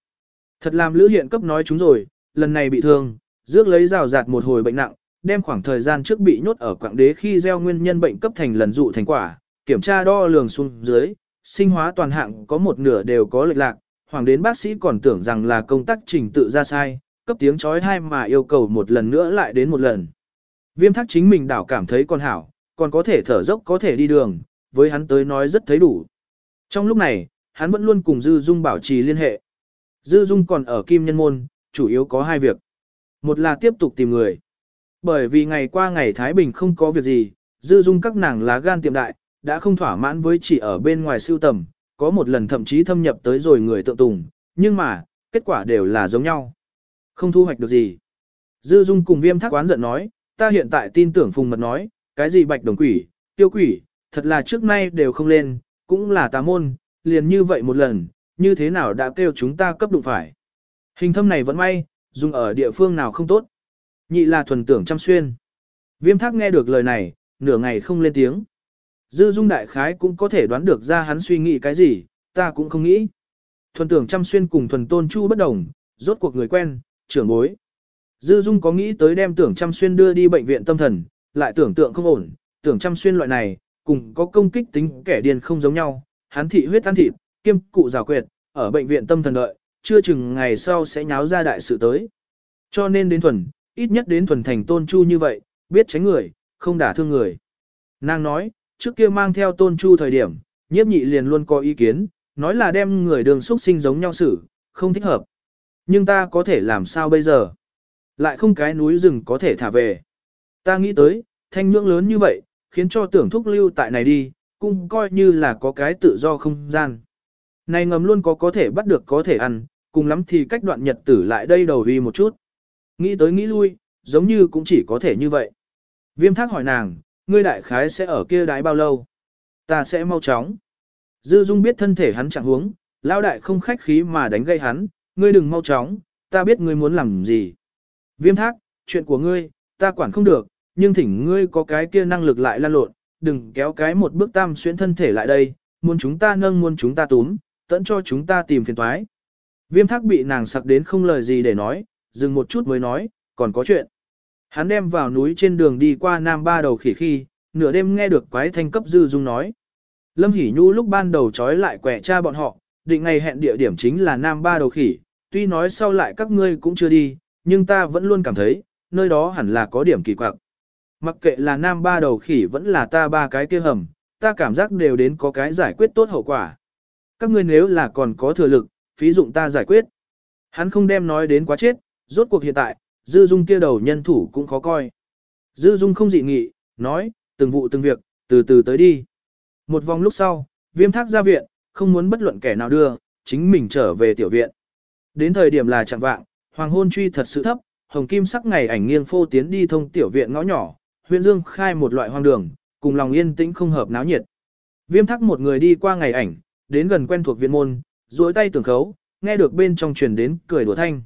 Speaker 1: Thật làm Lữ Hiện cấp nói chúng rồi, lần này bị thương, rước lấy rào rạt một hồi bệnh nặng, đem khoảng thời gian trước bị nhốt ở quảng đế khi gieo nguyên nhân bệnh cấp thành lần dụ thành quả, kiểm tra đo lường xuống dưới, sinh hóa toàn hạng có một nửa đều có lệch lạc, hoàng đến bác sĩ còn tưởng rằng là công tác trình tự ra sai, cấp tiếng chói hai mà yêu cầu một lần nữa lại đến một lần. Viêm thác chính mình đảo cảm thấy còn hảo, còn có thể thở dốc có thể đi đường, với hắn tới nói rất thấy đủ. Trong lúc này, hắn vẫn luôn cùng Dư Dung bảo trì liên hệ. Dư Dung còn ở Kim Nhân Môn, chủ yếu có hai việc. Một là tiếp tục tìm người. Bởi vì ngày qua ngày Thái Bình không có việc gì, Dư Dung các nàng lá gan tiệm đại, đã không thỏa mãn với chỉ ở bên ngoài siêu tầm, có một lần thậm chí thâm nhập tới rồi người tượng tùng, nhưng mà, kết quả đều là giống nhau. Không thu hoạch được gì. Dư Dung cùng viêm thác quán giận nói, ta hiện tại tin tưởng Phùng Mật nói, cái gì bạch đồng quỷ, tiêu quỷ, thật là trước nay đều không lên, cũng là tà môn, liền như vậy một lần, như thế nào đã kêu chúng ta cấp đụng phải. Hình thâm này vẫn may, dùng ở địa phương nào không tốt. Nhị là thuần tưởng chăm xuyên. Viêm thác nghe được lời này, nửa ngày không lên tiếng. Dư dung đại khái cũng có thể đoán được ra hắn suy nghĩ cái gì, ta cũng không nghĩ. Thuần tưởng chăm xuyên cùng thuần tôn chu bất đồng, rốt cuộc người quen, trưởng bối. Dư dung có nghĩ tới đem tưởng chăm xuyên đưa đi bệnh viện tâm thần, lại tưởng tượng không ổn, tưởng chăm xuyên loại này, cùng có công kích tính kẻ điên không giống nhau, hắn thị huyết ăn thịt, kiêm cụ rào quyệt, ở bệnh viện tâm thần đợi, chưa chừng ngày sau sẽ nháo ra đại sự tới. Cho nên đến thuần, ít nhất đến thuần thành tôn chu như vậy, biết tránh người, không đả thương người. Nàng nói, trước kia mang theo tôn chu thời điểm, nhiếp nhị liền luôn có ý kiến, nói là đem người đường xuất sinh giống nhau xử, không thích hợp. Nhưng ta có thể làm sao bây giờ? Lại không cái núi rừng có thể thả về. Ta nghĩ tới, thanh nhưỡng lớn như vậy, khiến cho tưởng thúc lưu tại này đi, cũng coi như là có cái tự do không gian. Này ngầm luôn có có thể bắt được có thể ăn, cùng lắm thì cách đoạn nhật tử lại đây đầu vì một chút. Nghĩ tới nghĩ lui, giống như cũng chỉ có thể như vậy. Viêm thác hỏi nàng, ngươi đại khái sẽ ở kia đái bao lâu? Ta sẽ mau chóng. Dư Dung biết thân thể hắn chẳng huống, lao đại không khách khí mà đánh gây hắn, ngươi đừng mau chóng, ta biết ngươi muốn làm gì. Viêm thác, chuyện của ngươi, ta quản không được, nhưng thỉnh ngươi có cái kia năng lực lại lan lộn, đừng kéo cái một bước tam xuyên thân thể lại đây, muốn chúng ta nâng muốn chúng ta túm, tận cho chúng ta tìm phiền toái. Viêm thác bị nàng sặc đến không lời gì để nói, dừng một chút mới nói, còn có chuyện. Hắn đem vào núi trên đường đi qua Nam Ba đầu khỉ khi, nửa đêm nghe được quái thanh cấp dư dung nói. Lâm Hỷ Nhu lúc ban đầu trói lại quẻ cha bọn họ, định ngày hẹn địa điểm chính là Nam Ba đầu khỉ, tuy nói sau lại các ngươi cũng chưa đi, nhưng ta vẫn luôn cảm thấy, nơi đó hẳn là có điểm kỳ quặc. Mặc kệ là Nam Ba đầu khỉ vẫn là ta ba cái kia hầm, ta cảm giác đều đến có cái giải quyết tốt hậu quả. Các ngươi nếu là còn có thừa lực, phí dụng ta giải quyết. Hắn không đem nói đến quá chết, rốt cuộc hiện tại, Dư Dung kia đầu nhân thủ cũng khó coi. Dư Dung không dị nghị, nói, từng vụ từng việc, từ từ tới đi. Một vòng lúc sau, viêm thác ra viện, không muốn bất luận kẻ nào đưa, chính mình trở về tiểu viện. Đến thời điểm là chẳng vạng, hoàng hôn truy thật sự thấp, hồng kim sắc ngày ảnh nghiêng phô tiến đi thông tiểu viện ngõ nhỏ, huyện dương khai một loại hoang đường, cùng lòng yên tĩnh không hợp náo nhiệt. Viêm thắc một người đi qua ngày ảnh, đến gần quen thuộc viện môn, duỗi tay tưởng khấu, nghe được bên trong truyền đến cười đùa thanh.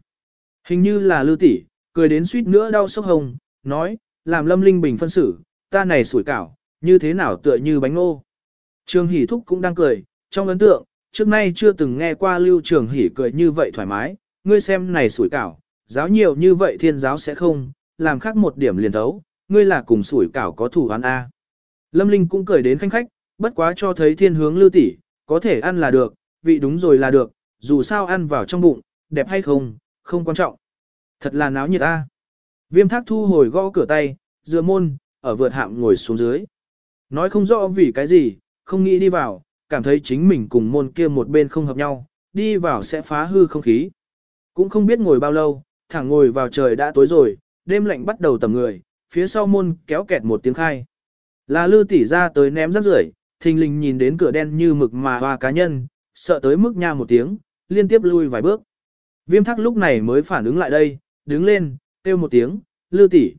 Speaker 1: Hình như là lư tỷ, cười đến suýt nữa đau sốc hồng, nói, làm lâm linh bình phân xử, ta này sủi cảo, như thế nào tựa như bánh ngô. trương hỷ thúc cũng đang cười, trong ấn tượng, trước nay chưa từng nghe qua lưu trường hỉ cười như vậy thoải mái, ngươi xem này sủi cảo, giáo nhiều như vậy thiên giáo sẽ không, làm khác một điểm liền thấu, ngươi là cùng sủi cảo có thủ ăn A. Lâm Linh cũng cười đến khanh khách, bất quá cho thấy thiên hướng lưu tỷ, có thể ăn là được, vị đúng rồi là được, dù sao ăn vào trong bụng, đẹp hay không, không quan trọng. Thật là náo nhiệt A. Viêm thác thu hồi gõ cửa tay, dựa môn, ở vượt hạm ngồi xuống dưới. Nói không rõ vì cái gì, không nghĩ đi vào, cảm thấy chính mình cùng môn kia một bên không hợp nhau, đi vào sẽ phá hư không khí. Cũng không biết ngồi bao lâu, thẳng ngồi vào trời đã tối rồi, đêm lạnh bắt đầu tầm người, phía sau môn kéo kẹt một tiếng khai. Là lư tỷ ra tới ném rác rưởi, thình lình nhìn đến cửa đen như mực mà hoa cá nhân, sợ tới mức nha một tiếng, liên tiếp lui vài bước. Viêm thắc lúc này mới phản ứng lại đây, đứng lên, kêu một tiếng, lư tỷ.